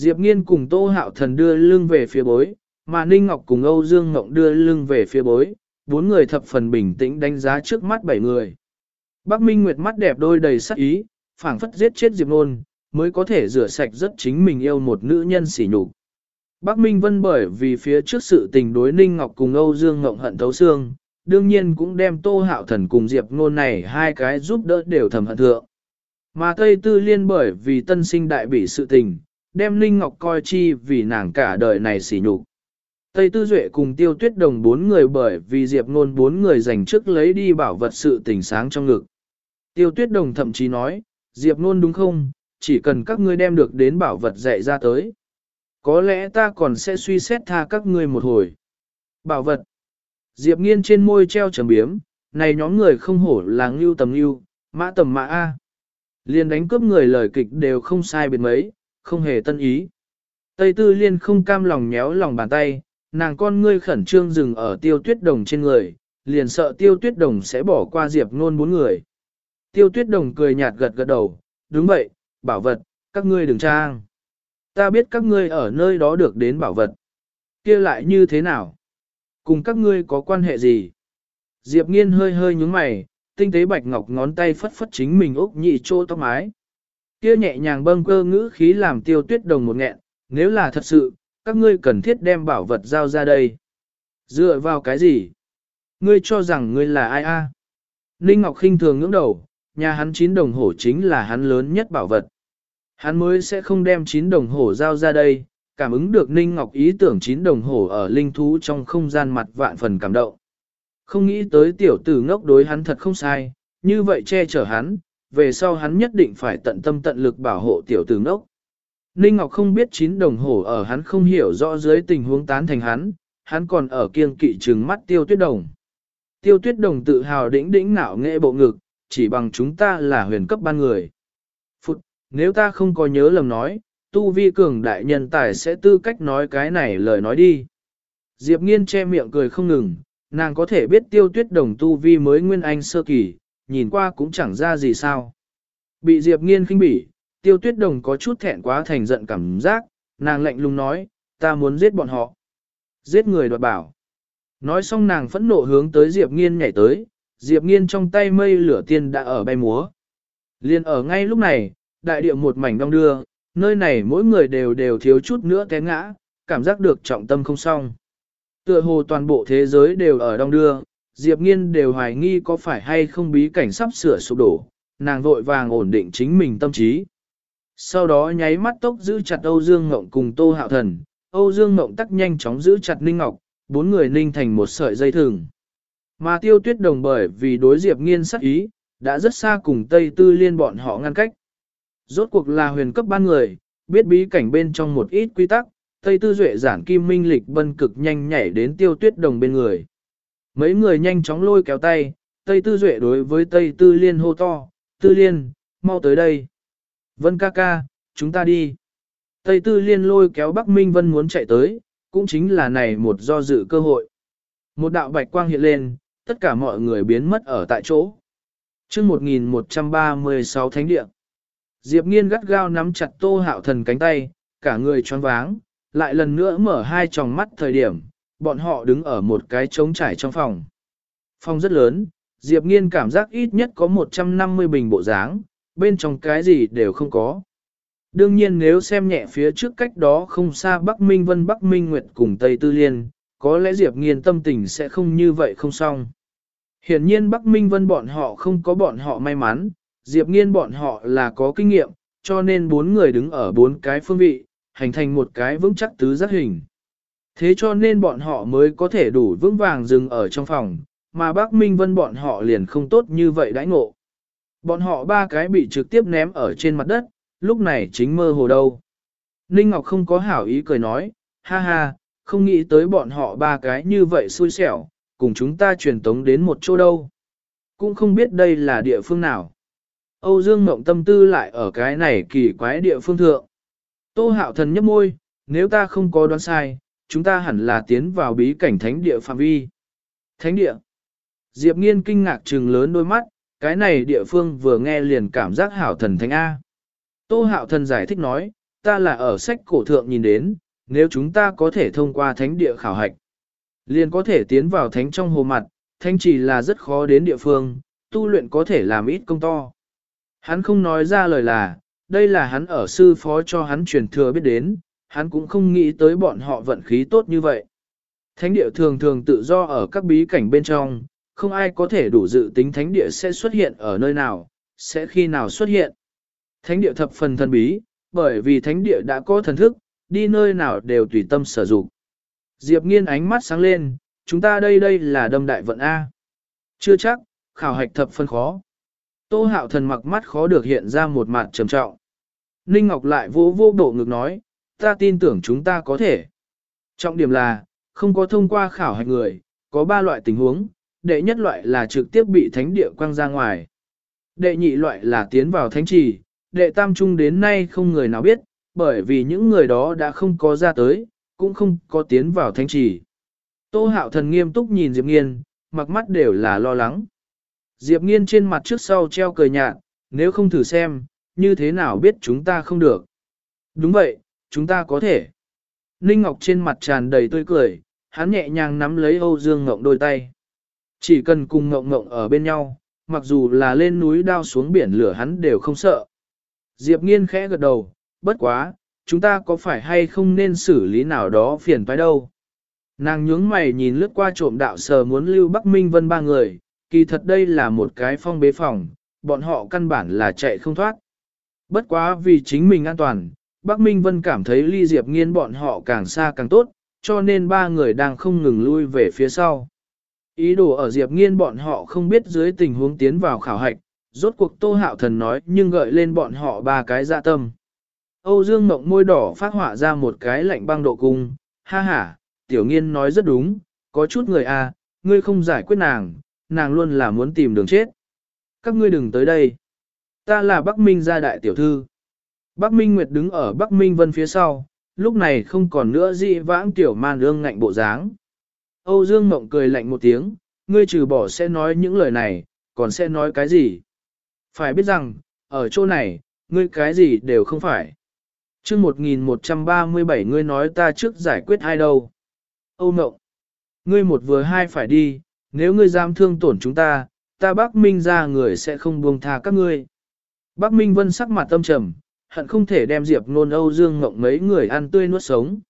Diệp Nghiên cùng Tô Hạo Thần đưa lưng về phía bối, mà Ninh Ngọc cùng Âu Dương Ngộng đưa lưng về phía bối, bốn người thập phần bình tĩnh đánh giá trước mắt bảy người. Bắc Minh Nguyệt mắt đẹp đôi đầy sắc ý, phảng phất giết chết Diệp Nôn, mới có thể rửa sạch rất chính mình yêu một nữ nhân sỉ nhục. Bắc Minh Vân bởi vì phía trước sự tình đối Ninh Ngọc cùng Âu Dương Ngộng hận thấu xương, đương nhiên cũng đem Tô Hạo Thần cùng Diệp Nôn này hai cái giúp đỡ đều thầm hận thượng. Mà Tây Tư Liên bởi vì tân sinh đại bị sự tình, đem Linh Ngọc coi chi vì nàng cả đời này xỉ nhục. Tây Tư Duệ cùng Tiêu Tuyết Đồng bốn người bởi vì Diệp Nôn bốn người giành trước lấy đi bảo vật sự tình sáng trong ngực. Tiêu Tuyết Đồng thậm chí nói, Diệp Nôn đúng không, chỉ cần các ngươi đem được đến bảo vật dạy ra tới. Có lẽ ta còn sẽ suy xét tha các ngươi một hồi. Bảo vật. Diệp Nghiên trên môi treo trầm biếm, này nhóm người không hổ là ngưu tầm ngưu, mã tầm mã A. Liên đánh cướp người lời kịch đều không sai biệt mấy, không hề tân ý. Tây Tư Liên không cam lòng nhéo lòng bàn tay, nàng con ngươi khẩn trương dừng ở tiêu tuyết đồng trên người, liền sợ tiêu tuyết đồng sẽ bỏ qua diệp ngôn bốn người. Tiêu tuyết đồng cười nhạt gật gật đầu, đúng vậy, bảo vật, các ngươi đừng trang. Ta biết các ngươi ở nơi đó được đến bảo vật. kia lại như thế nào? Cùng các ngươi có quan hệ gì? Diệp nghiên hơi hơi nhúng mày, tinh tế bạch ngọc ngón tay phất phất chính mình úc nhị trô tóc mái. Kia nhẹ nhàng bâng cơ ngữ khí làm tiêu tuyết đồng một nghẹn, nếu là thật sự, các ngươi cần thiết đem bảo vật giao ra đây. Dựa vào cái gì? Ngươi cho rằng ngươi là ai a? Ninh Ngọc khinh thường ngưỡng đầu, nhà hắn chín đồng hổ chính là hắn lớn nhất bảo vật. Hắn mới sẽ không đem chín đồng hổ giao ra đây, cảm ứng được Ninh Ngọc ý tưởng chín đồng hổ ở linh thú trong không gian mặt vạn phần cảm động. Không nghĩ tới tiểu tử ngốc đối hắn thật không sai, như vậy che chở hắn, về sau hắn nhất định phải tận tâm tận lực bảo hộ tiểu tử ngốc. Ninh Ngọc không biết chín đồng hồ ở hắn không hiểu rõ dưới tình huống tán thành hắn, hắn còn ở kiêng kỵ trừng mắt tiêu tuyết đồng. Tiêu tuyết đồng tự hào đĩnh đĩnh nạo nghệ bộ ngực, chỉ bằng chúng ta là huyền cấp ban người. Phụt, nếu ta không có nhớ lầm nói, tu vi cường đại nhân tài sẽ tư cách nói cái này lời nói đi. Diệp nghiên che miệng cười không ngừng, nàng có thể biết tiêu tuyết đồng tu vi mới nguyên anh sơ kỳ, nhìn qua cũng chẳng ra gì sao. Bị Diệp nghiên khinh bỉ, tiêu tuyết đồng có chút thẹn quá thành giận cảm giác, nàng lạnh lùng nói, ta muốn giết bọn họ. Giết người đoạt bảo. Nói xong nàng phẫn nộ hướng tới Diệp nghiên nhảy tới, Diệp nghiên trong tay mây lửa tiên đã ở bay múa. Liên ở ngay lúc này, đại địa một mảnh đông đưa, nơi này mỗi người đều đều thiếu chút nữa té ngã, cảm giác được trọng tâm không xong. Tựa hồ toàn bộ thế giới đều ở đông đưa, Diệp Nghiên đều hoài nghi có phải hay không bí cảnh sắp sửa sụp đổ, nàng vội vàng ổn định chính mình tâm trí. Sau đó nháy mắt tốc giữ chặt Âu Dương Ngộng cùng Tô Hạo Thần, Âu Dương Ngộng tắc nhanh chóng giữ chặt Ninh Ngọc, bốn người ninh thành một sợi dây thừng. Mà tiêu tuyết đồng bởi vì đối Diệp Nghiên sắc ý, đã rất xa cùng Tây Tư Liên bọn họ ngăn cách. Rốt cuộc là huyền cấp ban người, biết bí cảnh bên trong một ít quy tắc, Tây Tư Duệ giản kim minh lịch bân cực nhanh nhảy đến tiêu tuyết đồng bên người. Mấy người nhanh chóng lôi kéo tay, Tây Tư Duệ đối với Tây Tư Liên hô to, Tư Liên, mau tới đây. Vân ca ca, chúng ta đi. Tây Tư Liên lôi kéo Bắc Minh Vân muốn chạy tới, cũng chính là này một do dự cơ hội. Một đạo bạch quang hiện lên, tất cả mọi người biến mất ở tại chỗ. chương 1136 Thánh Địa. Diệp nghiên gắt gao nắm chặt tô hạo thần cánh tay, cả người choáng váng, lại lần nữa mở hai tròng mắt thời điểm, bọn họ đứng ở một cái trống trải trong phòng. Phòng rất lớn, Diệp nghiên cảm giác ít nhất có 150 bình bộ dáng, bên trong cái gì đều không có. Đương nhiên nếu xem nhẹ phía trước cách đó không xa Bắc Minh Vân Bắc Minh Nguyệt cùng Tây Tư Liên, có lẽ Diệp nghiên tâm tình sẽ không như vậy không xong. Hiển nhiên Bắc Minh Vân bọn họ không có bọn họ may mắn, Diệp Nghiên bọn họ là có kinh nghiệm, cho nên bốn người đứng ở bốn cái phương vị, hình thành một cái vững chắc tứ giác hình. Thế cho nên bọn họ mới có thể đủ vững vàng dừng ở trong phòng, mà bác Minh Vân bọn họ liền không tốt như vậy đãi ngộ. Bọn họ ba cái bị trực tiếp ném ở trên mặt đất, lúc này chính mơ hồ đâu. Ninh Ngọc không có hảo ý cười nói, ha ha, không nghĩ tới bọn họ ba cái như vậy xui xẻo, cùng chúng ta truyền tống đến một chỗ đâu. Cũng không biết đây là địa phương nào. Âu Dương Mộng tâm tư lại ở cái này kỳ quái địa phương thượng. Tô hạo thần nhấp môi, nếu ta không có đoán sai, chúng ta hẳn là tiến vào bí cảnh thánh địa phạm vi. Thánh địa. Diệp nghiên kinh ngạc trừng lớn đôi mắt, cái này địa phương vừa nghe liền cảm giác hảo thần thánh A. Tô hạo thần giải thích nói, ta là ở sách cổ thượng nhìn đến, nếu chúng ta có thể thông qua thánh địa khảo hạch, liền có thể tiến vào thánh trong hồ mặt, thánh chỉ là rất khó đến địa phương, tu luyện có thể làm ít công to. Hắn không nói ra lời là, đây là hắn ở sư phó cho hắn truyền thừa biết đến, hắn cũng không nghĩ tới bọn họ vận khí tốt như vậy. Thánh địa thường thường tự do ở các bí cảnh bên trong, không ai có thể đủ dự tính thánh địa sẽ xuất hiện ở nơi nào, sẽ khi nào xuất hiện. Thánh địa thập phần thần bí, bởi vì thánh địa đã có thần thức, đi nơi nào đều tùy tâm sử dụng. Diệp nghiên ánh mắt sáng lên, chúng ta đây đây là đâm đại vận A. Chưa chắc, khảo hạch thập phân khó. Tô hạo thần mặc mắt khó được hiện ra một mặt trầm trọng. Ninh Ngọc lại vô vô độ ngực nói, ta tin tưởng chúng ta có thể. Trọng điểm là, không có thông qua khảo hạch người, có ba loại tình huống, đệ nhất loại là trực tiếp bị thánh địa quăng ra ngoài. Đệ nhị loại là tiến vào thánh trì, đệ tam trung đến nay không người nào biết, bởi vì những người đó đã không có ra tới, cũng không có tiến vào thánh trì. Tô hạo thần nghiêm túc nhìn Diệp Nghiên, mặc mắt đều là lo lắng. Diệp Nghiên trên mặt trước sau treo cười nhạt, nếu không thử xem, như thế nào biết chúng ta không được. Đúng vậy, chúng ta có thể. Ninh Ngọc trên mặt tràn đầy tươi cười, hắn nhẹ nhàng nắm lấy Âu Dương Ngộng đôi tay. Chỉ cần cùng Ngộng Ngộng ở bên nhau, mặc dù là lên núi đao xuống biển lửa hắn đều không sợ. Diệp Nghiên khẽ gật đầu, bất quá, chúng ta có phải hay không nên xử lý nào đó phiền phải đâu. Nàng nhướng mày nhìn lướt qua trộm đạo sờ muốn lưu Bắc Minh Vân ba người, kỳ thật đây là một cái phong bế phòng, bọn họ căn bản là chạy không thoát. Bất quá vì chính mình an toàn, Bắc Minh Vân cảm thấy ly Diệp Nghiên bọn họ càng xa càng tốt, cho nên ba người đang không ngừng lui về phía sau. Ý đồ ở Diệp Nghiên bọn họ không biết dưới tình huống tiến vào khảo hạch, rốt cuộc Tô Hạo Thần nói nhưng gợi lên bọn họ ba cái dạ tâm. Âu Dương Mộng môi đỏ phát họa ra một cái lạnh băng độ cung, ha ha, Tiểu Nghiên nói rất đúng, có chút người a, à, ngươi không giải quyết nàng, nàng luôn là muốn tìm đường chết. Các ngươi đừng tới đây. Ta là Bắc Minh gia đại tiểu thư. Bắc Minh Nguyệt đứng ở Bắc Minh Vân phía sau, lúc này không còn nữa dị vãng tiểu man ương ngạnh bộ dáng. Âu Dương Mộng cười lạnh một tiếng, ngươi trừ bỏ sẽ nói những lời này, còn sẽ nói cái gì? Phải biết rằng, ở chỗ này, ngươi cái gì đều không phải. chương 1137 ngươi nói ta trước giải quyết ai đâu. Âu Mộng, ngươi một vừa hai phải đi, nếu ngươi dám thương tổn chúng ta, ta Bắc Minh ra người sẽ không buông tha các ngươi. Bắc Minh Vân sắc mặt tâm trầm, hận không thể đem Diệp Nôn Âu Dương Ngộng mấy người ăn tươi nuốt sống.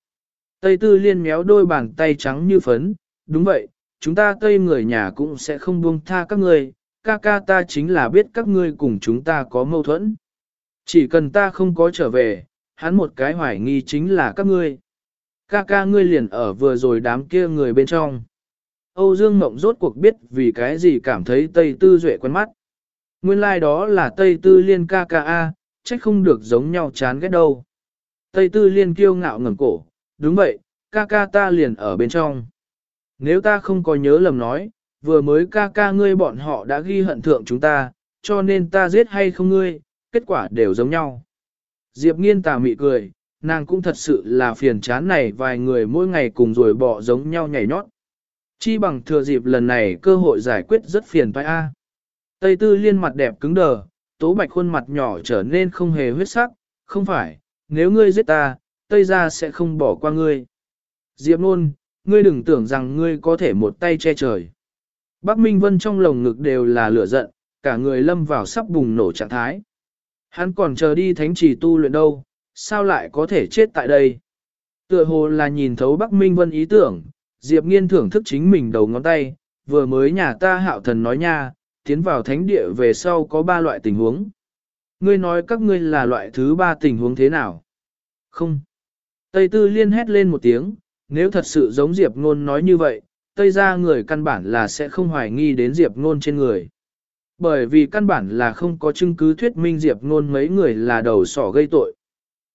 Tây Tư Liên méo đôi bàn tay trắng như phấn, đúng vậy, chúng ta Tây người nhà cũng sẽ không buông tha các ngươi, ca ca ta chính là biết các ngươi cùng chúng ta có mâu thuẫn. Chỉ cần ta không có trở về, hắn một cái hoài nghi chính là các ngươi. Ca ca ngươi liền ở vừa rồi đám kia người bên trong. Âu Dương Mộng rốt cuộc biết vì cái gì cảm thấy Tây Tư Duệ quen mắt. Nguyên lai like đó là Tây Tư Liên ca ca A, trách không được giống nhau chán ghét đâu. Tây Tư Liên kiêu ngạo ngẩng cổ, đúng vậy, ca ca ta liền ở bên trong. Nếu ta không có nhớ lầm nói, vừa mới ca ca ngươi bọn họ đã ghi hận thượng chúng ta, cho nên ta giết hay không ngươi, kết quả đều giống nhau. Diệp nghiên tà mị cười, nàng cũng thật sự là phiền chán này vài người mỗi ngày cùng rồi bỏ giống nhau nhảy nhót. Chi bằng thừa dịp lần này cơ hội giải quyết rất phiền phải a. Tây tư liên mặt đẹp cứng đờ, tố bạch khuôn mặt nhỏ trở nên không hề huyết sắc, không phải, nếu ngươi giết ta, Tây gia sẽ không bỏ qua ngươi. Diệp nôn, ngươi đừng tưởng rằng ngươi có thể một tay che trời. Bắc Minh Vân trong lồng ngực đều là lửa giận, cả người lâm vào sắp bùng nổ trạng thái. Hắn còn chờ đi thánh trì tu luyện đâu, sao lại có thể chết tại đây? Tựa hồ là nhìn thấu Bắc Minh Vân ý tưởng, Diệp Nghiên thưởng thức chính mình đầu ngón tay, vừa mới nhà ta hạo thần nói nha, tiến vào thánh địa về sau có ba loại tình huống. Ngươi nói các ngươi là loại thứ ba tình huống thế nào? Không. Tây Tư Liên hét lên một tiếng, nếu thật sự giống Diệp Ngôn nói như vậy, Tây ra người căn bản là sẽ không hoài nghi đến Diệp Ngôn trên người. Bởi vì căn bản là không có chứng cứ thuyết minh Diệp Ngôn mấy người là đầu sỏ gây tội.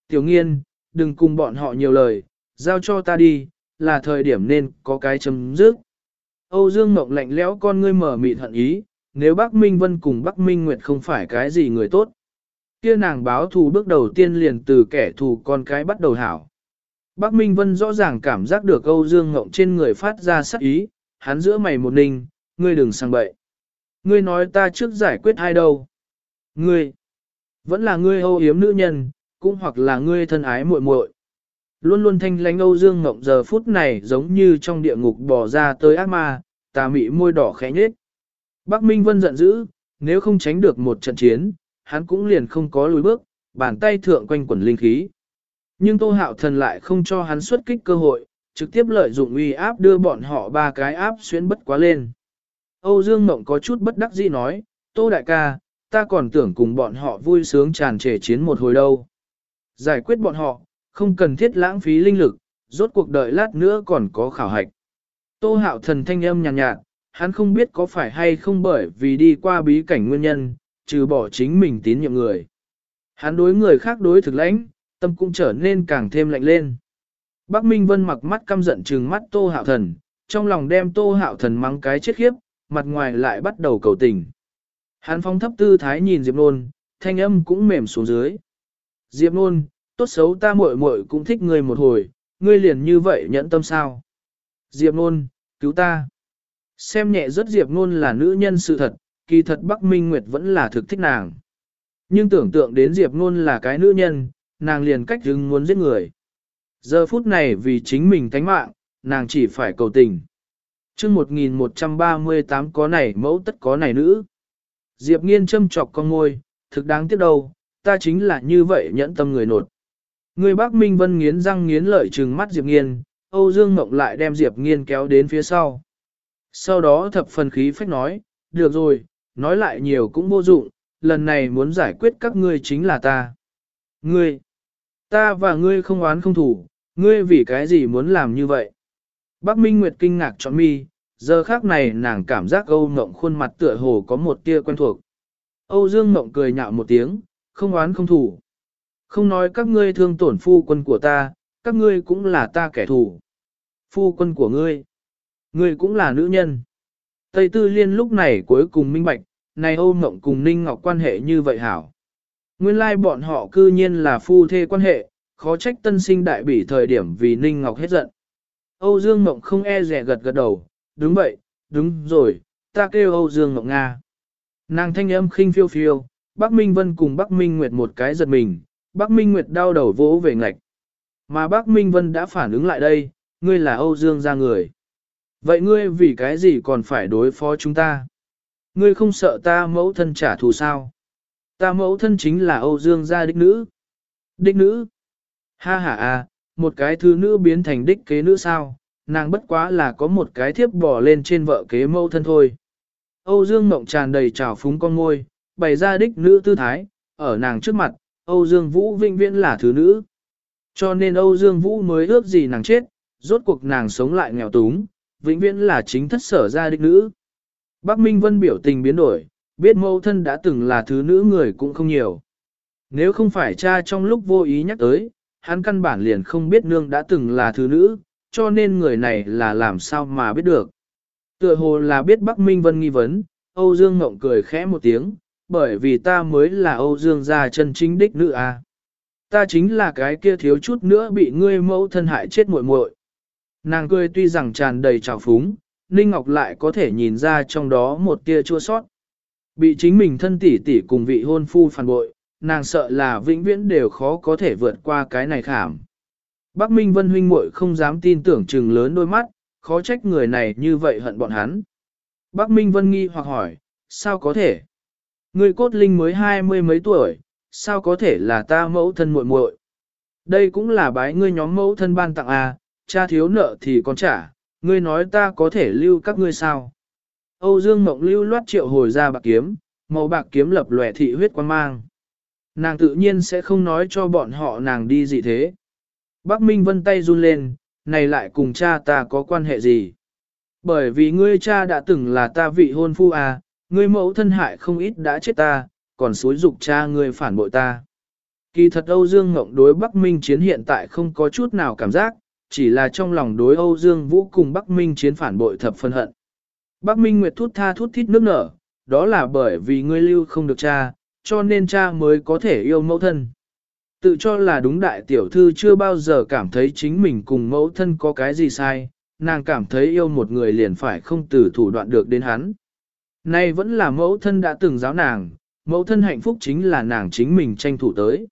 Tiểu nghiên, đừng cùng bọn họ nhiều lời, giao cho ta đi, là thời điểm nên có cái chấm dứt. Âu Dương Mộng lạnh lẽo con ngươi mở mịt hận ý, nếu Bắc Minh Vân cùng Bắc Minh Nguyệt không phải cái gì người tốt. Kia nàng báo thù bước đầu tiên liền từ kẻ thù con cái bắt đầu hảo. Bắc Minh Vân rõ ràng cảm giác được Âu Dương Ngộng trên người phát ra sắc ý, hắn giữa mày một ninh, ngươi đừng sang bậy. Ngươi nói ta trước giải quyết ai đâu. Ngươi, vẫn là ngươi âu yếm nữ nhân, cũng hoặc là ngươi thân ái muội muội. Luôn luôn thanh lãnh Âu Dương Ngộng giờ phút này giống như trong địa ngục bò ra tới ác ma, tà mị môi đỏ khẽ nhếch. Bắc Minh Vân giận dữ, nếu không tránh được một trận chiến, hắn cũng liền không có lùi bước, bàn tay thượng quanh quẩn linh khí. Nhưng Tô Hạo Thần lại không cho hắn xuất kích cơ hội, trực tiếp lợi dụng uy áp đưa bọn họ ba cái áp xuyến bất quá lên. Âu Dương Mộng có chút bất đắc dĩ nói, Tô Đại ca, ta còn tưởng cùng bọn họ vui sướng tràn trề chiến một hồi đâu. Giải quyết bọn họ, không cần thiết lãng phí linh lực, rốt cuộc đợi lát nữa còn có khảo hạch. Tô hạo thần thanh âm nhàn nhạt, nhạt, hắn không biết có phải hay không bởi vì đi qua bí cảnh nguyên nhân, trừ bỏ chính mình tín nhiệm người. Hắn đối người khác đối thực lãnh, tâm cũng trở nên càng thêm lạnh lên. Bác Minh Vân mặc mắt căm giận trừng mắt Tô Hạo Thần, trong lòng đem Tô Hạo Thần mắng cái chết khiếp, mặt ngoài lại bắt đầu cầu tình. Hắn phong thấp tư thái nhìn Diệp Nôn, thanh âm cũng mềm xuống dưới. Diệp Nôn, tốt xấu ta muội muội cũng thích ngươi một hồi, ngươi liền như vậy nhẫn tâm sao. Diệp Nôn, cứu ta. Xem nhẹ rất Diệp Nôn là nữ nhân sự thật, kỳ thật Bắc Minh Nguyệt vẫn là thực thích nàng. Nhưng tưởng tượng đến Diệp Nôn là cái nữ nhân, nàng liền cách hứng muốn giết người. Giờ phút này vì chính mình tánh mạng, nàng chỉ phải cầu tình. chương 1138 có này mẫu tất có này nữ. Diệp nghiên châm chọc con ngôi, thực đáng tiếc đâu, ta chính là như vậy nhẫn tâm người nột. Người bác Minh Vân nghiến răng nghiến lợi trừng mắt Diệp nghiên, Âu Dương Ngọc lại đem Diệp nghiên kéo đến phía sau. Sau đó thập phần khí phách nói, được rồi, nói lại nhiều cũng vô dụng, lần này muốn giải quyết các ngươi chính là ta. Ngươi, ta và ngươi không oán không thủ, ngươi vì cái gì muốn làm như vậy? Bác Minh Nguyệt kinh ngạc chọn mi, giờ khác này nàng cảm giác Âu Ngộng khuôn mặt tựa hồ có một tia quen thuộc. Âu Dương Ngộng cười nhạo một tiếng, không oán không thủ. Không nói các ngươi thương tổn phu quân của ta, các ngươi cũng là ta kẻ thù. Phu quân của ngươi, ngươi cũng là nữ nhân. Tây Tư Liên lúc này cuối cùng minh bạch, này Âu Ngộng cùng Ninh Ngọc quan hệ như vậy hảo. Nguyên lai like bọn họ cư nhiên là phu thê quan hệ, khó trách tân sinh đại bỉ thời điểm vì Ninh Ngọc hết giận. Âu Dương Ngộng không e rẻ gật gật đầu, đúng vậy, đúng rồi, ta kêu Âu Dương Ngọc Nga. Nàng thanh âm khinh phiêu phiêu, Bắc Minh Vân cùng Bắc Minh Nguyệt một cái giật mình, Bắc Minh Nguyệt đau đầu vỗ về ngạch. Mà Bắc Minh Vân đã phản ứng lại đây, ngươi là Âu Dương gia người. Vậy ngươi vì cái gì còn phải đối phó chúng ta? Ngươi không sợ ta mẫu thân trả thù sao? Ta mẫu thân chính là Âu Dương gia đích nữ. Đích nữ? Ha ha à, một cái thứ nữ biến thành đích kế nữ sao? nàng bất quá là có một cái thiếp bỏ lên trên vợ kế mẫu thân thôi. Âu Dương Mộng tràn đầy trào phúng con ngôi, bày ra đích nữ tư thái, ở nàng trước mặt, Âu Dương Vũ vinh viễn là thứ nữ. Cho nên Âu Dương Vũ mới ước gì nàng chết, rốt cuộc nàng sống lại nghèo túng, vĩnh viễn là chính thất sở gia đích nữ. Bắc Minh Vân biểu tình biến đổi, biết mâu thân đã từng là thứ nữ người cũng không nhiều. Nếu không phải cha trong lúc vô ý nhắc tới, hắn căn bản liền không biết nương đã từng là thứ nữ, cho nên người này là làm sao mà biết được. Tựa hồ là biết Bắc Minh Vân nghi vấn, Âu Dương Ngộng cười khẽ một tiếng, bởi vì ta mới là Âu Dương gia chân chính đích nữ à. Ta chính là cái kia thiếu chút nữa bị ngươi mẫu thân hại chết muội muội. Nàng cười tuy rằng tràn đầy trào phúng, Ninh Ngọc lại có thể nhìn ra trong đó một tia chua sót. Bị chính mình thân tỷ tỷ cùng vị hôn phu phản bội, nàng sợ là vĩnh viễn đều khó có thể vượt qua cái này khảm. Bắc Minh Vân huynh muội không dám tin tưởng trừng lớn đôi mắt, khó trách người này như vậy hận bọn hắn. Bắc Minh Vân nghi hoặc hỏi, sao có thể? Người cốt linh mới hai mươi mấy tuổi, sao có thể là ta mẫu thân muội muội? Đây cũng là bái ngươi nhóm mẫu thân ban tặng à, cha thiếu nợ thì con trả, ngươi nói ta có thể lưu các ngươi sao? Âu Dương Mộng lưu loát triệu hồi ra bạc kiếm, màu bạc kiếm lập lòe thị huyết quan mang. Nàng tự nhiên sẽ không nói cho bọn họ nàng đi gì thế. Bắc Minh Vân tay run lên, này lại cùng cha ta có quan hệ gì? Bởi vì ngươi cha đã từng là ta vị hôn phu à, ngươi mẫu thân hại không ít đã chết ta, còn xối dục cha ngươi phản bội ta. Kỳ thật Âu Dương Ngộng đối Bắc Minh Chiến hiện tại không có chút nào cảm giác, chỉ là trong lòng đối Âu Dương Vũ cùng Bắc Minh Chiến phản bội thập phân hận. Bắc Minh Nguyệt thút tha thút thít nước nở, đó là bởi vì ngươi lưu không được cha, cho nên cha mới có thể yêu mẫu thân. Tự cho là đúng đại tiểu thư chưa bao giờ cảm thấy chính mình cùng mẫu thân có cái gì sai, nàng cảm thấy yêu một người liền phải không từ thủ đoạn được đến hắn. Nay vẫn là mẫu thân đã từng giáo nàng, mẫu thân hạnh phúc chính là nàng chính mình tranh thủ tới.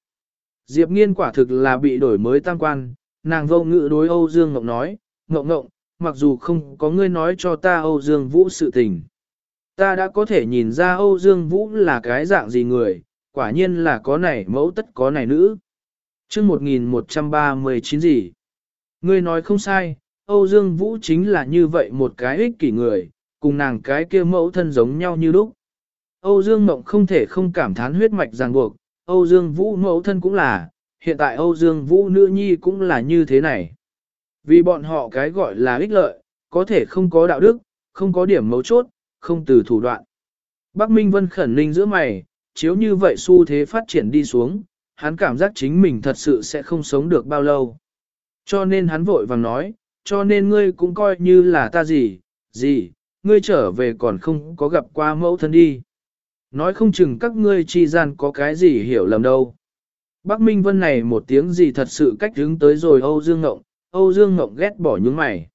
Diệp nghiên quả thực là bị đổi mới tam quan, nàng vô ngự đối Âu Dương Ngọc nói, Ngọc Ngọc, mặc dù không có ngươi nói cho ta Âu Dương Vũ sự tình. Ta đã có thể nhìn ra Âu Dương Vũ là cái dạng gì người, quả nhiên là có này mẫu tất có này nữ. chương 1139 gì? Ngươi nói không sai, Âu Dương Vũ chính là như vậy một cái ích kỷ người, cùng nàng cái kia mẫu thân giống nhau như lúc. Âu Dương Mộng không thể không cảm thán huyết mạch ràng buộc, Âu Dương Vũ mẫu thân cũng là, hiện tại Âu Dương Vũ nữ nhi cũng là như thế này. Vì bọn họ cái gọi là ích lợi, có thể không có đạo đức, không có điểm mấu chốt, không từ thủ đoạn. Bắc Minh Vân khẩn ninh giữa mày, chiếu như vậy xu thế phát triển đi xuống, hắn cảm giác chính mình thật sự sẽ không sống được bao lâu. Cho nên hắn vội vàng nói, cho nên ngươi cũng coi như là ta gì, gì, ngươi trở về còn không có gặp qua mẫu thân đi. Nói không chừng các ngươi chi gian có cái gì hiểu lầm đâu. Bắc Minh Vân này một tiếng gì thật sự cách đứng tới rồi Âu Dương Ngộng, Âu Dương Ngộng ghét bỏ những mày.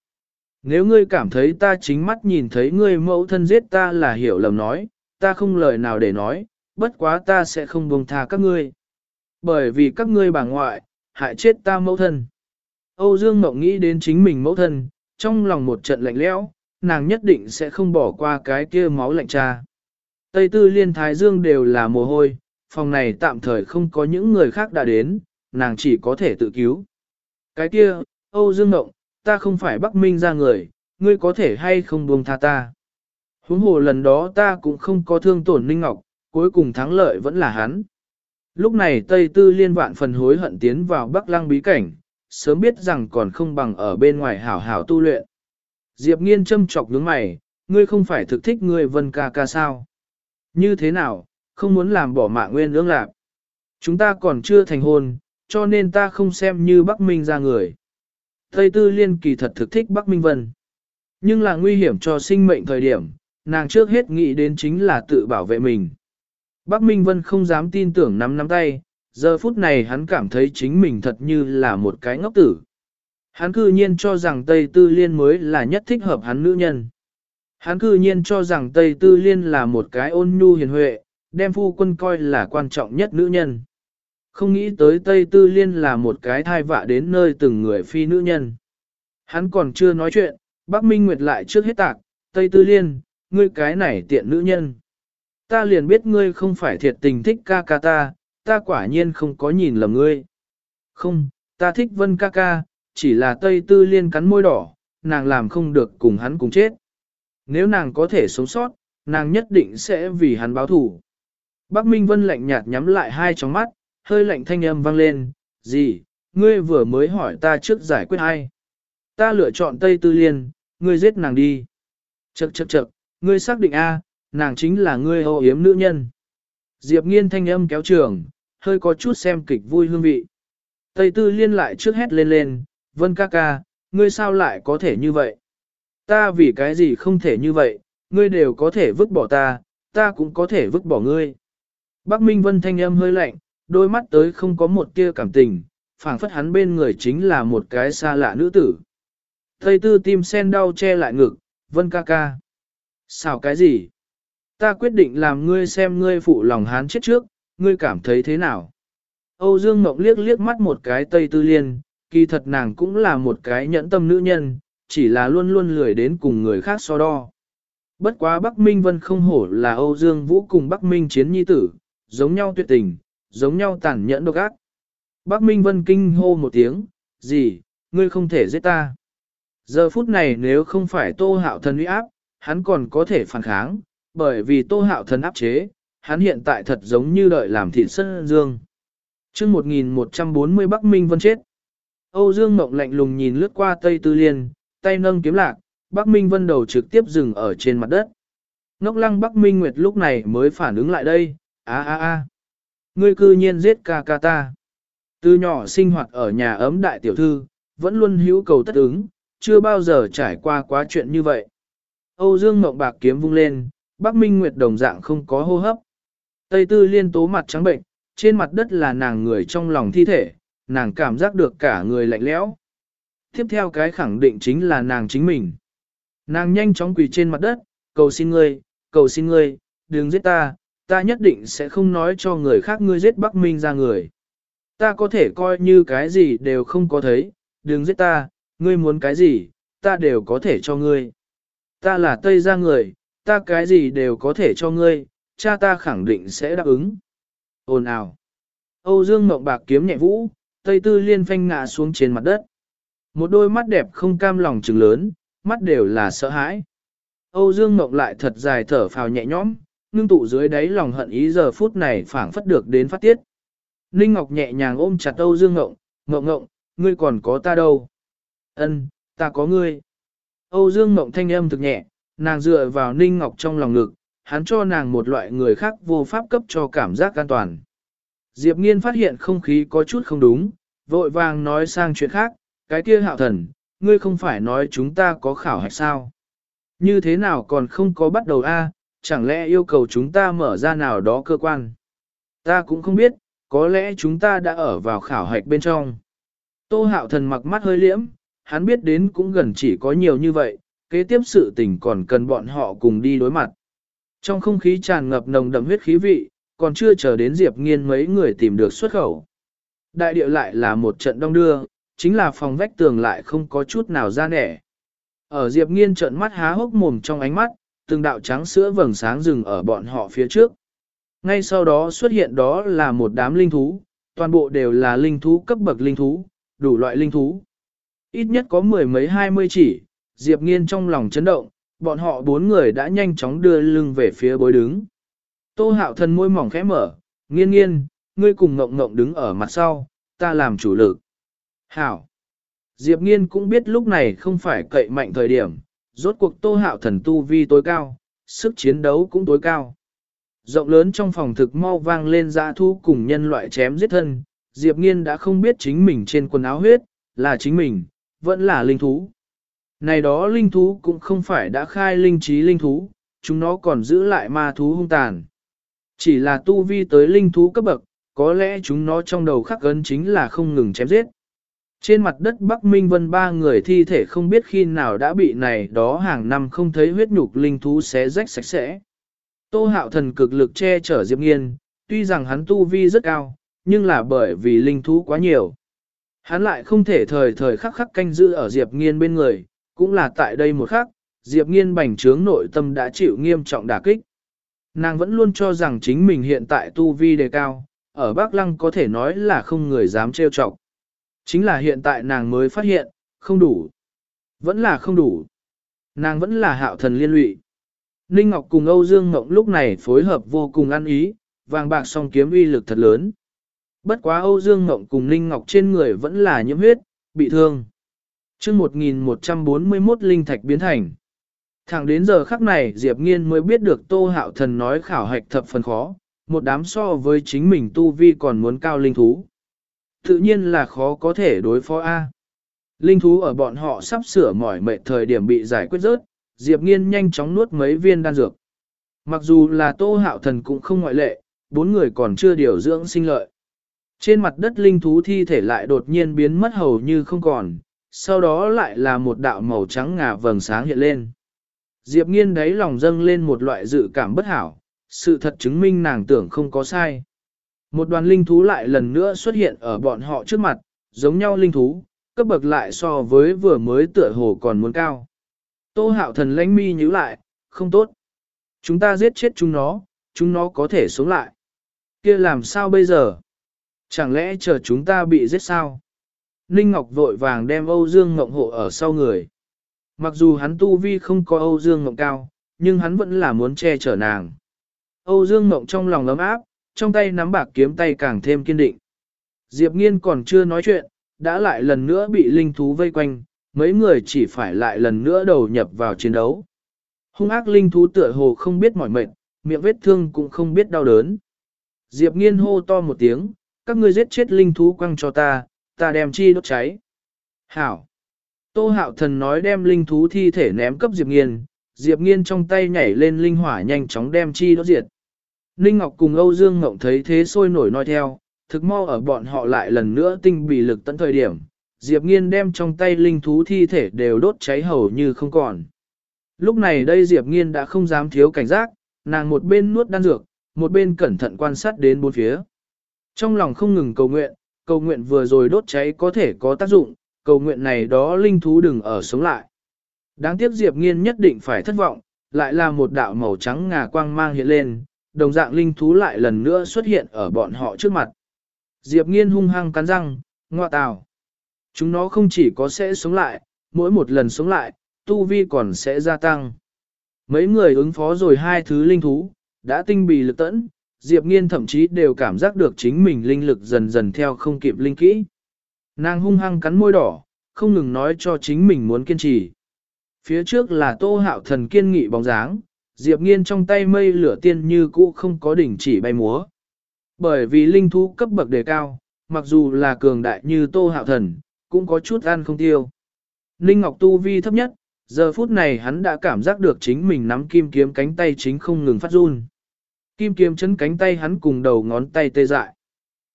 Nếu ngươi cảm thấy ta chính mắt nhìn thấy ngươi mẫu thân giết ta là hiểu lầm nói, ta không lời nào để nói, bất quá ta sẽ không buông tha các ngươi. Bởi vì các ngươi bà ngoại, hại chết ta mẫu thân. Âu Dương Ngộng nghĩ đến chính mình mẫu thân, trong lòng một trận lạnh lẽo, nàng nhất định sẽ không bỏ qua cái kia máu lạnh cha. Tây Tư Liên Thái Dương đều là mồ hôi, phòng này tạm thời không có những người khác đã đến, nàng chỉ có thể tự cứu. Cái kia, Âu Dương Ngộng, ta không phải Bắc Minh ra người, ngươi có thể hay không buông tha ta. Huống hồ lần đó ta cũng không có thương tổn Ninh Ngọc, cuối cùng thắng lợi vẫn là hắn. Lúc này Tây Tư Liên vạn phần hối hận tiến vào Bắc Lăng bí cảnh, sớm biết rằng còn không bằng ở bên ngoài hảo hảo tu luyện. Diệp nghiên châm chọc nhướng mày, ngươi không phải thực thích ngươi vân ca ca sao? Như thế nào, không muốn làm bỏ mạng nguyên ương lạc. Chúng ta còn chưa thành hôn, cho nên ta không xem như Bắc Minh ra người. Tây Tư Liên kỳ thật thực thích Bắc Minh Vân. Nhưng là nguy hiểm cho sinh mệnh thời điểm, nàng trước hết nghĩ đến chính là tự bảo vệ mình. Bắc Minh Vân không dám tin tưởng nắm nắm tay, giờ phút này hắn cảm thấy chính mình thật như là một cái ngốc tử. Hắn cư nhiên cho rằng Tây Tư Liên mới là nhất thích hợp hắn nữ nhân. Hắn cư nhiên cho rằng Tây Tư Liên là một cái ôn nhu hiền huệ, đem phu quân coi là quan trọng nhất nữ nhân. Không nghĩ tới Tây Tư Liên là một cái thai vạ đến nơi từng người phi nữ nhân. Hắn còn chưa nói chuyện, Bắc Minh Nguyệt lại trước hết tạc, Tây Tư Liên, ngươi cái này tiện nữ nhân. Ta liền biết ngươi không phải thiệt tình thích ca ca ta, ta quả nhiên không có nhìn lầm ngươi. Không, ta thích Vân ca ca, chỉ là Tây Tư Liên cắn môi đỏ, nàng làm không được cùng hắn cùng chết. Nếu nàng có thể sống sót, nàng nhất định sẽ vì hắn báo thủ. Bắc Minh Vân lạnh nhạt nhắm lại hai tròng mắt, hơi lạnh thanh âm vang lên, gì, ngươi vừa mới hỏi ta trước giải quyết ai. Ta lựa chọn Tây Tư Liên, ngươi giết nàng đi. Chậc chậc chậc, ngươi xác định A, nàng chính là ngươi hô yếm nữ nhân. Diệp nghiên thanh âm kéo trường, hơi có chút xem kịch vui hương vị. Tây Tư Liên lại trước hét lên lên, Vân ca ca, ngươi sao lại có thể như vậy? Ta vì cái gì không thể như vậy, ngươi đều có thể vứt bỏ ta, ta cũng có thể vứt bỏ ngươi. Bắc Minh Vân thanh âm hơi lạnh, đôi mắt tới không có một tia cảm tình, phảng phất hắn bên người chính là một cái xa lạ nữ tử. Tây tư tim sen đau che lại ngực, Vân ca ca. Sao cái gì? Ta quyết định làm ngươi xem ngươi phụ lòng hán chết trước, ngươi cảm thấy thế nào? Âu Dương Mộng liếc liếc mắt một cái Tây Tư Liên, kỳ thật nàng cũng là một cái nhẫn tâm nữ nhân, chỉ là luôn luôn lười đến cùng người khác so đo. Bất quá Bắc Minh Vân không hổ là Âu Dương Vũ cùng Bắc Minh chiến nhi tử, giống nhau tuyệt tình, giống nhau tàn nhẫn độc ác. Bắc Minh Vân kinh hô một tiếng, gì, ngươi không thể giết ta. Giờ phút này nếu không phải tô hạo thần uy áp, hắn còn có thể phản kháng, bởi vì tô hạo thần áp chế, hắn hiện tại thật giống như đợi làm thịt sân dương. chương 1140 Bắc Minh Vân chết. Âu Dương Mộng lạnh lùng nhìn lướt qua Tây Tư Liên, tay nâng kiếm lạc, Bắc Minh Vân đầu trực tiếp dừng ở trên mặt đất. Ngốc lăng Bắc Minh Nguyệt lúc này mới phản ứng lại đây, a a a, ngươi cư nhiên giết ca ca ta. Từ nhỏ sinh hoạt ở nhà ấm đại tiểu thư, vẫn luôn hữu cầu tất ứng, chưa bao giờ trải qua quá chuyện như vậy. Âu Dương Mộng Bạc kiếm vung lên, Bắc Minh Nguyệt đồng dạng không có hô hấp. Tây Tư Liên tố mặt trắng bệnh, trên mặt đất là nàng người trong lòng thi thể, nàng cảm giác được cả người lạnh lẽo. Tiếp theo cái khẳng định chính là nàng chính mình. Nàng nhanh chóng quỳ trên mặt đất, cầu xin ngươi, cầu xin ngươi, đừng giết ta, ta nhất định sẽ không nói cho người khác ngươi giết Bắc Minh ra người. Ta có thể coi như cái gì đều không có thấy, đừng giết ta, ngươi muốn cái gì, ta đều có thể cho ngươi. Ta là Tây gia người, ta cái gì đều có thể cho ngươi, cha ta khẳng định sẽ đáp ứng. Ồn ào. Âu Dương Mộng Bạc kiếm nhẹ vũ, Tây Tư Liên phanh ngã xuống trên mặt đất. Một đôi mắt đẹp không cam lòng trừng lớn, mắt đều là sợ hãi. Âu Dương Mộng lại thật dài thở phào nhẹ nhõm, ngưng tụ dưới đáy lòng hận ý giờ phút này phảng phất được đến phát tiết. Ninh Ngọc nhẹ nhàng ôm chặt Âu Dương Ngộng, Ngộng Ngộng, ngươi còn có ta đâu? Ân, ta có ngươi. Âu Dương Ngộng thanh âm thực nhẹ, nàng dựa vào Ninh Ngọc trong lòng ngực, hắn cho nàng một loại người khác vô pháp cấp cho cảm giác an toàn. Diệp Nghiên phát hiện không khí có chút không đúng, vội vàng nói sang chuyện khác, cái kia hạo thần, ngươi không phải nói chúng ta có khảo hạch sao? Như thế nào còn không có bắt đầu a? Chẳng lẽ yêu cầu chúng ta mở ra nào đó cơ quan? Ta cũng không biết, có lẽ chúng ta đã ở vào khảo hạch bên trong. Tô hạo thần mặc mắt hơi liễm, hắn biết đến cũng gần chỉ có nhiều như vậy, kế tiếp sự tình còn cần bọn họ cùng đi đối mặt. Trong không khí tràn ngập nồng đậm huyết khí vị, còn chưa chờ đến Diệp Nghiên mấy người tìm được xuất khẩu. Đại địa lại là một trận đông đưa, chính là phòng vách tường lại không có chút nào ra nẻ. Ở Diệp Nghiên trận mắt há hốc mồm trong ánh mắt, từng đạo trắng sữa vầng sáng rừng ở bọn họ phía trước. Ngay sau đó xuất hiện đó là một đám linh thú, toàn bộ đều là linh thú cấp bậc linh thú, đủ loại linh thú. Ít nhất có mười mấy hai mươi chỉ, Diệp Nghiên trong lòng chấn động, bọn họ bốn người đã nhanh chóng đưa lưng về phía bối đứng. Tô hạo thần môi mỏng khẽ mở, nghiên nghiên, ngươi cùng ngộng ngộng đứng ở mặt sau, ta làm chủ lực. Hảo! Diệp nghiên cũng biết lúc này không phải cậy mạnh thời điểm, rốt cuộc tô hạo thần tu vi tối cao, sức chiến đấu cũng tối cao. Rộng lớn trong phòng thực mau vang lên dã thu cùng nhân loại chém giết thân, Diệp nghiên đã không biết chính mình trên quần áo huyết, là chính mình, vẫn là linh thú. Này đó linh thú cũng không phải đã khai linh trí linh thú, chúng nó còn giữ lại ma thú hung tàn. Chỉ là tu vi tới linh thú cấp bậc, có lẽ chúng nó trong đầu khắc ấn chính là không ngừng chém giết. Trên mặt đất Bắc Minh Vân ba người thi thể không biết khi nào đã bị này đó hàng năm không thấy huyết nhục linh thú xé rách sạch sẽ. Tô hạo thần cực lực che chở Diệp Nghiên, tuy rằng hắn tu vi rất cao, nhưng là bởi vì linh thú quá nhiều. Hắn lại không thể thời thời khắc khắc canh giữ ở Diệp Nghiên bên người, cũng là tại đây một khắc, Diệp Nghiên bành trướng nội tâm đã chịu nghiêm trọng đả kích. Nàng vẫn luôn cho rằng chính mình hiện tại tu vi đề cao, ở Bắc Lăng có thể nói là không người dám trêu chọc. Chính là hiện tại nàng mới phát hiện, không đủ. Vẫn là không đủ. Nàng vẫn là hạo thần liên lụy. Ninh Ngọc cùng Âu Dương Ngọc lúc này phối hợp vô cùng ăn ý, vàng bạc song kiếm uy lực thật lớn. Bất quá Âu Dương Ngọc cùng Ninh Ngọc trên người vẫn là nhiễm huyết, bị thương. chương 1141 linh thạch biến thành. Thẳng đến giờ khắc này Diệp Nghiên mới biết được Tô Hạo Thần nói khảo hạch thập phần khó, một đám so với chính mình tu vi còn muốn cao linh thú. Tự nhiên là khó có thể đối phó A. Linh thú ở bọn họ sắp sửa mỏi mệt thời điểm bị giải quyết rớt, Diệp Nghiên nhanh chóng nuốt mấy viên đan dược. Mặc dù là Tô Hạo Thần cũng không ngoại lệ, bốn người còn chưa điều dưỡng sinh lợi. Trên mặt đất linh thú thi thể lại đột nhiên biến mất hầu như không còn, sau đó lại là một đạo màu trắng ngà vầng sáng hiện lên. Diệp nghiên đáy lòng dâng lên một loại dự cảm bất hảo, sự thật chứng minh nàng tưởng không có sai. Một đoàn linh thú lại lần nữa xuất hiện ở bọn họ trước mặt, giống nhau linh thú, cấp bậc lại so với vừa mới tựa hồ còn muốn cao. Tô hạo thần lãnh mi nhíu lại, không tốt. Chúng ta giết chết chúng nó, chúng nó có thể sống lại. kia làm sao bây giờ? Chẳng lẽ chờ chúng ta bị giết sao? Ninh Ngọc vội vàng đem Âu Dương Ngộng hộ ở sau người. Mặc dù hắn tu vi không có Âu Dương Ngộng cao, nhưng hắn vẫn là muốn che chở nàng. Âu Dương Ngộng trong lòng ấm áp, trong tay nắm bạc kiếm tay càng thêm kiên định. Diệp Nghiên còn chưa nói chuyện, đã lại lần nữa bị linh thú vây quanh, mấy người chỉ phải lại lần nữa đầu nhập vào chiến đấu. Hung ác linh thú tựa hồ không biết mỏi mệt, miệng vết thương cũng không biết đau đớn. Diệp Nghiên hô to một tiếng, các ngươi giết chết linh thú quăng cho ta, ta đem chi đốt cháy. Hảo! Tô hạo thần nói đem linh thú thi thể ném cấp Diệp Nghiên, Diệp Nghiên trong tay nhảy lên linh hỏa nhanh chóng đem chi đốt diệt. Ninh Ngọc cùng Âu Dương Ngộng thấy thế sôi nổi nói theo, thực mau ở bọn họ lại lần nữa tinh bị lực tận thời điểm, Diệp Nghiên đem trong tay linh thú thi thể đều đốt cháy hầu như không còn. Lúc này đây Diệp Nghiên đã không dám thiếu cảnh giác, nàng một bên nuốt đan dược, một bên cẩn thận quan sát đến bốn phía. Trong lòng không ngừng cầu nguyện, cầu nguyện vừa rồi đốt cháy có thể có tác dụng, cầu nguyện này đó linh thú đừng ở sống lại. Đáng tiếc Diệp Nghiên nhất định phải thất vọng, lại là một đạo màu trắng ngà quang mang hiện lên, đồng dạng linh thú lại lần nữa xuất hiện ở bọn họ trước mặt. Diệp Nghiên hung hăng cắn răng, ngoa tào. Chúng nó không chỉ có sẽ sống lại, mỗi một lần sống lại, tu vi còn sẽ gia tăng. Mấy người ứng phó rồi hai thứ linh thú, đã tinh bì lực tẫn, Diệp Nghiên thậm chí đều cảm giác được chính mình linh lực dần dần theo không kịp linh kỹ. Nàng hung hăng cắn môi đỏ, không ngừng nói cho chính mình muốn kiên trì. Phía trước là tô hạo thần kiên nghị bóng dáng, Diệp Nghiên trong tay mây lửa tiên như cũ không có đỉnh chỉ bay múa. Bởi vì linh thú cấp bậc đề cao, mặc dù là cường đại như tô hạo thần, cũng có chút ăn không tiêu. Linh Ngọc Tu Vi thấp nhất, giờ phút này hắn đã cảm giác được chính mình nắm kim kiếm cánh tay chính không ngừng phát run. Kim kiếm chấn cánh tay hắn cùng đầu ngón tay tê dại.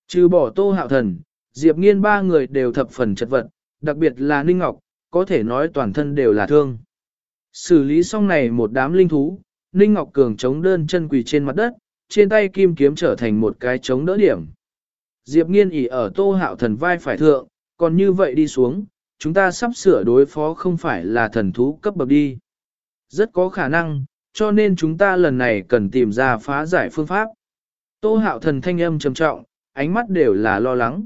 Trừ bỏ tô hạo thần, Diệp Nghiên ba người đều thập phần chật vật, đặc biệt là Ninh Ngọc, có thể nói toàn thân đều là thương. Xử lý xong này một đám linh thú, Ninh Ngọc Cường chống đơn chân quỳ trên mặt đất, trên tay kim kiếm trở thành một cái chống đỡ điểm. Diệp Nghiên ỉ ở tô hạo thần vai phải thượng, còn như vậy đi xuống, chúng ta sắp sửa đối phó không phải là thần thú cấp bậc đi. Rất có khả năng, cho nên chúng ta lần này cần tìm ra phá giải phương pháp. Tô hạo thần thanh âm trầm trọng, ánh mắt đều là lo lắng.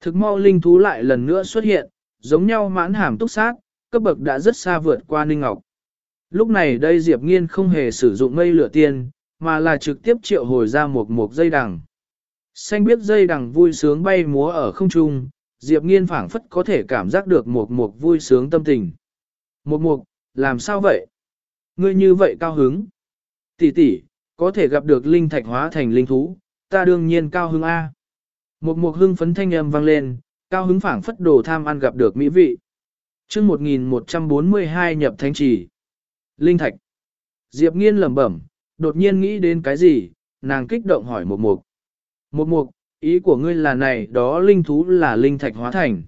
Thực mau linh thú lại lần nữa xuất hiện, giống nhau mãn hàm túc sát, cấp bậc đã rất xa vượt qua Ninh Ngọc. Lúc này đây Diệp Nghiên không hề sử dụng mây lửa tiên, mà là trực tiếp triệu hồi ra một một dây đằng. Xanh biết dây đằng vui sướng bay múa ở không trung, Diệp Nghiên phảng phất có thể cảm giác được một một vui sướng tâm tình. Một một, làm sao vậy? Ngươi như vậy cao hứng. Tỷ tỷ, có thể gặp được linh thạch hóa thành linh thú, ta đương nhiên cao hứng A. Một mục hưng phấn thanh âm vang lên, cao hứng phảng phất đồ tham ăn gặp được mỹ vị. chương 1142 nhập thánh trì. Linh thạch. Diệp nghiên lẩm bẩm, đột nhiên nghĩ đến cái gì, nàng kích động hỏi một mục. Một mục, ý của ngươi là này đó linh thú là linh thạch hóa thành.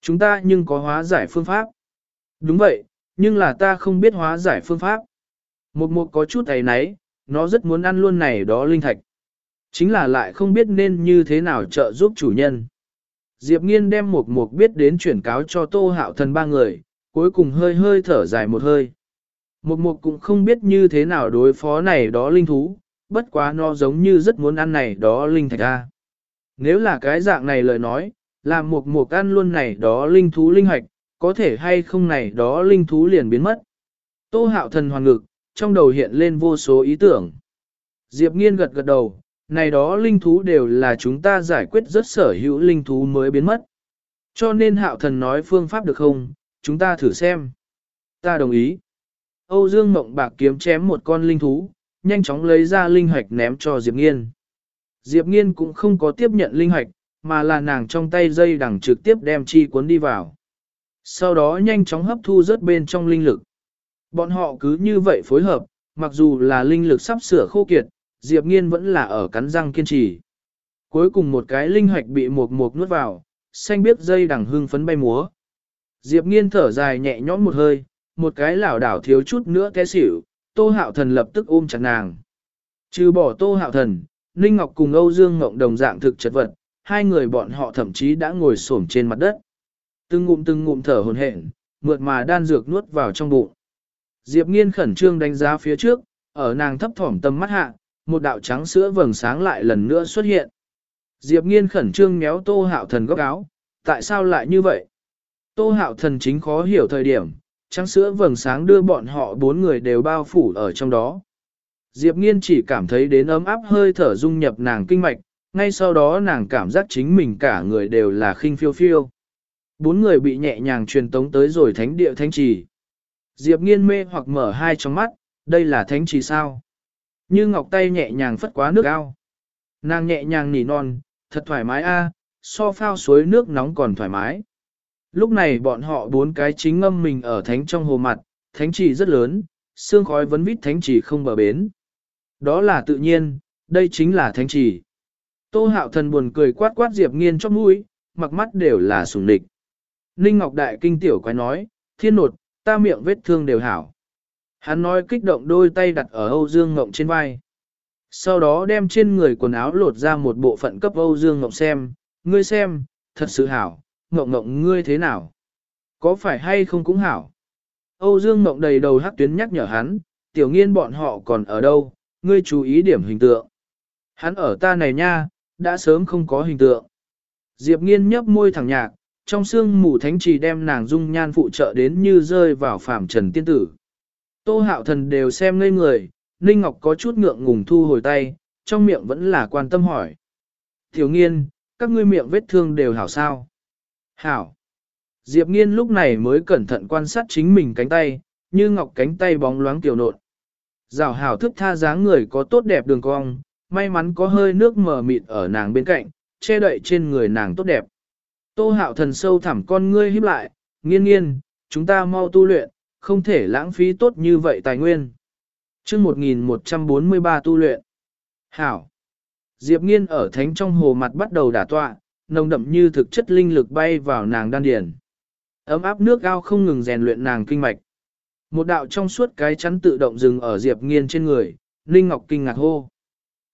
Chúng ta nhưng có hóa giải phương pháp. Đúng vậy, nhưng là ta không biết hóa giải phương pháp. Một mục có chút ấy nấy, nó rất muốn ăn luôn này đó linh thạch. Chính là lại không biết nên như thế nào trợ giúp chủ nhân. Diệp Nghiên đem một mục biết đến chuyển cáo cho Tô Hạo Thần ba người, cuối cùng hơi hơi thở dài một hơi. Một mục cũng không biết như thế nào đối phó này đó linh thú, bất quá nó giống như rất muốn ăn này đó linh thạch ra. Nếu là cái dạng này lời nói, làm một mục ăn luôn này đó linh thú linh hạch, có thể hay không này đó linh thú liền biến mất. Tô hạo thần hoàn ngực, trong đầu hiện lên vô số ý tưởng. Diệp nghiên gật gật đầu, này đó linh thú đều là chúng ta giải quyết rất sở hữu linh thú mới biến mất. Cho nên hạo thần nói phương pháp được không, chúng ta thử xem. Ta đồng ý. Âu Dương Mộng Bạc kiếm chém một con linh thú, nhanh chóng lấy ra linh hạch ném cho Diệp Nghiên. Diệp Nghiên cũng không có tiếp nhận linh hạch, mà là nàng trong tay dây đằng trực tiếp đem chi cuốn đi vào. Sau đó nhanh chóng hấp thu rớt bên trong linh lực. Bọn họ cứ như vậy phối hợp, mặc dù là linh lực sắp sửa khô kiệt, Diệp Nghiên vẫn là ở cắn răng kiên trì. Cuối cùng một cái linh hạch bị một một nuốt vào, xanh biết dây đằng hưng phấn bay múa. Diệp Nghiên thở dài nhẹ nhõm một hơi, một cái lảo đảo thiếu chút nữa té xỉu, Tô Hạo Thần lập tức ôm chặt nàng. Trừ bỏ Tô Hạo Thần, Ninh Ngọc cùng Âu Dương Ngộng đồng dạng thực chật vật, hai người bọn họ thậm chí đã ngồi xổm trên mặt đất. Từng ngụm từng ngụm thở hồn hển, mượt mà đan dược nuốt vào trong bụng. Diệp Nghiên khẩn trương đánh giá phía trước, ở nàng thấp thỏm tâm mắt hạ, một đạo trắng sữa vầng sáng lại lần nữa xuất hiện. Diệp Nghiên khẩn trương méo Tô Hạo Thần góc áo, tại sao lại như vậy? Tô Hạo Thần chính khó hiểu thời điểm, trắng sữa vầng sáng đưa bọn họ bốn người đều bao phủ ở trong đó. Diệp Nghiên chỉ cảm thấy đến ấm áp hơi thở dung nhập nàng kinh mạch, ngay sau đó nàng cảm giác chính mình cả người đều là khinh phiêu phiêu. Bốn người bị nhẹ nhàng truyền tống tới rồi thánh địa thánh trì. Diệp Nghiên mê hoặc mở hai trong mắt, đây là thánh trì sao? Như ngọc tay nhẹ nhàng phất quá nước ao. Nàng nhẹ nhàng nỉ non, thật thoải mái a, so phao suối nước nóng còn thoải mái. Lúc này bọn họ bốn cái chính ngâm mình ở thánh trong hồ mặt, thánh trì rất lớn, xương khói vấn vít thánh trì không bờ bến. Đó là tự nhiên, đây chính là thánh trì. Tô hạo thần buồn cười quát quát Diệp nghiên trong mũi, mặc mắt đều là sùng địch. Ninh Ngọc Đại kinh tiểu quái nói, thiên nột, ta miệng vết thương đều hảo. Hắn nói kích động đôi tay đặt ở Âu Dương Ngộng trên vai. Sau đó đem trên người quần áo lột ra một bộ phận cấp Âu Dương Ngộng xem, ngươi xem, thật sự hảo, ngộng ngộng ngươi thế nào? Có phải hay không cũng hảo? Âu Dương Mộng đầy đầu hắc tuyến nhắc nhở hắn, tiểu nghiên bọn họ còn ở đâu, ngươi chú ý điểm hình tượng. Hắn ở ta này nha, đã sớm không có hình tượng. Diệp nghiên nhấp môi thẳng nhạc, trong xương mù thánh trì đem nàng dung nhan phụ trợ đến như rơi vào phàm trần tiên tử. Tô hạo thần đều xem ngây người, Ninh Ngọc có chút ngượng ngùng thu hồi tay, trong miệng vẫn là quan tâm hỏi. Tiểu nghiên, các ngươi miệng vết thương đều hảo sao? Hảo. Diệp nghiên lúc này mới cẩn thận quan sát chính mình cánh tay, như ngọc cánh tay bóng loáng tiểu nộn. Rào hảo thức tha dáng người có tốt đẹp đường cong, may mắn có hơi nước mờ mịt ở nàng bên cạnh, che đậy trên người nàng tốt đẹp. Tô hạo thần sâu thẳm con ngươi híp lại, nghiên nghiên, chúng ta mau tu luyện, không thể lãng phí tốt như vậy tài nguyên. chương 1143 tu luyện. Hảo. Diệp nghiên ở thánh trong hồ mặt bắt đầu đả tọa, nồng đậm như thực chất linh lực bay vào nàng đan điền. Ấm áp nước ao không ngừng rèn luyện nàng kinh mạch. Một đạo trong suốt cái chắn tự động dừng ở Diệp nghiên trên người, Ninh Ngọc kinh ngạc hô.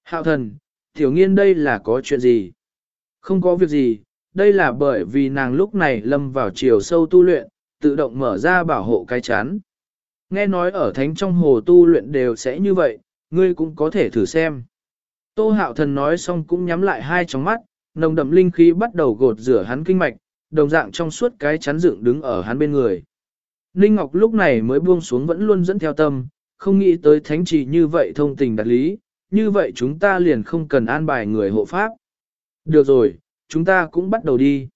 Hạo thần, tiểu nghiên đây là có chuyện gì? Không có việc gì, đây là bởi vì nàng lúc này lâm vào chiều sâu tu luyện, tự động mở ra bảo hộ cái chắn Nghe nói ở thánh trong hồ tu luyện đều sẽ như vậy, ngươi cũng có thể thử xem. Tô hạo thần nói xong cũng nhắm lại hai tròng mắt, nồng đậm linh khí bắt đầu gột rửa hắn kinh mạch, đồng dạng trong suốt cái chắn dựng đứng ở hắn bên người. Ninh Ngọc lúc này mới buông xuống vẫn luôn dẫn theo tâm, không nghĩ tới thánh trì như vậy thông tình đạt lý, như vậy chúng ta liền không cần an bài người hộ pháp. Được rồi, chúng ta cũng bắt đầu đi.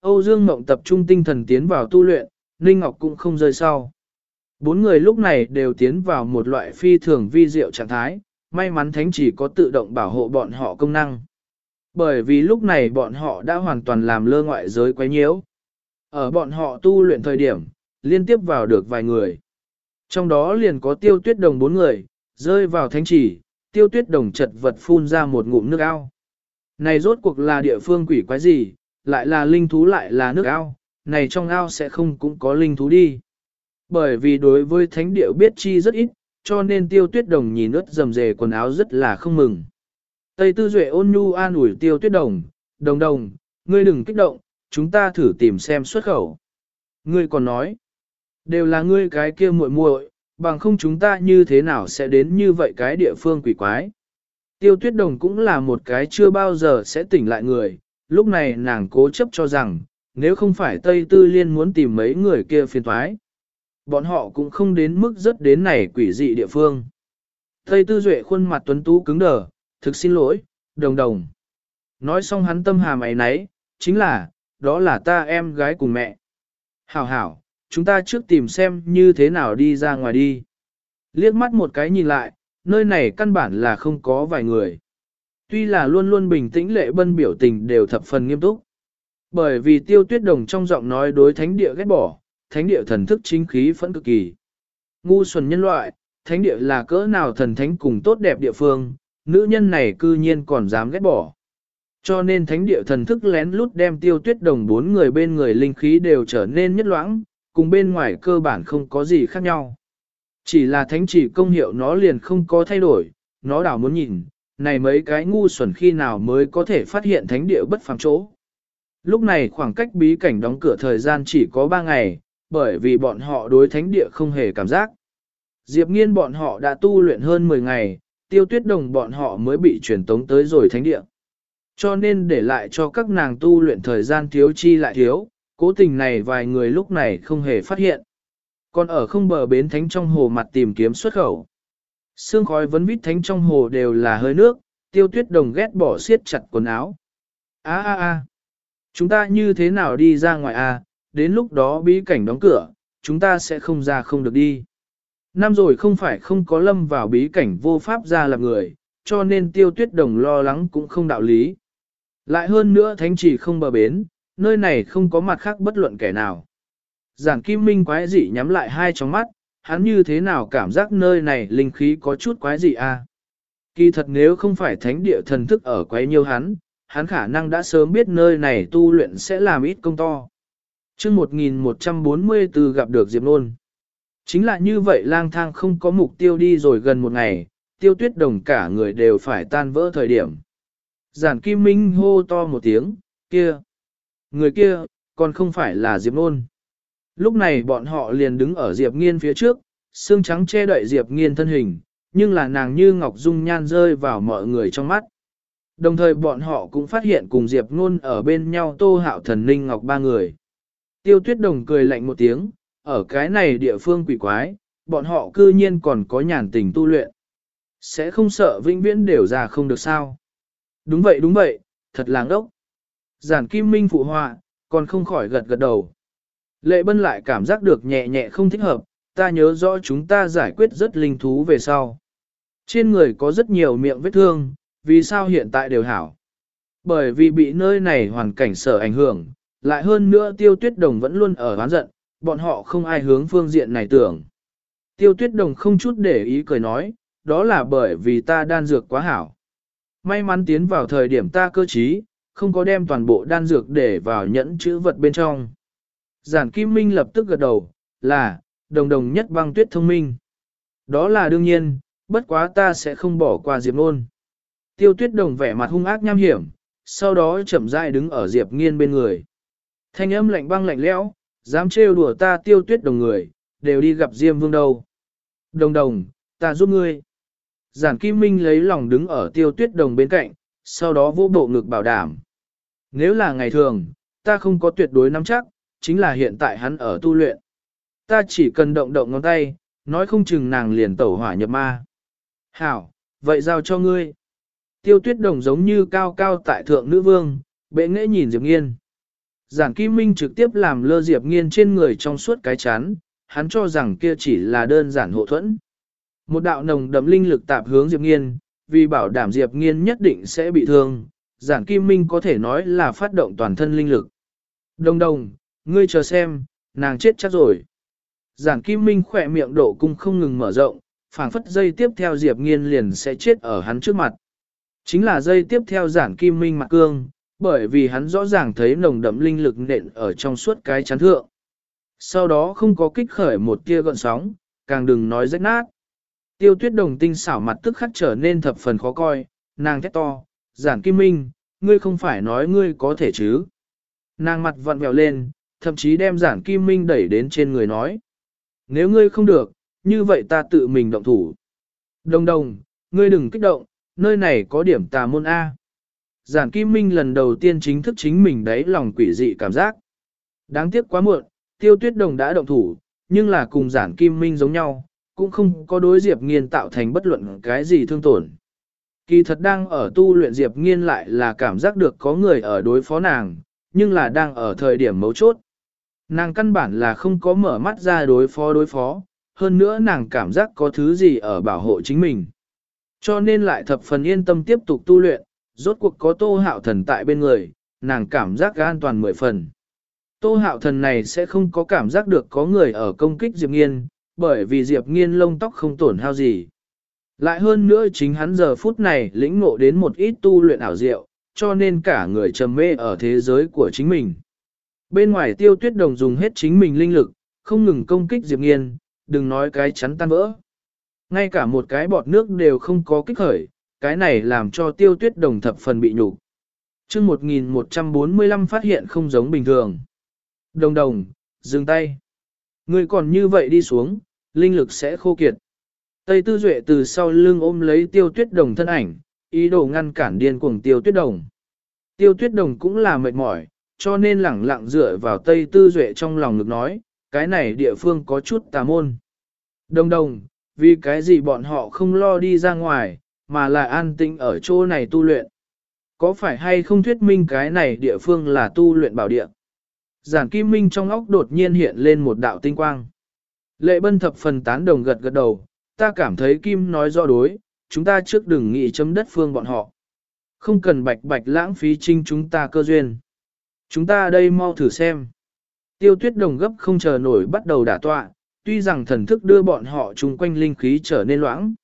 Âu Dương Mộng tập trung tinh thần tiến vào tu luyện, Ninh Ngọc cũng không rơi sau. Bốn người lúc này đều tiến vào một loại phi thường vi diệu trạng thái, may mắn thánh chỉ có tự động bảo hộ bọn họ công năng. Bởi vì lúc này bọn họ đã hoàn toàn làm lơ ngoại giới quấy nhiễu. Ở bọn họ tu luyện thời điểm, liên tiếp vào được vài người. Trong đó liền có tiêu tuyết đồng bốn người, rơi vào thánh chỉ, tiêu tuyết đồng chật vật phun ra một ngụm nước ao. Này rốt cuộc là địa phương quỷ quái gì, lại là linh thú lại là nước ao, này trong ao sẽ không cũng có linh thú đi. Bởi vì đối với thánh địa biết chi rất ít, cho nên tiêu tuyết đồng nhìn ướt dầm dề quần áo rất là không mừng. Tây Tư Duệ ôn nhu an ủi tiêu tuyết đồng, đồng đồng, ngươi đừng kích động, chúng ta thử tìm xem xuất khẩu. Ngươi còn nói, đều là ngươi cái kia muội muội, bằng không chúng ta như thế nào sẽ đến như vậy cái địa phương quỷ quái. Tiêu tuyết đồng cũng là một cái chưa bao giờ sẽ tỉnh lại người, lúc này nàng cố chấp cho rằng, nếu không phải Tây Tư Liên muốn tìm mấy người kia phiền thoái, bọn họ cũng không đến mức rất đến này quỷ dị địa phương. Tây Tư Duệ khuôn mặt tuấn tú cứng đờ, thực xin lỗi, đồng đồng. Nói xong hắn tâm hàm ấy nấy, chính là, đó là ta em gái cùng mẹ. Hảo hảo, chúng ta trước tìm xem như thế nào đi ra ngoài đi. Liếc mắt một cái nhìn lại, nơi này căn bản là không có vài người. Tuy là luôn luôn bình tĩnh lệ bân biểu tình đều thập phần nghiêm túc. Bởi vì tiêu tuyết đồng trong giọng nói đối thánh địa ghét bỏ, thánh địa thần thức chính khí phẫn cực kỳ. Ngu xuẩn nhân loại, thánh địa là cỡ nào thần thánh cùng tốt đẹp địa phương, nữ nhân này cư nhiên còn dám ghét bỏ. Cho nên thánh địa thần thức lén lút đem tiêu tuyết đồng bốn người bên người linh khí đều trở nên nhất loãng, cùng bên ngoài cơ bản không có gì khác nhau. Chỉ là thánh chỉ công hiệu nó liền không có thay đổi, nó đảo muốn nhìn, này mấy cái ngu xuẩn khi nào mới có thể phát hiện thánh địa bất phàm chỗ. Lúc này khoảng cách bí cảnh đóng cửa thời gian chỉ có 3 ngày, bởi vì bọn họ đối thánh địa không hề cảm giác. Diệp nghiên bọn họ đã tu luyện hơn 10 ngày, tiêu tuyết đồng bọn họ mới bị truyền tống tới rồi thánh địa. Cho nên để lại cho các nàng tu luyện thời gian thiếu chi lại thiếu, cố tình này vài người lúc này không hề phát hiện. Còn ở không bờ bến thánh trong hồ mặt tìm kiếm xuất khẩu. Sương khói vấn vít thánh trong hồ đều là hơi nước, tiêu tuyết đồng ghét bỏ siết chặt quần áo. a a a chúng ta như thế nào đi ra ngoài a đến lúc đó bí cảnh đóng cửa, chúng ta sẽ không ra không được đi. Năm rồi không phải không có lâm vào bí cảnh vô pháp ra làm người, cho nên tiêu tuyết đồng lo lắng cũng không đạo lý. Lại hơn nữa thánh chỉ không bờ bến, nơi này không có mặt khác bất luận kẻ nào. Giản Kim Minh quái dị nhắm lại hai tròng mắt, hắn như thế nào cảm giác nơi này linh khí có chút quái dị a? À? Kỳ thật nếu không phải thánh địa thần thức ở quấy nhiêu hắn, hắn khả năng đã sớm biết nơi này tu luyện sẽ làm ít công to. chương 1144 gặp được Diệp Nôn. Chính là như vậy lang thang không có mục tiêu đi rồi gần một ngày, tiêu tuyết đồng cả người đều phải tan vỡ thời điểm. Giản Kim Minh hô to một tiếng, Kia! Người kia, còn không phải là Diệp Nôn. Lúc này bọn họ liền đứng ở Diệp Nghiên phía trước, xương trắng che đậy Diệp Nghiên thân hình, nhưng là nàng như ngọc dung nhan rơi vào mọi người trong mắt. Đồng thời bọn họ cũng phát hiện cùng Diệp Nôn ở bên nhau tô hạo thần ninh ngọc ba người. Tiêu tuyết đồng cười lạnh một tiếng, ở cái này địa phương quỷ quái, bọn họ cư nhiên còn có nhàn tình tu luyện. Sẽ không sợ vĩnh viễn đều già không được sao. Đúng vậy đúng vậy, thật làng đốc. Giản kim minh phụ họa, còn không khỏi gật gật đầu. Lệ bân lại cảm giác được nhẹ nhẹ không thích hợp, ta nhớ rõ chúng ta giải quyết rất linh thú về sau. Trên người có rất nhiều miệng vết thương, vì sao hiện tại đều hảo? Bởi vì bị nơi này hoàn cảnh sở ảnh hưởng, lại hơn nữa tiêu tuyết đồng vẫn luôn ở oán giận, bọn họ không ai hướng phương diện này tưởng. Tiêu tuyết đồng không chút để ý cười nói, đó là bởi vì ta đan dược quá hảo. May mắn tiến vào thời điểm ta cơ trí, không có đem toàn bộ đan dược để vào nhẫn chữ vật bên trong. Giản Kim Minh lập tức gật đầu, là, đồng đồng nhất băng tuyết thông minh. Đó là đương nhiên, bất quá ta sẽ không bỏ qua Diệp Nôn. Tiêu tuyết đồng vẻ mặt hung ác nham hiểm, sau đó chậm rãi đứng ở Diệp Nghiên bên người. Thanh âm lạnh băng lạnh lẽo, dám trêu đùa ta tiêu tuyết đồng người, đều đi gặp Diêm Vương đâu. Đồng đồng, ta giúp ngươi. Giản Kim Minh lấy lòng đứng ở tiêu tuyết đồng bên cạnh, sau đó vô bộ ngực bảo đảm. Nếu là ngày thường, ta không có tuyệt đối nắm chắc, chính là hiện tại hắn ở tu luyện. Ta chỉ cần động động ngón tay, nói không chừng nàng liền tẩu hỏa nhập ma. Hảo, vậy giao cho ngươi. Tiêu tuyết đồng giống như cao cao tại thượng nữ vương, bệ nghệ nhìn Diệp Nghiên. Giản Kim Minh trực tiếp làm lơ Diệp Nghiên trên người trong suốt cái chán, hắn cho rằng kia chỉ là đơn giản hộ thuẫn. Một đạo nồng đậm linh lực tạp hướng Diệp Nghiên, vì bảo đảm Diệp Nghiên nhất định sẽ bị thương, Giản Kim Minh có thể nói là phát động toàn thân linh lực. Đồng đồng, ngươi chờ xem, nàng chết chắc rồi. Giản Kim Minh khỏe miệng độ cung không ngừng mở rộng, phảng phất dây tiếp theo Diệp Nghiên liền sẽ chết ở hắn trước mặt. Chính là dây tiếp theo Giản Kim Minh mặt cương, bởi vì hắn rõ ràng thấy nồng đậm linh lực nện ở trong suốt cái chán thượng. Sau đó không có kích khởi một tia gợn sóng, càng đừng nói rách nát. Tiêu tuyết đồng tinh xảo mặt tức khắc trở nên thập phần khó coi, nàng thét to, giản kim minh, ngươi không phải nói ngươi có thể chứ. Nàng mặt vặn vẹo lên, thậm chí đem giản kim minh đẩy đến trên người nói. Nếu ngươi không được, như vậy ta tự mình động thủ. Đồng đồng, ngươi đừng kích động, nơi này có điểm tà môn A. Giản kim minh lần đầu tiên chính thức chính mình đấy lòng quỷ dị cảm giác. Đáng tiếc quá muộn, tiêu tuyết đồng đã động thủ, nhưng là cùng giản kim minh giống nhau, cũng không có đối Diệp Nghiên tạo thành bất luận cái gì thương tổn. Kỳ thật đang ở tu luyện Diệp Nghiên lại là cảm giác được có người ở đối phó nàng, nhưng là đang ở thời điểm mấu chốt. Nàng căn bản là không có mở mắt ra đối phó đối phó, hơn nữa nàng cảm giác có thứ gì ở bảo hộ chính mình. Cho nên lại thập phần yên tâm tiếp tục tu luyện, rốt cuộc có tô hạo thần tại bên người, nàng cảm giác an toàn mười phần. Tô hạo thần này sẽ không có cảm giác được có người ở công kích Diệp Nghiên, bởi vì Diệp Nghiên lông tóc không tổn hao gì. Lại hơn nữa chính hắn giờ phút này lĩnh ngộ đến một ít tu luyện ảo diệu, cho nên cả người trầm mê ở thế giới của chính mình. Bên ngoài tiêu tuyết đồng dùng hết chính mình linh lực, không ngừng công kích Diệp Nghiên, đừng nói cái chắn tan vỡ. Ngay cả một cái bọt nước đều không có kích khởi, cái này làm cho tiêu tuyết đồng thập phần bị nhục. chương 1145 phát hiện không giống bình thường. Đồng đồng, dừng tay. Ngươi còn như vậy đi xuống, linh lực sẽ khô kiệt. Tây Tư Duệ từ sau lưng ôm lấy tiêu tuyết đồng thân ảnh, ý đồ ngăn cản điên cuồng tiêu tuyết đồng. Tiêu tuyết đồng cũng là mệt mỏi, cho nên lẳng lặng dựa vào Tây Tư Duệ trong lòng ngực nói, cái này địa phương có chút tà môn. Đồng đồng, vì cái gì bọn họ không lo đi ra ngoài, mà là an tĩnh ở chỗ này tu luyện. Có phải hay không thuyết minh cái này địa phương là tu luyện bảo địa? Giản Kim Minh trong óc đột nhiên hiện lên một đạo tinh quang. Lệ bân thập phần tán đồng gật gật đầu, ta cảm thấy Kim nói rõ đối, chúng ta trước đừng nghĩ chấm đất phương bọn họ. Không cần bạch bạch lãng phí trinh chúng ta cơ duyên. Chúng ta đây mau thử xem. Tiêu tuyết đồng gấp không chờ nổi bắt đầu đả tọa, tuy rằng thần thức đưa bọn họ chung quanh linh khí trở nên loãng.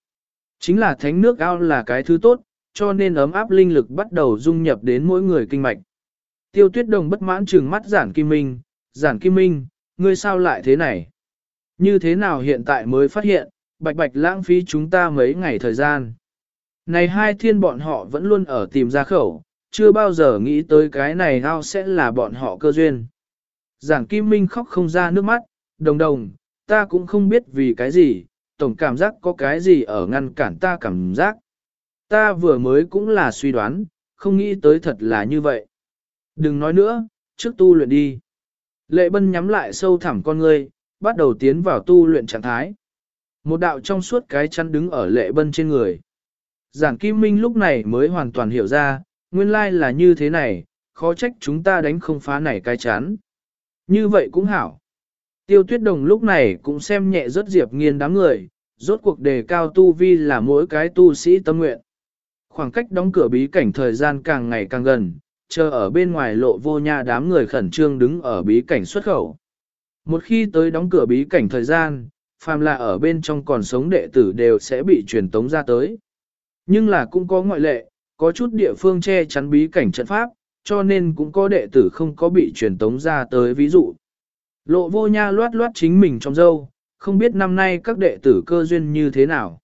Chính là thánh nước ao là cái thứ tốt, cho nên ấm áp linh lực bắt đầu dung nhập đến mỗi người kinh mạch. Tiêu tuyết đồng bất mãn trừng mắt giản kim minh, giản kim minh, ngươi sao lại thế này? Như thế nào hiện tại mới phát hiện, bạch bạch lãng phí chúng ta mấy ngày thời gian. Này hai thiên bọn họ vẫn luôn ở tìm ra khẩu, Chưa bao giờ nghĩ tới cái này ao sẽ là bọn họ cơ duyên. Giảng Kim Minh khóc không ra nước mắt, đồng đồng, ta cũng không biết vì cái gì, tổng cảm giác có cái gì ở ngăn cản ta cảm giác. Ta vừa mới cũng là suy đoán, không nghĩ tới thật là như vậy. Đừng nói nữa, trước tu luyện đi. Lệ bân nhắm lại sâu thẳm con ngươi, bắt đầu tiến vào tu luyện trạng thái. Một đạo trong suốt cái chắn đứng ở lệ bân trên người. Giảng Kim Minh lúc này mới hoàn toàn hiểu ra, nguyên lai là như thế này, khó trách chúng ta đánh không phá này cái chắn. Như vậy cũng hảo. Tiêu tuyết đồng lúc này cũng xem nhẹ rất diệp nghiên đám người, rốt cuộc đề cao tu vi là mỗi cái tu sĩ tâm nguyện. Khoảng cách đóng cửa bí cảnh thời gian càng ngày càng gần, chờ ở bên ngoài lộ vô nha đám người khẩn trương đứng ở bí cảnh xuất khẩu. Một khi tới đóng cửa bí cảnh thời gian, phàm là ở bên trong còn sống đệ tử đều sẽ bị truyền tống ra tới. Nhưng là cũng có ngoại lệ, có chút địa phương che chắn bí cảnh trận pháp, cho nên cũng có đệ tử không có bị truyền tống ra tới ví dụ. Lộ vô nha loát loát chính mình trong dâu, không biết năm nay các đệ tử cơ duyên như thế nào.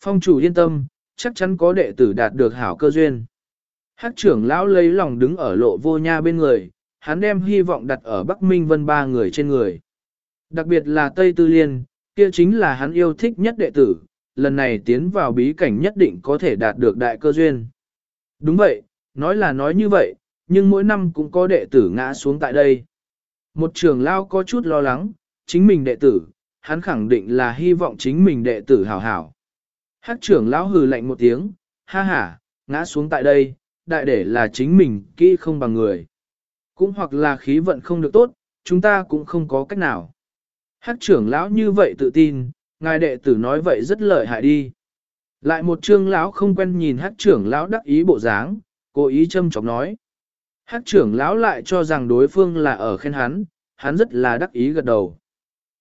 Phong chủ yên tâm, chắc chắn có đệ tử đạt được hảo cơ duyên. Hắc trưởng lão lấy lòng đứng ở lộ vô nha bên người, hắn đem hy vọng đặt ở Bắc Minh Vân ba người trên người. Đặc biệt là Tây Tư Liên, kia chính là hắn yêu thích nhất đệ tử, lần này tiến vào bí cảnh nhất định có thể đạt được đại cơ duyên. Đúng vậy, nói là nói như vậy, nhưng mỗi năm cũng có đệ tử ngã xuống tại đây. Một trưởng lao có chút lo lắng, chính mình đệ tử, hắn khẳng định là hy vọng chính mình đệ tử hảo hảo. Hát trưởng lão hừ lạnh một tiếng, ha ha, ngã xuống tại đây, đại để là chính mình kỹ không bằng người. Cũng hoặc là khí vận không được tốt, chúng ta cũng không có cách nào. Hát trưởng lão như vậy tự tin, ngài đệ tử nói vậy rất lợi hại đi. Lại một trương lão không quen nhìn hát trưởng lão đắc ý bộ dáng, cố ý châm chọc nói. Hát trưởng lão lại cho rằng đối phương là ở khen hắn, hắn rất là đắc ý gật đầu.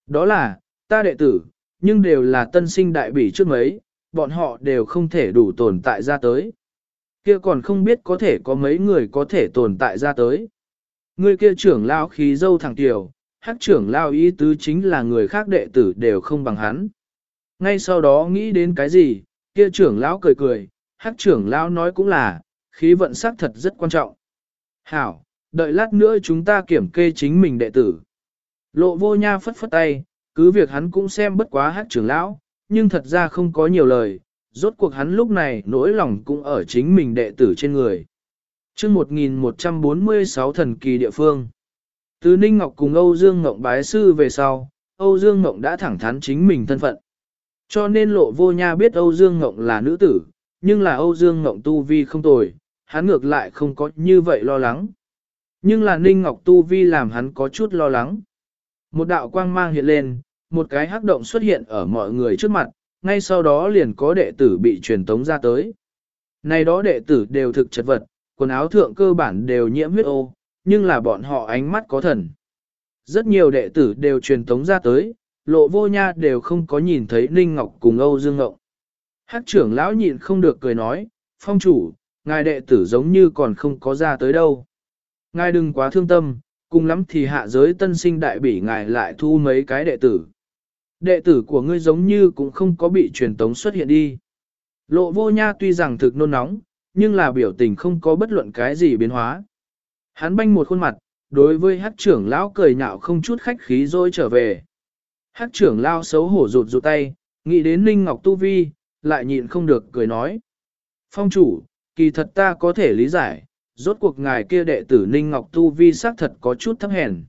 Đó là, ta đệ tử, nhưng đều là tân sinh đại bỉ trước mấy, bọn họ đều không thể đủ tồn tại ra tới. Kia còn không biết có thể có mấy người có thể tồn tại ra tới. Người kia trưởng lão khí dâu thẳng tiểu, hát trưởng lão ý tứ chính là người khác đệ tử đều không bằng hắn. Ngay sau đó nghĩ đến cái gì, kia trưởng lão cười cười, hát trưởng lão nói cũng là, khí vận sắc thật rất quan trọng. Hảo, đợi lát nữa chúng ta kiểm kê chính mình đệ tử. Lộ vô nha phất phất tay, cứ việc hắn cũng xem bất quá hát trưởng lão, nhưng thật ra không có nhiều lời, rốt cuộc hắn lúc này nỗi lòng cũng ở chính mình đệ tử trên người. chương 1146 thần kỳ địa phương. Từ Ninh Ngọc cùng Âu Dương Ngọc bái sư về sau, Âu Dương Ngọc đã thẳng thắn chính mình thân phận. Cho nên lộ vô nha biết Âu Dương Ngọc là nữ tử, nhưng là Âu Dương Ngọc tu vi không tồi, hắn ngược lại không có như vậy lo lắng. Nhưng là Ninh Ngọc tu vi làm hắn có chút lo lắng. Một đạo quang mang hiện lên, một cái hắc động xuất hiện ở mọi người trước mặt, ngay sau đó liền có đệ tử bị truyền tống ra tới. Này đó đệ tử đều thực chật vật, quần áo thượng cơ bản đều nhiễm huyết ô, nhưng là bọn họ ánh mắt có thần. Rất nhiều đệ tử đều truyền tống ra tới, lộ vô nha đều không có nhìn thấy Ninh Ngọc cùng Âu Dương Ngọc. Hát trưởng lão nhịn không được cười nói, phong chủ, ngài đệ tử giống như còn không có ra tới đâu. Ngài đừng quá thương tâm, cùng lắm thì hạ giới tân sinh đại bỉ ngài lại thu mấy cái đệ tử. Đệ tử của ngươi giống như cũng không có bị truyền tống xuất hiện đi. Lộ vô nha tuy rằng thực nôn nóng, nhưng là biểu tình không có bất luận cái gì biến hóa. Hắn banh một khuôn mặt, đối với hát trưởng lão cười nhạo không chút khách khí rồi trở về. Hát trưởng lão xấu hổ rụt rụt tay, nghĩ đến Ninh Ngọc Tu Vi, lại nhịn không được cười nói. Phong chủ, kỳ thật ta có thể lý giải, rốt cuộc ngài kia đệ tử Ninh Ngọc Tu Vi xác thật có chút thấp hèn.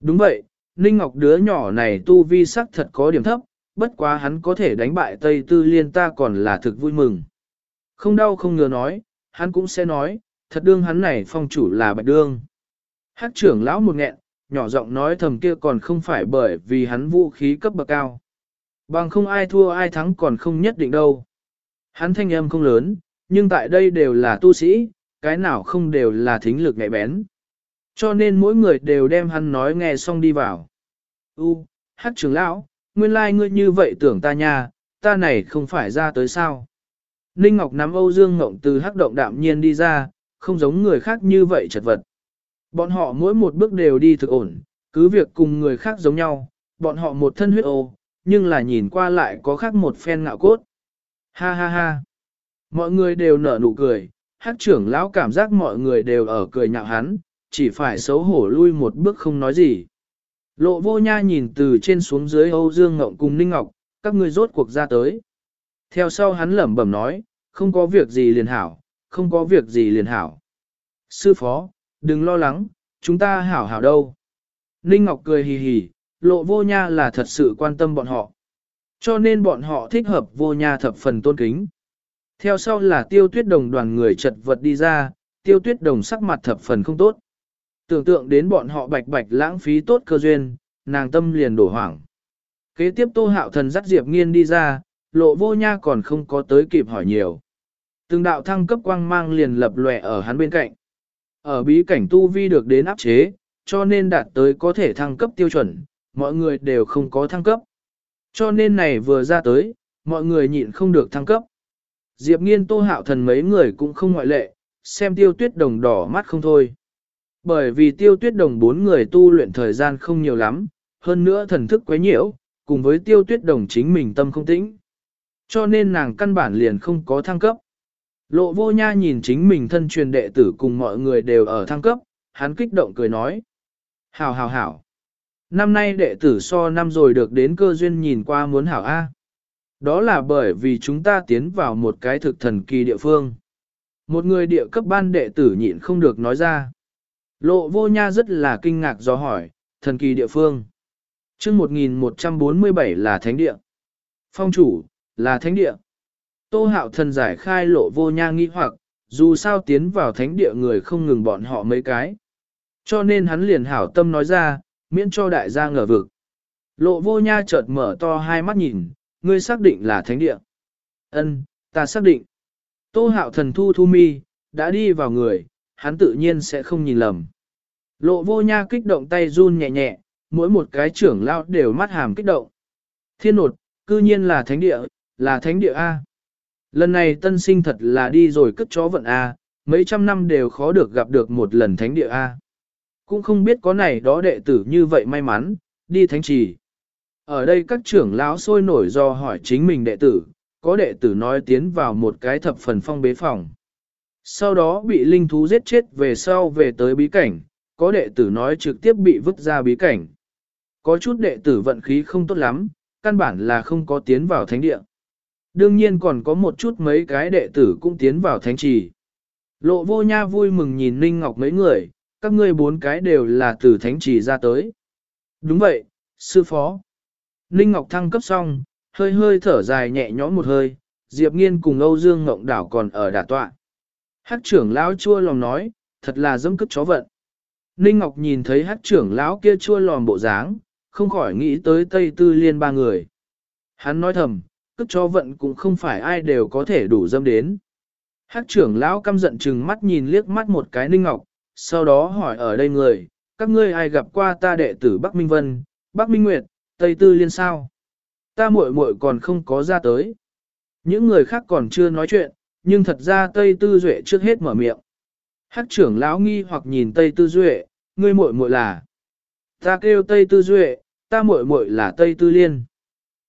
Đúng vậy, Ninh Ngọc đứa nhỏ này Tu Vi xác thật có điểm thấp, bất quá hắn có thể đánh bại Tây Tư Liên ta còn là thực vui mừng. Không đau không ngừa nói, hắn cũng sẽ nói, thật đương hắn này phong chủ là bạch đương. Hát trưởng lão một nghẹn, nhỏ giọng nói thầm kia còn không phải bởi vì hắn vũ khí cấp bậc cao. Bằng không ai thua ai thắng còn không nhất định đâu. Hắn thanh âm không lớn, nhưng tại đây đều là tu sĩ, cái nào không đều là thính lực nhạy bén. Cho nên mỗi người đều đem hắn nói nghe xong đi vào. U, hát trưởng lão, nguyên lai like ngươi như vậy tưởng ta nha, ta này không phải ra tới sao. Ninh Ngọc nắm Âu Dương Ngộng từ hắc động đạm nhiên đi ra, không giống người khác như vậy chật vật. Bọn họ mỗi một bước đều đi thực ổn, cứ việc cùng người khác giống nhau, bọn họ một thân huyết ô, nhưng là nhìn qua lại có khác một phen ngạo cốt. Ha ha ha. Mọi người đều nở nụ cười, hát trưởng lão cảm giác mọi người đều ở cười nhạo hắn, chỉ phải xấu hổ lui một bước không nói gì. Lộ vô nha nhìn từ trên xuống dưới Âu Dương Ngộng cùng Ninh Ngọc, các ngươi rốt cuộc ra tới. Theo sau hắn lẩm bẩm nói, không có việc gì liền hảo, không có việc gì liền hảo. Sư phó, đừng lo lắng, chúng ta hảo hảo đâu. Ninh Ngọc cười hì hì, lộ vô nha là thật sự quan tâm bọn họ. Cho nên bọn họ thích hợp vô nha thập phần tôn kính. Theo sau là tiêu tuyết đồng đoàn người chật vật đi ra, tiêu tuyết đồng sắc mặt thập phần không tốt. Tưởng tượng đến bọn họ bạch bạch lãng phí tốt cơ duyên, nàng tâm liền đổ hoảng. Kế tiếp tô hạo thần dắt Diệp Nghiên đi ra, lộ vô nha còn không có tới kịp hỏi nhiều. Từng đạo thăng cấp quang mang liền lập lòe ở hắn bên cạnh. Ở bí cảnh tu vi được đến áp chế, cho nên đạt tới có thể thăng cấp tiêu chuẩn, mọi người đều không có thăng cấp. Cho nên này vừa ra tới, mọi người nhịn không được thăng cấp. Diệp nghiên tô hạo thần mấy người cũng không ngoại lệ, xem tiêu tuyết đồng đỏ mắt không thôi. Bởi vì tiêu tuyết đồng bốn người tu luyện thời gian không nhiều lắm, hơn nữa thần thức quấy nhiễu, cùng với tiêu tuyết đồng chính mình tâm không tĩnh. Cho nên nàng căn bản liền không có thăng cấp. Lộ vô nha nhìn chính mình thân truyền đệ tử cùng mọi người đều ở thăng cấp, hắn kích động cười nói. Hảo hảo hảo. Năm nay đệ tử so năm rồi được đến cơ duyên nhìn qua muốn hảo A. Đó là bởi vì chúng ta tiến vào một cái thực thần kỳ địa phương. Một người địa cấp ban đệ tử nhịn không được nói ra. Lộ vô nha rất là kinh ngạc do hỏi, thần kỳ địa phương. chương 1147 là thánh địa. Phong chủ, là thánh địa. Tô hạo thần giải khai lộ vô nha nghi hoặc, dù sao tiến vào thánh địa người không ngừng bọn họ mấy cái. Cho nên hắn liền hảo tâm nói ra, miễn cho đại gia ngờ vực. Lộ vô nha chợt mở to hai mắt nhìn, ngươi xác định là thánh địa. Ân, ta xác định. Tô hạo thần thu thu mi, đã đi vào người, hắn tự nhiên sẽ không nhìn lầm. Lộ vô nha kích động tay run nhẹ nhẹ, mỗi một cái trưởng lao đều mắt hàm kích động. Thiên nột, cư nhiên là thánh địa, là thánh địa A. Lần này tân sinh thật là đi rồi cất chó vận A, mấy trăm năm đều khó được gặp được một lần thánh địa A. Cũng không biết có này đó đệ tử như vậy may mắn, đi thánh trì. Ở đây các trưởng lão sôi nổi do hỏi chính mình đệ tử, có đệ tử nói tiến vào một cái thập phần phong bế phòng. Sau đó bị linh thú giết chết về sau về tới bí cảnh, có đệ tử nói trực tiếp bị vứt ra bí cảnh. Có chút đệ tử vận khí không tốt lắm, căn bản là không có tiến vào thánh địa. Đương nhiên còn có một chút mấy cái đệ tử cũng tiến vào thánh trì. Lộ vô nha vui mừng nhìn Ninh Ngọc mấy người, các ngươi bốn cái đều là từ thánh trì ra tới. Đúng vậy, sư phó. Ninh Ngọc thăng cấp xong, hơi hơi thở dài nhẹ nhõm một hơi, Diệp Nghiên cùng Âu Dương Ngộng Đảo còn ở đả tọa. Hát trưởng lão chua lòng nói, thật là dâm cướp chó vận. Ninh Ngọc nhìn thấy hát trưởng lão kia chua lòm bộ dáng, không khỏi nghĩ tới Tây Tư Liên ba người. Hắn nói thầm, cướp chó vận cũng không phải ai đều có thể đủ dâm đến. Hát trưởng lão căm giận chừng mắt nhìn liếc mắt một cái Ninh Ngọc, sau đó hỏi ở đây người, các ngươi ai gặp qua ta đệ tử Bắc Minh Vân, Bắc Minh Nguyệt, Tây Tư Liên sao? Ta muội muội còn không có ra tới. Những người khác còn chưa nói chuyện, nhưng thật ra Tây Tư Duệ trước hết mở miệng. Hắc trưởng lão nghi hoặc nhìn Tây Tư Duệ, ngươi muội muội là. Ta kêu Tây Tư Duệ, ta muội muội là Tây Tư Liên.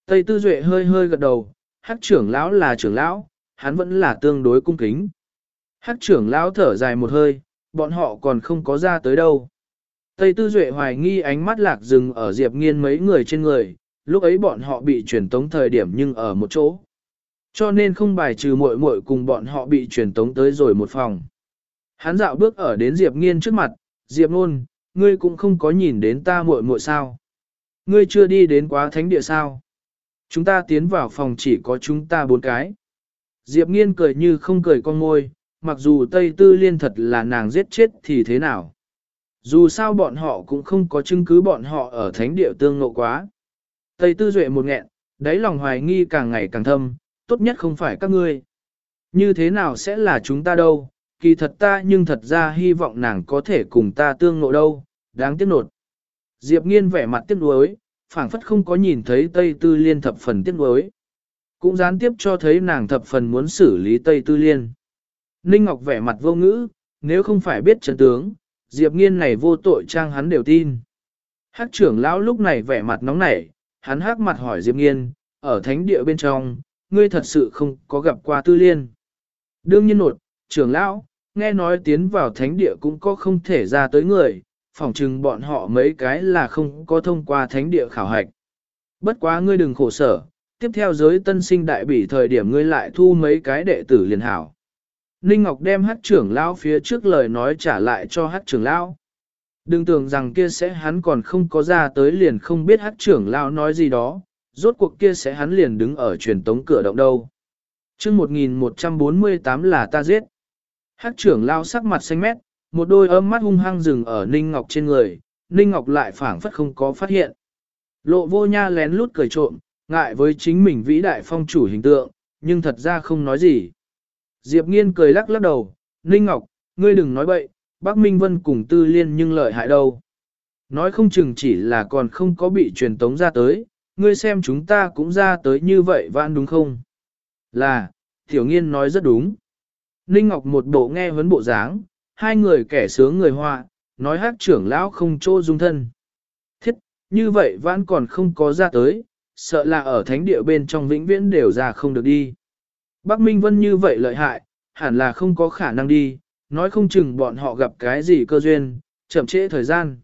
Tây Tư Duệ hơi hơi gật đầu, Hắc trưởng lão là trưởng lão, hắn vẫn là tương đối cung kính. Hắc trưởng lão thở dài một hơi, bọn họ còn không có ra tới đâu. Tây Tư Duệ hoài nghi ánh mắt lạc dừng ở Diệp Nghiên mấy người trên người, lúc ấy bọn họ bị truyền tống thời điểm nhưng ở một chỗ. Cho nên không bài trừ muội muội cùng bọn họ bị truyền tống tới rồi một phòng. Hắn dạo bước ở đến Diệp Nghiên trước mặt, Diệp Nôn, ngươi cũng không có nhìn đến ta muội muội sao. Ngươi chưa đi đến quá thánh địa sao. Chúng ta tiến vào phòng chỉ có chúng ta bốn cái. Diệp Nghiên cười như không cười con môi, mặc dù Tây Tư Liên thật là nàng giết chết thì thế nào. Dù sao bọn họ cũng không có chứng cứ bọn họ ở thánh địa tương ngộ quá. Tây Tư Duệ một nghẹn, đáy lòng hoài nghi càng ngày càng thâm, tốt nhất không phải các ngươi. Như thế nào sẽ là chúng ta đâu, kỳ thật ta nhưng thật ra hy vọng nàng có thể cùng ta tương ngộ đâu, đáng tiếc nột. Diệp nghiên vẻ mặt tiếc nuối, phảng phất không có nhìn thấy Tây Tư Liên thập phần tiếc nuối. Cũng gián tiếp cho thấy nàng thập phần muốn xử lý Tây Tư Liên. Ninh Ngọc vẻ mặt vô ngữ, nếu không phải biết chân tướng, Diệp nghiên này vô tội trang hắn đều tin. Hắc trưởng lão lúc này vẻ mặt nóng nảy, hắn hắc mặt hỏi Diệp nghiên, ở thánh địa bên trong, ngươi thật sự không có gặp qua tư liên. Đương nhiên nột, trưởng lão, nghe nói tiến vào thánh địa cũng có không thể ra tới người, phỏng chừng bọn họ mấy cái là không có thông qua thánh địa khảo hạch. Bất quá ngươi đừng khổ sở, tiếp theo giới tân sinh đại bỉ thời điểm ngươi lại thu mấy cái đệ tử liền hảo. Ninh Ngọc đem hát trưởng lão phía trước lời nói trả lại cho hát trưởng lão. Đừng tưởng rằng kia sẽ hắn còn không có ra tới liền không biết hát trưởng lão nói gì đó, rốt cuộc kia sẽ hắn liền đứng ở truyền tống cửa động đâu. chương 1148 là ta giết. Hát trưởng lão sắc mặt xanh mét, một đôi âm mắt hung hăng dừng ở Ninh Ngọc trên người, Ninh Ngọc lại phảng phất không có phát hiện. Lộ vô nha lén lút cười trộm, ngại với chính mình vĩ đại phong chủ hình tượng, nhưng thật ra không nói gì. Diệp nghiên cười lắc lắc đầu, Ninh Ngọc, ngươi đừng nói bậy, Bắc Minh Vân cùng tư liên nhưng lợi hại đâu. Nói không chừng chỉ là còn không có bị truyền tống ra tới, ngươi xem chúng ta cũng ra tới như vậy vãn đúng không? Là, Tiểu Nghiên nói rất đúng. Ninh Ngọc một bộ nghe vấn bộ dáng, hai người kẻ sướng người họa, nói hát trưởng lão không chỗ dung thân. Thiết, như vậy vãn còn không có ra tới, sợ là ở thánh địa bên trong vĩnh viễn đều ra không được đi. Bắc Minh Vân như vậy lợi hại, hẳn là không có khả năng đi, nói không chừng bọn họ gặp cái gì cơ duyên, chậm trễ thời gian.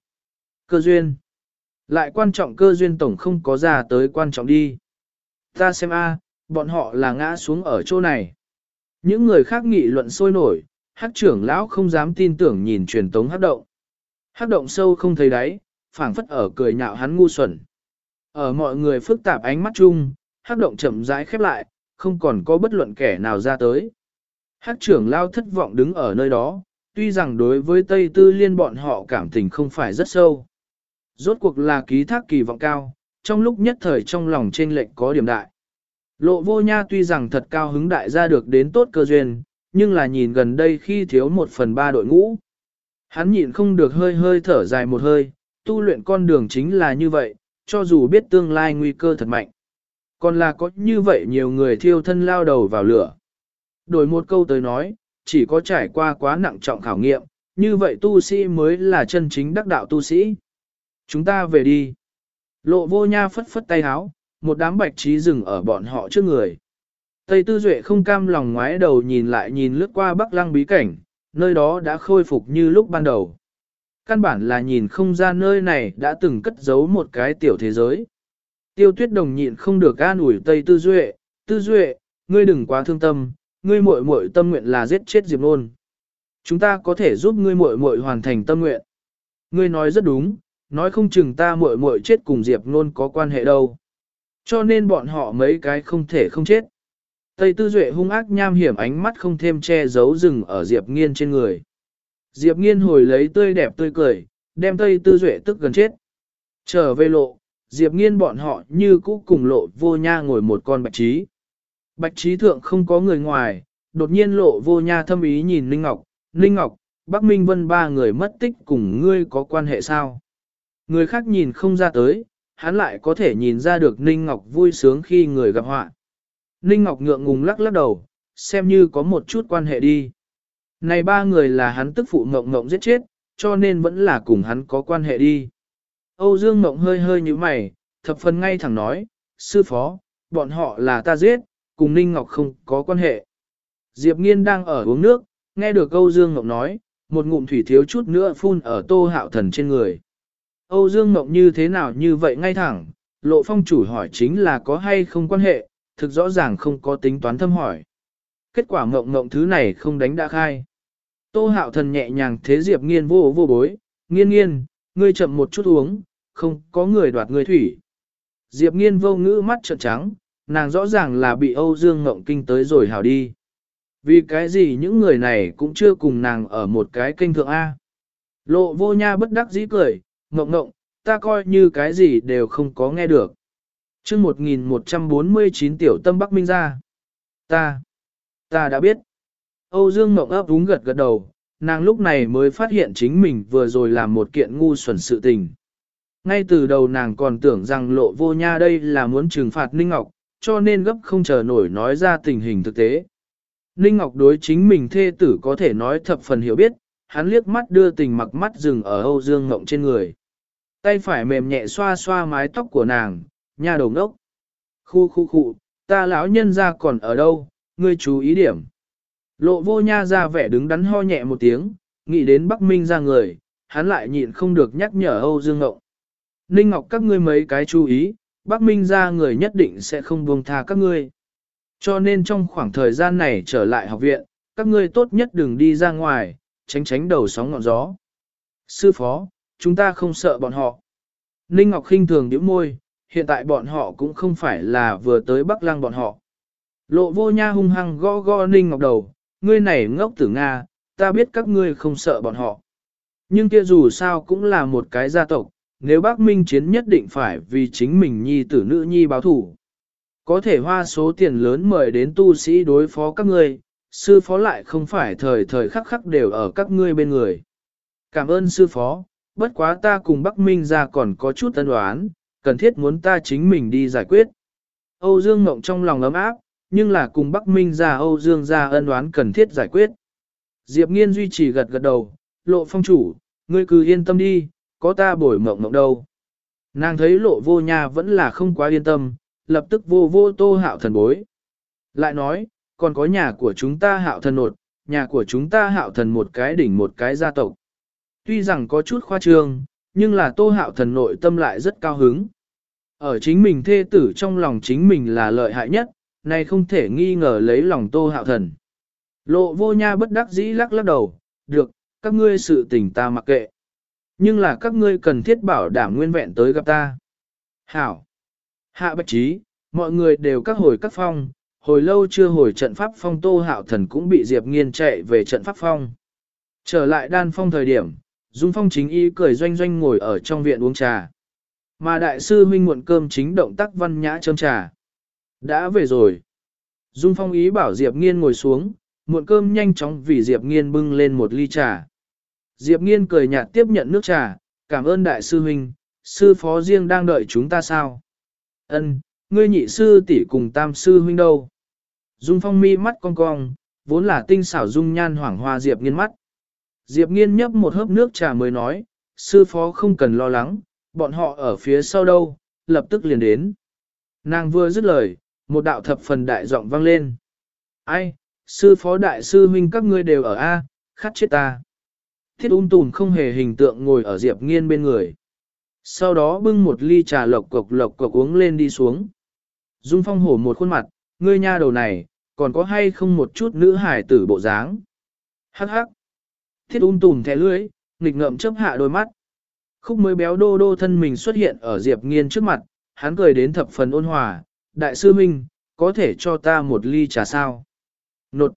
Cơ duyên. Lại quan trọng cơ duyên tổng không có ra tới quan trọng đi. Ta xem a, bọn họ là ngã xuống ở chỗ này. Những người khác nghị luận sôi nổi, hát trưởng lão không dám tin tưởng nhìn truyền tống hát động. Hát động sâu không thấy đáy, phảng phất ở cười nhạo hắn ngu xuẩn. Ở mọi người phức tạp ánh mắt chung, hát động chậm rãi khép lại, không còn có bất luận kẻ nào ra tới. Hát trưởng lao thất vọng đứng ở nơi đó, tuy rằng đối với Tây Tư Liên bọn họ cảm tình không phải rất sâu. Rốt cuộc là ký thác kỳ vọng cao, trong lúc nhất thời trong lòng trên lệnh có điểm đại. Lộ vô nha tuy rằng thật cao hứng đại ra được đến tốt cơ duyên, nhưng là nhìn gần đây khi thiếu một phần ba đội ngũ. Hắn nhịn không được hơi hơi thở dài một hơi, tu luyện con đường chính là như vậy, cho dù biết tương lai nguy cơ thật mạnh. Còn là có như vậy nhiều người thiêu thân lao đầu vào lửa. Đổi một câu tới nói, chỉ có trải qua quá nặng trọng khảo nghiệm, như vậy tu sĩ mới là chân chính đắc đạo tu sĩ. Chúng ta về đi. Lộ vô nha phất phất tay háo, một đám bạch trí dừng ở bọn họ trước người. Tây Tư Duệ không cam lòng ngoái đầu nhìn lại nhìn lướt qua Bắc Lăng bí cảnh, nơi đó đã khôi phục như lúc ban đầu. Căn bản là nhìn không ra nơi này đã từng cất giấu một cái tiểu thế giới. Tiêu tuyết đồng nhịn không được an ủi Tây Tư Duệ, Tư Duệ, ngươi đừng quá thương tâm, ngươi muội muội tâm nguyện là giết chết Diệp Nôn. Chúng ta có thể giúp ngươi muội muội hoàn thành tâm nguyện. Ngươi nói rất đúng, nói không chừng ta muội muội chết cùng Diệp Nôn có quan hệ đâu. Cho nên bọn họ mấy cái không thể không chết. Tây Tư Duệ hung ác nham hiểm ánh mắt không thêm che giấu rừng ở Diệp Nghiên trên người. Diệp Nghiên hồi lấy tươi đẹp tươi cười, đem Tây Tư Duệ tức gần chết. Trở về lộ, Diệp Nghiên bọn họ như cũ cùng lộ vô nha ngồi một con bạch trí. Bạch trí thượng không có người ngoài, đột nhiên lộ vô nha thâm ý nhìn Ninh Ngọc, Ninh Ngọc, Bắc Minh Vân ba người mất tích cùng ngươi có quan hệ sao? Người khác nhìn không ra tới, hắn lại có thể nhìn ra được Ninh Ngọc vui sướng khi người gặp họa. Ninh Ngọc ngượng ngùng lắc lắc đầu, xem như có một chút quan hệ đi. Này ba người là hắn tức phụ ngộng ngộng giết chết, cho nên vẫn là cùng hắn có quan hệ đi. Âu Dương Ngộng hơi hơi như mày, thập phần ngay thẳng nói, sư phó, bọn họ là ta giết, cùng Ninh Ngọc không có quan hệ. Diệp Nghiên đang ở uống nước, nghe được Âu Dương Ngộng nói, một ngụm thủy thiếu chút nữa phun ở tô hạo thần trên người. Âu Dương Ngộng như thế nào như vậy ngay thẳng, lộ phong chủ hỏi chính là có hay không quan hệ, thực rõ ràng không có tính toán thâm hỏi. Kết quả Ngộng Ngộng thứ này không đánh đã khai. Tô hạo thần nhẹ nhàng thế Diệp Nghiên vô vô bối, nghiên nghiên, ngươi chậm một chút uống, không có người đoạt ngươi thủy. Diệp nghiên vô ngữ mắt trợn trắng, nàng rõ ràng là bị Âu Dương Ngộng Kinh tới rồi hào đi. Vì cái gì những người này cũng chưa cùng nàng ở một cái kênh thượng A. Lộ vô nha bất đắc dĩ cười, Ngộng Ngộng, ta coi như cái gì đều không có nghe được. chương 1149 tiểu tâm Bắc Minh ra. Ta, ta đã biết. Âu Dương Ngộng ấp úng gật gật đầu, nàng lúc này mới phát hiện chính mình vừa rồi làm một kiện ngu xuẩn sự tình. Ngay từ đầu nàng còn tưởng rằng lộ vô nha đây là muốn trừng phạt Ninh Ngọc, cho nên gấp không chờ nổi nói ra tình hình thực tế. Ninh Ngọc đối chính mình thê tử có thể nói thập phần hiểu biết, hắn liếc mắt đưa tình mặc mắt dừng ở Âu Dương Ngộng trên người. Tay phải mềm nhẹ xoa xoa mái tóc của nàng, nha đầu ngốc. Khu khu khu, ta lão nhân ra còn ở đâu, ngươi chú ý điểm. Lộ vô nha ra vẻ đứng đắn ho nhẹ một tiếng, nghĩ đến Bắc Minh ra người, hắn lại nhịn không được nhắc nhở Âu Dương Ngộng. Ninh Ngọc các ngươi mấy cái chú ý, Bắc Minh ra người nhất định sẽ không buông tha các ngươi. Cho nên trong khoảng thời gian này trở lại học viện, các ngươi tốt nhất đừng đi ra ngoài, tránh tránh đầu sóng ngọn gió. Sư phó, chúng ta không sợ bọn họ. Ninh Ngọc khinh thường nhíu môi, hiện tại bọn họ cũng không phải là vừa tới Bắc Lăng bọn họ. Lộ vô nha hung hăng gõ gõ Ninh Ngọc đầu, ngươi này ngốc tử Nga, ta biết các ngươi không sợ bọn họ. Nhưng kia dù sao cũng là một cái gia tộc, nếu bác Minh Chiến nhất định phải vì chính mình nhi tử nữ nhi báo thủ. Có thể hoa số tiền lớn mời đến tu sĩ đối phó các ngươi, sư phó lại không phải thời thời khắc khắc đều ở các ngươi bên người. Cảm ơn sư phó, bất quá ta cùng Bắc Minh ra còn có chút tân đoán, cần thiết muốn ta chính mình đi giải quyết. Âu Dương Ngộng trong lòng ấm áp, nhưng là cùng Bắc Minh ra Âu Dương ra ân oán cần thiết giải quyết. Diệp Nghiên duy trì gật gật đầu, lộ phong chủ, ngươi cứ yên tâm đi, có ta bổi mộng mộng đâu. Nàng thấy lộ vô nha vẫn là không quá yên tâm, lập tức vô vô tô hạo thần bối. Lại nói, còn có nhà của chúng ta hạo thần nột, nhà của chúng ta hạo thần một cái đỉnh một cái gia tộc. Tuy rằng có chút khoa trương, nhưng là tô hạo thần nội tâm lại rất cao hứng. Ở chính mình thê tử trong lòng chính mình là lợi hại nhất, này không thể nghi ngờ lấy lòng tô hạo thần. Lộ vô nha bất đắc dĩ lắc lắc đầu, được, các ngươi sự tình ta mặc kệ. Nhưng là các ngươi cần thiết bảo đảm nguyên vẹn tới gặp ta. Hảo. Hạ bạch trí, mọi người đều các hồi các phong, hồi lâu chưa hồi trận pháp phong tô hạo thần cũng bị Diệp Nghiên chạy về trận pháp phong. Trở lại đan phong thời điểm, Dung Phong chính y cười doanh doanh ngồi ở trong viện uống trà. Mà đại sư huynh muộn cơm chính động tác văn nhã châm trà. Đã về rồi. Dung Phong ý bảo Diệp Nghiên ngồi xuống, muộn cơm nhanh chóng vì Diệp Nghiên bưng lên một ly trà. Diệp Nghiên cười nhạt tiếp nhận nước trà, cảm ơn đại sư huynh, sư phó riêng đang đợi chúng ta sao? Ân, ngươi nhị sư tỷ cùng tam sư huynh đâu? Dung Phong mi mắt cong cong, vốn là tinh xảo dung nhan hoảng hoa Diệp Nghiên mắt. Diệp Nghiên nhấp một hớp nước trà mới nói, sư phó không cần lo lắng, bọn họ ở phía sau đâu, lập tức liền đến. Nàng vừa dứt lời, một đạo thập phần đại giọng vang lên. Ai, sư phó đại sư huynh các ngươi đều ở A, khát chết ta. Thiết ung tùn không hề hình tượng ngồi ở Diệp Nghiên bên người. Sau đó bưng một ly trà lộc cộc lộc cộc uống lên đi xuống. Dung phong hổ một khuôn mặt, ngươi nha đầu này, còn có hay không một chút nữ hải tử bộ dáng. Hắc hắc. Thiết ung tùn thẻ lưỡi, nghịch ngợm chớp hạ đôi mắt. Khúc mới béo đô đô thân mình xuất hiện ở Diệp Nghiên trước mặt, hắn cười đến thập phần ôn hòa, đại sư minh, có thể cho ta một ly trà sao? Nột.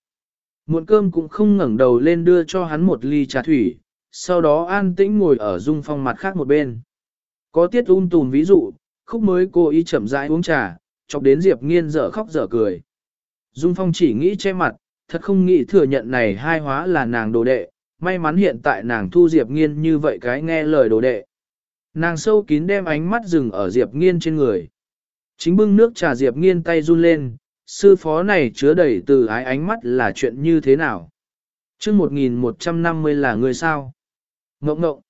Muộn cơm cũng không ngẩng đầu lên đưa cho hắn một ly trà thủy, sau đó an tĩnh ngồi ở dung phong mặt khác một bên. Có tiết un tùn ví dụ, khúc mới cô ý chậm rãi uống trà, chọc đến Diệp Nghiên dở khóc dở cười. Dung phong chỉ nghĩ che mặt, thật không nghĩ thừa nhận này hai hóa là nàng đồ đệ, may mắn hiện tại nàng thu Diệp Nghiên như vậy cái nghe lời đồ đệ. Nàng sâu kín đem ánh mắt dừng ở Diệp Nghiên trên người. Chính bưng nước trà Diệp Nghiên tay run lên, sư phó này chứa đầy từ ái ánh mắt là chuyện như thế nào? chương 1150 là người sao? Ngộng ngộng.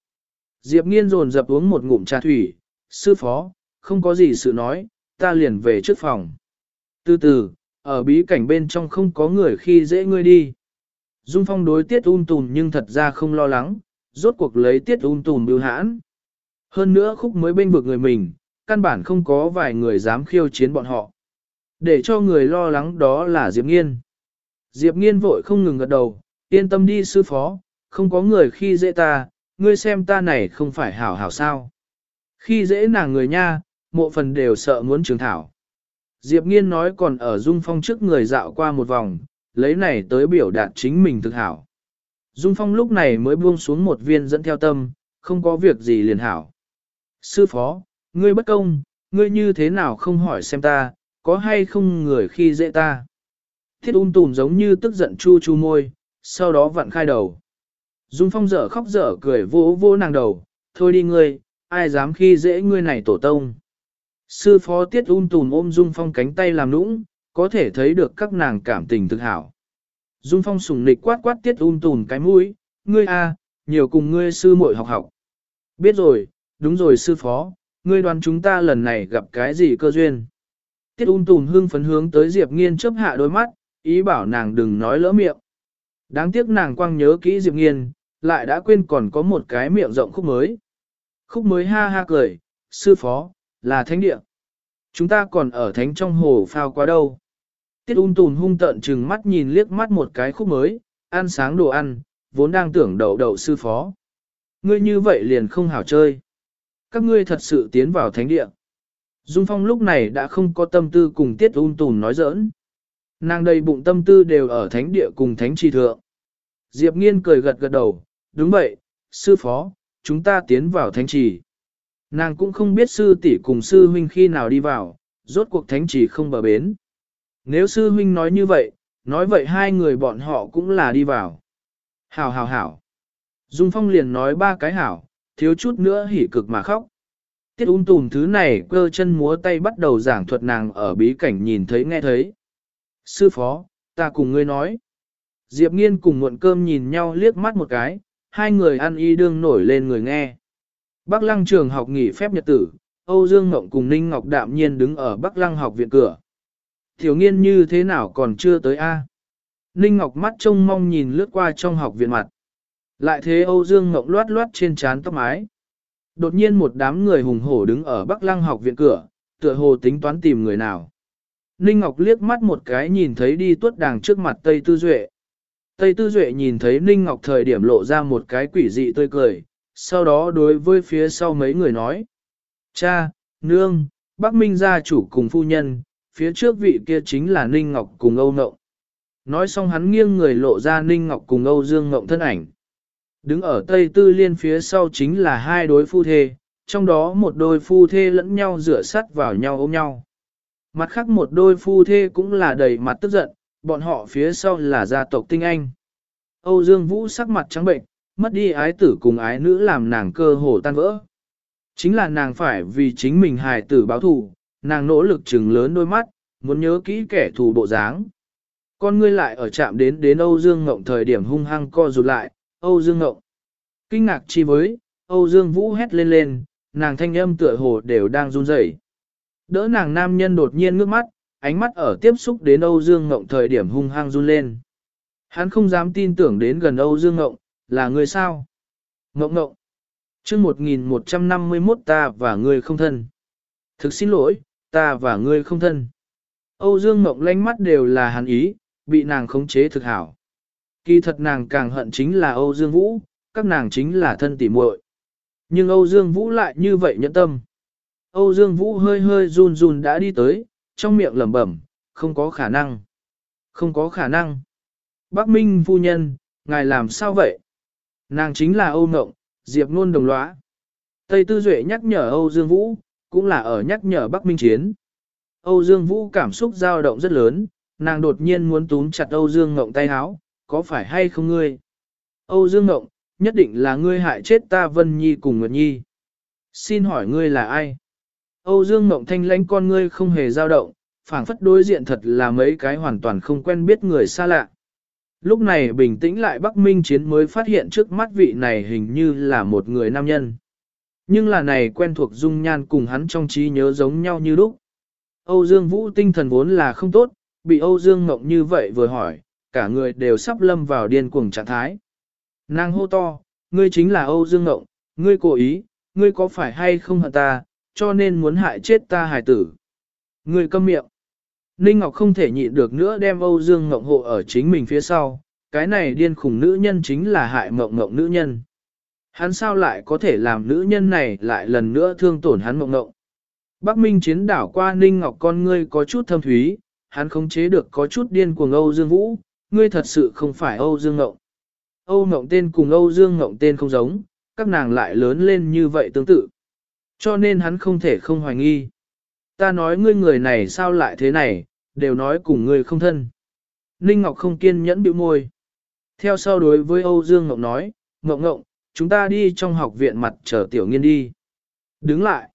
Diệp Nghiên rồn dập uống một ngụm trà thủy, sư phó, không có gì sự nói, ta liền về trước phòng. Từ từ, ở bí cảnh bên trong không có người khi dễ ngươi đi. Dung Phong đối tiết un tùn nhưng thật ra không lo lắng, rốt cuộc lấy tiết un tùn bưu hãn. Hơn nữa khúc mới bên vực người mình, căn bản không có vài người dám khiêu chiến bọn họ. Để cho người lo lắng đó là Diệp Nghiên. Diệp Nghiên vội không ngừng gật đầu, yên tâm đi sư phó, không có người khi dễ ta, ngươi xem ta này không phải hảo hảo sao. Khi dễ nàng người nha, mộ phần đều sợ muốn trường thảo. Diệp Nghiên nói còn ở Dung Phong trước người dạo qua một vòng, lấy này tới biểu đạt chính mình thực hảo. Dung Phong lúc này mới buông xuống một viên dẫn theo tâm, không có việc gì liền hảo. Sư phó, ngươi bất công, ngươi như thế nào không hỏi xem ta, có hay không người khi dễ ta. Thiết ung tùm giống như tức giận chu chu môi, sau đó vặn khai đầu. Dung Phong dở khóc dở cười vỗ vỗ nàng đầu, thôi đi ngươi, ai dám khi dễ ngươi này tổ tông. Sư phó tiết ung tùm ôm Dung Phong cánh tay làm nũng, có thể thấy được các nàng cảm tình thực hảo. Dung Phong sùng nịch quát quát tiết ung tùm cái mũi, ngươi a, nhiều cùng ngươi sư muội học học. Biết rồi, đúng rồi sư phó, ngươi đoán chúng ta lần này gặp cái gì cơ duyên. Tiết ung tùm hưng phấn hướng tới Diệp nghiên chớp hạ đôi mắt, ý bảo nàng đừng nói lỡ miệng. Đáng tiếc nàng quang nhớ kỹ Diệp Nghiên, lại đã quên còn có một cái miệng rộng khúc mới. Khúc mới ha ha cười, sư phó, là thánh địa. Chúng ta còn ở thánh trong hồ phao quá đâu. Tiết ung tùn hung tợn chừng mắt nhìn liếc mắt một cái khúc mới, ăn sáng đồ ăn, vốn đang tưởng đậu đậu sư phó. Ngươi như vậy liền không hảo chơi. Các ngươi thật sự tiến vào thánh địa. Dung Phong lúc này đã không có tâm tư cùng Tiết un tùn nói giỡn. Nàng đầy bụng tâm tư đều ở thánh địa cùng thánh trì thượng. Diệp nghiên cười gật gật đầu, đúng vậy, sư phó, chúng ta tiến vào thánh trì. Nàng cũng không biết sư tỷ cùng sư huynh khi nào đi vào, rốt cuộc thánh trì không bờ bến. Nếu sư huynh nói như vậy, nói vậy hai người bọn họ cũng là đi vào. Hảo hảo hảo. Dung Phong liền nói ba cái hảo, thiếu chút nữa hỉ cực mà khóc. Tiết ung tùm thứ này cơ chân múa tay bắt đầu giảng thuật nàng ở bí cảnh nhìn thấy nghe thấy. Sư phó, ta cùng ngươi nói. Diệp nghiên cùng muộn cơm nhìn nhau liếc mắt một cái, hai người ăn y đương nổi lên người nghe. Bắc lăng trường học nghỉ phép nhật tử, Âu Dương Ngộng cùng Ninh Ngọc đạm nhiên đứng ở Bắc lăng học viện cửa. Thiếu nghiên như thế nào còn chưa tới a? Ninh Ngọc mắt trông mong nhìn lướt qua trong học viện mặt. Lại thế Âu Dương Ngọc loát loát trên trán tóc mái. Đột nhiên một đám người hùng hổ đứng ở Bắc lăng học viện cửa, tựa hồ tính toán tìm người nào. Ninh Ngọc liếc mắt một cái nhìn thấy đi tuất đàng trước mặt Tây Tư Duệ. Tây Tư Duệ nhìn thấy Ninh Ngọc thời điểm lộ ra một cái quỷ dị tươi cười, sau đó đối với phía sau mấy người nói. Cha, nương, Bắc Minh gia chủ cùng phu nhân, phía trước vị kia chính là Ninh Ngọc cùng Âu Ngộng. Nói xong hắn nghiêng người lộ ra Ninh Ngọc cùng Âu Dương Ngộng thân ảnh. Đứng ở Tây Tư Liên phía sau chính là hai đối phu thê, trong đó một đôi phu thê lẫn nhau rửa sắt vào nhau ôm nhau. Mặt khác một đôi phu thê cũng là đầy mặt tức giận, bọn họ phía sau là gia tộc tinh anh. Âu Dương Vũ sắc mặt trắng bệnh, mất đi ái tử cùng ái nữ làm nàng cơ hồ tan vỡ. Chính là nàng phải vì chính mình hài tử báo thù, nàng nỗ lực trừng lớn đôi mắt, muốn nhớ kỹ kẻ thù bộ dáng. Con ngươi lại ở chạm đến đến Âu Dương Ngộng thời điểm hung hăng co rụt lại, Âu Dương Ngộng. Kinh ngạc chi với, Âu Dương Vũ hét lên lên, nàng thanh âm tựa hồ đều đang run rẩy. Đỡ nàng nam nhân đột nhiên ngước mắt, ánh mắt ở tiếp xúc đến Âu Dương Ngộng thời điểm hung hăng run lên. Hắn không dám tin tưởng đến gần Âu Dương Ngộng, là người sao? Ngộng Ngộng. chương 1151 ta và ngươi không thân. Thực xin lỗi, ta và ngươi không thân. Âu Dương Ngộng lánh mắt đều là hàn ý, bị nàng khống chế thực hảo. Kỳ thật nàng càng hận chính là Âu Dương Vũ, các nàng chính là thân tỉ muội. Nhưng Âu Dương Vũ lại như vậy nhẫn tâm. Âu Dương Vũ hơi hơi run run đã đi tới, trong miệng lẩm bẩm, không có khả năng. Không có khả năng. Bác Minh phu nhân, ngài làm sao vậy? Nàng chính là Âu Ngộng, Diệp Nôn đồng lõa. Tây Tư Duệ nhắc nhở Âu Dương Vũ, cũng là ở nhắc nhở Bắc Minh Chiến. Âu Dương Vũ cảm xúc dao động rất lớn, nàng đột nhiên muốn túm chặt Âu Dương Ngộng tay háo, có phải hay không ngươi? Âu Dương Ngộng, nhất định là ngươi hại chết ta Vân Nhi cùng Nguyệt Nhi. Xin hỏi ngươi là ai? Âu Dương Ngộng thanh lãnh con ngươi không hề dao động, phảng phất đối diện thật là mấy cái hoàn toàn không quen biết người xa lạ. Lúc này bình tĩnh lại Bắc Minh Chiến mới phát hiện trước mắt vị này hình như là một người nam nhân. Nhưng là này quen thuộc dung nhan cùng hắn trong trí nhớ giống nhau như lúc. Âu Dương Vũ tinh thần vốn là không tốt, bị Âu Dương Ngộng như vậy vừa hỏi, cả người đều sắp lâm vào điên cuồng trạng thái. Nàng hô to, ngươi chính là Âu Dương Ngộng, ngươi cố ý, ngươi có phải hay không hận ta, cho nên muốn hại chết ta hài tử. Ngươi câm miệng. Ninh Ngọc không thể nhịn được nữa đem Âu Dương Ngộng hộ ở chính mình phía sau, cái này điên khủng nữ nhân chính là hại Ngộng Ngộng nữ nhân. Hắn sao lại có thể làm nữ nhân này lại lần nữa thương tổn hắn Ngộng Ngộng. Bắc Minh chiến đảo qua Ninh Ngọc con ngươi có chút thâm thúy, hắn không chế được có chút điên cuồng Âu Dương Vũ, ngươi thật sự không phải Âu Dương Ngộng. Âu Ngộng tên cùng Âu Dương Ngộng tên không giống, các nàng lại lớn lên như vậy tương tự. Cho nên hắn không thể không hoài nghi. Ta nói ngươi người này sao lại thế này, đều nói cùng ngươi không thân. Ninh Ngọc không kiên nhẫn bĩu môi. Theo sau đối với Âu Dương Ngọc nói, Ngọc Ngọc, chúng ta đi trong học viện mặt chờ tiểu nghiên đi. Đứng lại.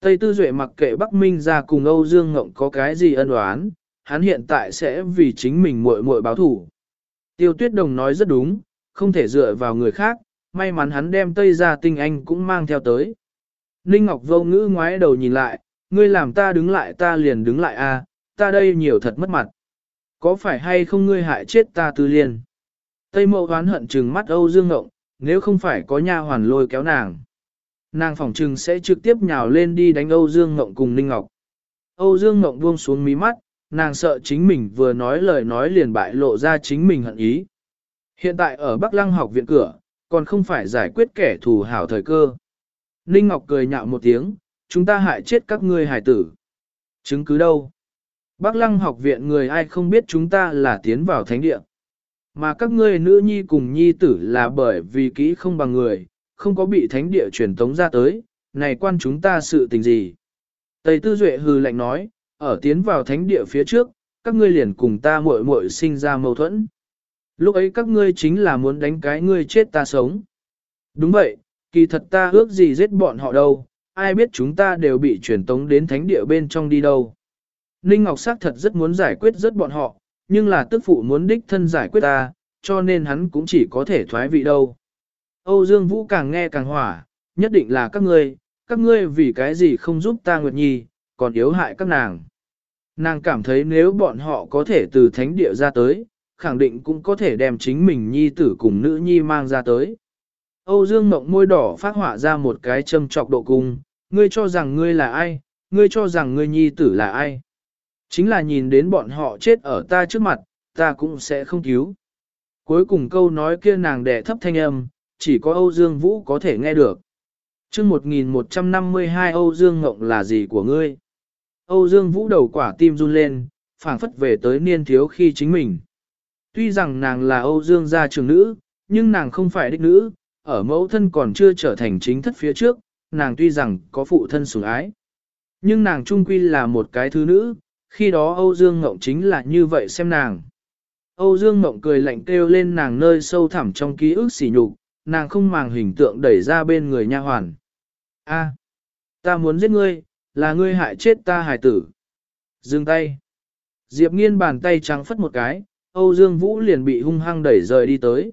Tây Tư Duệ mặc kệ Bắc Minh ra cùng Âu Dương Ngộng có cái gì ân oán, hắn hiện tại sẽ vì chính mình muội muội báo thủ. Tiêu Tuyết Đồng nói rất đúng, không thể dựa vào người khác, may mắn hắn đem Tây ra tinh anh cũng mang theo tới. Ninh Ngọc vô ngữ ngoái đầu nhìn lại, ngươi làm ta đứng lại ta liền đứng lại a, ta đây nhiều thật mất mặt. Có phải hay không ngươi hại chết ta tư liền Tây mộ hoán hận trừng mắt Âu Dương Ngộng, nếu không phải có nha hoàn lôi kéo nàng. Nàng phỏng trừng sẽ trực tiếp nhào lên đi đánh Âu Dương Ngộng cùng Ninh Ngọc. Âu Dương Ngộng buông xuống mí mắt, nàng sợ chính mình vừa nói lời nói liền bại lộ ra chính mình hận ý. Hiện tại ở Bắc Lăng học viện cửa, còn không phải giải quyết kẻ thù hảo thời cơ. Ninh Ngọc cười nhạo một tiếng, chúng ta hại chết các ngươi hải tử. Chứng cứ đâu? Bắc Lăng học viện người ai không biết chúng ta là tiến vào thánh địa. Mà các ngươi nữ nhi cùng nhi tử là bởi vì kỹ không bằng người, không có bị thánh địa truyền tống ra tới, này quan chúng ta sự tình gì. Tây Tư Duệ hừ lạnh nói, ở tiến vào thánh địa phía trước, các ngươi liền cùng ta muội muội sinh ra mâu thuẫn. Lúc ấy các ngươi chính là muốn đánh cái ngươi chết ta sống. Đúng vậy, kỳ thật ta ước gì giết bọn họ đâu, ai biết chúng ta đều bị truyền tống đến thánh địa bên trong đi đâu. Ninh Ngọc xác thật rất muốn giải quyết rất bọn họ, nhưng là tức phụ muốn đích thân giải quyết ta, cho nên hắn cũng chỉ có thể thoái vị đâu. Âu Dương Vũ càng nghe càng hỏa, nhất định là các ngươi, các ngươi vì cái gì không giúp ta Nguyệt Nhi, còn yếu hại các nàng. Nàng cảm thấy nếu bọn họ có thể từ thánh địa ra tới, khẳng định cũng có thể đem chính mình Nhi tử cùng nữ Nhi mang ra tới. Âu Dương Mộng môi đỏ phát họa ra một cái châm trọc độ cung, ngươi cho rằng ngươi là ai, ngươi cho rằng ngươi Nhi tử là ai. Chính là nhìn đến bọn họ chết ở ta trước mặt, ta cũng sẽ không cứu. Cuối cùng câu nói kia nàng đẻ thấp thanh âm, chỉ có Âu Dương Vũ có thể nghe được. chương 1152 Âu Dương Ngộng là gì của ngươi? Âu Dương Vũ đầu quả tim run lên, phảng phất về tới niên thiếu khi chính mình. Tuy rằng nàng là Âu Dương gia trưởng nữ, nhưng nàng không phải đích nữ, ở mẫu thân còn chưa trở thành chính thất phía trước, nàng tuy rằng có phụ thân sủng ái. Nhưng nàng trung quy là một cái thứ nữ, khi đó Âu Dương Ngộng chính là như vậy xem nàng. Âu Dương Ngộng cười lạnh kêu lên nàng nơi sâu thẳm trong ký ức sỉ nhục, nàng không màng hình tượng đẩy ra bên người nha hoàn. A, ta muốn giết ngươi, là ngươi hại chết ta hài tử. Dừng tay. Diệp nghiên bàn tay trắng phất một cái, Âu Dương Vũ liền bị hung hăng đẩy rời đi tới.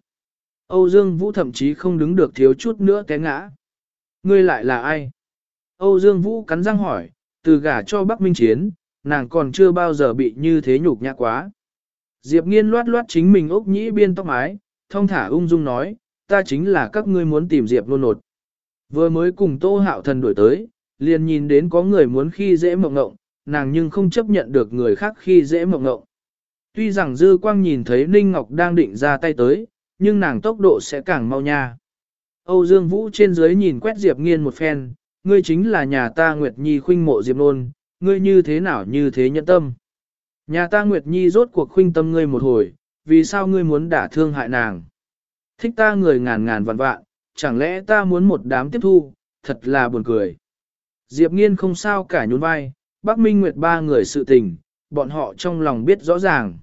Âu Dương Vũ thậm chí không đứng được thiếu chút nữa té ngã. Ngươi lại là ai? Âu Dương Vũ cắn răng hỏi, từ gả cho Bắc Minh Chiến, nàng còn chưa bao giờ bị như thế nhục nhã quá. Diệp nghiên loát loát chính mình ốc nhĩ biên tóc mái, thông thả ung dung nói, ta chính là các ngươi muốn tìm Diệp nôn nột. Vừa mới cùng Tô Hạo Thần đổi tới, liền nhìn đến có người muốn khi dễ mộng ngộng, nàng nhưng không chấp nhận được người khác khi dễ mộng ngộng. Tuy rằng Dư Quang nhìn thấy Ninh Ngọc đang định ra tay tới, nhưng nàng tốc độ sẽ càng mau nha. Âu Dương Vũ trên dưới nhìn quét Diệp Nghiên một phen, ngươi chính là nhà ta Nguyệt Nhi khuynh mộ Diệp Nôn, ngươi như thế nào như thế nhẫn tâm. Nhà ta Nguyệt Nhi rốt cuộc khuynh tâm ngươi một hồi, vì sao ngươi muốn đả thương hại nàng? Thích ta người ngàn ngàn vạn vạn, chẳng lẽ ta muốn một đám tiếp thu, thật là buồn cười. Diệp Nghiên không sao cả nhún vai, Bắc Minh Nguyệt ba người sự tình, bọn họ trong lòng biết rõ ràng.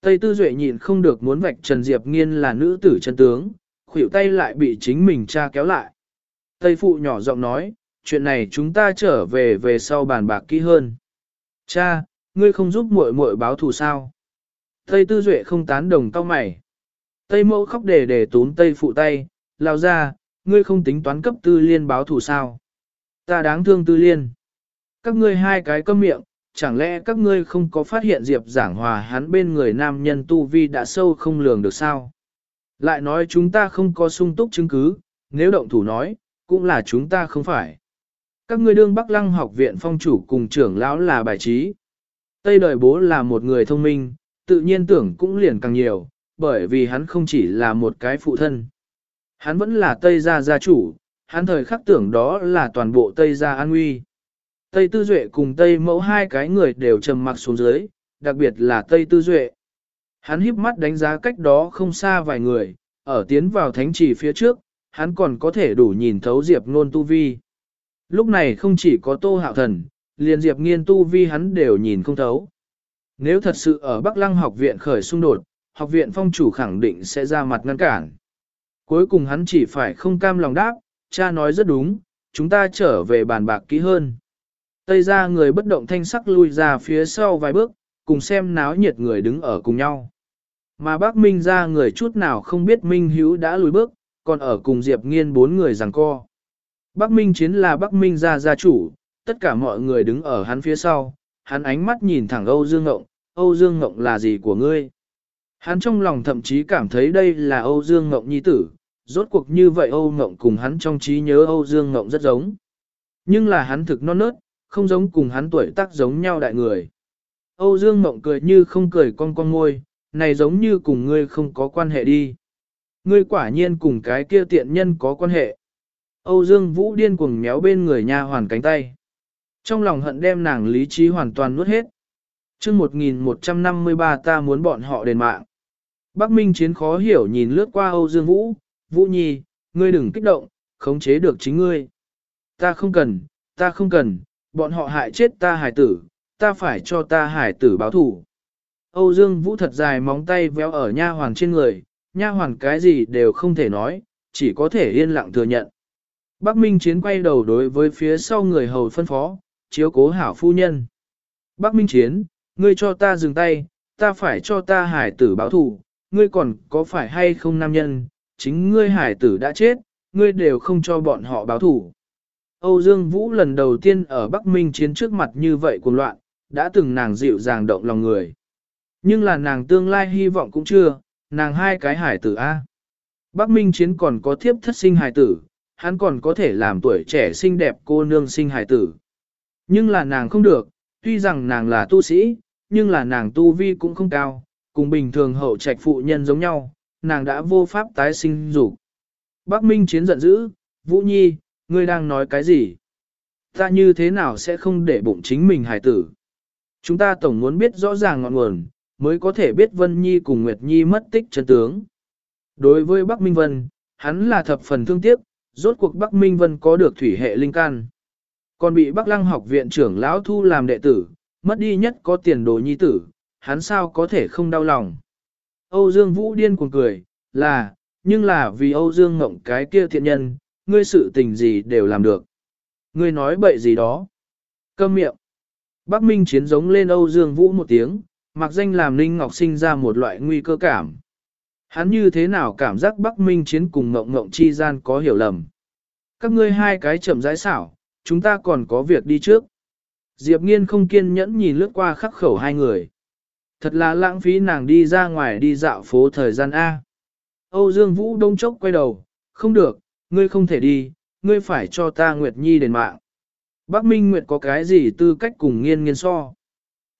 Tây Tư Duệ nhịn không được muốn vạch Trần Diệp Nghiên là nữ tử chân tướng, khuỷu tay lại bị chính mình cha kéo lại. Tây Phụ nhỏ giọng nói, chuyện này chúng ta trở về về sau bàn bạc kỹ hơn. Cha, ngươi không giúp muội muội báo thù sao? Tây Tư Duệ không tán đồng tao mày. Tây Mẫu khóc để để tún Tây Phụ tay, lao ra, ngươi không tính toán cấp tư liên báo thù sao? Ta đáng thương tư liên. Các ngươi hai cái câm miệng, chẳng lẽ các ngươi không có phát hiện Diệp giảng hòa hắn bên người nam nhân tu vi đã sâu không lường được sao? Lại nói chúng ta không có sung túc chứng cứ, nếu động thủ nói, cũng là chúng ta không phải. Các ngươi đương Bắc Lăng học viện phong chủ cùng trưởng lão là bài trí. Tây đời bố là một người thông minh, tự nhiên tưởng cũng liền càng nhiều, bởi vì hắn không chỉ là một cái phụ thân. Hắn vẫn là Tây gia gia chủ, hắn thời khắc tưởng đó là toàn bộ Tây gia an nguy. Tây Tư Duệ cùng Tây Mẫu hai cái người đều trầm mặc xuống dưới, đặc biệt là Tây Tư Duệ. Hắn híp mắt đánh giá cách đó không xa vài người, ở tiến vào thánh trì phía trước, hắn còn có thể đủ nhìn thấu Diệp Nôn Tu Vi. Lúc này không chỉ có Tô Hạo Thần, liền Diệp Nghiên Tu Vi hắn đều nhìn không thấu. Nếu thật sự ở Bắc Lăng học viện khởi xung đột, học viện phong chủ khẳng định sẽ ra mặt ngăn cản. Cuối cùng hắn chỉ phải không cam lòng đáp, cha nói rất đúng, chúng ta trở về bàn bạc kỹ hơn. Tây ra người bất động thanh sắc lui ra phía sau vài bước, cùng xem náo nhiệt người đứng ở cùng nhau. Mà bác Minh ra người chút nào không biết Minh Hữu đã lùi bước, còn ở cùng Diệp Nghiên bốn người giằng co. Bắc Minh Chiến là Bắc Minh gia gia chủ, tất cả mọi người đứng ở hắn phía sau, hắn ánh mắt nhìn thẳng Âu Dương Ngộng, Âu Dương Ngộng là gì của ngươi? Hắn trong lòng thậm chí cảm thấy đây là Âu Dương Ngộng nhi tử, rốt cuộc như vậy Âu Ngộng cùng hắn trong trí nhớ Âu Dương Ngộng rất giống. Nhưng là hắn thực non nớt, không giống cùng hắn tuổi tác giống nhau đại người. Âu Dương Ngộng cười như không cười con con ngôi, này giống như cùng ngươi không có quan hệ đi. Ngươi quả nhiên cùng cái kia tiện nhân có quan hệ. Âu Dương Vũ điên cuồng méo bên người nha hoàn cánh tay. Trong lòng hận đem nàng lý trí hoàn toàn nuốt hết. chương 1153 ta muốn bọn họ đền mạng. Bắc Minh Chiến khó hiểu nhìn lướt qua Âu Dương Vũ, Vũ Nhi, ngươi đừng kích động, khống chế được chính ngươi. Ta không cần, ta không cần, bọn họ hại chết ta hải tử, ta phải cho ta hải tử báo thủ. Âu Dương Vũ thật dài móng tay véo ở nha hoàn trên người, nha hoàn cái gì đều không thể nói, chỉ có thể yên lặng thừa nhận. Bắc Minh Chiến quay đầu đối với phía sau người hầu phân phó, chiếu cố hảo phu nhân. Bắc Minh Chiến, ngươi cho ta dừng tay, ta phải cho ta hải tử báo thù, ngươi còn có phải hay không nam nhân, chính ngươi hải tử đã chết, ngươi đều không cho bọn họ báo thù. Âu Dương Vũ lần đầu tiên ở Bắc Minh Chiến trước mặt như vậy cuồng loạn, đã từng nàng dịu dàng động lòng người. Nhưng là nàng tương lai hy vọng cũng chưa, nàng hai cái hải tử A. Bắc Minh Chiến còn có thiếp thất sinh hải tử, hắn còn có thể làm tuổi trẻ xinh đẹp cô nương sinh hải tử. Nhưng là nàng không được, tuy rằng nàng là tu sĩ, nhưng là nàng tu vi cũng không cao, cùng bình thường hậu trạch phụ nhân giống nhau, nàng đã vô pháp tái sinh dục. Bắc Minh Chiến giận dữ, Vũ Nhi, ngươi đang nói cái gì? Ta như thế nào sẽ không để bụng chính mình hải tử? Chúng ta tổng muốn biết rõ ràng ngọn nguồn, mới có thể biết Vân Nhi cùng Nguyệt Nhi mất tích chân tướng. Đối với Bắc Minh Vân, hắn là thập phần thương tiếc, rốt cuộc Bắc Minh Vân có được thủy hệ linh can. Còn bị Bắc Lăng học viện trưởng lão thu làm đệ tử, mất đi nhất có tiền đồ nhi tử, hắn sao có thể không đau lòng. Âu Dương Vũ điên cuồng cười, là, nhưng là vì Âu Dương ngộng cái kia thiện nhân, ngươi sự tình gì đều làm được. Ngươi nói bậy gì đó. Câm miệng. Bắc Minh chiến giống lên Âu Dương Vũ một tiếng, mặc danh làm Ninh Ngọc sinh ra một loại nguy cơ cảm. Hắn như thế nào cảm giác Bắc Minh chiến cùng ngộng ngộng chi gian có hiểu lầm. Các ngươi hai cái chậm rãi xảo, chúng ta còn có việc đi trước. Diệp nghiên không kiên nhẫn nhìn lướt qua khắc khẩu hai người. Thật là lãng phí nàng đi ra ngoài đi dạo phố thời gian A. Âu Dương Vũ đông chốc quay đầu, không được, ngươi không thể đi, ngươi phải cho ta Nguyệt Nhi đền mạng. Bắc Minh Nguyệt có cái gì tư cách cùng nghiên nghiên so.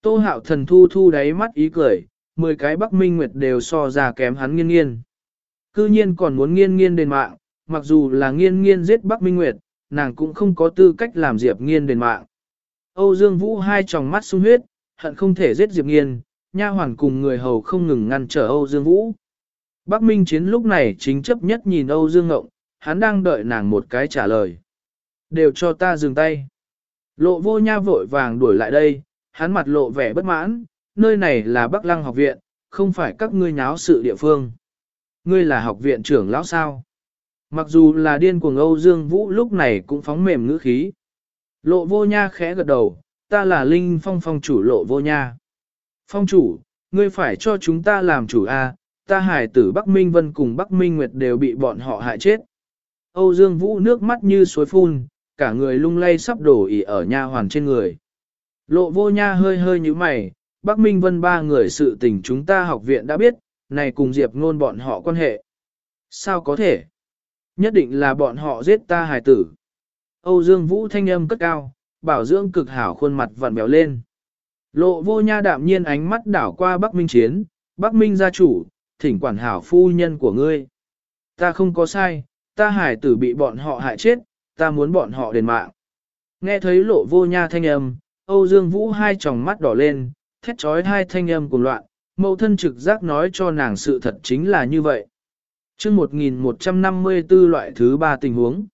Tô hạo thần thu thu đáy mắt ý cười, mười cái Bắc Minh Nguyệt đều so ra kém hắn nghiên nghiên. Cư nhiên còn muốn nghiên nghiên đền mạng, mặc dù là nghiên nghiên giết Bắc Minh Nguyệt, nàng cũng không có tư cách làm Diệp nghiên đền mạng. Âu Dương Vũ hai tròng mắt sung huyết, hận không thể giết Diệp nghiên, nha hoàn cùng người hầu không ngừng ngăn trở Âu Dương Vũ. Bắc Minh Chiến lúc này chính chấp nhất nhìn Âu Dương Ngộng, hắn đang đợi nàng một cái trả lời. Đều cho ta dừng tay. Lộ vô nha vội vàng đuổi lại đây, hắn mặt lộ vẻ bất mãn, nơi này là Bắc Lăng học viện, không phải các ngươi nháo sự địa phương. Ngươi là học viện trưởng lão sao? Mặc dù là điên cuồng Âu Dương Vũ lúc này cũng phóng mềm ngữ khí. Lộ vô nha khẽ gật đầu, ta là Linh Phong phong chủ lộ vô nha. Phong chủ, ngươi phải cho chúng ta làm chủ A, ta hải tử Bắc Minh Vân cùng Bắc Minh Nguyệt đều bị bọn họ hại chết. Âu Dương Vũ nước mắt như suối phun, cả người lung lay sắp đổ ỉ ở nha hoàn trên người. Lộ vô nha hơi hơi như mày, Bắc Minh Vân ba người sự tình chúng ta học viện đã biết, này cùng Diệp ngôn bọn họ quan hệ. Sao có thể? Nhất định là bọn họ giết ta hài tử. Âu Dương Vũ thanh âm cất cao, bảo dưỡng cực hảo khuôn mặt vặn béo lên. Lộ vô nha đạm nhiên ánh mắt đảo qua Bắc Minh Chiến, Bắc Minh gia chủ, thỉnh quản hảo phu nhân của ngươi. Ta không có sai, ta hải tử bị bọn họ hại chết, ta muốn bọn họ đền mạng. Nghe thấy lộ vô nha thanh âm, Âu Dương Vũ hai tròng mắt đỏ lên, thét trói hai thanh âm cùng loạn, mẫu thân trực giác nói cho nàng sự thật chính là như vậy. chương 1154 loại thứ ba tình huống.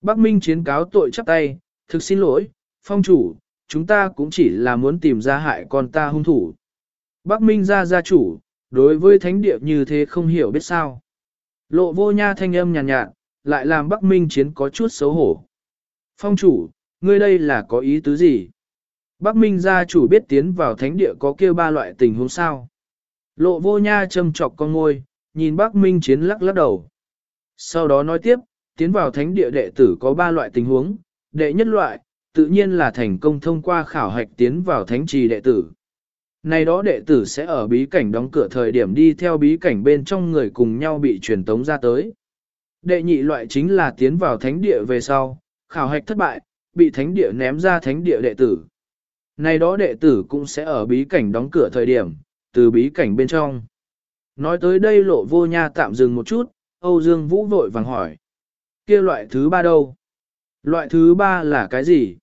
Bắc Minh chiến cáo tội chắp tay, thực xin lỗi, phong chủ, chúng ta cũng chỉ là muốn tìm ra hại con ta hung thủ. Bắc Minh ra gia chủ, đối với thánh địa như thế không hiểu biết sao. Lộ vô nha thanh âm nhàn nhạt, nhạt, lại làm Bắc Minh chiến có chút xấu hổ. Phong chủ, ngươi đây là có ý tứ gì? Bắc Minh gia chủ biết tiến vào thánh địa có kêu ba loại tình huống sao. Lộ vô nha châm chọc con ngôi, nhìn Bắc Minh chiến lắc lắc đầu. Sau đó nói tiếp, tiến vào thánh địa đệ tử có ba loại tình huống. Đệ nhất loại, tự nhiên là thành công thông qua khảo hạch tiến vào thánh trì đệ tử. Này đó đệ tử sẽ ở bí cảnh đóng cửa thời điểm đi theo bí cảnh bên trong người cùng nhau bị truyền tống ra tới. Đệ nhị loại chính là tiến vào thánh địa về sau, khảo hạch thất bại, bị thánh địa ném ra thánh địa đệ tử. Này đó đệ tử cũng sẽ ở bí cảnh đóng cửa thời điểm, từ bí cảnh bên trong. Nói tới đây lộ vô nha tạm dừng một chút, Âu Dương Vũ vội vàng hỏi. kia loại thứ ba đâu? Loại thứ ba là cái gì?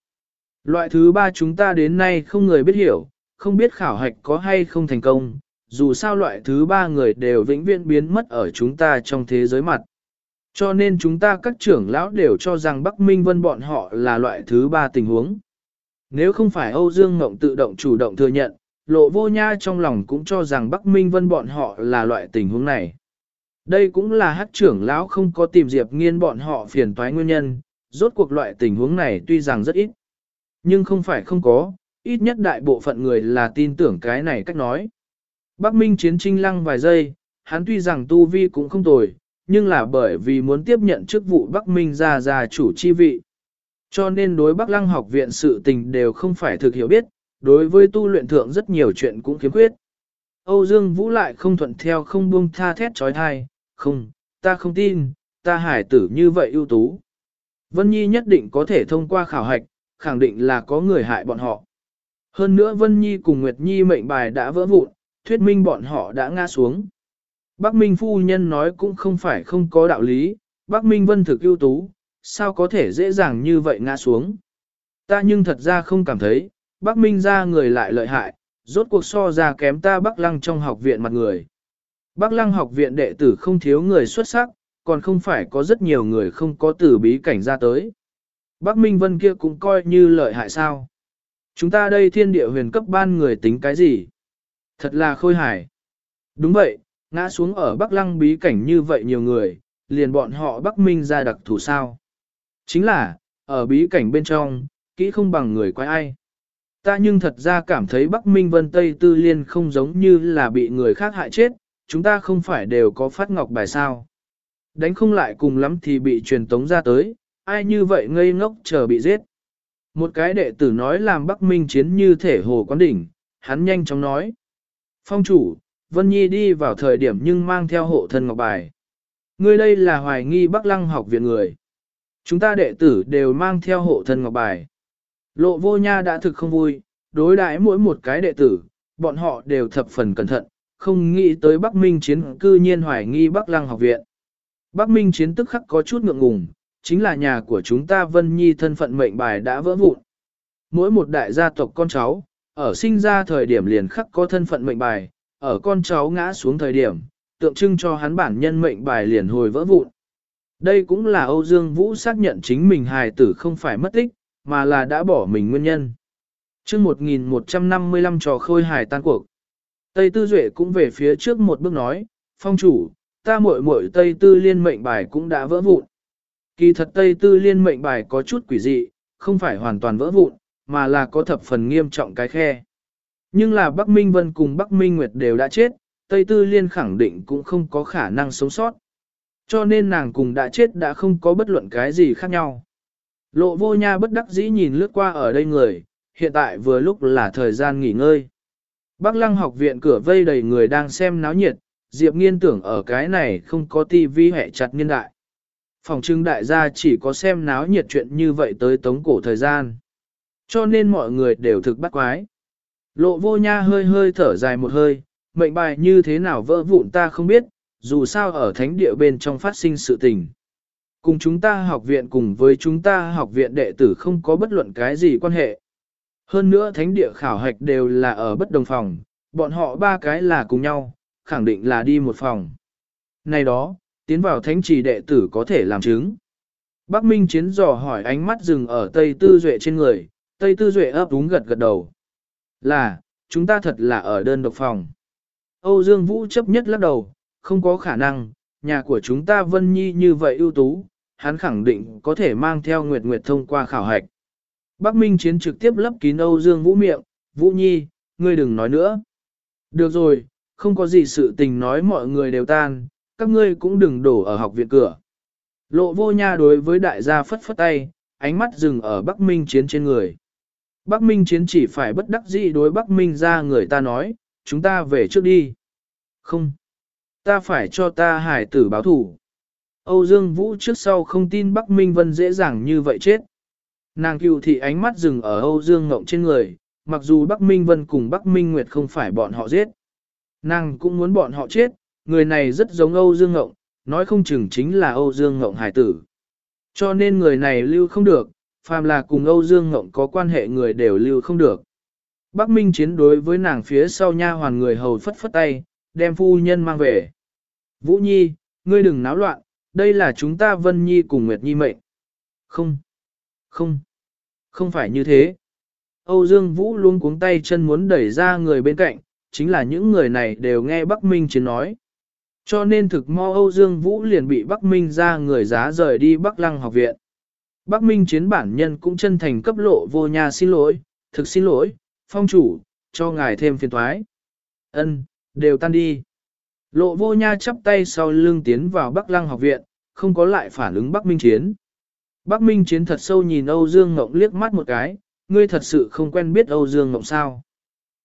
Loại thứ ba chúng ta đến nay không người biết hiểu, không biết khảo hạch có hay không thành công, dù sao loại thứ ba người đều vĩnh viễn biến mất ở chúng ta trong thế giới mặt. Cho nên chúng ta các trưởng lão đều cho rằng Bắc Minh Vân bọn họ là loại thứ ba tình huống. Nếu không phải Âu Dương Ngộng tự động chủ động thừa nhận, lộ vô nha trong lòng cũng cho rằng Bắc Minh Vân bọn họ là loại tình huống này. Đây cũng là hát trưởng lão không có tìm Diệp nghiên bọn họ phiền toái nguyên nhân, rốt cuộc loại tình huống này tuy rằng rất ít. Nhưng không phải không có, ít nhất đại bộ phận người là tin tưởng cái này cách nói. Bắc Minh chiến trinh lăng vài giây, hắn tuy rằng tu vi cũng không tồi, nhưng là bởi vì muốn tiếp nhận chức vụ Bắc Minh ra ra chủ chi vị. Cho nên đối Bắc Lăng học viện sự tình đều không phải thực hiểu biết, đối với tu luyện thượng rất nhiều chuyện cũng khiếm khuyết. Âu Dương Vũ lại không thuận theo không buông tha thét trói thai, không, ta không tin, ta hải tử như vậy ưu tú. Vân Nhi nhất định có thể thông qua khảo hạch, khẳng định là có người hại bọn họ. Hơn nữa Vân Nhi cùng Nguyệt Nhi mệnh bài đã vỡ vụn, thuyết minh bọn họ đã ngã xuống. Bắc Minh phu nhân nói cũng không phải không có đạo lý, Bắc Minh vân thực ưu tú, sao có thể dễ dàng như vậy ngã xuống. Ta nhưng thật ra không cảm thấy, Bắc Minh ra người lại lợi hại, rốt cuộc so ra kém ta Bắc Lăng trong học viện mặt người. Bắc Lăng học viện đệ tử không thiếu người xuất sắc, còn không phải có rất nhiều người không có tử bí cảnh ra tới. Bắc Minh Vân kia cũng coi như lợi hại sao. Chúng ta đây thiên địa huyền cấp ban người tính cái gì? Thật là khôi hài. Đúng vậy, ngã xuống ở Bắc Lăng bí cảnh như vậy nhiều người, liền bọn họ Bắc Minh ra đặc thủ sao. Chính là, ở bí cảnh bên trong, kỹ không bằng người quái ai. Ta nhưng thật ra cảm thấy Bắc Minh Vân Tây Tư Liên không giống như là bị người khác hại chết, chúng ta không phải đều có phát ngọc bài sao. Đánh không lại cùng lắm thì bị truyền tống ra tới, ai như vậy ngây ngốc chờ bị giết. Một cái đệ tử nói làm Bắc Minh chiến như thể hồ quán đỉnh, hắn nhanh chóng nói. Phong chủ, Vân Nhi đi vào thời điểm nhưng mang theo hộ thân ngọc bài. Ngươi đây là hoài nghi Bắc Lăng học viện người. Chúng ta đệ tử đều mang theo hộ thân ngọc bài. Lộ vô nha đã thực không vui, đối đãi mỗi một cái đệ tử, bọn họ đều thập phần cẩn thận, không nghĩ tới Bắc Minh chiến cư nhiên hoài nghi Bắc Lăng học viện. Bắc Minh chiến tức khắc có chút ngượng ngùng, chính là nhà của chúng ta Vân Nhi thân phận mệnh bài đã vỡ vụn. Mỗi một đại gia tộc con cháu, ở sinh ra thời điểm liền khắc có thân phận mệnh bài, ở con cháu ngã xuống thời điểm, tượng trưng cho hắn bản nhân mệnh bài liền hồi vỡ vụn. Đây cũng là Âu Dương Vũ xác nhận chính mình hài tử không phải mất tích, mà là đã bỏ mình nguyên nhân. chương 1155 trò khôi hài tan cuộc. Tây Tư Duệ cũng về phía trước một bước nói, phong chủ, ta muội muội Tây Tư liên mệnh bài cũng đã vỡ vụn. Kỳ thật Tây Tư liên mệnh bài có chút quỷ dị, không phải hoàn toàn vỡ vụn, mà là có thập phần nghiêm trọng cái khe. Nhưng là Bắc Minh Vân cùng Bắc Minh Nguyệt đều đã chết, Tây Tư Liên khẳng định cũng không có khả năng sống sót. Cho nên nàng cùng đã chết đã không có bất luận cái gì khác nhau. Lộ vô nha bất đắc dĩ nhìn lướt qua ở đây người, hiện tại vừa lúc là thời gian nghỉ ngơi. Bắc lăng học viện cửa vây đầy người đang xem náo nhiệt, Diệp nghiên tưởng ở cái này không có tivi hẹ chặt niên đại. Phòng trưng đại gia chỉ có xem náo nhiệt chuyện như vậy tới tống cổ thời gian. Cho nên mọi người đều thực bắt quái. Lộ vô nha hơi hơi thở dài một hơi, mệnh bài như thế nào vỡ vụn ta không biết, dù sao ở thánh địa bên trong phát sinh sự tình. Cùng chúng ta học viện cùng với chúng ta học viện đệ tử không có bất luận cái gì quan hệ. Hơn nữa thánh địa khảo hạch đều là ở bất đồng phòng, bọn họ ba cái là cùng nhau, khẳng định là đi một phòng. Này đó, tiến vào thánh trì đệ tử có thể làm chứng. Bắc Minh Chiến dò hỏi ánh mắt dừng ở Tây Tư Duệ trên người, Tây Tư Duệ ấp úng gật gật đầu. Là, chúng ta thật là ở đơn độc phòng. Âu Dương Vũ chấp nhất lắc đầu, không có khả năng, nhà của chúng ta Vân Nhi như vậy ưu tú, hắn khẳng định có thể mang theo Nguyệt Nguyệt thông qua khảo hạch. Bắc Minh Chiến trực tiếp lấp kín Âu Dương Vũ miệng, Vũ Nhi, ngươi đừng nói nữa. Được rồi, không có gì sự tình nói mọi người đều tan, các ngươi cũng đừng đổ ở học viện cửa. Lộ vô nha đối với đại gia phất phất tay, ánh mắt dừng ở Bắc Minh Chiến trên người. Bắc Minh chiến chỉ phải bất đắc dĩ đối Bắc Minh ra người ta nói, chúng ta về trước đi. Không. Ta phải cho ta hải tử báo thủ. Âu Dương Vũ trước sau không tin Bắc Minh Vân dễ dàng như vậy chết. Nàng cựu thị ánh mắt dừng ở Âu Dương Ngộng trên người, mặc dù Bắc Minh Vân cùng Bắc Minh Nguyệt không phải bọn họ giết. Nàng cũng muốn bọn họ chết, người này rất giống Âu Dương Ngộng, nói không chừng chính là Âu Dương Ngộng hải tử. Cho nên người này lưu không được, phàm là cùng Âu Dương Ngộng có quan hệ người đều lưu không được. Bắc Minh chiến đối với nàng phía sau nha hoàn người hầu phất phất tay, đem phu nhân mang về. Vũ Nhi, ngươi đừng náo loạn, đây là chúng ta Vân Nhi cùng Nguyệt Nhi mệnh. Không, không, không phải như thế. Âu Dương Vũ luôn cuống tay chân muốn đẩy ra người bên cạnh, chính là những người này đều nghe Bắc Minh chiến nói. Cho nên thực mo Âu Dương Vũ liền bị Bắc Minh ra người giá rời đi Bắc Lăng học viện. Bắc Minh chiến bản nhân cũng chân thành cấp lộ vô nhà xin lỗi, thực xin lỗi, phong chủ, cho ngài thêm phiền thoái. Ân, đều tan đi. Lộ vô nha chắp tay sau lưng tiến vào Bắc Lăng học viện, không có lại phản ứng Bắc Minh Chiến. Bắc Minh Chiến thật sâu nhìn Âu Dương Ngộng liếc mắt một cái, ngươi thật sự không quen biết Âu Dương Ngộng sao.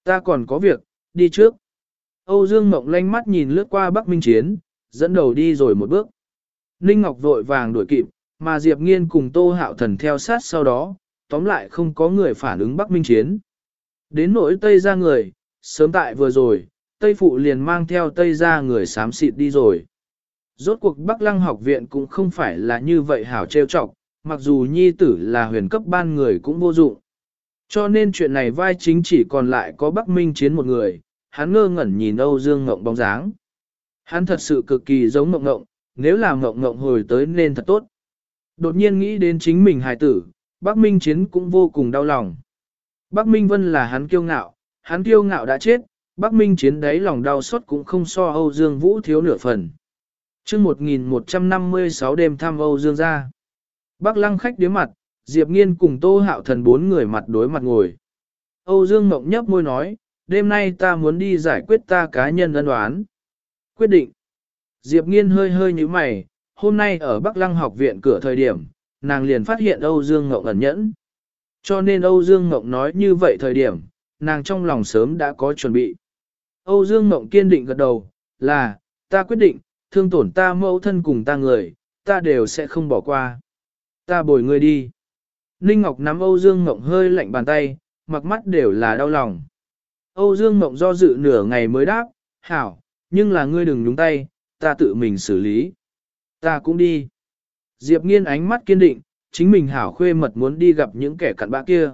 Ta còn có việc, đi trước. Âu Dương Ngộng lanh mắt nhìn lướt qua Bắc Minh Chiến, dẫn đầu đi rồi một bước. Ninh Ngọc vội vàng đuổi kịp, mà Diệp Nghiên cùng Tô Hạo Thần theo sát sau đó, tóm lại không có người phản ứng Bắc Minh Chiến. Đến nỗi Tây ra người, sớm tại vừa rồi, Tây Phụ liền mang theo Tây ra người xám xịt đi rồi. Rốt cuộc Bắc Lăng học viện cũng không phải là như vậy hảo trêu chọc, mặc dù nhi tử là huyền cấp ban người cũng vô dụng. Cho nên chuyện này vai chính chỉ còn lại có Bắc Minh chiến một người, hắn ngơ ngẩn nhìn Âu Dương Ngộng bóng dáng. Hắn thật sự cực kỳ giống Ngộng Ngộng, nếu là Ngộng Ngộng hồi tới nên thật tốt. Đột nhiên nghĩ đến chính mình hài tử, Bắc Minh chiến cũng vô cùng đau lòng. Bắc Minh Vân là hắn kiêu ngạo, hắn kiêu ngạo đã chết, Bắc Minh chiến đấy lòng đau xót cũng không so Âu Dương Vũ thiếu nửa phần. Trước 1156 đêm thăm Âu Dương ra. Bắc lăng khách điếm mặt, Diệp Nghiên cùng Tô Hạo Thần bốn người mặt đối mặt ngồi. Âu Dương Mộng nhấp môi nói, đêm nay ta muốn đi giải quyết ta cá nhân ân đoán. Quyết định. Diệp Nghiên hơi hơi như mày, hôm nay ở Bắc Lăng học viện cửa thời điểm, nàng liền phát hiện Âu Dương Ngọc ẩn nhẫn. Cho nên Âu Dương Ngọc nói như vậy thời điểm, nàng trong lòng sớm đã có chuẩn bị. Âu Dương Ngọc kiên định gật đầu, là, ta quyết định, thương tổn ta mẫu thân cùng ta người, ta đều sẽ không bỏ qua. Ta bồi người đi. Ninh Ngọc nắm Âu Dương Ngọc hơi lạnh bàn tay, mặc mắt đều là đau lòng. Âu Dương Mộng do dự nửa ngày mới đáp, hảo, nhưng là ngươi đừng nhúng tay, ta tự mình xử lý. Ta cũng đi. Diệp nghiên ánh mắt kiên định, chính mình hảo khuê mật muốn đi gặp những kẻ cặn bã kia.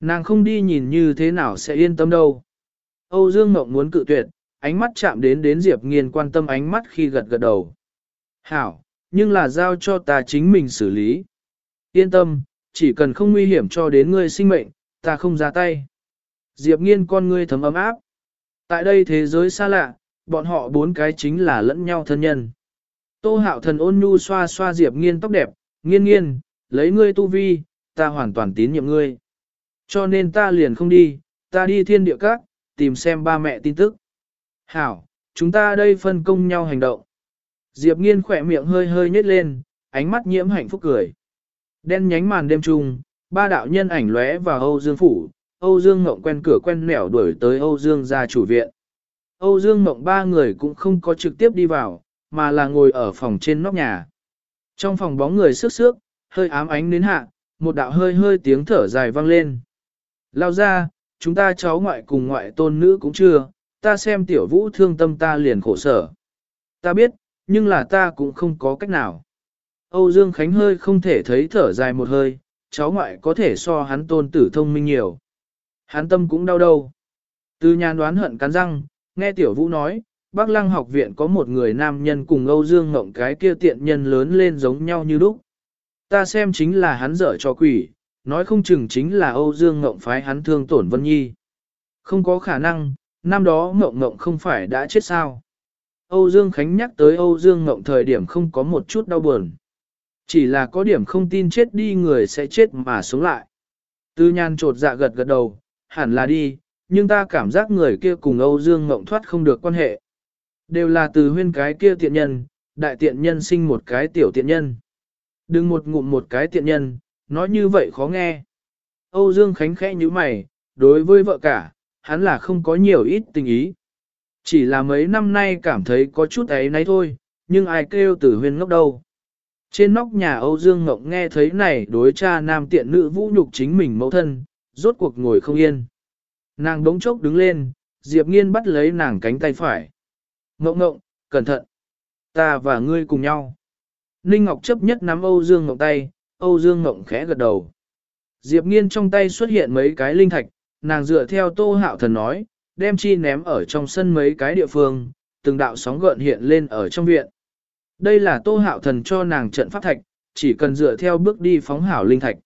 Nàng không đi nhìn như thế nào sẽ yên tâm đâu. Âu Dương Mộng muốn cự tuyệt, ánh mắt chạm đến đến Diệp Nghiên quan tâm ánh mắt khi gật gật đầu. Hảo, nhưng là giao cho ta chính mình xử lý. Yên tâm, chỉ cần không nguy hiểm cho đến ngươi sinh mệnh, ta không ra tay. Diệp Nghiên con ngươi thấm ấm áp. Tại đây thế giới xa lạ, bọn họ bốn cái chính là lẫn nhau thân nhân. Tô hạo thần ôn nhu xoa xoa Diệp Nghiên tóc đẹp, nghiên nghiên, lấy ngươi tu vi, ta hoàn toàn tín nhiệm ngươi. Cho nên ta liền không đi, ta đi thiên địa các, tìm xem ba mẹ tin tức. Hảo, chúng ta đây phân công nhau hành động. Diệp nghiên khỏe miệng hơi hơi nhếch lên, ánh mắt nhiễm hạnh phúc cười. Đen nhánh màn đêm trung, ba đạo nhân ảnh lóe vào Âu Dương Phủ, Âu Dương Ngộng quen cửa quen nẻo đuổi tới Âu Dương gia chủ viện. Âu Dương Ngộng ba người cũng không có trực tiếp đi vào, mà là ngồi ở phòng trên nóc nhà. Trong phòng bóng người sức sước, hơi ám ánh đến hạ, một đạo hơi hơi tiếng thở dài vang lên. Lao ra, chúng ta cháu ngoại cùng ngoại tôn nữ cũng chưa, ta xem tiểu vũ thương tâm ta liền khổ sở. Ta biết, nhưng là ta cũng không có cách nào. Âu Dương Khánh hơi không thể thấy thở dài một hơi, cháu ngoại có thể so hắn tôn tử thông minh nhiều. Hắn tâm cũng đau đầu. Từ nhàn đoán hận cắn răng, nghe tiểu vũ nói, bác lăng học viện có một người nam nhân cùng Âu Dương Ngộng cái kia tiện nhân lớn lên giống nhau như lúc. Ta xem chính là hắn dở cho quỷ, nói không chừng chính là Âu Dương Ngộng phái hắn thương tổn Vân Nhi. Không có khả năng, năm đó Ngộng Ngộng không phải đã chết sao. Âu Dương Khánh nhắc tới Âu Dương Ngộng thời điểm không có một chút đau buồn. Chỉ là có điểm không tin chết đi người sẽ chết mà sống lại. Tư nhan trột dạ gật gật đầu, hẳn là đi, nhưng ta cảm giác người kia cùng Âu Dương Ngộng thoát không được quan hệ. Đều là từ huyên cái kia tiện nhân, đại tiện nhân sinh một cái tiểu tiện nhân. Đừng một ngụm một cái tiện nhân, nói như vậy khó nghe. Âu Dương Khánh khẽ như mày, đối với vợ cả, hắn là không có nhiều ít tình ý. Chỉ là mấy năm nay cảm thấy có chút ấy nấy thôi, nhưng ai kêu tử huyên ngốc đâu. Trên nóc nhà Âu Dương Ngọc nghe thấy này đối cha nam tiện nữ vũ nhục chính mình mẫu thân, rốt cuộc ngồi không yên. Nàng đống chốc đứng lên, Diệp Nghiên bắt lấy nàng cánh tay phải. Ngộng ngộng, cẩn thận. Ta và ngươi cùng nhau. Ninh Ngọc chấp nhất nắm Âu Dương Ngọc tay, Âu Dương Ngọc khẽ gật đầu. Diệp Nghiên trong tay xuất hiện mấy cái linh thạch, nàng dựa theo Tô Hạo Thần nói, đem chi ném ở trong sân mấy cái địa phương, từng đạo sóng gợn hiện lên ở trong viện. Đây là Tô Hạo Thần cho nàng trận pháp thạch, chỉ cần dựa theo bước đi phóng hảo linh thạch.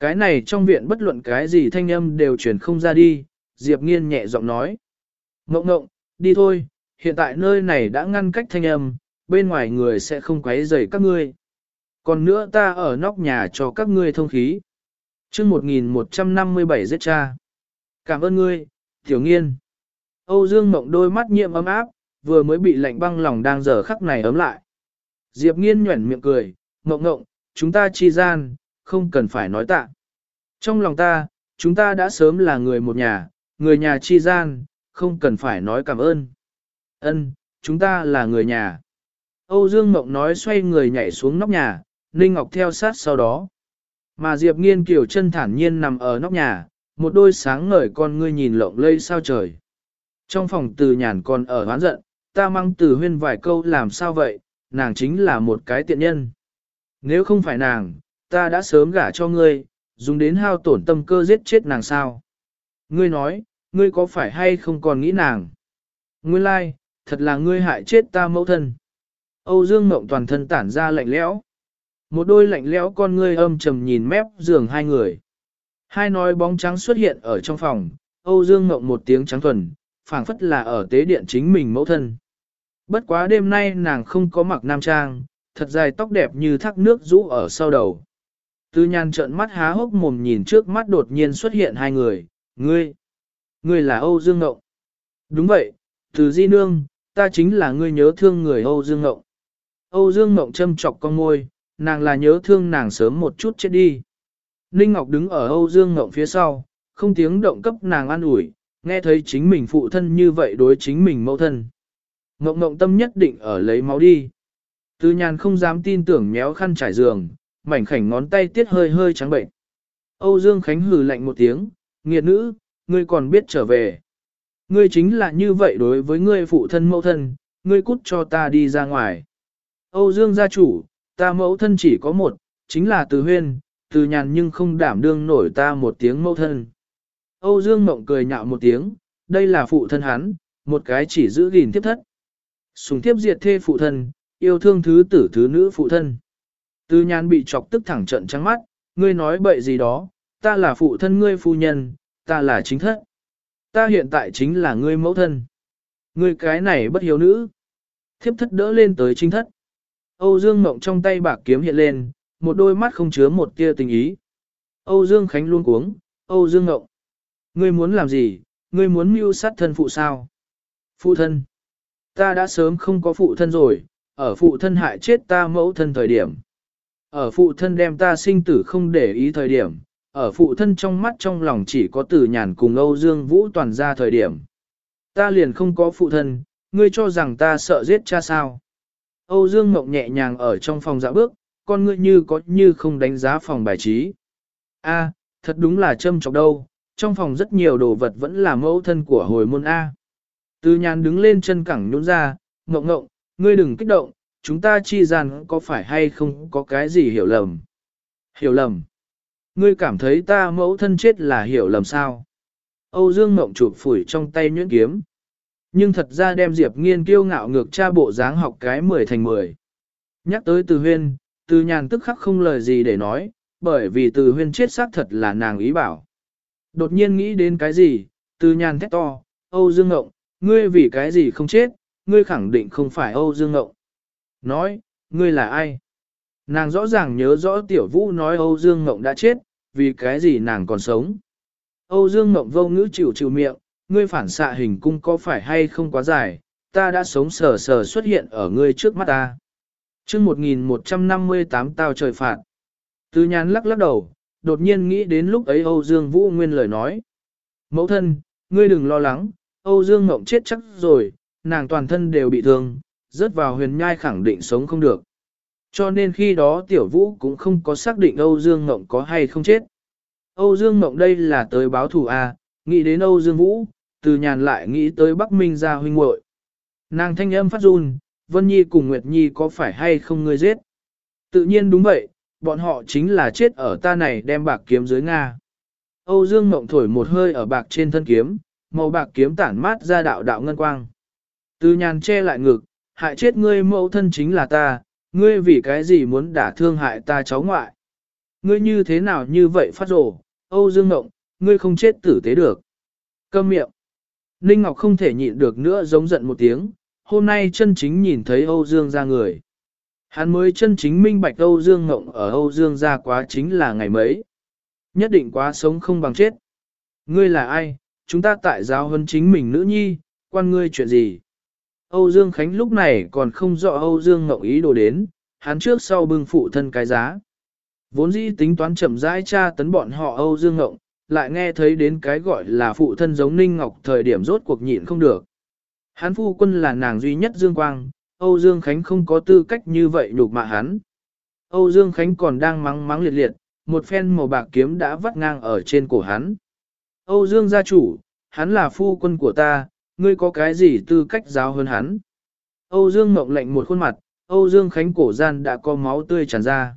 Cái này trong viện bất luận cái gì thanh âm đều truyền không ra đi, Diệp Nghiên nhẹ giọng nói. Ngộng ngộng, đi thôi, hiện tại nơi này đã ngăn cách thanh âm, bên ngoài người sẽ không quấy rầy các ngươi. Còn nữa ta ở nóc nhà cho các ngươi thông khí. chương 1157 giết cha. Cảm ơn ngươi, Tiểu Nghiên. Âu Dương Mộng đôi mắt nhiệm ấm áp, vừa mới bị lạnh băng lòng đang giờ khắc này ấm lại. Diệp Nghiên nhuẩn miệng cười, Mộng Mộng, chúng ta chi gian, không cần phải nói tạ. Trong lòng ta, chúng ta đã sớm là người một nhà, người nhà chi gian, không cần phải nói cảm ơn. Ân, chúng ta là người nhà. Âu Dương Mộng nói xoay người nhảy xuống nóc nhà, Ninh Ngọc theo sát sau đó. Mà Diệp Nghiên kiểu chân thản nhiên nằm ở nóc nhà, một đôi sáng ngời con ngươi nhìn lộng lây sao trời. Trong phòng từ nhàn còn ở hoán giận, ta mang từ huyên vài câu làm sao vậy, nàng chính là một cái tiện nhân. Nếu không phải nàng, ta đã sớm gả cho ngươi, dùng đến hao tổn tâm cơ giết chết nàng sao. Ngươi nói, ngươi có phải hay không còn nghĩ nàng? Ngươi lai, like, thật là ngươi hại chết ta mẫu thân. Âu Dương Mộng toàn thân tản ra lạnh lẽo. Một đôi lạnh lẽo con ngươi âm trầm nhìn mép giường hai người. Hai nói bóng trắng xuất hiện ở trong phòng, Âu Dương Mộng một tiếng trắng thuần, phảng phất là ở tế điện chính mình mẫu thân. Bất quá đêm nay nàng không có mặc nam trang, thật dài tóc đẹp như thác nước rũ ở sau đầu. Tư nhan trợn mắt há hốc mồm nhìn trước mắt đột nhiên xuất hiện hai người, ngươi, ngươi là Âu Dương Ngộng. Đúng vậy, từ di nương, ta chính là ngươi nhớ thương người Âu Dương Ngộng. Âu Dương Ngộng châm chọc con môi, nàng là nhớ thương nàng sớm một chút chết đi. Ninh Ngọc đứng ở Âu Dương Ngộng phía sau, không tiếng động cấp nàng an ủi, nghe thấy chính mình phụ thân như vậy đối chính mình mẫu thân. Ngộng Ngộng tâm nhất định ở lấy máu đi. Tư nhàn không dám tin tưởng méo khăn trải giường, mảnh khảnh ngón tay tiết hơi hơi trắng bệnh. Âu Dương Khánh hừ lạnh một tiếng, nghiệt nữ, ngươi còn biết trở về. Ngươi chính là như vậy đối với ngươi phụ thân mẫu thân, ngươi cút cho ta đi ra ngoài. Âu Dương gia chủ, ta mẫu thân chỉ có một, chính là từ huyên, từ nhàn nhưng không đảm đương nổi ta một tiếng mẫu thân. Âu Dương Mộng cười nhạo một tiếng, đây là phụ thân hắn, một cái chỉ giữ gìn tiếp thất. Sùng tiếp diệt thê phụ thân, yêu thương thứ tử thứ nữ phụ thân. Tư nhàn bị chọc tức thẳng trận trắng mắt, ngươi nói bậy gì đó, ta là phụ thân ngươi phu nhân, ta là chính thất. Ta hiện tại chính là ngươi mẫu thân. Ngươi cái này bất hiếu nữ. Thiếp thất đỡ lên tới chính thất. Âu Dương Mộng trong tay bạc kiếm hiện lên, một đôi mắt không chứa một tia tình ý. Âu Dương Khánh luôn cuống, Âu Dương Mộng. Ngươi muốn làm gì, ngươi muốn mưu sát thân phụ sao? Phụ thân. Ta đã sớm không có phụ thân rồi, ở phụ thân hại chết ta mẫu thân thời điểm. Ở phụ thân đem ta sinh tử không để ý thời điểm, ở phụ thân trong mắt trong lòng chỉ có tử nhàn cùng Âu Dương Vũ toàn ra thời điểm. Ta liền không có phụ thân, ngươi cho rằng ta sợ giết cha sao. Âu Dương Mộng nhẹ nhàng ở trong phòng dạo bước, con ngươi như có như không đánh giá phòng bài trí. A, thật đúng là châm chọc đâu, trong phòng rất nhiều đồ vật vẫn là mẫu thân của hồi môn A. Từ nhàn đứng lên chân cẳng nhún ra, ngộng ngộng, ngươi đừng kích động, chúng ta chi gian có phải hay không có cái gì hiểu lầm. Hiểu lầm. Ngươi cảm thấy ta mẫu thân chết là hiểu lầm sao? Âu Dương Mộng chụp phủi trong tay nhuyễn kiếm. Nhưng thật ra đem Diệp nghiên kiêu ngạo ngược cha bộ dáng học cái 10 thành 10. Nhắc tới từ huyên, từ nhàn tức khắc không lời gì để nói, bởi vì từ huyên chết xác thật là nàng ý bảo. Đột nhiên nghĩ đến cái gì, từ nhàn thét to, Âu Dương Ngộng, ngươi vì cái gì không chết, ngươi khẳng định không phải Âu Dương Ngộng. Nói, ngươi là ai? Nàng rõ ràng nhớ rõ tiểu vũ nói Âu Dương Ngộng đã chết, vì cái gì nàng còn sống. Âu Dương Ngộng vô ngữ chịu chịu miệng, ngươi phản xạ hình cung có phải hay không quá dài, ta đã sống sờ sờ xuất hiện ở ngươi trước mắt ta. chương 1158 tao trời phạt. Tư nhàn lắc lắc đầu, đột nhiên nghĩ đến lúc ấy Âu Dương Vũ Nguyên lời nói. Mẫu thân, ngươi đừng lo lắng, Âu Dương Ngộng chết chắc rồi, nàng toàn thân đều bị thương, rớt vào huyền nhai khẳng định sống không được. Cho nên khi đó tiểu vũ cũng không có xác định Âu Dương Ngộng có hay không chết. Âu Dương Ngộng đây là tới báo thù A, nghĩ đến Âu Dương Vũ, từ nhàn lại nghĩ tới Bắc Minh gia huynh muội. Nàng thanh âm phát run, Vân Nhi cùng Nguyệt Nhi có phải hay không ngươi giết? Tự nhiên đúng vậy, bọn họ chính là chết ở ta này đem bạc kiếm dưới Nga. Âu Dương Mộng thổi một hơi ở bạc trên thân kiếm, màu bạc kiếm tản mát ra đạo đạo ngân quang. Từ nhàn che lại ngực, hại chết ngươi mẫu thân chính là ta, ngươi vì cái gì muốn đả thương hại ta cháu ngoại. Ngươi như thế nào như vậy phát rổ, Âu Dương Ngộng, ngươi không chết tử tế được. Câm miệng. Ninh Ngọc không thể nhịn được nữa giống giận một tiếng, hôm nay chân chính nhìn thấy Âu Dương ra người. Hắn mới chân chính minh bạch Âu Dương Ngộng ở Âu Dương ra quá chính là ngày mấy. Nhất định quá sống không bằng chết. Ngươi là ai, chúng ta tại giáo hơn chính mình nữ nhi, quan ngươi chuyện gì? Âu Dương Khánh lúc này còn không rõ Âu Dương Ngộng ý đồ đến, hắn trước sau bưng phụ thân cái giá. Vốn dĩ tính toán chậm rãi tra tấn bọn họ Âu Dương Ngộng, lại nghe thấy đến cái gọi là phụ thân giống Ninh Ngọc thời điểm rốt cuộc nhịn không được. Hắn phu quân là nàng duy nhất Dương Quang, Âu Dương Khánh không có tư cách như vậy nhục mạ hắn. Âu Dương Khánh còn đang mắng mắng liệt liệt, một phen màu bạc kiếm đã vắt ngang ở trên cổ hắn. Âu Dương gia chủ, hắn là phu quân của ta, ngươi có cái gì tư cách giáo hơn hắn? Âu Dương mộng lạnh một khuôn mặt, Âu Dương Khánh cổ gian đã có máu tươi tràn ra.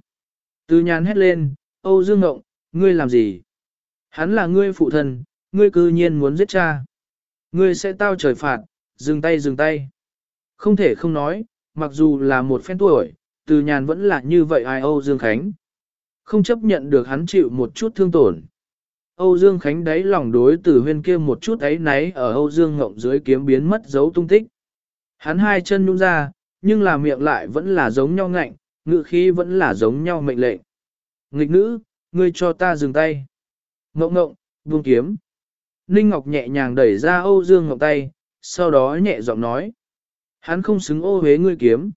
Từ nhàn hét lên, Âu Dương mộng, ngươi làm gì? Hắn là ngươi phụ thân, ngươi cư nhiên muốn giết cha. Ngươi sẽ tao trời phạt, dừng tay dừng tay. Không thể không nói, mặc dù là một phen tuổi, từ nhàn vẫn là như vậy ai Âu Dương Khánh. Không chấp nhận được hắn chịu một chút thương tổn. Âu Dương Khánh đáy lòng đối từ huyên kia một chút ấy náy ở Âu Dương Ngộng dưới kiếm biến mất dấu tung tích. Hắn hai chân nhung ra, nhưng là miệng lại vẫn là giống nhau ngạnh, ngự khí vẫn là giống nhau mệnh lệnh. Nghịch nữ, ngươi cho ta dừng tay. Ngộng ngộng, buông kiếm. Ninh Ngọc nhẹ nhàng đẩy ra Âu Dương Ngọc tay, sau đó nhẹ giọng nói. Hắn không xứng ô hế ngươi kiếm.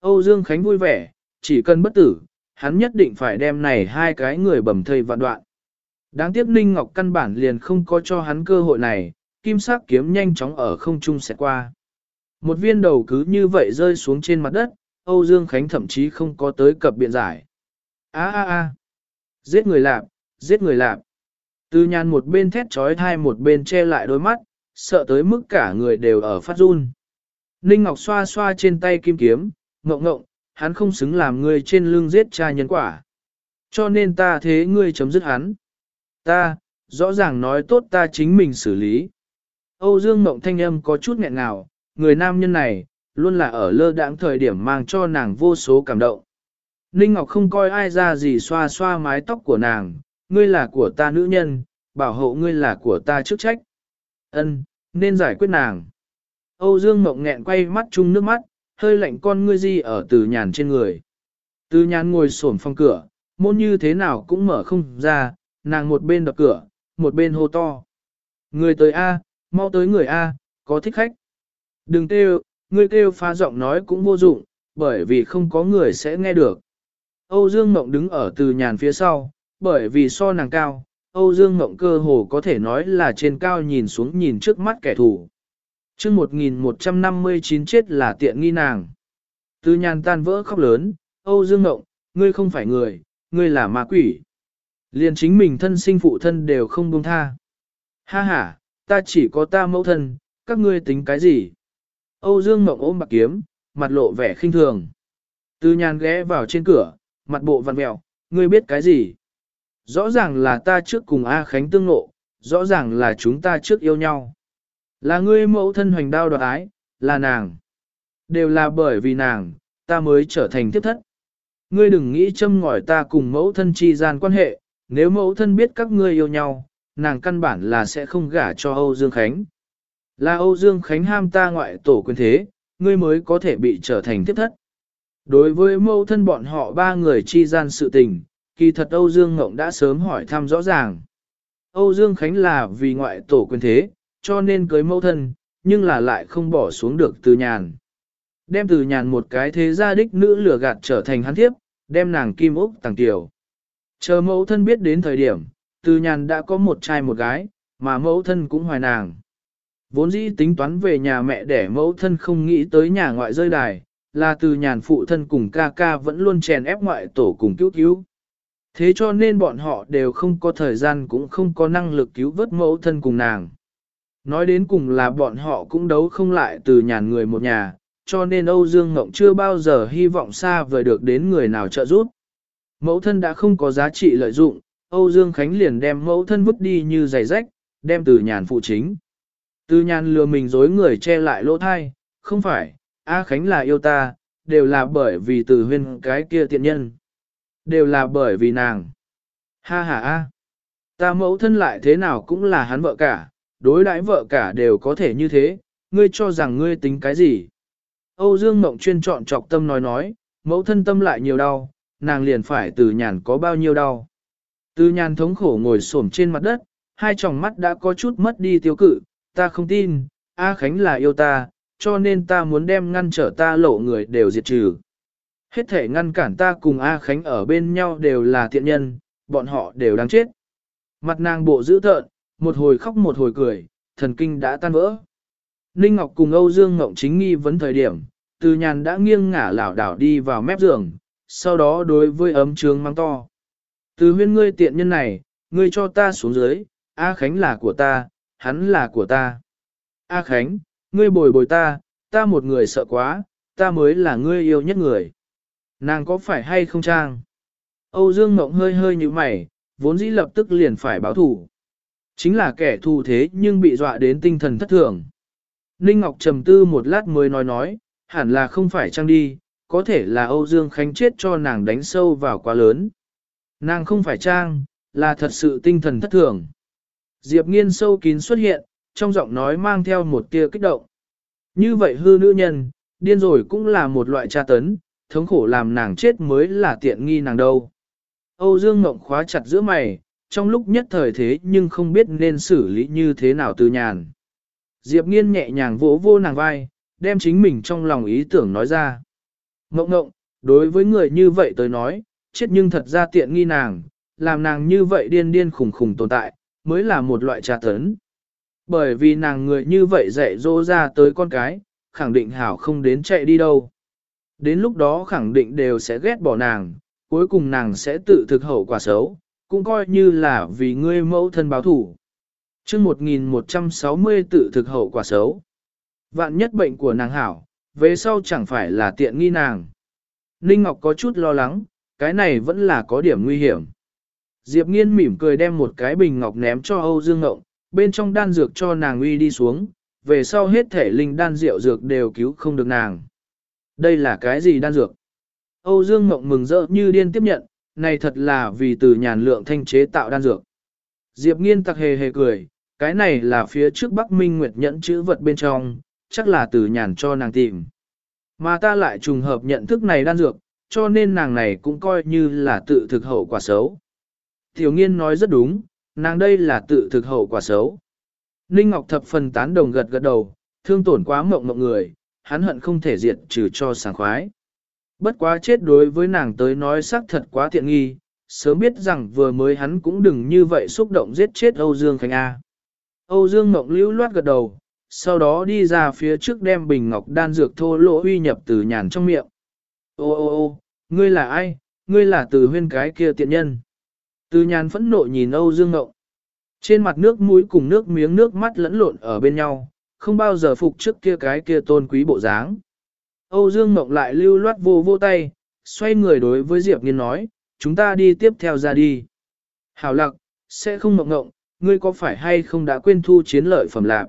Âu Dương Khánh vui vẻ, chỉ cần bất tử, hắn nhất định phải đem này hai cái người bầm thây vạn đoạn. Đáng tiếc Ninh Ngọc căn bản liền không có cho hắn cơ hội này, kim sắc kiếm nhanh chóng ở không trung sẽ qua. Một viên đầu cứ như vậy rơi xuống trên mặt đất, Âu Dương Khánh thậm chí không có tới cập biện giải. A a a, giết người lạp, giết người lạp. Từ nhàn một bên thét trói thai một bên che lại đôi mắt, sợ tới mức cả người đều ở phát run. Ninh Ngọc xoa xoa trên tay kim kiếm, ngộng ngộng, hắn không xứng làm người trên lưng giết cha nhân quả. Cho nên ta thế ngươi chấm dứt hắn. Ta, rõ ràng nói tốt ta chính mình xử lý. Âu Dương Mộng thanh âm có chút nghẹn ngào, người nam nhân này, luôn là ở lơ đãng thời điểm mang cho nàng vô số cảm động. Ninh Ngọc không coi ai ra gì xoa xoa mái tóc của nàng, ngươi là của ta nữ nhân, bảo hộ ngươi là của ta chức trách. Ân, nên giải quyết nàng. Âu Dương Mộng nghẹn quay mắt chung nước mắt, hơi lạnh con ngươi di ở từ nhàn trên người. Từ nhàn ngồi xổm phòng cửa, môn như thế nào cũng mở không ra, nàng một bên đập cửa, một bên hô to. Người tới A, mau tới người A, có thích khách. Đừng kêu, người kêu phá giọng nói cũng vô dụng, bởi vì không có người sẽ nghe được. Âu Dương Mộng đứng ở từ nhàn phía sau, bởi vì so nàng cao, Âu Dương Mộng cơ hồ có thể nói là trên cao nhìn xuống nhìn trước mắt kẻ thù. Trước 1159 chết là tiện nghi nàng. Từ nhàn tan vỡ khóc lớn, Âu Dương Mộng, ngươi không phải người, ngươi là ma quỷ. Liền chính mình thân sinh phụ thân đều không buông tha. Ha ha, ta chỉ có ta mẫu thân, các ngươi tính cái gì? Âu Dương Mộng ôm bạc kiếm, mặt lộ vẻ khinh thường. Từ nhàn ghé vào trên cửa, mặt bộ vặn mẹo, ngươi biết cái gì? Rõ ràng là ta trước cùng A Khánh tương ngộ, rõ ràng là chúng ta trước yêu nhau. Là ngươi mẫu thân hoành đao đoạt ái, là nàng. Đều là bởi vì nàng, ta mới trở thành tiếp thất. Ngươi đừng nghĩ châm ngòi ta cùng mẫu thân chi gian quan hệ, nếu mẫu thân biết các ngươi yêu nhau, nàng căn bản là sẽ không gả cho Âu Dương Khánh. Là Âu Dương Khánh ham ta ngoại tổ quyền thế, ngươi mới có thể bị trở thành tiếp thất. Đối với mẫu thân bọn họ ba người chi gian sự tình, kỳ thật Âu Dương Ngộng đã sớm hỏi thăm rõ ràng. Âu Dương Khánh là vì ngoại tổ quyền thế, cho nên cưới mẫu thân, nhưng là lại không bỏ xuống được từ nhàn. Đem từ nhàn một cái thế gia đích nữ lửa gạt trở thành hắn thiếp, đem nàng kim úc tàng tiểu. Chờ mẫu thân biết đến thời điểm, từ nhàn đã có một trai một gái, mà mẫu thân cũng hoài nàng. Vốn dĩ tính toán về nhà mẹ để mẫu thân không nghĩ tới nhà ngoại rơi đài, là từ nhàn phụ thân cùng ca ca vẫn luôn chèn ép ngoại tổ cùng cứu cứu. Thế cho nên bọn họ đều không có thời gian cũng không có năng lực cứu vớt mẫu thân cùng nàng. Nói đến cùng là bọn họ cũng đấu không lại từ nhàn người một nhà, cho nên Âu Dương Ngộng chưa bao giờ hy vọng xa vời được đến người nào trợ giúp. Mẫu thân đã không có giá trị lợi dụng, Âu Dương Khánh liền đem mẫu thân vứt đi như giày rách, đem từ nhàn phụ chính. Từ nhàn lừa mình dối người che lại lỗ thai, không phải, A Khánh là yêu ta, đều là bởi vì từ huyên cái kia tiện nhân. Đều là bởi vì nàng. Ha ha a, ta mẫu thân lại thế nào cũng là hắn vợ cả, đối đãi vợ cả đều có thể như thế, ngươi cho rằng ngươi tính cái gì. Âu Dương Mộng chuyên chọn trọc tâm nói nói, mẫu thân tâm lại nhiều đau, nàng liền phải từ nhàn có bao nhiêu đau. Từ nhàn thống khổ ngồi xổm trên mặt đất, hai tròng mắt đã có chút mất đi tiêu cự, ta không tin, A Khánh là yêu ta, cho nên ta muốn đem ngăn trở ta lộ người đều diệt trừ. Hết thể ngăn cản ta cùng A Khánh ở bên nhau đều là thiện nhân, bọn họ đều đáng chết. Mặt nàng bộ dữ tợn, một hồi khóc một hồi cười, thần kinh đã tan vỡ. Ninh Ngọc cùng Âu Dương Ngộng chính nghi vấn thời điểm, từ nhàn đã nghiêng ngả lảo đảo đi vào mép giường, sau đó đối với ấm trướng mang to. Từ huyên ngươi tiện nhân này, ngươi cho ta xuống dưới, A Khánh là của ta, hắn là của ta. A Khánh, ngươi bồi bồi ta, ta một người sợ quá, ta mới là ngươi yêu nhất người. Nàng có phải hay không trang? Âu Dương ngọng hơi hơi như mày, vốn dĩ lập tức liền phải báo thủ. Chính là kẻ thù thế nhưng bị dọa đến tinh thần thất thường. Ninh Ngọc trầm tư một lát mới nói nói, hẳn là không phải trang đi, có thể là Âu Dương Khánh chết cho nàng đánh sâu vào quá lớn. Nàng không phải trang, là thật sự tinh thần thất thường. Diệp nghiên sâu kín xuất hiện, trong giọng nói mang theo một tia kích động. Như vậy hư nữ nhân, điên rồi cũng là một loại tra tấn, thống khổ làm nàng chết mới là tiện nghi nàng đâu. Âu Dương Ngộng khóa chặt giữa mày, trong lúc nhất thời thế nhưng không biết nên xử lý như thế nào từ nhàn. Diệp nghiên nhẹ nhàng vỗ vô nàng vai, đem chính mình trong lòng ý tưởng nói ra. Ngộng ngộng, đối với người như vậy tới nói, chết nhưng thật ra tiện nghi nàng, làm nàng như vậy điên điên khủng khủng tồn tại, mới là một loại trà tấn. Bởi vì nàng người như vậy dạy dỗ ra tới con cái, khẳng định hảo không đến chạy đi đâu. Đến lúc đó khẳng định đều sẽ ghét bỏ nàng, cuối cùng nàng sẽ tự thực hậu quả xấu, cũng coi như là vì ngươi mẫu thân báo thủ. chương 1160 tự thực hậu quả xấu. Vạn nhất bệnh của nàng hảo, về sau chẳng phải là tiện nghi nàng. Ninh Ngọc có chút lo lắng, cái này vẫn là có điểm nguy hiểm. Diệp Nghiên mỉm cười đem một cái bình ngọc ném cho Âu Dương Ngộng, bên trong đan dược cho nàng uy đi xuống, về sau hết thể linh đan rượu dược đều cứu không được nàng. Đây là cái gì đan dược? Âu Dương Ngộng mừng rỡ như điên tiếp nhận, này thật là vì từ nhàn lượng thanh chế tạo đan dược. Diệp Nghiên tặc hề hề cười, cái này là phía trước Bắc Minh Nguyệt nhẫn chữ vật bên trong, chắc là từ nhàn cho nàng tìm. Mà ta lại trùng hợp nhận thức này đan dược, cho nên nàng này cũng coi như là tự thực hậu quả xấu. Tiểu nghiên nói rất đúng, nàng đây là tự thực hậu quả xấu. Ninh Ngọc thập phần tán đồng gật gật đầu, thương tổn quá mộng mộng người, hắn hận không thể diệt trừ cho sảng khoái. Bất quá chết đối với nàng tới nói xác thật quá thiện nghi, sớm biết rằng vừa mới hắn cũng đừng như vậy xúc động giết chết Âu Dương Khánh A. Âu Dương Mộng lưu loát gật đầu, sau đó đi ra phía trước đem bình ngọc đan dược thô lỗ uy nhập từ nhàn trong miệng. Ô ô ô, ngươi là ai, ngươi là từ huyên cái kia tiện nhân. Từ nhàn phẫn nộ nhìn Âu Dương Ngộng. Trên mặt nước mũi cùng nước miếng nước mắt lẫn lộn ở bên nhau, không bao giờ phục trước kia cái kia tôn quý bộ dáng. Âu Dương Ngộng lại lưu loát vô vô tay, xoay người đối với Diệp Nghiên nói, chúng ta đi tiếp theo ra đi. Hảo lặc, sẽ không ngộng ngộng, ngươi có phải hay không đã quên thu chiến lợi phẩm lạc?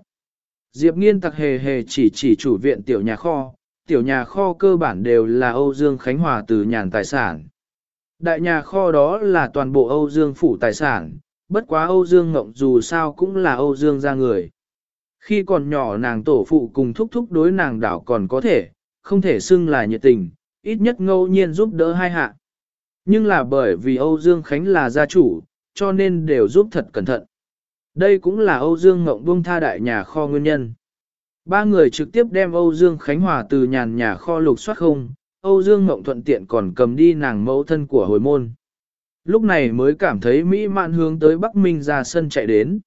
Diệp Nghiên tặc hề hề chỉ chỉ chủ viện tiểu nhà kho, tiểu nhà kho cơ bản đều là Âu Dương Khánh Hòa từ nhàn tài sản. Đại nhà kho đó là toàn bộ Âu Dương phủ tài sản, bất quá Âu Dương Ngộng dù sao cũng là Âu Dương ra người. Khi còn nhỏ nàng tổ phụ cùng thúc thúc đối nàng đảo còn có thể, không thể xưng là nhiệt tình, ít nhất ngẫu nhiên giúp đỡ hai hạ. Nhưng là bởi vì Âu Dương Khánh là gia chủ, cho nên đều giúp thật cẩn thận. Đây cũng là Âu Dương Ngộng buông tha đại nhà kho nguyên nhân. Ba người trực tiếp đem Âu Dương Khánh Hòa từ nhàn nhà kho lục soát không, Âu Dương Ngộng thuận tiện còn cầm đi nàng mẫu thân của hồi môn. lúc này mới cảm thấy mỹ mạn hướng tới Bắc Minh ra sân chạy đến.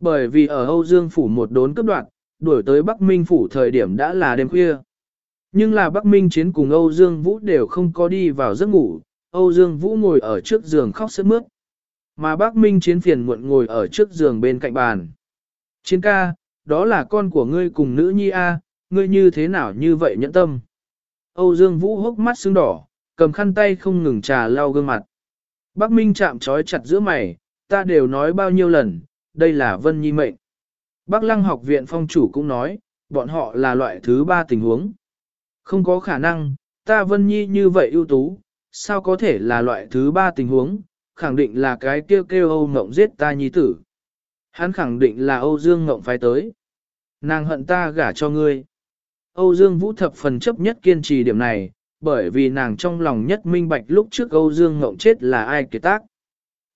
Bởi vì ở Âu Dương Phủ một đốn cấp đoạn, đuổi tới Bắc Minh Phủ thời điểm đã là đêm khuya. Nhưng là Bắc Minh Chiến cùng Âu Dương Vũ đều không có đi vào giấc ngủ, Âu Dương Vũ ngồi ở trước giường khóc sướt mướt. Mà Bắc Minh Chiến phiền muộn ngồi ở trước giường bên cạnh bàn. Chiến ca, đó là con của ngươi cùng nữ nhi A, ngươi như thế nào như vậy nhẫn tâm. Âu Dương Vũ hốc mắt sưng đỏ, cầm khăn tay không ngừng trà lau gương mặt. Bắc Minh chạm trói chặt giữa mày, ta đều nói bao nhiêu lần, đây là Vân Nhi mệnh. Bắc Lăng học viện phong chủ cũng nói, bọn họ là loại thứ ba tình huống. Không có khả năng, ta Vân Nhi như vậy ưu tú, sao có thể là loại thứ ba tình huống, khẳng định là cái kêu kêu Âu Ngộng giết ta nhi tử. Hắn khẳng định là Âu Dương Ngộng phái tới. Nàng hận ta gả cho ngươi. Âu Dương Vũ thập phần chấp nhất kiên trì điểm này, bởi vì nàng trong lòng nhất minh bạch lúc trước Âu Dương Ngộng chết là ai kế tác.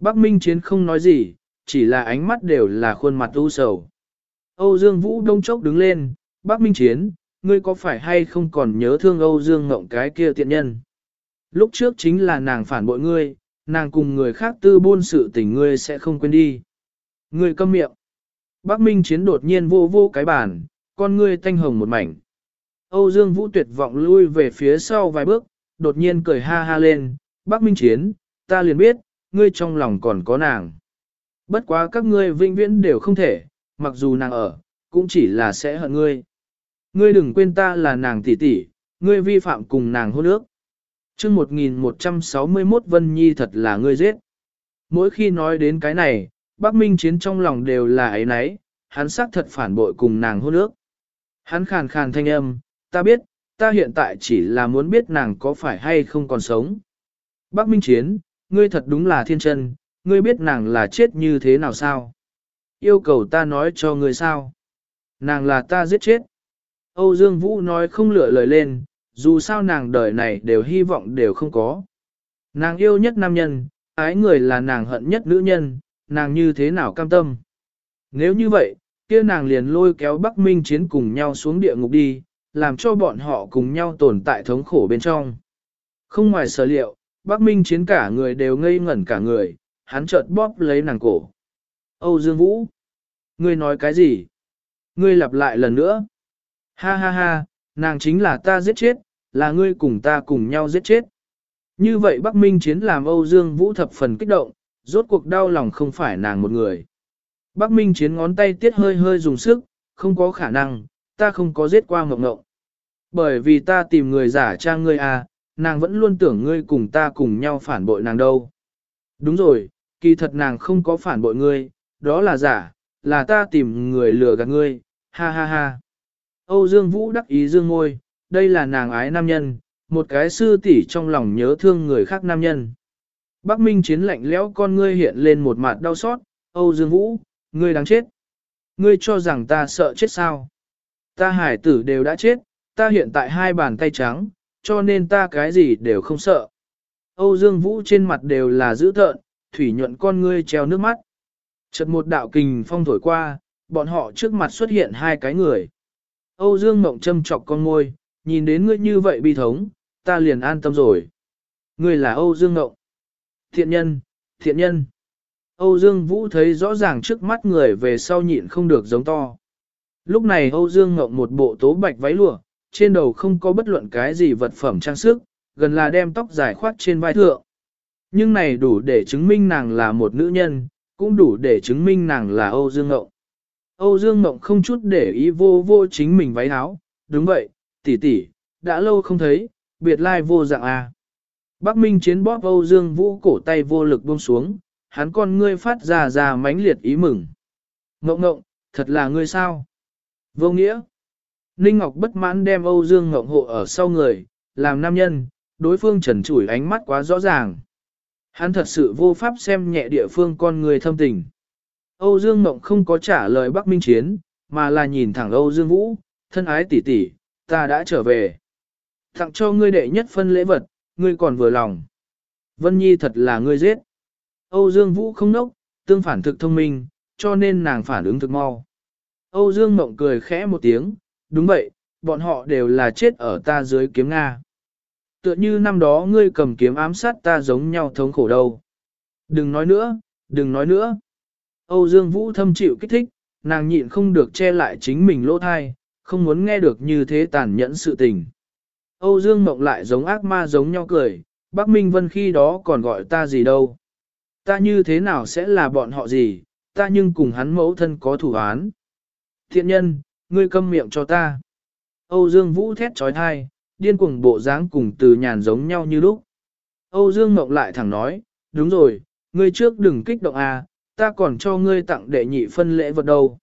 Bắc Minh Chiến không nói gì, chỉ là ánh mắt đều là khuôn mặt u sầu. Âu Dương Vũ đông chốc đứng lên, Bắc Minh Chiến, ngươi có phải hay không còn nhớ thương Âu Dương Ngộng cái kia tiện nhân? Lúc trước chính là nàng phản bội ngươi, nàng cùng người khác tư buôn sự tình ngươi sẽ không quên đi. Ngươi câm miệng. Bắc Minh Chiến đột nhiên vô vô cái bàn, con ngươi thanh hồng một mảnh. Âu Dương Vũ tuyệt vọng lui về phía sau vài bước, đột nhiên cười ha ha lên, Bắc Minh Chiến, ta liền biết, ngươi trong lòng còn có nàng. Bất quá các ngươi vinh viễn đều không thể, mặc dù nàng ở, cũng chỉ là sẽ hận ngươi. Ngươi đừng quên ta là nàng tỷ tỷ, ngươi vi phạm cùng nàng hôn ước chương 1161 Vân Nhi thật là ngươi giết. Mỗi khi nói đến cái này, Bắc Minh Chiến trong lòng đều là ấy nấy, hắn xác thật phản bội cùng nàng hôn ước. Hắn khàn khàn thanh âm, ta biết, ta hiện tại chỉ là muốn biết nàng có phải hay không còn sống. Bắc Minh Chiến, ngươi thật đúng là thiên chân, ngươi biết nàng là chết như thế nào sao? Yêu cầu ta nói cho ngươi sao? Nàng là ta giết chết. Âu Dương Vũ nói không lựa lời lên, dù sao nàng đời này đều hy vọng đều không có. Nàng yêu nhất nam nhân, ái người là nàng hận nhất nữ nhân, nàng như thế nào cam tâm. Nếu như vậy, kia nàng liền lôi kéo Bắc Minh Chiến cùng nhau xuống địa ngục đi, làm cho bọn họ cùng nhau tồn tại thống khổ bên trong. Không ngoài sở liệu, Bắc Minh Chiến cả người đều ngây ngẩn cả người, hắn chợt bóp lấy nàng cổ. Âu Dương Vũ, ngươi nói cái gì? Ngươi lặp lại lần nữa. Ha ha ha, nàng chính là ta giết chết, là ngươi cùng ta cùng nhau giết chết. Như vậy Bắc Minh Chiến làm Âu Dương Vũ thập phần kích động, rốt cuộc đau lòng không phải nàng một người. Bắc Minh Chiến ngón tay tiết hơi hơi dùng sức, không có khả năng, ta không có giết qua ngọc ngộng. Bởi vì ta tìm người giả trang ngươi à, nàng vẫn luôn tưởng ngươi cùng ta cùng nhau phản bội nàng đâu. Đúng rồi, kỳ thật nàng không có phản bội ngươi, đó là giả, là ta tìm người lừa gạt ngươi, ha ha ha. Âu Dương Vũ đắc ý dương ngôi, đây là nàng ái nam nhân, một cái sư tỷ trong lòng nhớ thương người khác nam nhân. Bắc Minh chiến lạnh lẽo con ngươi hiện lên một mặt đau xót, Âu Dương Vũ, ngươi đáng chết. Ngươi cho rằng ta sợ chết sao? Ta hải tử đều đã chết, ta hiện tại hai bàn tay trắng, cho nên ta cái gì đều không sợ. Âu Dương Vũ trên mặt đều là dữ tợn, thủy nhuận con ngươi treo nước mắt. Chợt một đạo kình phong thổi qua, bọn họ trước mặt xuất hiện hai cái người. Âu Dương Mộng châm chọc con môi, nhìn đến ngươi như vậy bi thống, ta liền an tâm rồi. Ngươi là Âu Dương Mộng. Thiện nhân, thiện nhân. Âu Dương Vũ thấy rõ ràng trước mắt người về sau nhịn không được giống to. Lúc này Âu Dương Mộng một bộ tố bạch váy lụa, trên đầu không có bất luận cái gì vật phẩm trang sức, gần là đem tóc dài khoát trên vai thượng. Nhưng này đủ để chứng minh nàng là một nữ nhân, cũng đủ để chứng minh nàng là Âu Dương Ngộng. Âu Dương Ngộng không chút để ý vô vô chính mình váy áo, đúng vậy, tỷ tỷ, đã lâu không thấy, biệt lai vô dạng à. Bắc Minh chiến bóp Âu Dương Vũ cổ tay vô lực buông xuống, hắn con ngươi phát ra ra mãnh liệt ý mừng. Ngộng ngộng, thật là ngươi sao? Vô nghĩa. Ninh Ngọc bất mãn đem Âu Dương Ngộng hộ ở sau người, làm nam nhân, đối phương trần trụi ánh mắt quá rõ ràng. Hắn thật sự vô pháp xem nhẹ địa phương con người thâm tình. Âu Dương Ngộng không có trả lời Bắc Minh Chiến, mà là nhìn thẳng Âu Dương Vũ, thân ái tỷ tỷ, ta đã trở về. Tặng cho ngươi đệ nhất phân lễ vật, ngươi còn vừa lòng. Vân Nhi thật là ngươi giết. Âu Dương Vũ không nốc, tương phản thực thông minh, cho nên nàng phản ứng thực mau. Âu Dương Mộng cười khẽ một tiếng, đúng vậy, bọn họ đều là chết ở ta dưới kiếm Nga. Tựa như năm đó ngươi cầm kiếm ám sát ta giống nhau thống khổ đâu. Đừng nói nữa, đừng nói nữa. Âu Dương Vũ thâm chịu kích thích, nàng nhịn không được che lại chính mình lỗ thai, không muốn nghe được như thế tàn nhẫn sự tình. Âu Dương Mộng lại giống ác ma giống nhau cười, Bắc Minh Vân khi đó còn gọi ta gì đâu. Ta như thế nào sẽ là bọn họ gì, ta nhưng cùng hắn mẫu thân có thủ án. Thiện nhân, ngươi câm miệng cho ta. Âu Dương Vũ thét trói thai, điên cuồng bộ dáng cùng từ nhàn giống nhau như lúc. Âu Dương Mộng lại thẳng nói, đúng rồi, ngươi trước đừng kích động à, ta còn cho ngươi tặng đệ nhị phân lễ vật đâu.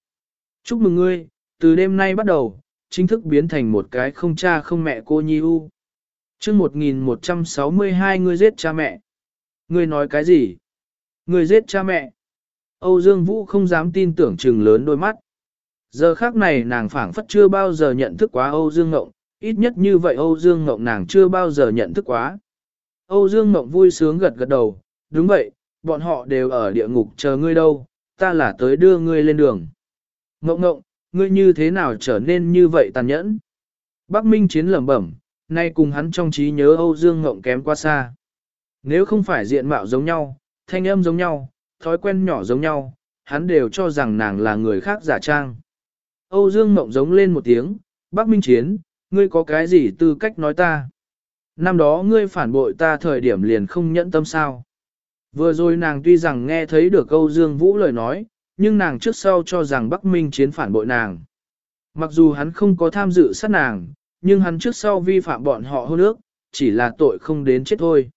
Chúc mừng ngươi, từ đêm nay bắt đầu, chính thức biến thành một cái không cha không mẹ cô nhi u. Trước 1162 ngươi giết cha mẹ. Ngươi nói cái gì? Ngươi giết cha mẹ. Âu Dương Vũ không dám tin tưởng trừng lớn đôi mắt. Giờ khác này nàng phảng phất chưa bao giờ nhận thức quá Âu Dương Ngộng, ít nhất như vậy Âu Dương Ngộng nàng chưa bao giờ nhận thức quá. Âu Dương Ngộng vui sướng gật gật đầu, đúng vậy, bọn họ đều ở địa ngục chờ ngươi đâu, ta là tới đưa ngươi lên đường. Ngộng ngộng, ngươi như thế nào trở nên như vậy tàn nhẫn? Bắc Minh Chiến lẩm bẩm, nay cùng hắn trong trí nhớ Âu Dương Ngộng kém quá xa. Nếu không phải diện mạo giống nhau, thanh âm giống nhau, thói quen nhỏ giống nhau, hắn đều cho rằng nàng là người khác giả trang. Âu Dương Ngộng giống lên một tiếng, Bắc Minh Chiến, ngươi có cái gì tư cách nói ta? Năm đó ngươi phản bội ta thời điểm liền không nhẫn tâm sao? Vừa rồi nàng tuy rằng nghe thấy được Âu Dương Vũ lời nói, nhưng nàng trước sau cho rằng Bắc Minh chiến phản bội nàng. Mặc dù hắn không có tham dự sát nàng, nhưng hắn trước sau vi phạm bọn họ hôn ước, chỉ là tội không đến chết thôi.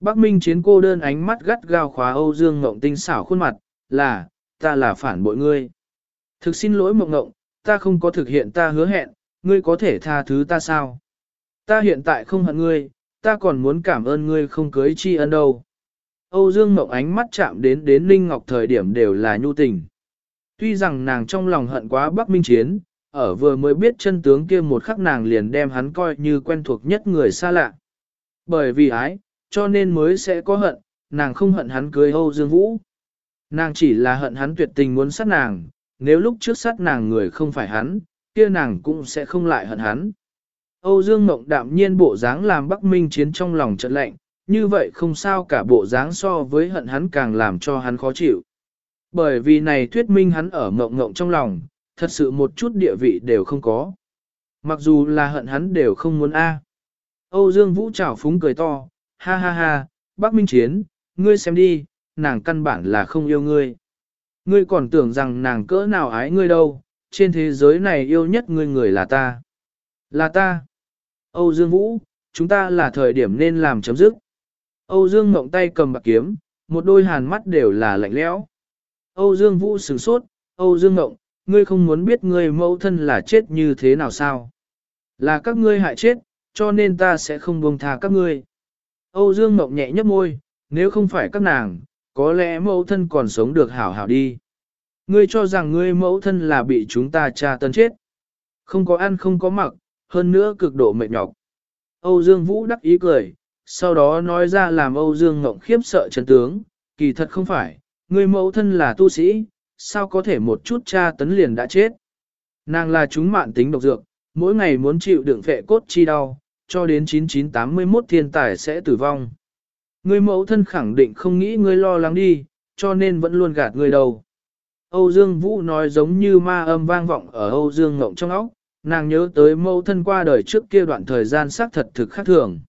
Bắc Minh chiến cô đơn ánh mắt gắt gao khóa Âu Dương Ngộng tinh xảo khuôn mặt, là, ta là phản bội ngươi. Thực xin lỗi Mộng Ngộng, ta không có thực hiện ta hứa hẹn, ngươi có thể tha thứ ta sao? Ta hiện tại không hận ngươi, ta còn muốn cảm ơn ngươi không cưới Tri ân đâu. Âu Dương ngọc ánh mắt chạm đến đến Linh Ngọc thời điểm đều là nhu tình. Tuy rằng nàng trong lòng hận quá Bắc Minh Chiến, ở vừa mới biết chân tướng kia một khắc nàng liền đem hắn coi như quen thuộc nhất người xa lạ. Bởi vì ái, cho nên mới sẽ có hận, nàng không hận hắn cưới Âu Dương Vũ. Nàng chỉ là hận hắn tuyệt tình muốn sát nàng, nếu lúc trước sát nàng người không phải hắn, kia nàng cũng sẽ không lại hận hắn. Âu Dương Mộng đạm nhiên bộ dáng làm Bắc Minh Chiến trong lòng trận lạnh, như vậy không sao cả bộ dáng so với hận hắn càng làm cho hắn khó chịu. Bởi vì này thuyết minh hắn ở ngộng ngộng trong lòng, thật sự một chút địa vị đều không có. Mặc dù là hận hắn đều không muốn a. Âu Dương Vũ trào phúng cười to, ha ha ha, bác Minh Chiến, ngươi xem đi, nàng căn bản là không yêu ngươi. Ngươi còn tưởng rằng nàng cỡ nào ái ngươi đâu, trên thế giới này yêu nhất ngươi người là ta. Là ta. Âu Dương Vũ, chúng ta là thời điểm nên làm chấm dứt. Âu Dương mộng tay cầm bạc kiếm, một đôi hàn mắt đều là lạnh lẽo. Âu Dương Vũ sửng sốt, Âu Dương mộng, ngươi không muốn biết ngươi mẫu thân là chết như thế nào sao? Là các ngươi hại chết, cho nên ta sẽ không buông tha các ngươi. Âu Dương mộng nhẹ nhấp môi, nếu không phải các nàng, có lẽ mẫu thân còn sống được hảo hảo đi. Ngươi cho rằng ngươi mẫu thân là bị chúng ta tra tấn chết. Không có ăn không có mặc, hơn nữa cực độ mệt nhọc. Âu Dương Vũ đắc ý cười, sau đó nói ra làm Âu Dương Ngộng khiếp sợ chân tướng, kỳ thật không phải, người mẫu thân là tu sĩ, sao có thể một chút cha tấn liền đã chết. Nàng là chúng mạn tính độc dược, mỗi ngày muốn chịu đựng phệ cốt chi đau, cho đến 9981 thiên tài sẽ tử vong. Người mẫu thân khẳng định không nghĩ ngươi lo lắng đi, cho nên vẫn luôn gạt người đầu. Âu Dương Vũ nói giống như ma âm vang vọng ở Âu Dương Ngộng trong óc, nàng nhớ tới mẫu thân qua đời trước kia đoạn thời gian xác thật thực khác thường.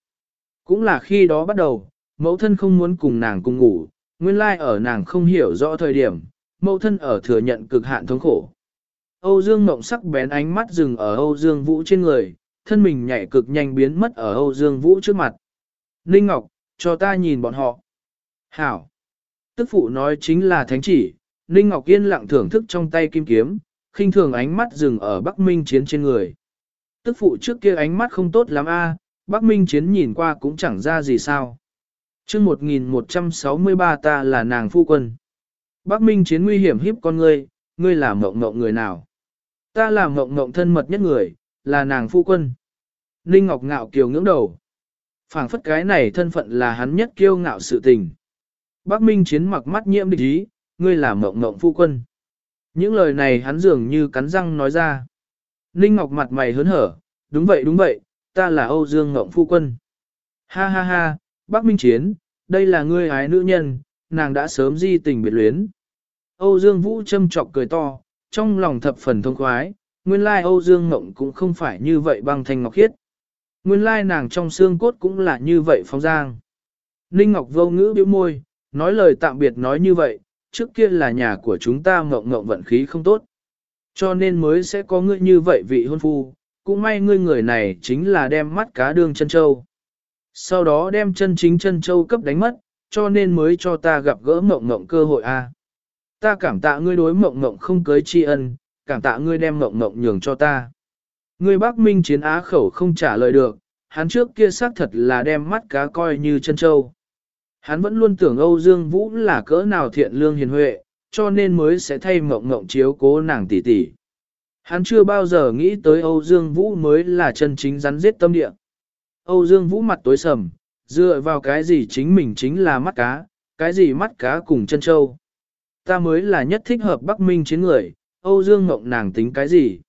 Cũng là khi đó bắt đầu, mẫu thân không muốn cùng nàng cùng ngủ, nguyên lai ở nàng không hiểu rõ thời điểm, mẫu thân ở thừa nhận cực hạn thống khổ. Âu Dương Mộng sắc bén ánh mắt dừng ở Âu Dương Vũ trên người, thân mình nhảy cực nhanh biến mất ở Âu Dương Vũ trước mặt. Ninh Ngọc, cho ta nhìn bọn họ. Hảo. Tức phụ nói chính là thánh chỉ, Ninh Ngọc yên lặng thưởng thức trong tay kim kiếm, khinh thường ánh mắt dừng ở Bắc Minh chiến trên người. Tức phụ trước kia ánh mắt không tốt lắm a, Bắc Minh Chiến nhìn qua cũng chẳng ra gì sao. chương 1163 ta là nàng phu quân. Bắc Minh Chiến nguy hiểm hiếp con ngươi, ngươi là mộng mộng người nào? Ta là mộng mộng thân mật nhất người, là nàng phu quân. Ninh Ngọc ngạo kiều ngưỡng đầu. phảng phất cái này thân phận là hắn nhất kiêu ngạo sự tình. Bắc Minh Chiến mặc mắt nhiễm địch ý, ngươi là mộng mộng phu quân. Những lời này hắn dường như cắn răng nói ra. Ninh Ngọc mặt mày hớn hở, đúng vậy đúng vậy, ta là Âu Dương Ngộng Phu Quân. Ha ha ha, Bác Minh Chiến, đây là ngươi ái nữ nhân, nàng đã sớm di tình biệt luyến. Âu Dương Vũ châm chọc cười to, trong lòng thập phần thông khoái, nguyên lai Âu Dương Ngộng cũng không phải như vậy băng thanh ngọc khiết. Nguyên lai nàng trong xương cốt cũng là như vậy phong giang. Ninh Ngọc vô ngữ biểu môi, nói lời tạm biệt nói như vậy, trước kia là nhà của chúng ta ngộng ngộng vận khí không tốt. Cho nên mới sẽ có ngươi như vậy vị hôn phu, cũng may ngươi người này chính là đem mắt cá đương chân châu. Sau đó đem chân chính chân châu cấp đánh mất, cho nên mới cho ta gặp gỡ mộng mộng cơ hội a. Ta cảm tạ ngươi đối mộng mộng không cưới tri ân, cảm tạ ngươi đem mộng mộng nhường cho ta. Ngươi bác minh chiến á khẩu không trả lời được, hắn trước kia xác thật là đem mắt cá coi như chân châu. Hắn vẫn luôn tưởng Âu Dương Vũ là cỡ nào thiện lương hiền huệ, cho nên mới sẽ thay mộng mộng chiếu cố nàng tỷ tỷ. Hắn chưa bao giờ nghĩ tới Âu Dương Vũ mới là chân chính rắn giết tâm địa. Âu Dương Vũ mặt tối sầm, dựa vào cái gì chính mình chính là mắt cá, cái gì mắt cá cùng chân châu. Ta mới là nhất thích hợp Bắc Minh chiến người, Âu Dương Ngộng nàng tính cái gì?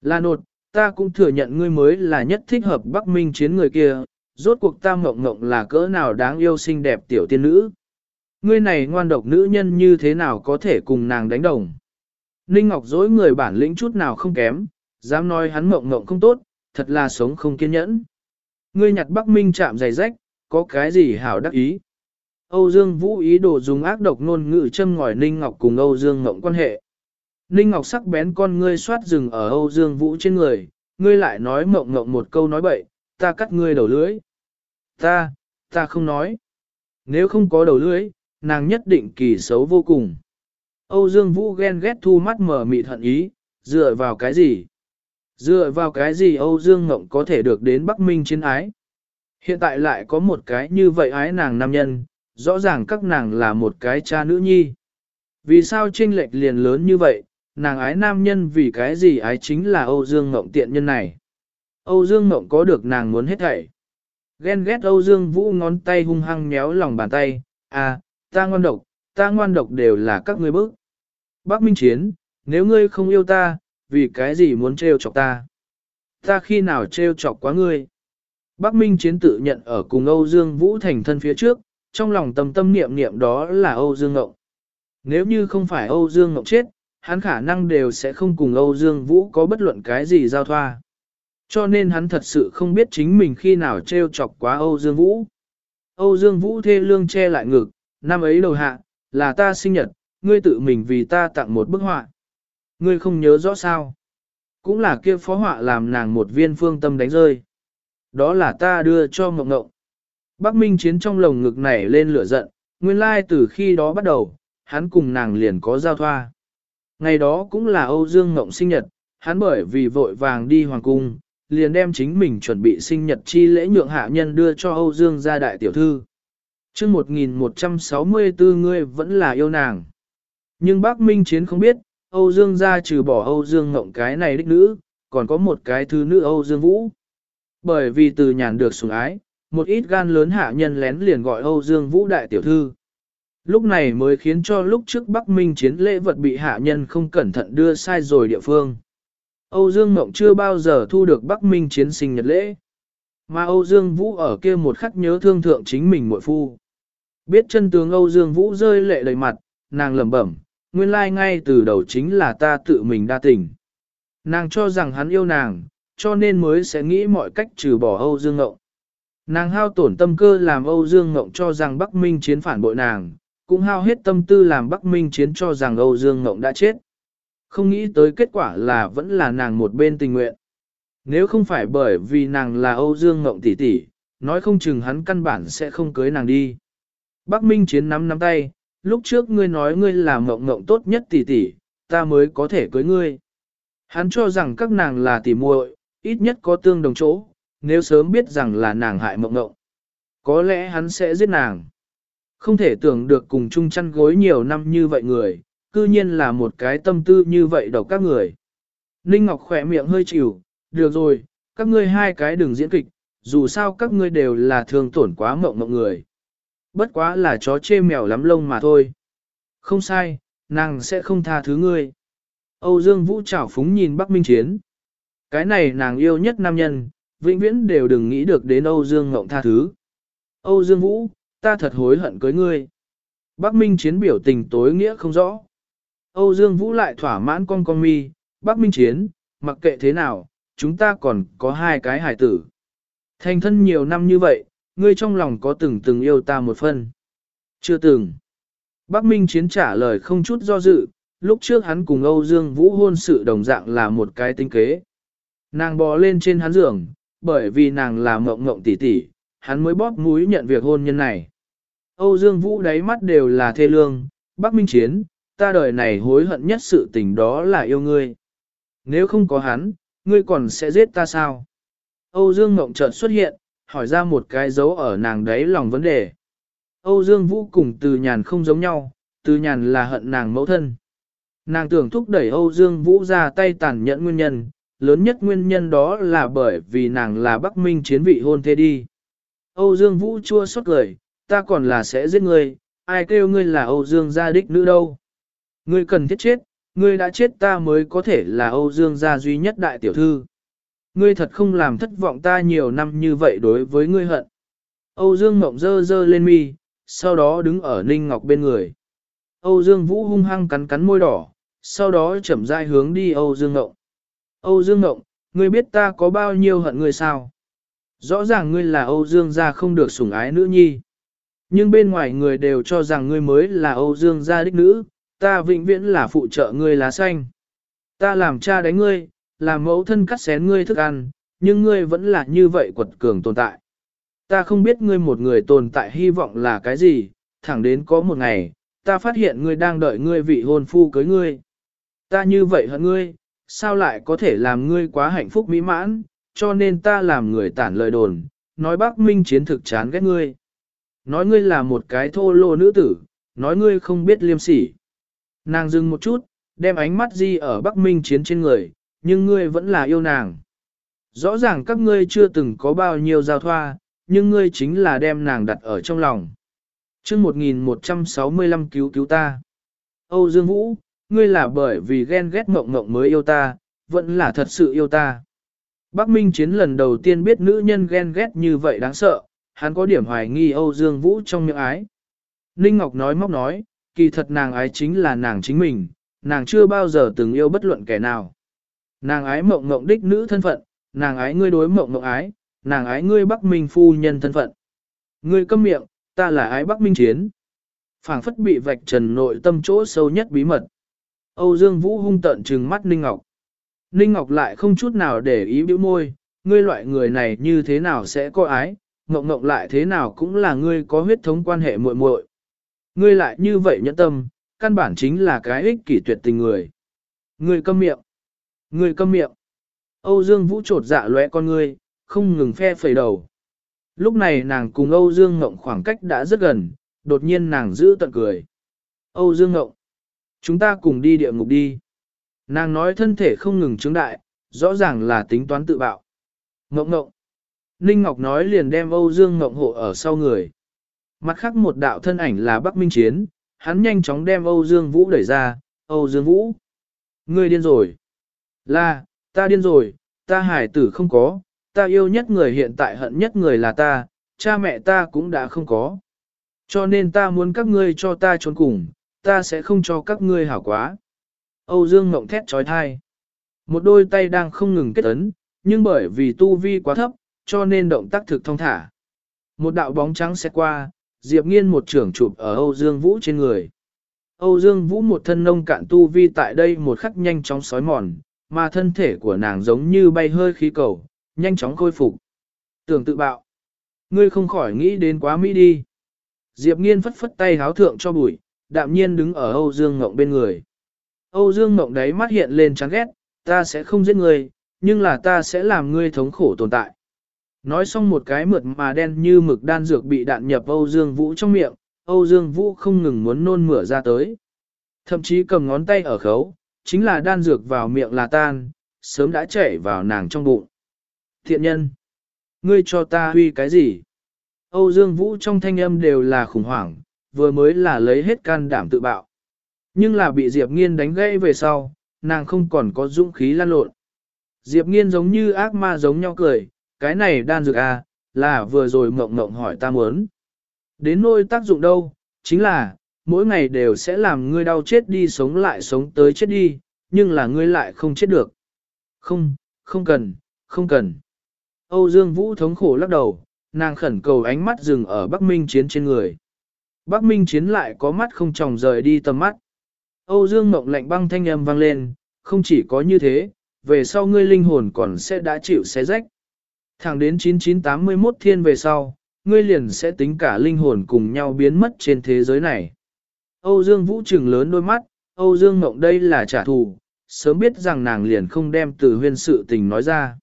Là nột, ta cũng thừa nhận ngươi mới là nhất thích hợp Bắc Minh chiến người kia, rốt cuộc ta Ngộng Ngộng là cỡ nào đáng yêu xinh đẹp tiểu tiên nữ. Ngươi này ngoan độc nữ nhân như thế nào có thể cùng nàng đánh đồng? Ninh Ngọc dối người bản lĩnh chút nào không kém, dám nói hắn mộng mộng không tốt, thật là sống không kiên nhẫn. Ngươi nhặt Bắc Minh chạm giày rách, có cái gì hảo đắc ý? Âu Dương Vũ ý đồ dùng ác độc ngôn ngữ châm ngòi Ninh Ngọc cùng Âu Dương Ngộng quan hệ. Ninh Ngọc sắc bén con ngươi soát rừng ở Âu Dương Vũ trên người, ngươi lại nói mộng mộng một câu nói bậy, ta cắt ngươi đầu lưỡi. Ta, ta không nói. Nếu không có đầu lưỡi, nàng nhất định kỳ xấu vô cùng. Âu Dương Vũ ghen ghét thu mắt mở mịt hận ý, dựa vào cái gì? Dựa vào cái gì Âu Dương Ngộng có thể được đến Bắc Minh chiến ái? Hiện tại lại có một cái như vậy ái nàng nam nhân, rõ ràng các nàng là một cái cha nữ nhi. Vì sao chênh lệch liền lớn như vậy, nàng ái nam nhân vì cái gì ái chính là Âu Dương Ngộng tiện nhân này. Âu Dương Ngộng có được nàng muốn hết thảy. Ghen ghét Âu Dương Vũ ngón tay hung hăng nhéo lòng bàn tay, à, ta ngoan độc, ta ngoan độc đều là các ngươi bức. Bác Minh Chiến, nếu ngươi không yêu ta, vì cái gì muốn trêu chọc ta? Ta khi nào trêu chọc quá ngươi? Bác Minh Chiến tự nhận ở cùng Âu Dương Vũ thành thân phía trước, trong lòng tâm tâm niệm niệm đó là Âu Dương Ngộng. Nếu như không phải Âu Dương Ngộng chết, hắn khả năng đều sẽ không cùng Âu Dương Vũ có bất luận cái gì giao thoa. Cho nên hắn thật sự không biết chính mình khi nào trêu chọc quá Âu Dương Vũ. Âu Dương Vũ thê lương che lại ngực, năm ấy đầu hạ, là ta sinh nhật, ngươi tự mình vì ta tặng một bức họa. Ngươi không nhớ rõ sao. Cũng là kia phó họa làm nàng một viên phương tâm đánh rơi. Đó là ta đưa cho Mộng Ngộng. Bắc Minh Chiến trong lồng ngực nảy lên lửa giận, nguyên lai từ khi đó bắt đầu, hắn cùng nàng liền có giao thoa. Ngày đó cũng là Âu Dương Ngộng sinh nhật, hắn bởi vì vội vàng đi hoàng cung, liền đem chính mình chuẩn bị sinh nhật chi lễ nhượng hạ nhân đưa cho Âu Dương gia đại tiểu thư. Trước 1164 ngươi vẫn là yêu nàng. Nhưng bác Minh Chiến không biết, Âu Dương gia trừ bỏ Âu Dương Ngộng cái này đích nữ, còn có một cái thứ nữ Âu Dương Vũ. Bởi vì từ nhàn được sủng ái, một ít gan lớn hạ nhân lén liền gọi Âu Dương Vũ đại tiểu thư. Lúc này mới khiến cho lúc trước Bắc Minh chiến lễ vật bị hạ nhân không cẩn thận đưa sai rồi địa phương. Âu Dương Mộng chưa bao giờ thu được Bắc Minh chiến sinh nhật lễ. Mà Âu Dương Vũ ở kia một khắc nhớ thương thượng chính mình muội phu. Biết chân tướng Âu Dương Vũ rơi lệ đầy mặt, nàng lẩm bẩm, nguyên lai ngay từ đầu chính là ta tự mình đa tình. Nàng cho rằng hắn yêu nàng, cho nên mới sẽ nghĩ mọi cách trừ bỏ Âu Dương Ngộng. Nàng hao tổn tâm cơ làm Âu Dương Ngộng cho rằng Bắc Minh chiến phản bội nàng, cũng hao hết tâm tư làm Bắc Minh chiến cho rằng Âu Dương Ngộng đã chết. Không nghĩ tới kết quả là vẫn là nàng một bên tình nguyện. Nếu không phải bởi vì nàng là Âu Dương Ngộng tỷ tỷ, nói không chừng hắn căn bản sẽ không cưới nàng đi. Bắc Minh chiến nắm nắm tay, lúc trước ngươi nói ngươi là mộng mộng tốt nhất tỷ tỷ, ta mới có thể cưới ngươi. Hắn cho rằng các nàng là tỷ muội, ít nhất có tương đồng chỗ, nếu sớm biết rằng là nàng hại mộng mộng, Có lẽ hắn sẽ giết nàng. Không thể tưởng được cùng chung chăn gối nhiều năm như vậy người, cư nhiên là một cái tâm tư như vậy độc các người. Ninh Ngọc khỏe miệng hơi chịu, được rồi, các ngươi hai cái đừng diễn kịch, dù sao các ngươi đều là thương tổn quá mộng mộng người. Bất quá là chó chê mèo lắm lông mà thôi. Không sai, nàng sẽ không tha thứ ngươi. Âu Dương Vũ trảo phúng nhìn Bắc Minh Chiến. Cái này nàng yêu nhất nam nhân, vĩnh viễn đều đừng nghĩ được đến Âu Dương Ngộng tha thứ. Âu Dương Vũ, ta thật hối hận cưới ngươi. Bắc Minh Chiến biểu tình tối nghĩa không rõ. Âu Dương Vũ lại thỏa mãn con con mi, Bắc Minh Chiến, mặc kệ thế nào, chúng ta còn có hai cái hải tử. Thành thân nhiều năm như vậy, ngươi trong lòng có từng từng yêu ta một phân. Chưa từng. Bác Minh Chiến trả lời không chút do dự, lúc trước hắn cùng Âu Dương Vũ hôn sự đồng dạng là một cái tinh kế. Nàng bò lên trên hắn giường, bởi vì nàng là mộng mộng tỷ tỷ, hắn mới bóp mũi nhận việc hôn nhân này. Âu Dương Vũ đáy mắt đều là thê lương, Bác Minh Chiến, ta đời này hối hận nhất sự tình đó là yêu ngươi. Nếu không có hắn, ngươi còn sẽ giết ta sao? Âu Dương Ngộng chợt xuất hiện, hỏi ra một cái dấu ở nàng đấy lòng vấn đề. Âu Dương Vũ cùng từ nhàn không giống nhau, từ nhàn là hận nàng mẫu thân. Nàng tưởng thúc đẩy Âu Dương Vũ ra tay tàn nhẫn nguyên nhân, lớn nhất nguyên nhân đó là bởi vì nàng là Bắc Minh chiến vị hôn thê đi. Âu Dương Vũ chua xót cười, ta còn là sẽ giết ngươi, ai kêu ngươi là Âu Dương gia đích nữ đâu. Ngươi cần thiết chết, ngươi đã chết ta mới có thể là Âu Dương gia duy nhất đại tiểu thư. Ngươi thật không làm thất vọng ta nhiều năm như vậy đối với ngươi hận. Âu Dương Mộng dơ dơ lên mi, sau đó đứng ở Ninh Ngọc bên người. Âu Dương Vũ hung hăng cắn cắn môi đỏ, sau đó chậm rãi hướng đi Âu Dương Ngọc. Âu Dương Ngọc, ngươi biết ta có bao nhiêu hận ngươi sao? Rõ ràng ngươi là Âu Dương gia không được sủng ái nữ nhi. Nhưng bên ngoài người đều cho rằng ngươi mới là Âu Dương gia đích nữ, ta vĩnh viễn là phụ trợ ngươi lá xanh. Ta làm cha đánh ngươi, là mẫu thân cắt xén ngươi thức ăn, nhưng ngươi vẫn là như vậy quật cường tồn tại. Ta không biết ngươi một người tồn tại hy vọng là cái gì, thẳng đến có một ngày, ta phát hiện ngươi đang đợi ngươi vị hôn phu cưới ngươi. Ta như vậy hận ngươi, sao lại có thể làm ngươi quá hạnh phúc mỹ mãn, cho nên ta làm người tản lời đồn, nói bác Minh chiến thực chán ghét ngươi. Nói ngươi là một cái thô lô nữ tử, nói ngươi không biết liêm sỉ. Nàng dừng một chút, đem ánh mắt di ở Bắc Minh chiến trên người, nhưng ngươi vẫn là yêu nàng. Rõ ràng các ngươi chưa từng có bao nhiêu giao thoa, nhưng ngươi chính là đem nàng đặt ở trong lòng. chương 1165 cứu cứu ta. Âu Dương Vũ, ngươi là bởi vì ghen ghét mộng mộng mới yêu ta, vẫn là thật sự yêu ta. Bắc Minh Chiến lần đầu tiên biết nữ nhân ghen ghét như vậy đáng sợ, hắn có điểm hoài nghi Âu Dương Vũ trong miệng ái. Ninh Ngọc nói móc nói, kỳ thật nàng ái chính là nàng chính mình, nàng chưa bao giờ từng yêu bất luận kẻ nào. Nàng ái mộng mộng đích nữ thân phận, nàng ái ngươi đối mộng mộng ái, nàng ái ngươi Bắc Minh phu nhân thân phận. Ngươi câm miệng, ta là ái Bắc Minh chiến. phảng phất bị vạch trần nội tâm chỗ sâu nhất bí mật. Âu Dương Vũ hung tận trừng mắt Ninh Ngọc. Ninh Ngọc lại không chút nào để ý bĩu môi, ngươi loại người này như thế nào sẽ có ái, ngộng ngộng lại thế nào cũng là ngươi có huyết thống quan hệ muội muội. Ngươi lại như vậy nhẫn tâm, căn bản chính là cái ích kỷ tuyệt tình người. Ngươi câm miệng. Ngươi câm miệng. Âu Dương Vũ trột dạ lóe con ngươi, không ngừng phe phẩy đầu. Lúc này nàng cùng Âu Dương Ngộng khoảng cách đã rất gần, đột nhiên nàng giữ tận cười. Âu Dương Ngộng, chúng ta cùng đi địa ngục đi. Nàng nói thân thể không ngừng chứng đại, rõ ràng là tính toán tự bạo. Ngộng Ngộng. Ninh Ngọc nói liền đem Âu Dương Ngộng hộ ở sau người. Mặt khác một đạo thân ảnh là Bắc Minh Chiến, hắn nhanh chóng đem Âu Dương Vũ đẩy ra, Âu Dương Vũ. Ngươi điên rồi. Là, ta điên rồi, ta hải tử không có, ta yêu nhất người hiện tại hận nhất người là ta, cha mẹ ta cũng đã không có. Cho nên ta muốn các ngươi cho ta trốn cùng, ta sẽ không cho các ngươi hảo quá. Âu Dương Ngọng thét trói thai. Một đôi tay đang không ngừng kết ấn, nhưng bởi vì tu vi quá thấp, cho nên động tác thực thông thả. Một đạo bóng trắng sẽ qua, Diệp Nghiên một trưởng chụp ở Âu Dương Vũ trên người. Âu Dương Vũ một thân nông cạn tu vi tại đây một khắc nhanh chóng sói mòn, mà thân thể của nàng giống như bay hơi khí cầu, nhanh chóng khôi phục. Tưởng tự bạo. Ngươi không khỏi nghĩ đến quá Mỹ đi. Diệp Nghiên phất phất tay háo thượng cho bụi, đạm nhiên đứng ở Âu Dương Ngộng bên người. Âu Dương Ngộng đấy mắt hiện lên chán ghét, ta sẽ không giết ngươi, nhưng là ta sẽ làm ngươi thống khổ tồn tại. Nói xong một cái mượt mà đen như mực đan dược bị đạn nhập Âu Dương Vũ trong miệng, Âu Dương Vũ không ngừng muốn nôn mửa ra tới. Thậm chí cầm ngón tay ở khấu, chính là đan dược vào miệng là tan, sớm đã chảy vào nàng trong bụng. Thiện nhân, ngươi cho ta huy cái gì? Âu Dương Vũ trong thanh âm đều là khủng hoảng, vừa mới là lấy hết can đảm tự bạo. Nhưng là bị Diệp Nghiên đánh gãy về sau, nàng không còn có dũng khí lan lộn. Diệp Nghiên giống như ác ma giống nhau cười, cái này đan dược à, là vừa rồi mộng mộng hỏi ta muốn. Đến nôi tác dụng đâu, chính là, mỗi ngày đều sẽ làm ngươi đau chết đi sống lại sống tới chết đi, nhưng là ngươi lại không chết được. Không, không cần, không cần. Âu Dương Vũ thống khổ lắc đầu, nàng khẩn cầu ánh mắt dừng ở Bắc Minh Chiến trên người. Bắc Minh Chiến lại có mắt không tròng rời đi tầm mắt. Âu Dương Mộng lạnh băng thanh âm vang lên, không chỉ có như thế, về sau ngươi linh hồn còn sẽ đã chịu xé rách. Thẳng đến 9981 thiên về sau, ngươi liền sẽ tính cả linh hồn cùng nhau biến mất trên thế giới này. Âu Dương Vũ trừng lớn đôi mắt, Âu Dương Ngộng đây là trả thù, sớm biết rằng nàng liền không đem từ huyên sự tình nói ra.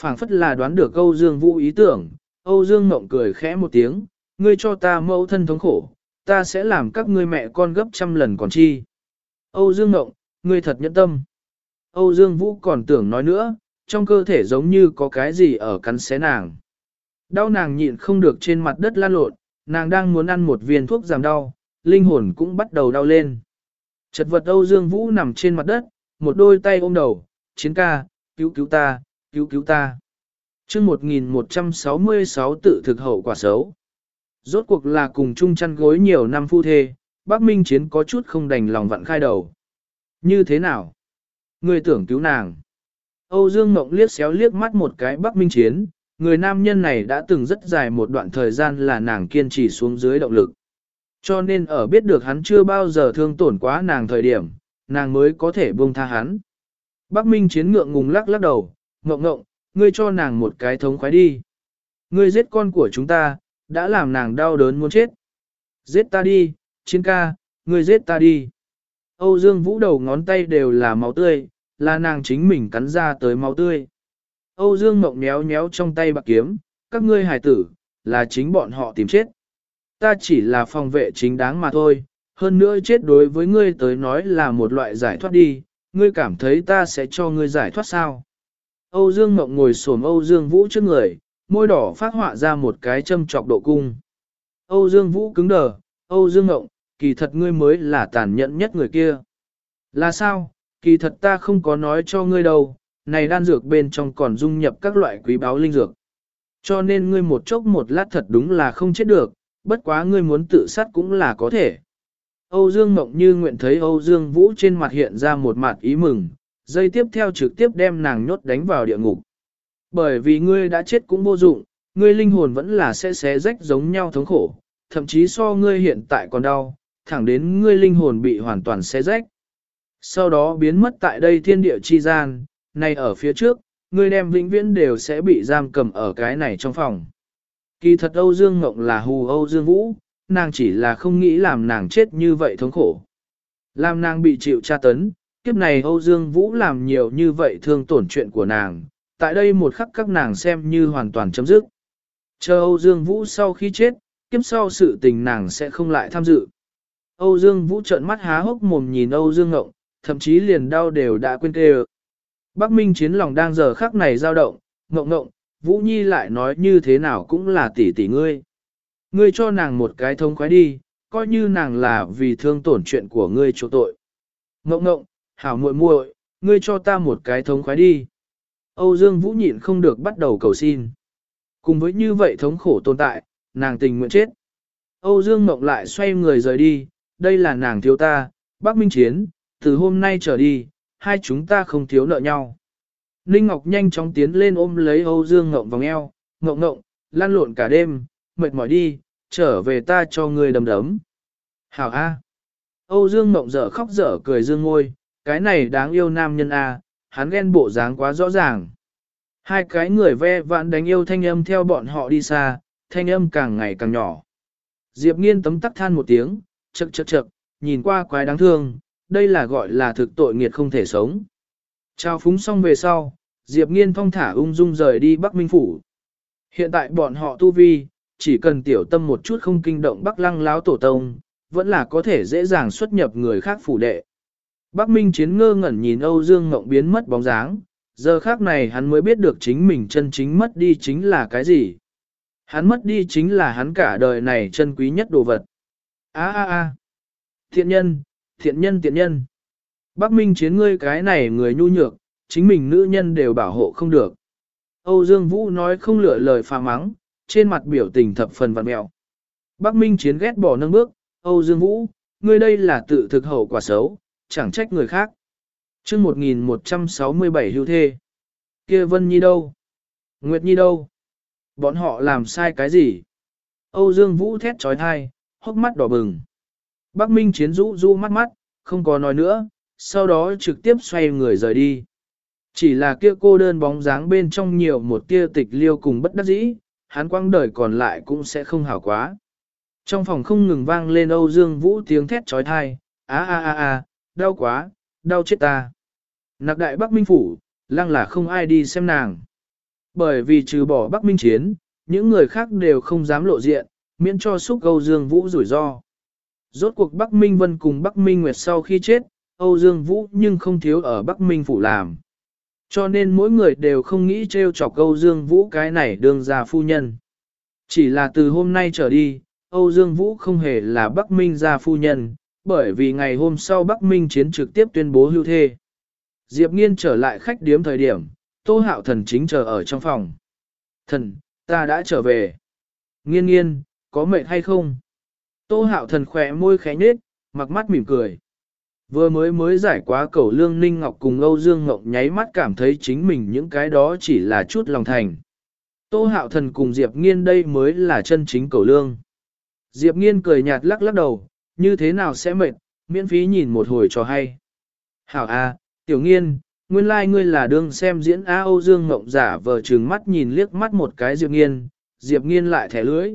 phảng phất là đoán được Âu Dương Vũ ý tưởng, Âu Dương Ngộng cười khẽ một tiếng, ngươi cho ta mẫu thân thống khổ, ta sẽ làm các ngươi mẹ con gấp trăm lần còn chi. Âu Dương Ngộng, ngươi thật nhẫn tâm. Âu Dương Vũ còn tưởng nói nữa, trong cơ thể giống như có cái gì ở cắn xé nàng. Đau nàng nhịn không được trên mặt đất lan lộn, nàng đang muốn ăn một viên thuốc giảm đau, linh hồn cũng bắt đầu đau lên. Chật vật Âu Dương Vũ nằm trên mặt đất, một đôi tay ôm đầu, chiến ca, cứu cứu ta, cứu cứu ta. chương 1166 tự thực hậu quả xấu. Rốt cuộc là cùng chung chăn gối nhiều năm phu thê, bác Minh Chiến có chút không đành lòng vặn khai đầu. Như thế nào? Người tưởng cứu nàng. Âu Dương Mộng liếc xéo liếc mắt một cái bác Minh Chiến, người nam nhân này đã từng rất dài một đoạn thời gian là nàng kiên trì xuống dưới động lực. Cho nên ở biết được hắn chưa bao giờ thương tổn quá nàng thời điểm, nàng mới có thể buông tha hắn. Bắc Minh Chiến ngượng ngùng lắc lắc đầu, ngộng ngộng, ngươi cho nàng một cái thống khoái đi. Ngươi giết con của chúng ta, đã làm nàng đau đớn muốn chết. Giết ta đi, chiến ca, ngươi giết ta đi. Âu Dương Vũ đầu ngón tay đều là máu tươi, là nàng chính mình cắn ra tới máu tươi. Âu Dương Mộng méo méo trong tay bạc kiếm, các ngươi hài tử, là chính bọn họ tìm chết. Ta chỉ là phòng vệ chính đáng mà thôi, hơn nữa chết đối với ngươi tới nói là một loại giải thoát đi, ngươi cảm thấy ta sẽ cho ngươi giải thoát sao. Âu Dương Mộng ngồi xổm Âu Dương Vũ trước người, môi đỏ phát họa ra một cái châm trọc độ cung. Âu Dương Vũ cứng đờ, Âu Dương Mộng, kỳ thật ngươi mới là tàn nhẫn nhất người kia. Là sao, kỳ thật ta không có nói cho ngươi đâu, này đan dược bên trong còn dung nhập các loại quý báo linh dược. Cho nên ngươi một chốc một lát thật đúng là không chết được, bất quá ngươi muốn tự sát cũng là có thể. Âu Dương Mộng Như nguyện thấy Âu Dương Vũ trên mặt hiện ra một mặt ý mừng, dây tiếp theo trực tiếp đem nàng nhốt đánh vào địa ngục. Bởi vì ngươi đã chết cũng vô dụng, ngươi linh hồn vẫn là sẽ xé rách giống nhau thống khổ, thậm chí so ngươi hiện tại còn đau, thẳng đến ngươi linh hồn bị hoàn toàn xé rách. Sau đó biến mất tại đây thiên địa chi gian, này ở phía trước, ngươi đem vĩnh viễn đều sẽ bị giam cầm ở cái này trong phòng. Kỳ thật Âu Dương Ngộng là hù Âu Dương Vũ, nàng chỉ là không nghĩ làm nàng chết như vậy thống khổ. Làm nàng bị chịu tra tấn, kiếp này Âu Dương Vũ làm nhiều như vậy thương tổn chuyện của nàng, tại đây một khắc các nàng xem như hoàn toàn chấm dứt. Chờ Âu Dương Vũ sau khi chết, kiếp sau sự tình nàng sẽ không lại tham dự. Âu Dương Vũ trợn mắt há hốc mồm nhìn Âu Dương Ngộng, thậm chí liền đau đều đã quên kêu. Bắc Minh chiến lòng đang giờ khắc này dao động, ngộng ngộng, Vũ Nhi lại nói như thế nào cũng là tỷ tỷ ngươi. Ngươi cho nàng một cái thông khoái đi, coi như nàng là vì thương tổn chuyện của ngươi chỗ tội. Ngộng ngộng, hảo muội muội, ngươi cho ta một cái thống khoái đi. Âu Dương Vũ nhịn không được bắt đầu cầu xin. Cùng với như vậy thống khổ tồn tại, nàng tình nguyện chết. Âu Dương Mộng lại xoay người rời đi, đây là nàng thiếu ta, Bắc Minh Chiến, từ hôm nay trở đi, hai chúng ta không thiếu nợ nhau. Ninh Ngọc nhanh chóng tiến lên ôm lấy Âu Dương Ngộng vòng eo, Ngộng Ngộng, lan lộn cả đêm, mệt mỏi đi, trở về ta cho người đầm đấm. Hảo A. Âu Dương Ngộng dở khóc dở cười dương ngôi, cái này đáng yêu nam nhân A, hắn ghen bộ dáng quá rõ ràng. Hai cái người ve vãn đánh yêu thanh âm theo bọn họ đi xa, thanh âm càng ngày càng nhỏ. Diệp nghiên tấm tắc than một tiếng, chậc chậc chậc, nhìn qua quái đáng thương, đây là gọi là thực tội nghiệt không thể sống. Trao phúng xong về sau, Diệp Nghiên thong thả ung dung rời đi Bắc Minh Phủ. Hiện tại bọn họ tu vi, chỉ cần tiểu tâm một chút không kinh động Bắc Lăng Láo Tổ Tông, vẫn là có thể dễ dàng xuất nhập người khác phủ đệ. Bắc Minh Chiến ngơ ngẩn nhìn Âu Dương Ngộng biến mất bóng dáng, giờ khác này hắn mới biết được chính mình chân chính mất đi chính là cái gì. Hắn mất đi chính là hắn cả đời này chân quý nhất đồ vật. A a a. Thiện nhân, thiện nhân thiện nhân. Bắc Minh chiến ngươi cái này người nhu nhược, chính mình nữ nhân đều bảo hộ không được. Âu Dương Vũ nói không lựa lời phà mắng, trên mặt biểu tình thập phần vặn mẹo. Bắc Minh chiến ghét bỏ nâng bước, Âu Dương Vũ, ngươi đây là tự thực hậu quả xấu, chẳng trách người khác. chương 1167 hưu thê. kia Vân Nhi đâu? Nguyệt Nhi đâu? Bọn họ làm sai cái gì? Âu Dương Vũ thét trói thai, hốc mắt đỏ bừng. Bắc Minh Chiến rũ rũ mắt mắt, không có nói nữa, sau đó trực tiếp xoay người rời đi. Chỉ là kia cô đơn bóng dáng bên trong nhiều một tia tịch liêu cùng bất đắc dĩ, hắn quang đời còn lại cũng sẽ không hảo quá. Trong phòng không ngừng vang lên Âu Dương Vũ tiếng thét trói thai, á á á á, đau quá, đau chết ta. Nạc đại Bắc Minh Phủ, lăng là không ai đi xem nàng. Bởi vì trừ bỏ Bắc Minh Chiến, những người khác đều không dám lộ diện, miễn cho xúc Âu Dương Vũ rủi ro. Rốt cuộc Bắc Minh Vân cùng Bắc Minh Nguyệt sau khi chết, Âu Dương Vũ nhưng không thiếu ở Bắc Minh Phủ làm. Cho nên mỗi người đều không nghĩ trêu chọc Âu Dương Vũ cái này đương ra phu nhân. Chỉ là từ hôm nay trở đi, Âu Dương Vũ không hề là Bắc Minh gia phu nhân, bởi vì ngày hôm sau Bắc Minh chiến trực tiếp tuyên bố hưu thê. Diệp Nghiên trở lại khách điếm thời điểm, Tô Hạo Thần chính chờ ở trong phòng. Thần, ta đã trở về. Nghiên nghiên, có mệt hay không? Tô Hạo Thần khỏe môi khẽ nhếch, mặc mắt mỉm cười. Vừa mới mới giải quá cầu lương ninh ngọc cùng Âu Dương Ngọc nháy mắt cảm thấy chính mình những cái đó chỉ là chút lòng thành. Tô hạo thần cùng Diệp nghiên đây mới là chân chính cầu lương. Diệp nghiên cười nhạt lắc lắc đầu, như thế nào sẽ mệt, miễn phí nhìn một hồi cho hay. Hảo A, tiểu nghiên, nguyên lai like ngươi là đương xem diễn A Âu Dương Ngọc giả vờ trừng mắt nhìn liếc mắt một cái Diệp nghiên, Diệp nghiên lại thẻ lưới.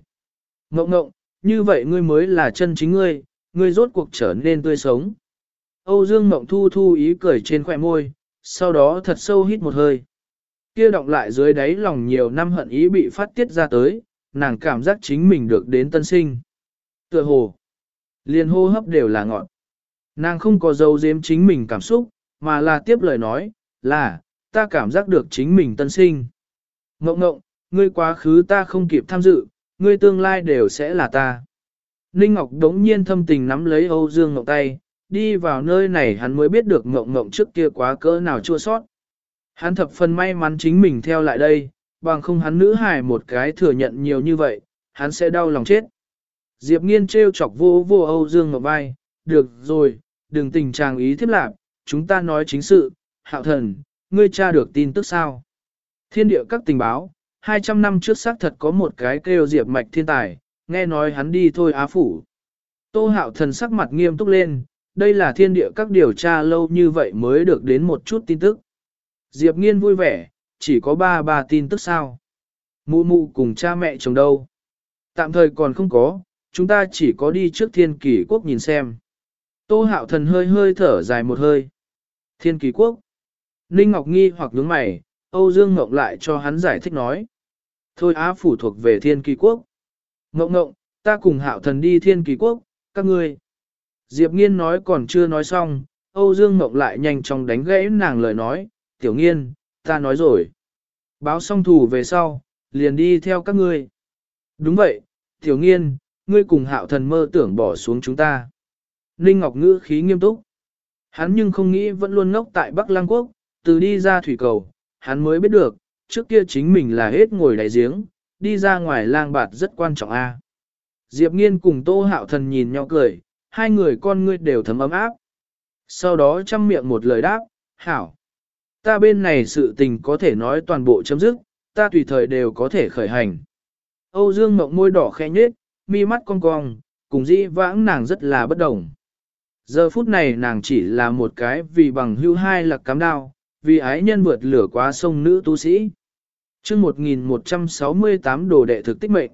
Ngọc Ngọc, như vậy ngươi mới là chân chính ngươi, ngươi rốt cuộc trở nên tươi sống. Âu Dương Mộng Thu thu ý cười trên khỏe môi, sau đó thật sâu hít một hơi. Kia động lại dưới đáy lòng nhiều năm hận ý bị phát tiết ra tới, nàng cảm giác chính mình được đến tân sinh. Tựa hồ, liền hô hấp đều là ngọn. Nàng không có dấu giếm chính mình cảm xúc, mà là tiếp lời nói, là, ta cảm giác được chính mình tân sinh. Ngộng ngộng, ngươi quá khứ ta không kịp tham dự, ngươi tương lai đều sẽ là ta. Ninh Ngọc đống nhiên thâm tình nắm lấy Âu Dương Ngọc tay, đi vào nơi này hắn mới biết được ngộng ngộng trước kia quá cỡ nào chua sót. Hắn thập phần may mắn chính mình theo lại đây, bằng không hắn nữ hài một cái thừa nhận nhiều như vậy, hắn sẽ đau lòng chết. Diệp nghiên trêu chọc vô vô Âu Dương Ngọc vai, được rồi, đừng tình trạng ý thiếp lạc, chúng ta nói chính sự, hạo thần, ngươi tra được tin tức sao. Thiên địa các tình báo, 200 năm trước xác thật có một cái kêu Diệp mạch thiên tài, nghe nói hắn đi thôi á phủ. Tô hạo thần sắc mặt nghiêm túc lên, đây là thiên địa các điều tra lâu như vậy mới được đến một chút tin tức. Diệp nghiên vui vẻ, chỉ có ba ba tin tức sao. Mụ mụ cùng cha mẹ chồng đâu. Tạm thời còn không có, chúng ta chỉ có đi trước thiên kỳ quốc nhìn xem. Tô hạo thần hơi hơi thở dài một hơi. Thiên kỳ quốc. Ninh Ngọc nghi hoặc nhướng mày, Âu Dương Ngọc lại cho hắn giải thích nói. Thôi á phủ thuộc về thiên kỳ quốc. Ngọc Ngọc, ta cùng hạo thần đi thiên kỳ quốc, các ngươi. Diệp Nghiên nói còn chưa nói xong, Âu Dương Mộng lại nhanh chóng đánh gãy nàng lời nói, tiểu nghiên, ta nói rồi. Báo xong thủ về sau, liền đi theo các ngươi. Đúng vậy, tiểu nghiên, ngươi cùng hạo thần mơ tưởng bỏ xuống chúng ta. Ninh Ngọc ngữ khí nghiêm túc. Hắn nhưng không nghĩ vẫn luôn ngốc tại Bắc Lang Quốc, từ đi ra thủy cầu, hắn mới biết được, trước kia chính mình là hết ngồi đại giếng, đi ra ngoài lang bạt rất quan trọng a. Diệp Nghiên cùng Tô Hạo Thần nhìn nhau cười, hai người con ngươi đều thấm ấm áp. Sau đó chăm miệng một lời đáp, hảo. Ta bên này sự tình có thể nói toàn bộ chấm dứt, ta tùy thời đều có thể khởi hành. Âu Dương mộng môi đỏ khẽ nhết, mi mắt cong cong, cùng dĩ vãng nàng rất là bất đồng. Giờ phút này nàng chỉ là một cái vì bằng hưu hai lạc cám đao, vì ái nhân vượt lửa quá sông nữ tu sĩ. chương 1168 đồ đệ thực tích mệnh.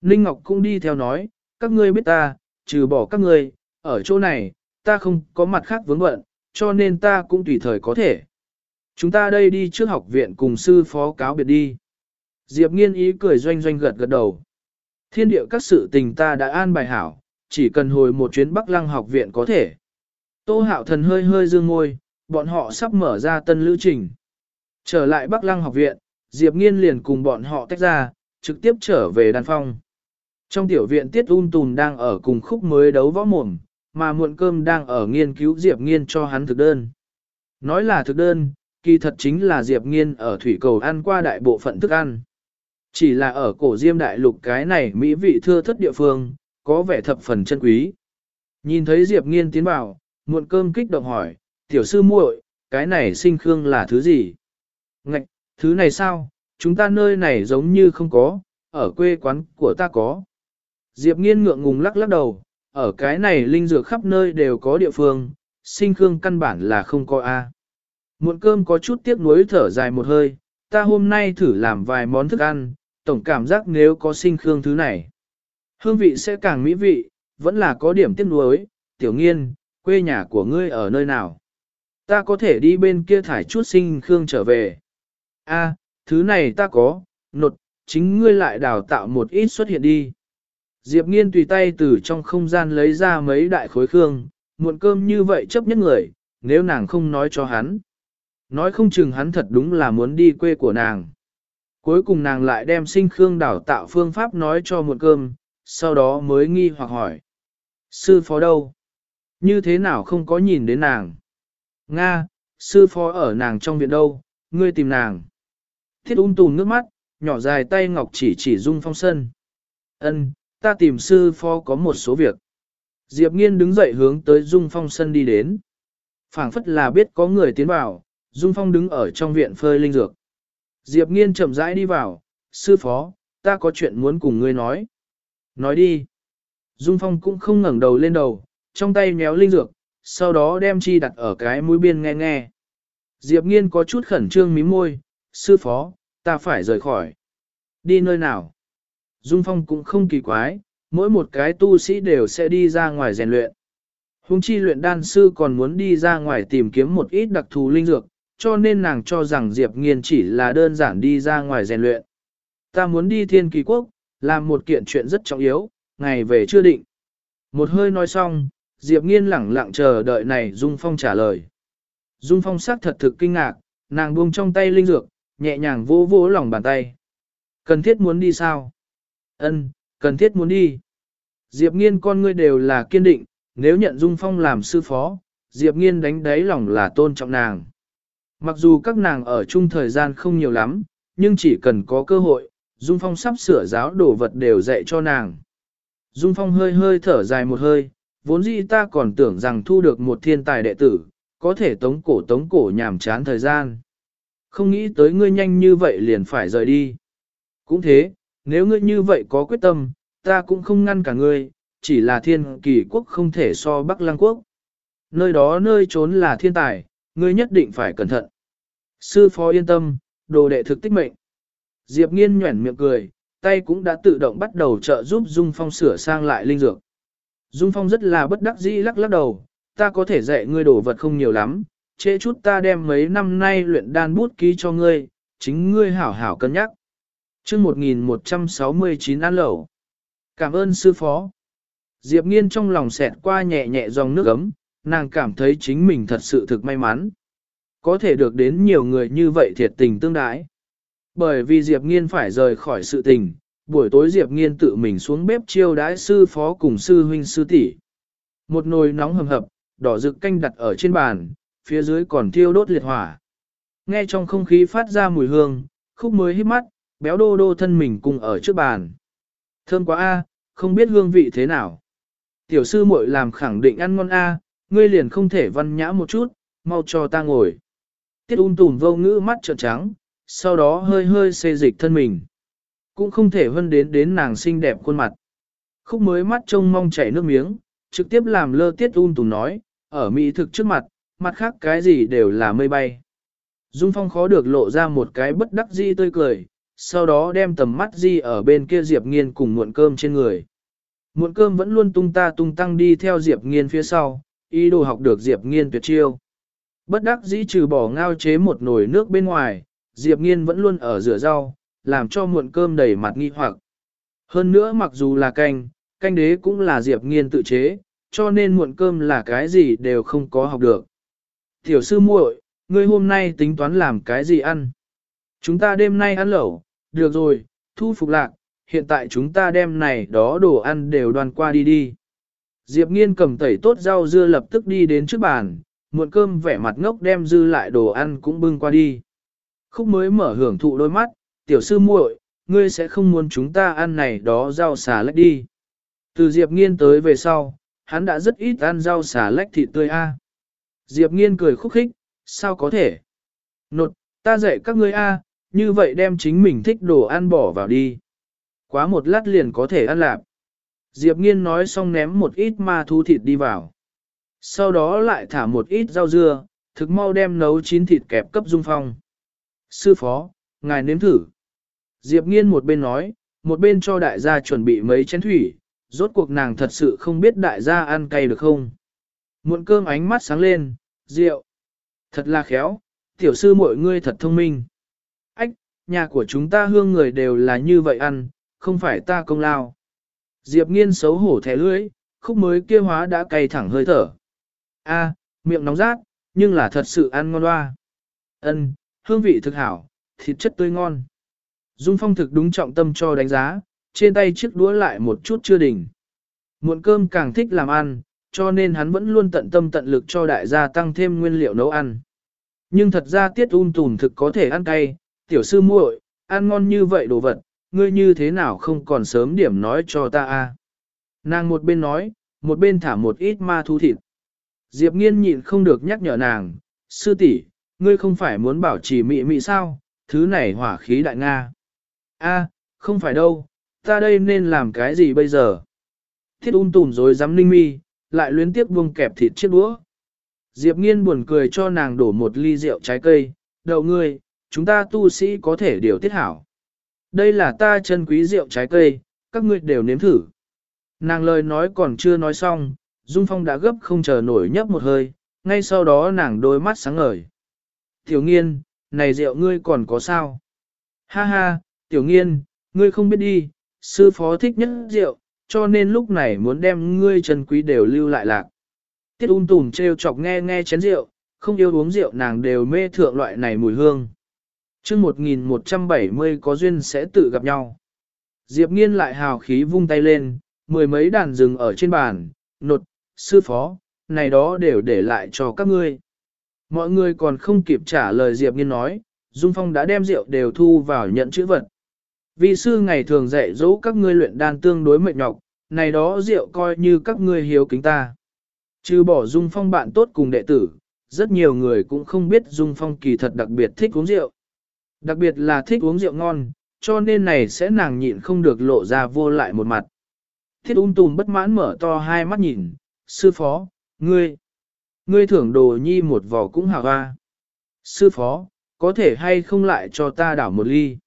Ninh Ngọc cũng đi theo nói, các ngươi biết ta, trừ bỏ các ngươi, ở chỗ này, ta không có mặt khác vướng bận, cho nên ta cũng tùy thời có thể. Chúng ta đây đi trước học viện cùng sư phó cáo biệt đi. Diệp nghiên ý cười doanh doanh gật gật đầu. Thiên địa các sự tình ta đã an bài hảo, chỉ cần hồi một chuyến Bắc Lăng học viện có thể. Tô hạo thần hơi hơi dương ngôi, bọn họ sắp mở ra tân lữ trình. Trở lại Bắc Lăng học viện, Diệp nghiên liền cùng bọn họ tách ra, trực tiếp trở về đàn phong. Trong tiểu viện Tiết Un Tùn đang ở cùng khúc mới đấu võ mồm, mà muộn cơm đang ở nghiên cứu Diệp Nghiên cho hắn thực đơn. Nói là thực đơn, kỳ thật chính là Diệp Nghiên ở thủy cầu ăn qua đại bộ phận thức ăn. Chỉ là ở cổ diêm đại lục cái này mỹ vị thưa thất địa phương, có vẻ thập phần chân quý. Nhìn thấy Diệp Nghiên tiến vào, muộn cơm kích động hỏi, tiểu sư muội, cái này sinh khương là thứ gì? Ngạch, thứ này sao, chúng ta nơi này giống như không có, ở quê quán của ta có. Diệp Nghiên ngượng ngùng lắc lắc đầu, ở cái này linh dược khắp nơi đều có địa phương, sinh khương căn bản là không có A. Muộn cơm có chút tiếc nuối thở dài một hơi, ta hôm nay thử làm vài món thức ăn, tổng cảm giác nếu có sinh khương thứ này. Hương vị sẽ càng mỹ vị, vẫn là có điểm tiếc nuối, tiểu nghiên, quê nhà của ngươi ở nơi nào? Ta có thể đi bên kia thải chút sinh khương trở về. A, thứ này ta có, nột, chính ngươi lại đào tạo một ít xuất hiện đi. Diệp nghiên tùy tay từ trong không gian lấy ra mấy đại khối khương, muộn cơm như vậy chấp nhất người, nếu nàng không nói cho hắn. Nói không chừng hắn thật đúng là muốn đi quê của nàng. Cuối cùng nàng lại đem sinh khương đảo tạo phương pháp nói cho muộn cơm, sau đó mới nghi hoặc hỏi. Sư phó đâu? Như thế nào không có nhìn đến nàng? Nga, sư phó ở nàng trong viện đâu, ngươi tìm nàng. Thiết ung tùn nước mắt, nhỏ dài tay ngọc chỉ chỉ dung phong sân. Ân, ta tìm sư phó có một số việc. Diệp nghiên đứng dậy hướng tới dung phong sân đi đến. phảng phất là biết có người tiến vào, dung phong đứng ở trong viện phơi linh dược. Diệp nghiên chậm rãi đi vào, sư phó, ta có chuyện muốn cùng ngươi nói. Nói đi. Dung phong cũng không ngẩng đầu lên đầu, trong tay nhéo linh dược, sau đó đem chi đặt ở cái mũi biên nghe nghe. Diệp nghiên có chút khẩn trương mí môi, sư phó, ta phải rời khỏi. Đi nơi nào? Dung Phong cũng không kỳ quái, mỗi một cái tu sĩ đều sẽ đi ra ngoài rèn luyện. Hùng chi luyện đan sư còn muốn đi ra ngoài tìm kiếm một ít đặc thù linh dược, cho nên nàng cho rằng Diệp Nghiên chỉ là đơn giản đi ra ngoài rèn luyện. Ta muốn đi thiên kỳ quốc, làm một kiện chuyện rất trọng yếu, ngày về chưa định. Một hơi nói xong, Diệp Nghiên lẳng lặng chờ đợi này Dung Phong trả lời. Dung Phong sắc thật thực kinh ngạc, nàng buông trong tay linh dược, nhẹ nhàng vỗ vỗ lòng bàn tay. Cần thiết muốn đi sao? Ân, cần thiết muốn đi. Diệp Nghiên con ngươi đều là kiên định, nếu nhận Dung Phong làm sư phó, Diệp Nghiên đánh đáy lòng là tôn trọng nàng. Mặc dù các nàng ở chung thời gian không nhiều lắm, nhưng chỉ cần có cơ hội, Dung Phong sắp sửa giáo đồ vật đều dạy cho nàng. Dung Phong hơi hơi thở dài một hơi, vốn dĩ ta còn tưởng rằng thu được một thiên tài đệ tử, có thể tống cổ tống cổ nhàm chán thời gian. Không nghĩ tới ngươi nhanh như vậy liền phải rời đi. Cũng thế, nếu ngươi như vậy có quyết tâm, ta cũng không ngăn cả ngươi, chỉ là thiên kỳ quốc không thể so Bắc Lăng quốc. Nơi đó nơi trốn là thiên tài, ngươi nhất định phải cẩn thận. Sư phó yên tâm, đồ đệ thực tích mệnh. Diệp nghiên nhuẩn miệng cười, tay cũng đã tự động bắt đầu trợ giúp Dung Phong sửa sang lại linh dược. Dung Phong rất là bất đắc dĩ lắc lắc đầu, ta có thể dạy ngươi đồ vật không nhiều lắm, trễ chút ta đem mấy năm nay luyện đan bút ký cho ngươi, chính ngươi hảo hảo cân nhắc chương 1169 ăn lẩu. Cảm ơn sư phó. Diệp nghiên trong lòng xẹt qua nhẹ nhẹ dòng nước ấm, nàng cảm thấy chính mình thật sự thực may mắn. Có thể được đến nhiều người như vậy thiệt tình tương đái. Bởi vì Diệp nghiên phải rời khỏi sự tình, buổi tối Diệp nghiên tự mình xuống bếp chiêu đãi sư phó cùng sư huynh sư tỷ. Một nồi nóng hầm hập, đỏ rực canh đặt ở trên bàn, phía dưới còn thiêu đốt liệt hỏa. Nghe trong không khí phát ra mùi hương, khúc mới hít mắt, béo đô đô thân mình cùng ở trước bàn. Thơm quá a, không biết hương vị thế nào. Tiểu sư muội làm khẳng định ăn ngon a, ngươi liền không thể văn nhã một chút, mau cho ta ngồi. Tiết un tùm vô ngữ mắt trợn trắng, sau đó hơi hơi xê dịch thân mình. Cũng không thể hơn đến đến nàng xinh đẹp khuôn mặt. Khúc mới mắt trông mong chảy nước miếng, trực tiếp làm lơ tiết un tùm nói, ở mỹ thực trước mặt, mặt khác cái gì đều là mây bay. Dung Phong khó được lộ ra một cái bất đắc di tươi cười, sau đó đem tầm mắt di ở bên kia Diệp Nghiên cùng muộn cơm trên người. Muộn cơm vẫn luôn tung ta tung tăng đi theo Diệp Nghiên phía sau, ý đồ học được Diệp Nghiên tuyệt chiêu. Bất đắc dĩ trừ bỏ ngao chế một nồi nước bên ngoài, Diệp Nghiên vẫn luôn ở rửa rau, làm cho muộn cơm đầy mặt nghi hoặc. Hơn nữa mặc dù là canh, canh đế cũng là Diệp Nghiên tự chế, cho nên muộn cơm là cái gì đều không có học được. Tiểu sư muội, ngươi hôm nay tính toán làm cái gì ăn? Chúng ta đêm nay ăn lẩu, được rồi, thu phục lạc, hiện tại chúng ta đem này đó đồ ăn đều đoàn qua đi đi. Diệp nghiên cầm tẩy tốt rau dưa lập tức đi đến trước bàn, muộn cơm vẻ mặt ngốc đem dư lại đồ ăn cũng bưng qua đi. Khúc mới mở hưởng thụ đôi mắt, tiểu sư muội, ngươi sẽ không muốn chúng ta ăn này đó rau xà lách đi. Từ Diệp nghiên tới về sau, hắn đã rất ít ăn rau xà lách thịt tươi a. Diệp nghiên cười khúc khích, sao có thể? Nột, ta dạy các ngươi a, như vậy đem chính mình thích đồ ăn bỏ vào đi. Quá một lát liền có thể ăn lạp. Diệp nghiên nói xong ném một ít ma thú thịt đi vào. Sau đó lại thả một ít rau dưa, thực mau đem nấu chín thịt kẹp cấp dung phong. Sư phó, ngài nếm thử. Diệp nghiên một bên nói, một bên cho đại gia chuẩn bị mấy chén thủy, rốt cuộc nàng thật sự không biết đại gia ăn cay được không. Muộn cơm ánh mắt sáng lên, rượu. Thật là khéo, tiểu sư mọi ngươi thật thông minh. Nhà của chúng ta hương người đều là như vậy ăn, không phải ta công lao. Diệp nghiên xấu hổ thẻ lưỡi, khúc mới kia hóa đã cay thẳng hơi thở. A, miệng nóng rát, nhưng là thật sự ăn ngon hoa. Ân, hương vị thực hảo, thịt chất tươi ngon. Dung Phong thực đúng trọng tâm cho đánh giá, trên tay chiếc đũa lại một chút chưa đỉnh. Muộn cơm càng thích làm ăn, cho nên hắn vẫn luôn tận tâm tận lực cho đại gia tăng thêm nguyên liệu nấu ăn. Nhưng thật ra tiết un tùn thực có thể ăn cay, tiểu sư muội, ăn ngon như vậy đồ vật, ngươi như thế nào không còn sớm điểm nói cho ta a? Nàng một bên nói, một bên thả một ít ma thu thịt. Diệp nghiên nhịn không được nhắc nhở nàng, sư tỷ, ngươi không phải muốn bảo trì mị mị sao, thứ này hỏa khí đại Nga. A, không phải đâu, ta đây nên làm cái gì bây giờ? Thiết un tùm rồi dám ninh mi, lại luyến tiếp buông kẹp thịt chiếc đũa. Diệp nghiên buồn cười cho nàng đổ một ly rượu trái cây, đậu ngươi, chúng ta tu sĩ có thể điều tiết hảo. Đây là ta chân quý rượu trái cây, các ngươi đều nếm thử. Nàng lời nói còn chưa nói xong, Dung Phong đã gấp không chờ nổi nhấp một hơi, ngay sau đó nàng đôi mắt sáng ngời. Tiểu nghiên, này rượu ngươi còn có sao? Ha ha, tiểu nghiên, ngươi không biết đi, sư phó thích nhất rượu, cho nên lúc này muốn đem ngươi chân quý đều lưu lại lạc. Tiết un tùm treo chọc nghe nghe chén rượu, không yêu uống rượu nàng đều mê thượng loại này mùi hương chương 1170 có duyên sẽ tự gặp nhau. Diệp nghiên lại hào khí vung tay lên, mười mấy đàn rừng ở trên bàn, nột, sư phó, này đó đều để lại cho các ngươi. Mọi người còn không kịp trả lời Diệp nghiên nói, Dung Phong đã đem rượu đều thu vào nhận chữ vật. Vì sư ngày thường dạy dỗ các ngươi luyện đan tương đối mệt nhọc, này đó rượu coi như các ngươi hiếu kính ta. Trừ bỏ Dung Phong bạn tốt cùng đệ tử, rất nhiều người cũng không biết Dung Phong kỳ thật đặc biệt thích uống rượu. Đặc biệt là thích uống rượu ngon, cho nên này sẽ nàng nhịn không được lộ ra vô lại một mặt. Thiết ung tùm bất mãn mở to hai mắt nhìn, sư phó, ngươi, ngươi thưởng đồ nhi một vò cũng hào hoa. Sư phó, có thể hay không lại cho ta đảo một ly.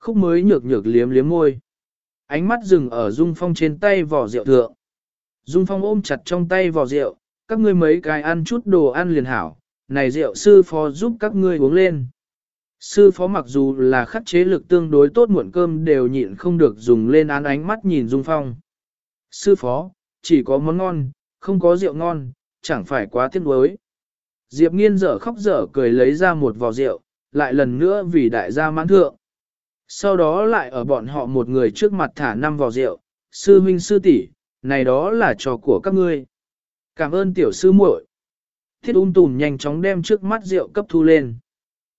Khúc mới nhược nhược liếm liếm môi. Ánh mắt dừng ở Dung Phong trên tay vỏ rượu thượng. Dung Phong ôm chặt trong tay vỏ rượu, các ngươi mấy cái ăn chút đồ ăn liền hảo, này rượu sư phó giúp các ngươi uống lên. Sư phó mặc dù là khắc chế lực tương đối tốt muộn cơm đều nhịn không được dùng lên án ánh mắt nhìn Dung Phong. Sư phó, chỉ có món ngon, không có rượu ngon, chẳng phải quá tiếc nuối. Diệp nghiên dở khóc dở cười lấy ra một vò rượu, lại lần nữa vì đại gia mãn thượng. Sau đó lại ở bọn họ một người trước mặt thả năm vò rượu, sư huynh sư tỷ, này đó là trò của các ngươi. Cảm ơn tiểu sư muội. Thiết ung tùm nhanh chóng đem trước mắt rượu cấp thu lên.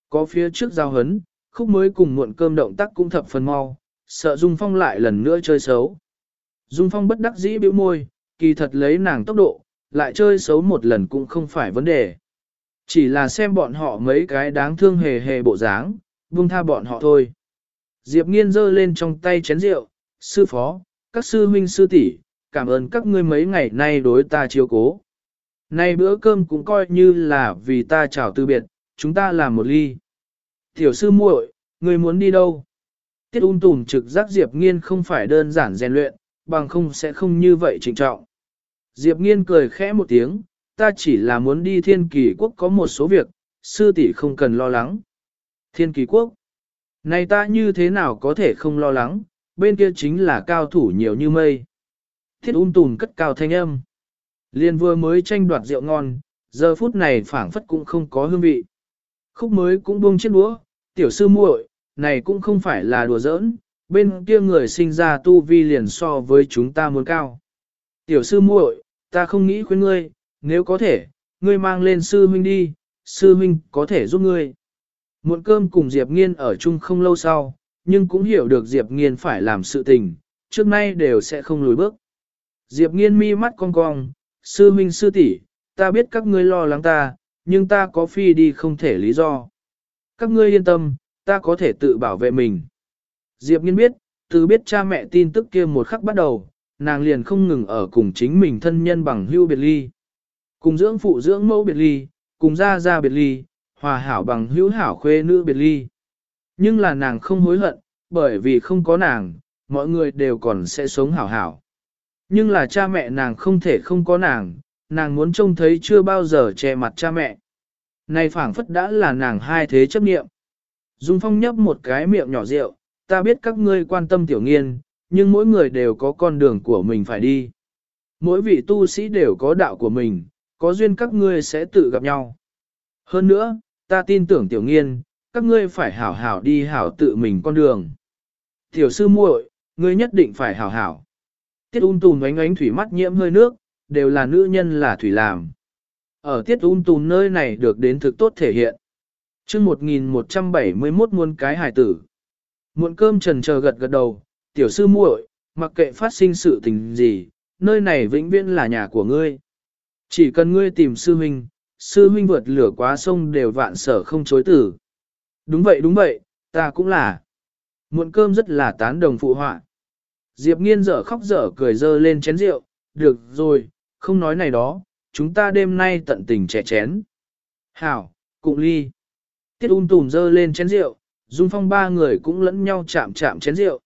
Có phía trước giao hấn, khúc mới cùng muộn cơm động tác cũng thập phần mau, sợ Dung Phong lại lần nữa chơi xấu. Dung Phong bất đắc dĩ bĩu môi, kỳ thật lấy nàng tốc độ, lại chơi xấu một lần cũng không phải vấn đề. Chỉ là xem bọn họ mấy cái đáng thương hề hề bộ dáng, buông tha bọn họ thôi. Diệp nghiên giơ lên trong tay chén rượu, sư phó, các sư huynh sư tỷ, cảm ơn các ngươi mấy ngày nay đối ta chiếu cố. Nay bữa cơm cũng coi như là vì ta chào từ biệt, chúng ta làm một ly. Tiểu sư muội, người muốn đi đâu? Tiết Un tùm trực giác Diệp nghiên không phải đơn giản rèn luyện, bằng không sẽ không như vậy trịnh trọng. Diệp nghiên cười khẽ một tiếng, ta chỉ là muốn đi thiên kỳ quốc có một số việc, sư tỷ không cần lo lắng. Thiên kỳ quốc? Này ta như thế nào có thể không lo lắng, bên kia chính là cao thủ nhiều như mây. Thiết Un tùn cất cao thanh âm. Liên vừa mới tranh đoạt rượu ngon, giờ phút này phảng phất cũng không có hương vị. Khúc mới cũng buông chiếc đũa, tiểu sư muội, này cũng không phải là đùa giỡn, bên kia người sinh ra tu vi liền so với chúng ta muốn cao. Tiểu sư muội, ta không nghĩ khuyên ngươi, nếu có thể, ngươi mang lên sư huynh đi, sư huynh có thể giúp ngươi. Muộn cơm cùng Diệp Nghiên ở chung không lâu sau, nhưng cũng hiểu được Diệp Nghiên phải làm sự tình, trước nay đều sẽ không lùi bước. Diệp nghiên mi mắt cong cong, sư huynh sư tỷ, ta biết các ngươi lo lắng ta, nhưng ta có phi đi không thể lý do. Các ngươi yên tâm, ta có thể tự bảo vệ mình. Diệp nghiên biết, từ biết cha mẹ tin tức kia một khắc bắt đầu, nàng liền không ngừng ở cùng chính mình thân nhân bằng hưu biệt ly. Cùng dưỡng phụ dưỡng mẫu biệt ly, cùng gia gia biệt ly, hòa hảo bằng hữu hảo khuê nữ biệt ly. Nhưng là nàng không hối hận, bởi vì không có nàng, mọi người đều còn sẽ sống hảo hảo. Nhưng là cha mẹ nàng không thể không có nàng, nàng muốn trông thấy chưa bao giờ che mặt cha mẹ. Này phảng phất đã là nàng hai thế chấp niệm. Dung Phong nhấp một cái miệng nhỏ rượu, ta biết các ngươi quan tâm tiểu nghiên, nhưng mỗi người đều có con đường của mình phải đi. Mỗi vị tu sĩ đều có đạo của mình, có duyên các ngươi sẽ tự gặp nhau. Hơn nữa, ta tin tưởng tiểu nghiên, các ngươi phải hảo hảo đi hảo tự mình con đường. Tiểu sư muội, ngươi nhất định phải hảo hảo. Tiết un tùn ánh ánh thủy mắt nhiễm hơi nước, đều là nữ nhân là thủy làm. Ở tiết un tùn nơi này được đến thực tốt thể hiện. chương 1171 muôn cái hải tử. Muộn cơm trần chờ gật gật đầu, tiểu sư muội, mặc kệ phát sinh sự tình gì, nơi này vĩnh viễn là nhà của ngươi. Chỉ cần ngươi tìm sư huynh, sư huynh vượt lửa quá sông đều vạn sở không chối tử. Đúng vậy đúng vậy, ta cũng là. Muộn cơm rất là tán đồng phụ họa. Diệp nghiên dở khóc dở cười dơ lên chén rượu, được rồi, không nói này đó, chúng ta đêm nay tận tình trẻ chén. Hảo, cụng ly. Tiết un tùm dơ lên chén rượu, dung phong ba người cũng lẫn nhau chạm chạm chén rượu.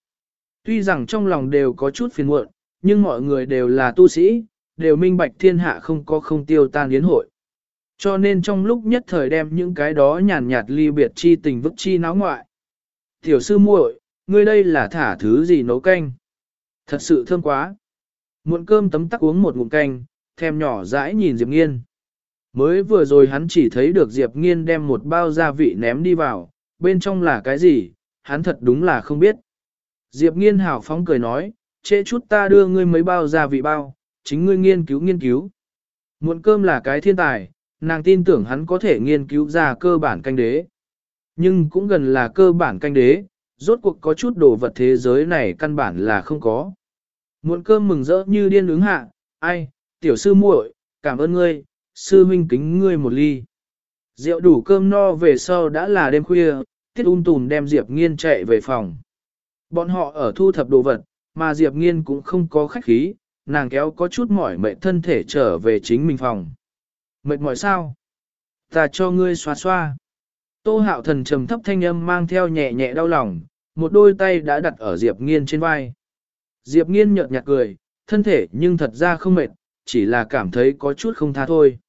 Tuy rằng trong lòng đều có chút phiền muộn, nhưng mọi người đều là tu sĩ, đều minh bạch thiên hạ không có không tiêu tan yến hội. Cho nên trong lúc nhất thời đem những cái đó nhàn nhạt ly biệt chi tình vức chi náo ngoại. Tiểu sư muội, ngươi đây là thả thứ gì nấu canh? Thật sự thơm quá. Muộn cơm tấm tắc uống một ngụm canh, thèm nhỏ dãi nhìn Diệp Nghiên. Mới vừa rồi hắn chỉ thấy được Diệp Nghiên đem một bao gia vị ném đi vào, bên trong là cái gì, hắn thật đúng là không biết. Diệp Nghiên hào phóng cười nói, trễ chút ta đưa ngươi mấy bao gia vị bao, chính ngươi nghiên cứu nghiên cứu. Muộn cơm là cái thiên tài, nàng tin tưởng hắn có thể nghiên cứu ra cơ bản canh đế. Nhưng cũng gần là cơ bản canh đế, rốt cuộc có chút đồ vật thế giới này căn bản là không có. Muộn cơm mừng rỡ như điên ứng hạ, ai, tiểu sư muội, cảm ơn ngươi, sư huynh kính ngươi một ly. Rượu đủ cơm no về sau đã là đêm khuya, tiết un tùn đem Diệp Nghiên chạy về phòng. Bọn họ ở thu thập đồ vật, mà Diệp Nghiên cũng không có khách khí, nàng kéo có chút mỏi mệt thân thể trở về chính mình phòng. Mệt mỏi sao? Ta cho ngươi xoa xoa. Tô hạo thần trầm thấp thanh âm mang theo nhẹ nhẹ đau lòng, một đôi tay đã đặt ở Diệp Nghiên trên vai. Diệp Nghiên nhợt nhạt cười, thân thể nhưng thật ra không mệt, chỉ là cảm thấy có chút không tha thôi.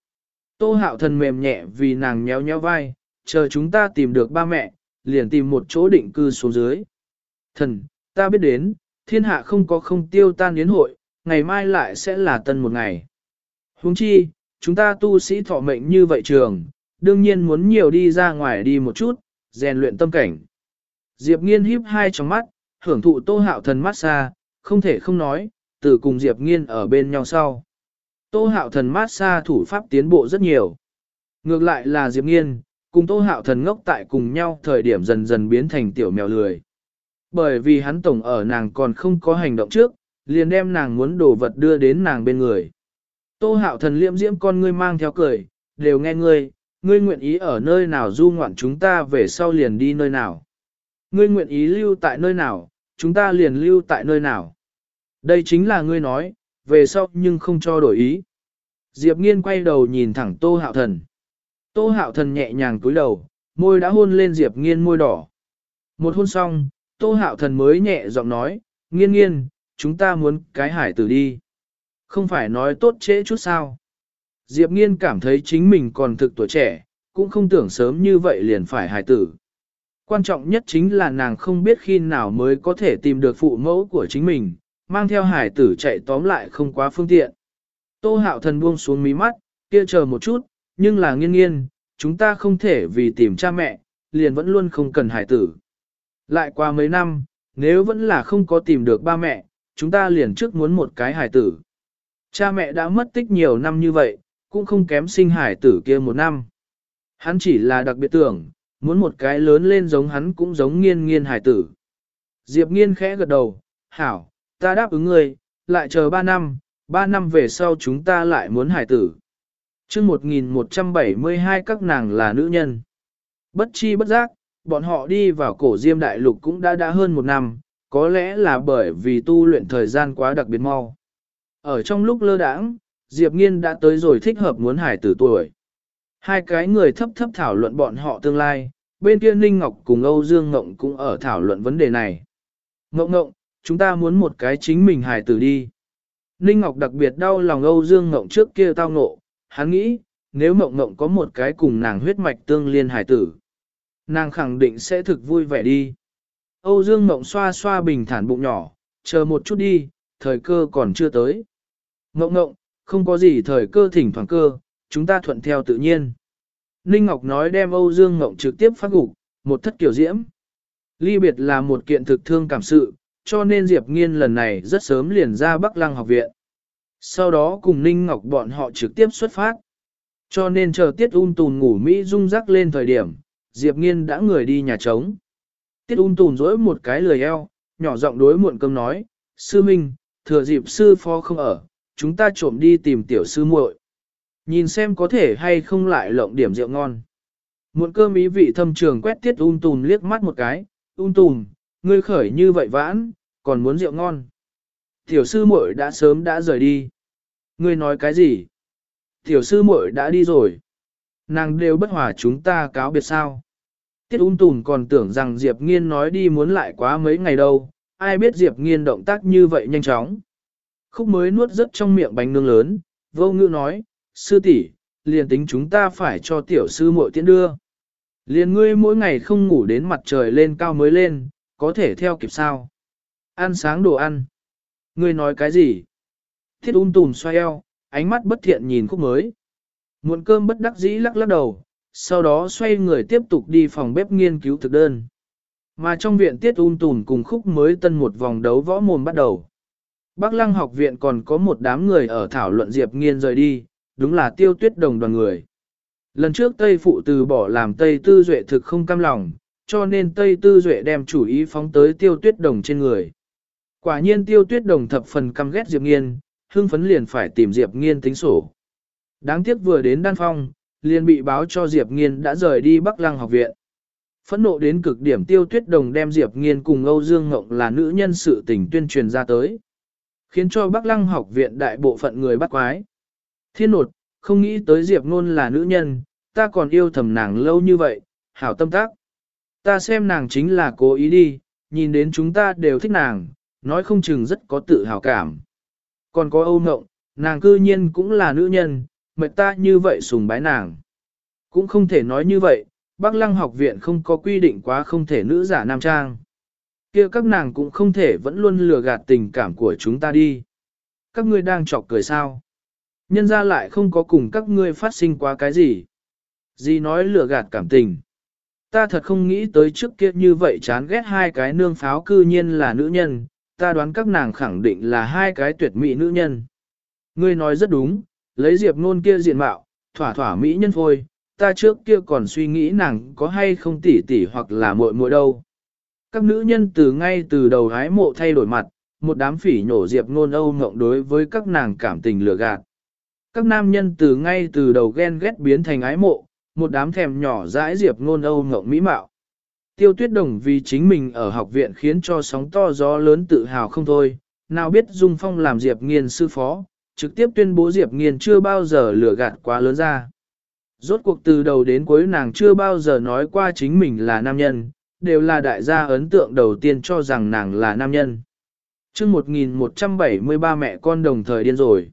Tô hạo thần mềm nhẹ vì nàng nhéo nhéo vai, chờ chúng ta tìm được ba mẹ, liền tìm một chỗ định cư xuống dưới. Thần, ta biết đến, thiên hạ không có không tiêu tan yến hội, ngày mai lại sẽ là tân một ngày. Huống chi, chúng ta tu sĩ thọ mệnh như vậy trường, đương nhiên muốn nhiều đi ra ngoài đi một chút, rèn luyện tâm cảnh. Diệp nghiên híp hai trong mắt, hưởng thụ tô hạo thần mát xa, không thể không nói, từ cùng Diệp nghiên ở bên nhau sau. Tô hạo thần mát xa thủ pháp tiến bộ rất nhiều. Ngược lại là Diệp nghiên, cùng tô hạo thần ngốc tại cùng nhau thời điểm dần dần biến thành tiểu mèo lười. Bởi vì hắn tổng ở nàng còn không có hành động trước, liền đem nàng muốn đồ vật đưa đến nàng bên người. Tô hạo thần liễm diễm con ngươi mang theo cười, đều nghe ngươi, ngươi nguyện ý ở nơi nào du ngoạn chúng ta về sau liền đi nơi nào. Ngươi nguyện ý lưu tại nơi nào, chúng ta liền lưu tại nơi nào. Đây chính là ngươi nói, về sau nhưng không cho đổi ý. Diệp nghiên quay đầu nhìn thẳng tô hạo thần. Tô hạo thần nhẹ nhàng cúi đầu, môi đã hôn lên Diệp nghiên môi đỏ. Một hôn xong, tô hạo thần mới nhẹ giọng nói, nghiên nghiên, chúng ta muốn cái hải tử đi. Không phải nói tốt trễ chút sao. Diệp nghiên cảm thấy chính mình còn thực tuổi trẻ, cũng không tưởng sớm như vậy liền phải hải tử. Quan trọng nhất chính là nàng không biết khi nào mới có thể tìm được phụ mẫu của chính mình, mang theo hải tử chạy tóm lại không quá phương tiện. Tô hạo thần buông xuống mí mắt, kia chờ một chút, nhưng là nghiên nghiên, chúng ta không thể vì tìm cha mẹ, liền vẫn luôn không cần hải tử. Lại qua mấy năm, nếu vẫn là không có tìm được ba mẹ, chúng ta liền trước muốn một cái hải tử. Cha mẹ đã mất tích nhiều năm như vậy, cũng không kém sinh hải tử kia một năm. Hắn chỉ là đặc biệt tưởng, muốn một cái lớn lên giống hắn cũng giống nghiên nghiên hải tử. Diệp nghiên khẽ gật đầu, hảo, ta đáp ứng ngươi, lại chờ ba năm, ba năm về sau chúng ta lại muốn hải tử. chương 1172 các nàng là nữ nhân. Bất chi bất giác, bọn họ đi vào cổ diêm đại lục cũng đã đã hơn một năm, có lẽ là bởi vì tu luyện thời gian quá đặc biệt mau. Ở trong lúc lơ đãng, Diệp Nghiên đã tới rồi thích hợp muốn hải tử tuổi. Hai cái người thấp thấp thảo luận bọn họ tương lai, bên kia Ninh Ngọc cùng Âu Dương Ngộng cũng ở thảo luận vấn đề này. Ngộng Ngộng, chúng ta muốn một cái chính mình hải tử đi. Ninh Ngọc đặc biệt đau lòng Âu Dương Ngộng trước kia tao ngộ, hắn nghĩ, nếu Ngộng Ngộng có một cái cùng nàng huyết mạch tương liên hải tử, nàng khẳng định sẽ thực vui vẻ đi. Âu Dương Ngộng xoa xoa bình thản bụng nhỏ, chờ một chút đi, thời cơ còn chưa tới. Ngộng Ngộng, không có gì thời cơ thỉnh thoảng cơ, chúng ta thuận theo tự nhiên. Ninh Ngọc nói đem Âu Dương Ngộng trực tiếp phát gục, một thất kiểu diễm. Ly biệt là một kiện thực thương cảm sự, cho nên Diệp Nghiên lần này rất sớm liền ra Bắc Lăng học viện. Sau đó cùng Ninh Ngọc bọn họ trực tiếp xuất phát. Cho nên chờ Tiết Un Tùn ngủ Mỹ rung rắc lên thời điểm, Diệp Nghiên đã người đi nhà trống. Tiết Un Tùn dỗi một cái lười eo, nhỏ giọng đối muộn cơm nói, Sư Minh, thừa dịp sư phó không ở, chúng ta trộm đi tìm tiểu sư muội. Nhìn xem có thể hay không lại lộng điểm rượu ngon. Muộn cơm ý vị thâm trường quét tiết un tùn liếc mắt một cái, un tùn, ngươi khởi như vậy vãn, còn muốn rượu ngon. Tiểu sư muội đã sớm đã rời đi. Ngươi nói cái gì? Tiểu sư muội đã đi rồi. Nàng đều bất hòa chúng ta cáo biệt sao. Tiết un tùn còn tưởng rằng Diệp Nghiên nói đi muốn lại quá mấy ngày đâu, ai biết Diệp Nghiên động tác như vậy nhanh chóng. Khúc mới nuốt rất trong miệng bánh nướng lớn, vô ngữ nói, sư tỷ, liền tính chúng ta phải cho tiểu sư muội tiễn đưa. Liền ngươi mỗi ngày không ngủ đến mặt trời lên cao mới lên, có thể theo kịp sao. Ăn sáng đồ ăn. Ngươi nói cái gì? Thiết Un tùm xoay eo, ánh mắt bất thiện nhìn khúc mới. Muộn cơm bất đắc dĩ lắc lắc đầu, sau đó xoay người tiếp tục đi phòng bếp nghiên cứu thực đơn. Mà trong viện tiết Un tùn cùng khúc mới tân một vòng đấu võ mồm bắt đầu. Bắc lăng học viện còn có một đám người ở thảo luận Diệp Nghiên rời đi, đúng là tiêu tuyết đồng đoàn người. Lần trước Tây Phụ từ bỏ làm Tây Tư Duệ thực không cam lòng, cho nên Tây Tư Duệ đem chủ ý phóng tới tiêu tuyết đồng trên người. Quả nhiên tiêu tuyết đồng thập phần căm ghét Diệp Nghiên, hưng phấn liền phải tìm Diệp Nghiên tính sổ. Đáng tiếc vừa đến đan phong, liền bị báo cho Diệp Nghiên đã rời đi Bắc Lăng học viện. Phẫn nộ đến cực điểm tiêu tuyết đồng đem Diệp Nghiên cùng Âu Dương Ngộng là nữ nhân sự tình tuyên truyền ra tới. Khiến cho Bắc Lăng học viện đại bộ phận người bắt quái. Thiên nột, không nghĩ tới Diệp Nôn là nữ nhân, ta còn yêu thầm nàng lâu như vậy, hảo tâm tác. Ta xem nàng chính là cố ý đi, nhìn đến chúng ta đều thích nàng, nói không chừng rất có tự hào cảm. Còn có Âu Ngộng, nàng cư nhiên cũng là nữ nhân, mệt ta như vậy sùng bái nàng. Cũng không thể nói như vậy, Bắc Lăng học viện không có quy định quá không thể nữ giả nam trang. kia các nàng cũng không thể vẫn luôn lừa gạt tình cảm của chúng ta đi. Các ngươi đang chọc cười sao? Nhân ra lại không có cùng các ngươi phát sinh quá cái gì. Gì nói lừa gạt cảm tình. Ta thật không nghĩ tới trước kia như vậy chán ghét hai cái nương pháo cư nhiên là nữ nhân, ta đoán các nàng khẳng định là hai cái tuyệt mỹ nữ nhân. Ngươi nói rất đúng, lấy diệp ngôn kia diện mạo, thỏa thỏa mỹ nhân phôi, ta trước kia còn suy nghĩ nàng có hay không tỉ tỉ hoặc là muội muội đâu. Các nữ nhân từ ngay từ đầu hái mộ thay đổi mặt, một đám phỉ nhổ diệp ngôn âu ngộng đối với các nàng cảm tình lừa gạt các nam nhân từ ngay từ đầu ghen ghét biến thành ái mộ, một đám thèm nhỏ dãi diệp ngôn âu ngộng mỹ mạo. Tiêu tuyết đồng vì chính mình ở học viện khiến cho sóng to gió lớn tự hào không thôi, nào biết Dung Phong làm Diệp Nghiên sư phó, trực tiếp tuyên bố Diệp Nghiên chưa bao giờ lừa gạt quá lớn ra. Rốt cuộc từ đầu đến cuối nàng chưa bao giờ nói qua chính mình là nam nhân, đều là đại gia ấn tượng đầu tiên cho rằng nàng là nam nhân. chương 1173 mẹ con đồng thời điên rồi.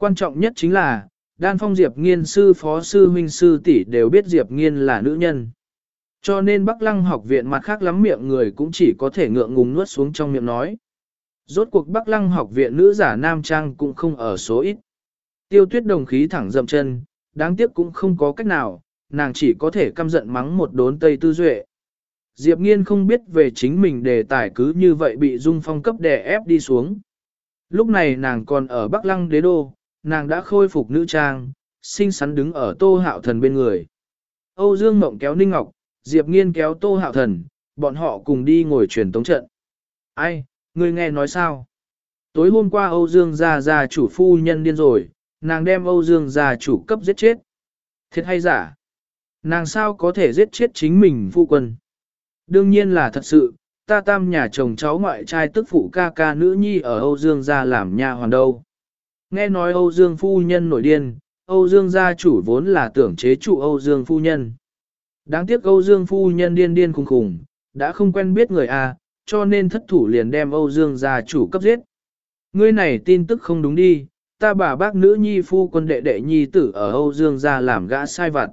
Quan trọng nhất chính là, đan phong Diệp Nghiên sư phó sư huynh sư tỷ đều biết Diệp Nghiên là nữ nhân. Cho nên Bắc Lăng học viện mặt khác lắm miệng người cũng chỉ có thể ngượng ngùng nuốt xuống trong miệng nói. Rốt cuộc Bắc Lăng học viện nữ giả nam trang cũng không ở số ít. Tiêu tuyết đồng khí thẳng dậm chân, đáng tiếc cũng không có cách nào, nàng chỉ có thể căm giận mắng một đốn tây tư duệ. Diệp nghiên không biết về chính mình đề tài cứ như vậy bị dung phong cấp đè ép đi xuống. Lúc này nàng còn ở Bắc Lăng đế đô, nàng đã khôi phục nữ trang, xinh xắn đứng ở tô hạo thần bên người. Âu Dương Mộng kéo Ninh Ngọc, Diệp Nghiên kéo tô hạo thần, bọn họ cùng đi ngồi truyền tống trận. Ai, ngươi nghe nói sao? Tối hôm qua Âu Dương gia gia chủ phu nhân điên rồi, nàng đem Âu Dương gia chủ cấp giết chết. Thiệt hay giả? Nàng sao có thể giết chết chính mình phu quân? Đương nhiên là thật sự, ta tam nhà chồng cháu ngoại trai tức phụ ca ca nữ nhi ở Âu Dương gia làm nha hoàn đâu. Nghe nói Âu Dương phu nhân nổi điên, Âu Dương gia chủ vốn là tưởng chế trụ Âu Dương phu nhân. Đáng tiếc Âu Dương phu nhân điên điên khùng khùng, đã không quen biết người A, cho nên thất thủ liền đem Âu Dương gia chủ cấp giết. Ngươi này tin tức không đúng đi, ta bà bác nữ nhi phu quân đệ đệ nhi tử ở Âu Dương gia làm gã sai vặt.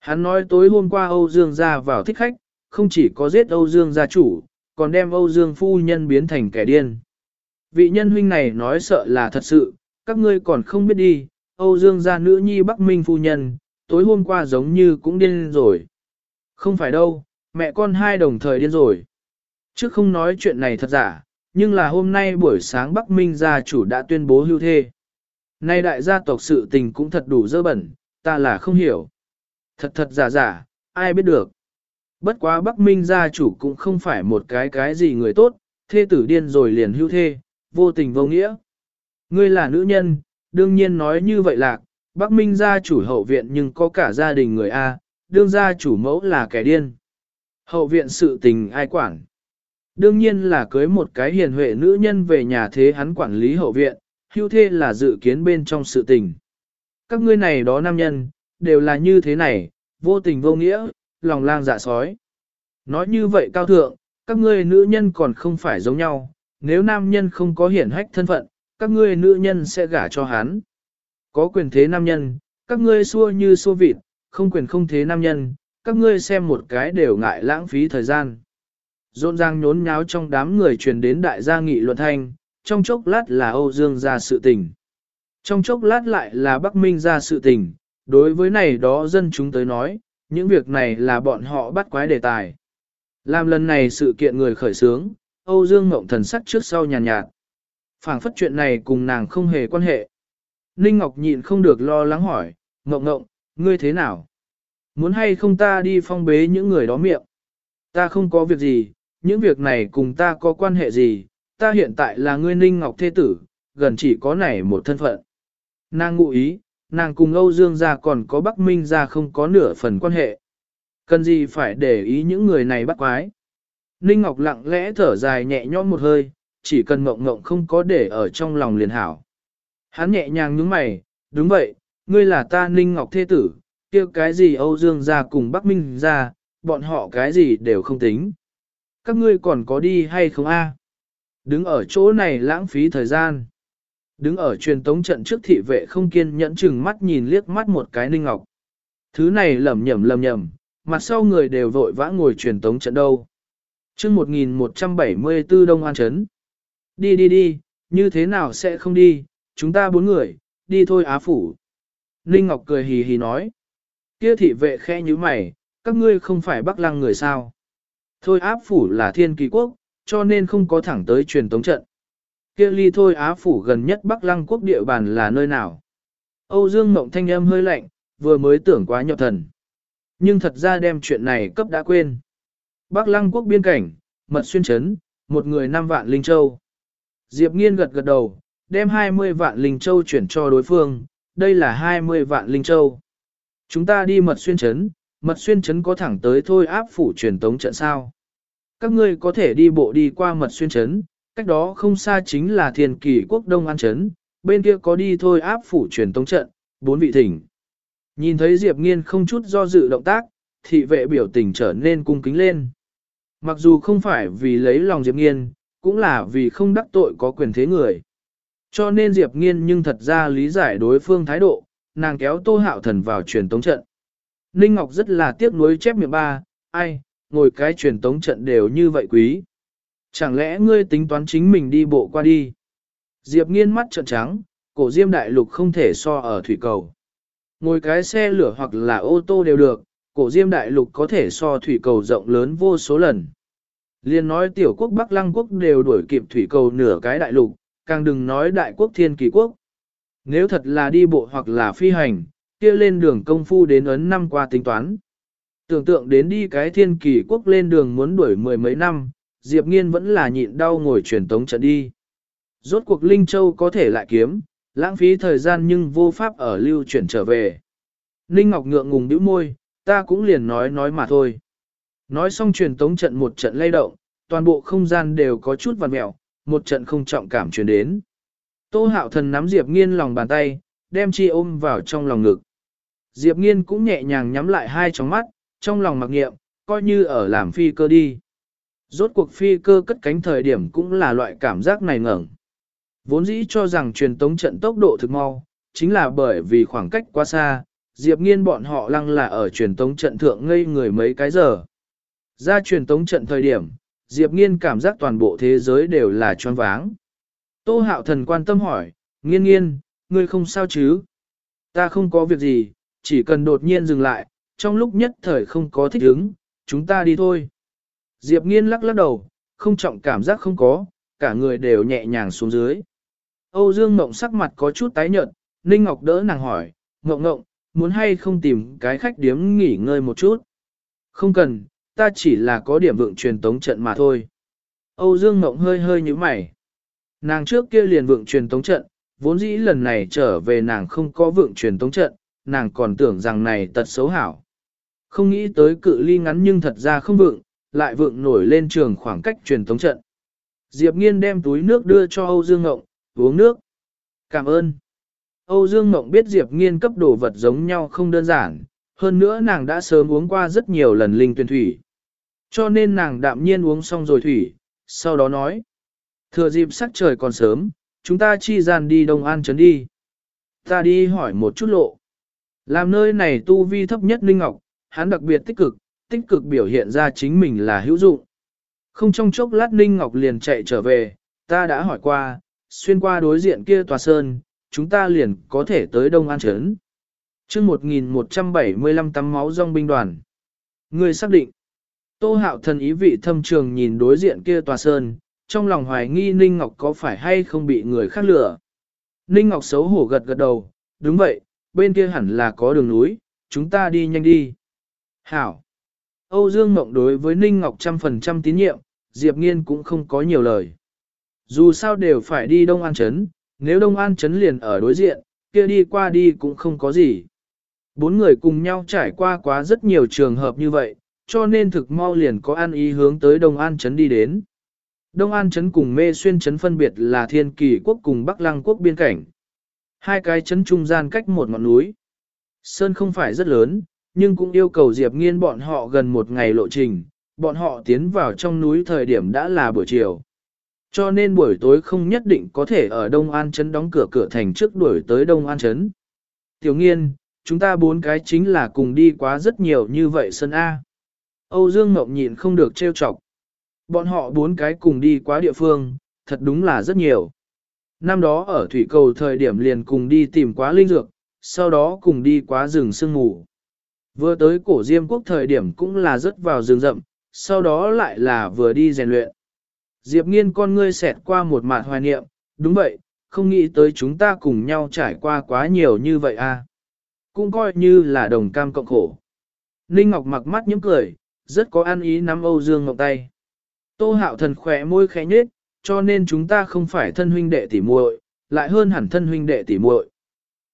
Hắn nói tối hôm qua Âu Dương gia vào thích khách, không chỉ có giết Âu Dương gia chủ, còn đem Âu Dương phu nhân biến thành kẻ điên. Vị nhân huynh này nói sợ là thật sự, các ngươi còn không biết đi, Âu Dương gia nữ nhi Bắc Minh phu nhân, tối hôm qua giống như cũng điên rồi. Không phải đâu, mẹ con hai đồng thời điên rồi. Trước không nói chuyện này thật giả, nhưng là hôm nay buổi sáng Bắc Minh gia chủ đã tuyên bố hưu thê. Nay đại gia tộc sự tình cũng thật đủ dơ bẩn, ta là không hiểu. Thật thật giả giả, ai biết được. Bất quá Bắc Minh gia chủ cũng không phải một cái cái gì người tốt, thê tử điên rồi liền hưu thê, vô tình vô nghĩa. Ngươi là nữ nhân, đương nhiên nói như vậy lạc, Bắc Minh gia chủ hậu viện nhưng có cả gia đình người A, đương gia chủ mẫu là kẻ điên. Hậu viện sự tình ai quản? Đương nhiên là cưới một cái hiền huệ nữ nhân về nhà thế hắn quản lý hậu viện, hưu thê là dự kiến bên trong sự tình. Các ngươi này đó nam nhân, đều là như thế này, vô tình vô nghĩa, lòng lang dạ sói. Nói như vậy cao thượng, các ngươi nữ nhân còn không phải giống nhau, nếu nam nhân không có hiển hách thân phận, các ngươi nữ nhân sẽ gả cho hắn. Có quyền thế nam nhân, các ngươi xua như xua vịt, không quyền không thế nam nhân, các ngươi xem một cái đều ngại lãng phí thời gian. Rộn ràng nhốn nháo trong đám người truyền đến đại gia nghị luận thanh, trong chốc lát là Âu Dương ra sự tình. Trong chốc lát lại là Bắc Minh ra sự tình, đối với này đó dân chúng tới nói, những việc này là bọn họ bắt quái đề tài. Làm lần này sự kiện người khởi sướng, Âu Dương Mộng thần sắc trước sau nhàn nhạt, nhạt phảng phất chuyện này cùng nàng không hề quan hệ. Ninh Ngọc nhịn không được lo lắng hỏi, Ngộng Ngộng, ngươi thế nào? Muốn hay không ta đi phong bế những người đó miệng? Ta không có việc gì, những việc này cùng ta có quan hệ gì, ta hiện tại là ngươi Ninh Ngọc Thế Tử, gần chỉ có này một thân phận. Nàng ngụ ý, nàng cùng Âu Dương gia còn có Bắc Minh gia không có nửa phần quan hệ. Cần gì phải để ý những người này bắt quái. Ninh Ngọc lặng lẽ thở dài nhẹ nhõm một hơi, chỉ cần mộng mộng không có để ở trong lòng liền hảo. Hắn nhẹ nhàng nhướng mày, đúng vậy, ngươi là ta Ninh Ngọc Thế Tử, kia cái gì Âu Dương gia cùng Bắc Minh gia, bọn họ cái gì đều không tính. Các ngươi còn có đi hay không a? Đứng ở chỗ này lãng phí thời gian. Đứng ở truyền tống trận trước thị vệ không kiên nhẫn chừng mắt nhìn liếc mắt một cái ninh ngọc. Thứ này lầm nhầm lầm nhầm, mặt sau người đều vội vã ngồi truyền tống trận đâu. chương 1174 Đông An Trấn. Đi đi đi, như thế nào sẽ không đi, chúng ta bốn người, đi thôi Á Phủ. Ninh Ngọc cười hì hì nói. Kia thị vệ khe như mày, các ngươi không phải bắc lăng người sao. Thôi áp phủ là thiên kỳ quốc, cho nên không có thẳng tới truyền tống trận. Kia ly thôi Á phủ gần nhất Bắc Lăng quốc địa bàn là nơi nào? Âu Dương Mộng thanh âm hơi lạnh, vừa mới tưởng quá nhập thần. Nhưng thật ra đem chuyện này cấp đã quên. Bắc Lăng quốc biên cảnh, mật xuyên chấn, một người năm vạn linh châu. Diệp Nghiên gật gật đầu, đem 20 vạn linh châu chuyển cho đối phương, đây là 20 vạn linh châu. Chúng ta đi mật xuyên chấn, mật xuyên chấn có thẳng tới thôi áp phủ truyền tống trận sao. Các ngươi có thể đi bộ đi qua mật xuyên chấn, cách đó không xa chính là thiên kỳ quốc đông an chấn, bên kia có đi thôi áp phủ truyền tống trận, bốn vị thỉnh. Nhìn thấy Diệp Nghiên không chút do dự động tác, thị vệ biểu tình trở nên cung kính lên. Mặc dù không phải vì lấy lòng Diệp Nghiên, cũng là vì không đắc tội có quyền thế người. Cho nên Diệp Nghiên nhưng thật ra lý giải đối phương thái độ, nàng kéo Tô Hạo Thần vào truyền tống trận. Ninh Ngọc rất là tiếc nuối chép miệng ba, ai, ngồi cái truyền tống trận đều như vậy quý. Chẳng lẽ ngươi tính toán chính mình đi bộ qua đi? Diệp nghiên mắt trợn trắng, cổ diêm đại lục không thể so ở thủy cầu. Ngồi cái xe lửa hoặc là ô tô đều được, cổ diêm đại lục có thể so thủy cầu rộng lớn vô số lần. Liên nói tiểu quốc Bắc Lăng quốc đều đuổi kịp thủy cầu nửa cái đại lục, càng đừng nói đại quốc thiên kỳ quốc. Nếu thật là đi bộ hoặc là phi hành, kia lên đường công phu đến ấn năm qua tính toán. Tưởng tượng đến đi cái thiên kỳ quốc lên đường muốn đuổi mười mấy năm, Diệp Nghiên vẫn là nhịn đau ngồi truyền tống trận đi. Rốt cuộc Linh Châu có thể lại kiếm, lãng phí thời gian nhưng vô pháp ở lưu chuyển trở về. Ninh Ngọc ngượng ngùng bĩu môi, ta cũng liền nói nói mà thôi. Nói xong truyền tống trận một trận lay động, toàn bộ không gian đều có chút vằn mẹo, một trận không trọng cảm truyền đến. Tô hạo thần nắm Diệp nghiên lòng bàn tay, đem chi ôm vào trong lòng ngực. Diệp nghiên cũng nhẹ nhàng nhắm lại hai tròng mắt, trong lòng mặc nghiệm, coi như ở làm phi cơ đi. Rốt cuộc phi cơ cất cánh thời điểm cũng là loại cảm giác này ngẩng. Vốn dĩ cho rằng truyền tống trận tốc độ thực mau, chính là bởi vì khoảng cách quá xa, Diệp nghiên bọn họ lăng là ở truyền tống trận thượng ngây người mấy cái giờ. Ra truyền tống trận thời điểm, Diệp nghiên cảm giác toàn bộ thế giới đều là choáng váng. Tô hạo thần quan tâm hỏi, nghiên nghiên, ngươi không sao chứ? Ta không có việc gì, chỉ cần đột nhiên dừng lại, trong lúc nhất thời không có thích ứng, chúng ta đi thôi. Diệp nghiên lắc lắc đầu, không trọng cảm giác không có, cả người đều nhẹ nhàng xuống dưới. Âu Dương Ngộng sắc mặt có chút tái nhợt, Ninh Ngọc đỡ nàng hỏi, Ngộng Ngộng, muốn hay không tìm cái khách điếm nghỉ ngơi một chút? Không cần, ta chỉ là có điểm vượng truyền tống trận mà thôi. Âu Dương Mộng hơi hơi như mày. Nàng trước kia liền vượng truyền tống trận, vốn dĩ lần này trở về nàng không có vượng truyền tống trận, nàng còn tưởng rằng này tật xấu hảo. Không nghĩ tới cự ly ngắn nhưng thật ra không vượng, lại vượng nổi lên trường khoảng cách truyền tống trận. Diệp Nghiên đem túi nước đưa cho Âu Dương Ngộng, uống nước. Cảm ơn. Âu Dương Ngộng biết Diệp Nghiên cấp đồ vật giống nhau không đơn giản, hơn nữa nàng đã sớm uống qua rất nhiều lần linh tuyển thủy. Cho nên nàng đạm nhiên uống xong rồi thủy, sau đó nói. Thừa dịp sắc trời còn sớm, chúng ta chi gian đi Đông An Trấn đi. Ta đi hỏi một chút lộ. Làm nơi này tu vi thấp nhất Linh Ngọc, hắn đặc biệt tích cực, tích cực biểu hiện ra chính mình là hữu dụng. Không trong chốc lát Ninh Ngọc liền chạy trở về, ta đã hỏi qua, xuyên qua đối diện kia tòa sơn, chúng ta liền có thể tới Đông An Trấn. chương 1175 tắm máu rong binh đoàn. Người xác định. Tô hạo thần ý vị thâm trường nhìn đối diện kia tòa sơn, trong lòng hoài nghi Ninh Ngọc có phải hay không bị người khác lừa. Ninh Ngọc xấu hổ gật gật đầu, đúng vậy, bên kia hẳn là có đường núi, chúng ta đi nhanh đi. Hảo. Âu Dương Mộng đối với Ninh Ngọc trăm phần trăm tín nhiệm, Diệp Nghiên cũng không có nhiều lời. Dù sao đều phải đi Đông An Trấn, nếu Đông An Trấn liền ở đối diện, kia đi qua đi cũng không có gì. Bốn người cùng nhau trải qua quá rất nhiều trường hợp như vậy, cho nên thực mau liền có an ý hướng tới Đông An Trấn đi đến. Đông An Trấn cùng Mê Xuyên Trấn phân biệt là Thiên Kỳ Quốc cùng Bắc Lăng Quốc biên cảnh. Hai cái trấn trung gian cách một ngọn núi. Sơn không phải rất lớn, nhưng cũng yêu cầu Diệp Nghiên bọn họ gần một ngày lộ trình, bọn họ tiến vào trong núi thời điểm đã là buổi chiều. Cho nên buổi tối không nhất định có thể ở Đông An Trấn đóng cửa cửa thành trước đuổi tới Đông An Trấn. Tiểu nghiên, chúng ta bốn cái chính là cùng đi quá rất nhiều như vậy Sơn A. Âu Dương Ngọc nhịn không được trêu chọc. Bọn họ bốn cái cùng đi quá địa phương, thật đúng là rất nhiều. Năm đó ở thủy cầu thời điểm liền cùng đi tìm quá linh dược, sau đó cùng đi quá rừng sương ngủ. Vừa tới cổ diêm quốc thời điểm cũng là rất vào rừng rậm, sau đó lại là vừa đi rèn luyện. Diệp nghiên con ngươi xẹt qua một mạt hoài niệm, đúng vậy, không nghĩ tới chúng ta cùng nhau trải qua quá nhiều như vậy à. Cũng coi như là đồng cam cộng khổ. Ninh Ngọc mặc mắt những cười, rất có an ý nắm Âu Dương Ngọc tay. Tô hạo thần khỏe môi khẽ nhếch, cho nên chúng ta không phải thân huynh đệ tỉ muội, lại hơn hẳn thân huynh đệ tỉ muội.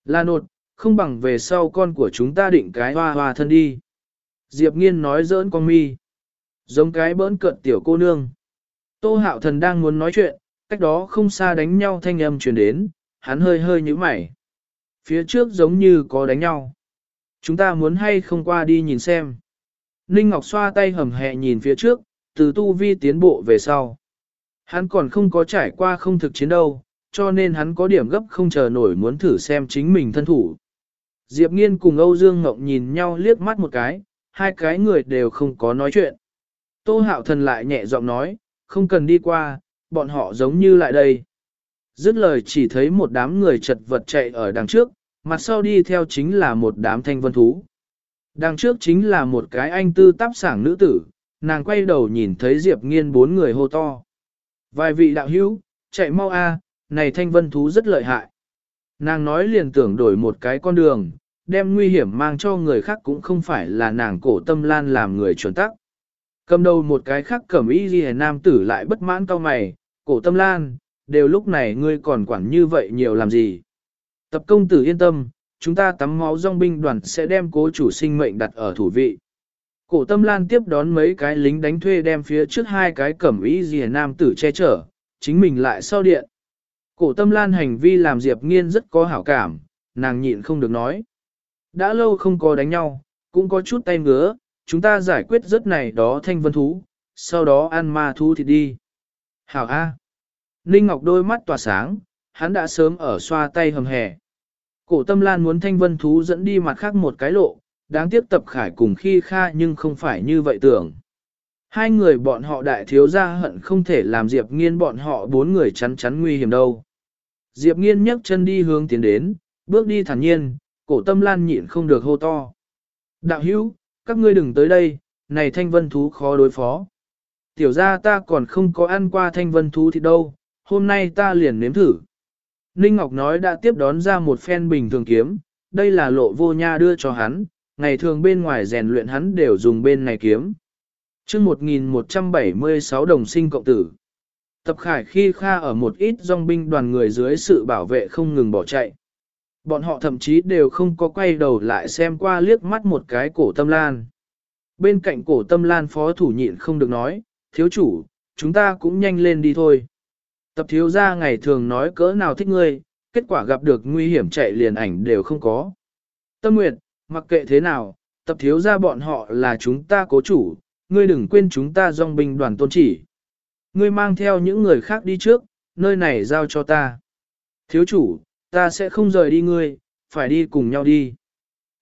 Là nột, không bằng về sau con của chúng ta định cái hoa hoa thân đi. Diệp nghiên nói giỡn con mi. Giống cái bỡn cận tiểu cô nương. Tô hạo thần đang muốn nói chuyện, cách đó không xa đánh nhau thanh âm truyền đến, hắn hơi hơi như mày. Phía trước giống như có đánh nhau. Chúng ta muốn hay không qua đi nhìn xem. Ninh Ngọc xoa tay hầm hẹ nhìn phía trước, từ tu vi tiến bộ về sau. Hắn còn không có trải qua không thực chiến đâu, cho nên hắn có điểm gấp không chờ nổi muốn thử xem chính mình thân thủ. Diệp Nghiên cùng Âu Dương Ngọc nhìn nhau liếc mắt một cái, hai cái người đều không có nói chuyện. Tô Hạo Thần lại nhẹ giọng nói, không cần đi qua, bọn họ giống như lại đây. Dứt lời chỉ thấy một đám người chật vật chạy ở đằng trước, mặt sau đi theo chính là một đám thanh vân thú. Đằng trước chính là một cái anh tư táp sảng nữ tử, nàng quay đầu nhìn thấy Diệp Nghiên bốn người hô to. Vài vị đạo hữu, chạy mau a, này thanh vân thú rất lợi hại. Nàng nói liền tưởng đổi một cái con đường, đem nguy hiểm mang cho người khác cũng không phải là nàng cổ tâm lan làm người chuẩn tắc. Cầm đầu một cái khác cẩm y ghi nam tử lại bất mãn cao mày, cổ tâm lan, đều lúc này ngươi còn quản như vậy nhiều làm gì. Tập công tử yên tâm, chúng ta tắm máu dòng binh đoàn sẽ đem cố chủ sinh mệnh đặt ở thủ vị. Cổ tâm lan tiếp đón mấy cái lính đánh thuê đem phía trước hai cái cẩm ý gì nam tử che chở, chính mình lại sau điện. Cổ tâm lan hành vi làm Diệp Nghiên rất có hảo cảm, nàng nhịn không được nói. Đã lâu không có đánh nhau, cũng có chút tay ngứa, chúng ta giải quyết rất này đó thanh vân thú, sau đó ăn ma thú thịt đi. Hảo A. Ninh Ngọc đôi mắt tỏa sáng, hắn đã sớm ở xoa tay hầm hè. Cổ tâm lan muốn thanh vân thú dẫn đi mặt khác một cái lộ, đáng tiếc tập khải cùng khi kha nhưng không phải như vậy tưởng. Hai người bọn họ đại thiếu gia hận không thể làm Diệp nghiên bọn họ bốn người chắn chắn nguy hiểm đâu. Diệp nghiên nhấc chân đi hướng tiến đến, bước đi thản nhiên, cổ tâm lan nhịn không được hô to. Đạo hữu, các ngươi đừng tới đây, này thanh vân thú khó đối phó. Tiểu ra ta còn không có ăn qua thanh vân thú thì đâu, hôm nay ta liền nếm thử. Ninh Ngọc nói đã tiếp đón ra một phen bình thường kiếm, đây là lộ vô nha đưa cho hắn, ngày thường bên ngoài rèn luyện hắn đều dùng bên này kiếm. chương 1176 đồng sinh cộng tử. Tập khải khi kha ở một ít dòng binh đoàn người dưới sự bảo vệ không ngừng bỏ chạy. Bọn họ thậm chí đều không có quay đầu lại xem qua liếc mắt một cái cổ tâm lan. Bên cạnh cổ tâm lan phó thủ nhịn không được nói, thiếu chủ, chúng ta cũng nhanh lên đi thôi. Tập thiếu gia ngày thường nói cỡ nào thích ngươi, kết quả gặp được nguy hiểm chạy liền ảnh đều không có. Tâm Nguyệt, mặc kệ thế nào, tập thiếu gia bọn họ là chúng ta cố chủ, ngươi đừng quên chúng ta dòng binh đoàn tôn chỉ. Ngươi mang theo những người khác đi trước, nơi này giao cho ta. Thiếu chủ, ta sẽ không rời đi ngươi, phải đi cùng nhau đi.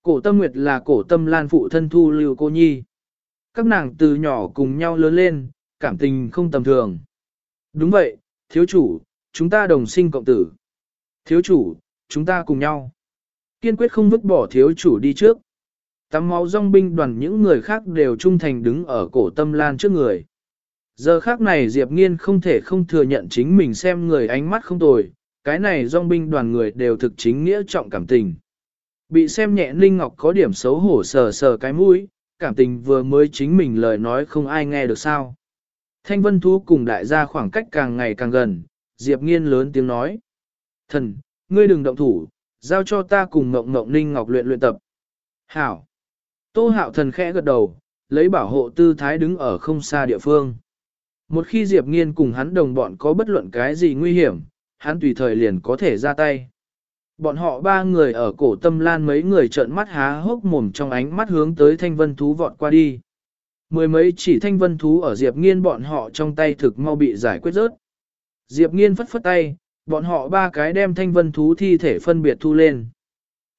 Cổ tâm nguyệt là cổ tâm lan phụ thân thu lưu cô nhi. Các nàng từ nhỏ cùng nhau lớn lên, cảm tình không tầm thường. Đúng vậy, thiếu chủ, chúng ta đồng sinh cộng tử. Thiếu chủ, chúng ta cùng nhau. Kiên quyết không vứt bỏ thiếu chủ đi trước. Tắm máu dòng binh đoàn những người khác đều trung thành đứng ở cổ tâm lan trước người. Giờ khác này Diệp Nghiên không thể không thừa nhận chính mình xem người ánh mắt không tồi, cái này dòng binh đoàn người đều thực chính nghĩa trọng cảm tình. Bị xem nhẹ Ninh Ngọc có điểm xấu hổ sờ sờ cái mũi, cảm tình vừa mới chính mình lời nói không ai nghe được sao. Thanh vân thú cùng đại gia khoảng cách càng ngày càng gần, Diệp Nghiên lớn tiếng nói. Thần, ngươi đừng động thủ, giao cho ta cùng Ngọc Ngọc Ninh Ngọc luyện luyện tập. Hảo. Tô hạo thần khẽ gật đầu, lấy bảo hộ tư thái đứng ở không xa địa phương. Một khi Diệp Nghiên cùng hắn đồng bọn có bất luận cái gì nguy hiểm, hắn tùy thời liền có thể ra tay. Bọn họ ba người ở cổ tâm lan mấy người trợn mắt há hốc mồm trong ánh mắt hướng tới thanh vân thú vọt qua đi. Mười mấy chỉ thanh vân thú ở Diệp Nghiên bọn họ trong tay thực mau bị giải quyết rớt. Diệp Nghiên phất phất tay, bọn họ ba cái đem thanh vân thú thi thể phân biệt thu lên.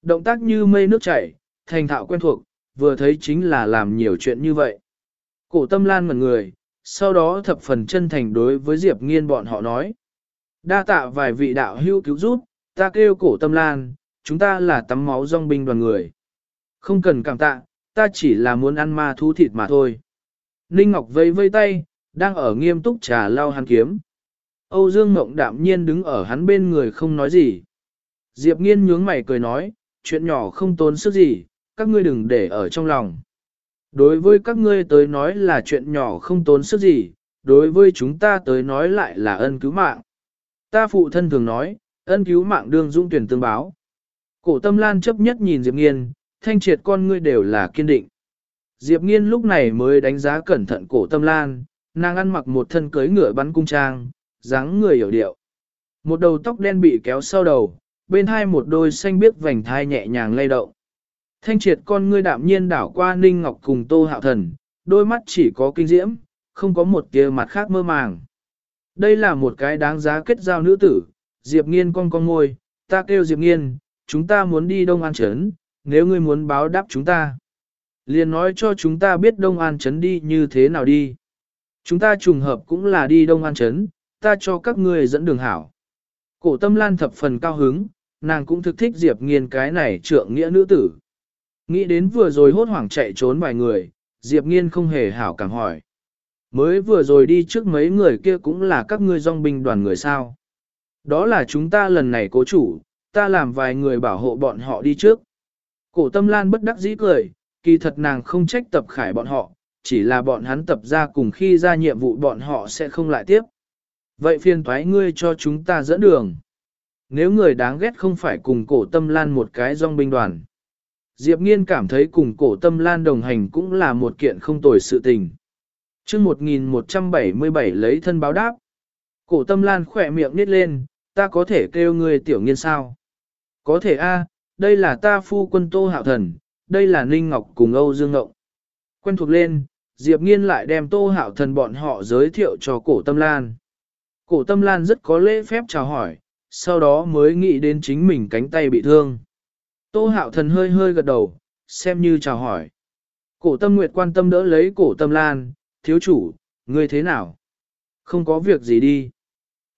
Động tác như mây nước chảy, thành thạo quen thuộc, vừa thấy chính là làm nhiều chuyện như vậy. Cổ tâm lan ngẩn người, sau đó thập phần chân thành đối với Diệp Nghiên bọn họ nói. Đa tạ vài vị đạo hữu cứu giúp, ta kêu cổ tâm lan, chúng ta là tắm máu dòng binh đoàn người. Không cần cảm tạ, ta chỉ là muốn ăn ma thú thịt mà thôi. Ninh Ngọc vây vây tay, đang ở nghiêm túc trà lau hắn kiếm. Âu Dương Ngộng đạm nhiên đứng ở hắn bên người không nói gì. Diệp Nghiên nhướng mày cười nói, chuyện nhỏ không tốn sức gì, các ngươi đừng để ở trong lòng. Đối với các ngươi tới nói là chuyện nhỏ không tốn sức gì, đối với chúng ta tới nói lại là ân cứu mạng. Ta phụ thân thường nói, ân cứu mạng đương dung tuyển tương báo. Cổ tâm lan chấp nhất nhìn Diệp Nghiên, thanh triệt con ngươi đều là kiên định. Diệp Nghiên lúc này mới đánh giá cẩn thận cổ tâm lan, nàng ăn mặc một thân cưới ngựa bắn cung trang, dáng người hiểu điệu. Một đầu tóc đen bị kéo sau đầu, bên hai một đôi xanh biếc vành thai nhẹ nhàng lay động. Thanh triệt con ngươi đạm nhiên đảo qua Ninh Ngọc cùng Tô Hạo Thần, đôi mắt chỉ có kinh diễm, không có một tia mặt khác mơ màng. Đây là một cái đáng giá kết giao nữ tử, Diệp Nghiên con con ngôi, ta kêu Diệp Nghiên, chúng ta muốn đi Đông An Trấn, nếu ngươi muốn báo đáp chúng ta. Liền nói cho chúng ta biết Đông An Trấn đi như thế nào đi. Chúng ta trùng hợp cũng là đi Đông An Trấn, ta cho các ngươi dẫn đường hảo. Cổ tâm lan thập phần cao hứng, nàng cũng thực thích Diệp Nghiên cái này trượng nghĩa nữ tử. Nghĩ đến vừa rồi hốt hoảng chạy trốn vài người, Diệp Nghiên không hề hảo cảm hỏi. Mới vừa rồi đi trước mấy người kia cũng là các ngươi dòng binh đoàn người sao. Đó là chúng ta lần này cố chủ, ta làm vài người bảo hộ bọn họ đi trước. Cổ tâm lan bất đắc dĩ cười, kỳ thật nàng không trách tập khải bọn họ, chỉ là bọn hắn tập ra cùng khi ra nhiệm vụ bọn họ sẽ không lại tiếp. Vậy phiền thoái ngươi cho chúng ta dẫn đường. Nếu người đáng ghét không phải cùng cổ tâm lan một cái dòng binh đoàn. Diệp Nghiên cảm thấy cùng cổ tâm lan đồng hành cũng là một kiện không tồi sự tình. chương 1177 lấy thân báo đáp. Cổ tâm lan khỏe miệng nít lên, ta có thể kêu người tiểu nghiên sao? Có thể a, đây là ta phu quân tô hạo thần, đây là Ninh Ngọc cùng Âu Dương Ngộng. Quen thuộc lên, Diệp Nghiên lại đem tô hạo thần bọn họ giới thiệu cho cổ tâm lan. Cổ tâm lan rất có lễ phép chào hỏi, sau đó mới nghĩ đến chính mình cánh tay bị thương. Tô hạo thần hơi hơi gật đầu, xem như chào hỏi. Cổ tâm nguyệt quan tâm đỡ lấy cổ tâm lan, thiếu chủ, ngươi thế nào? Không có việc gì đi.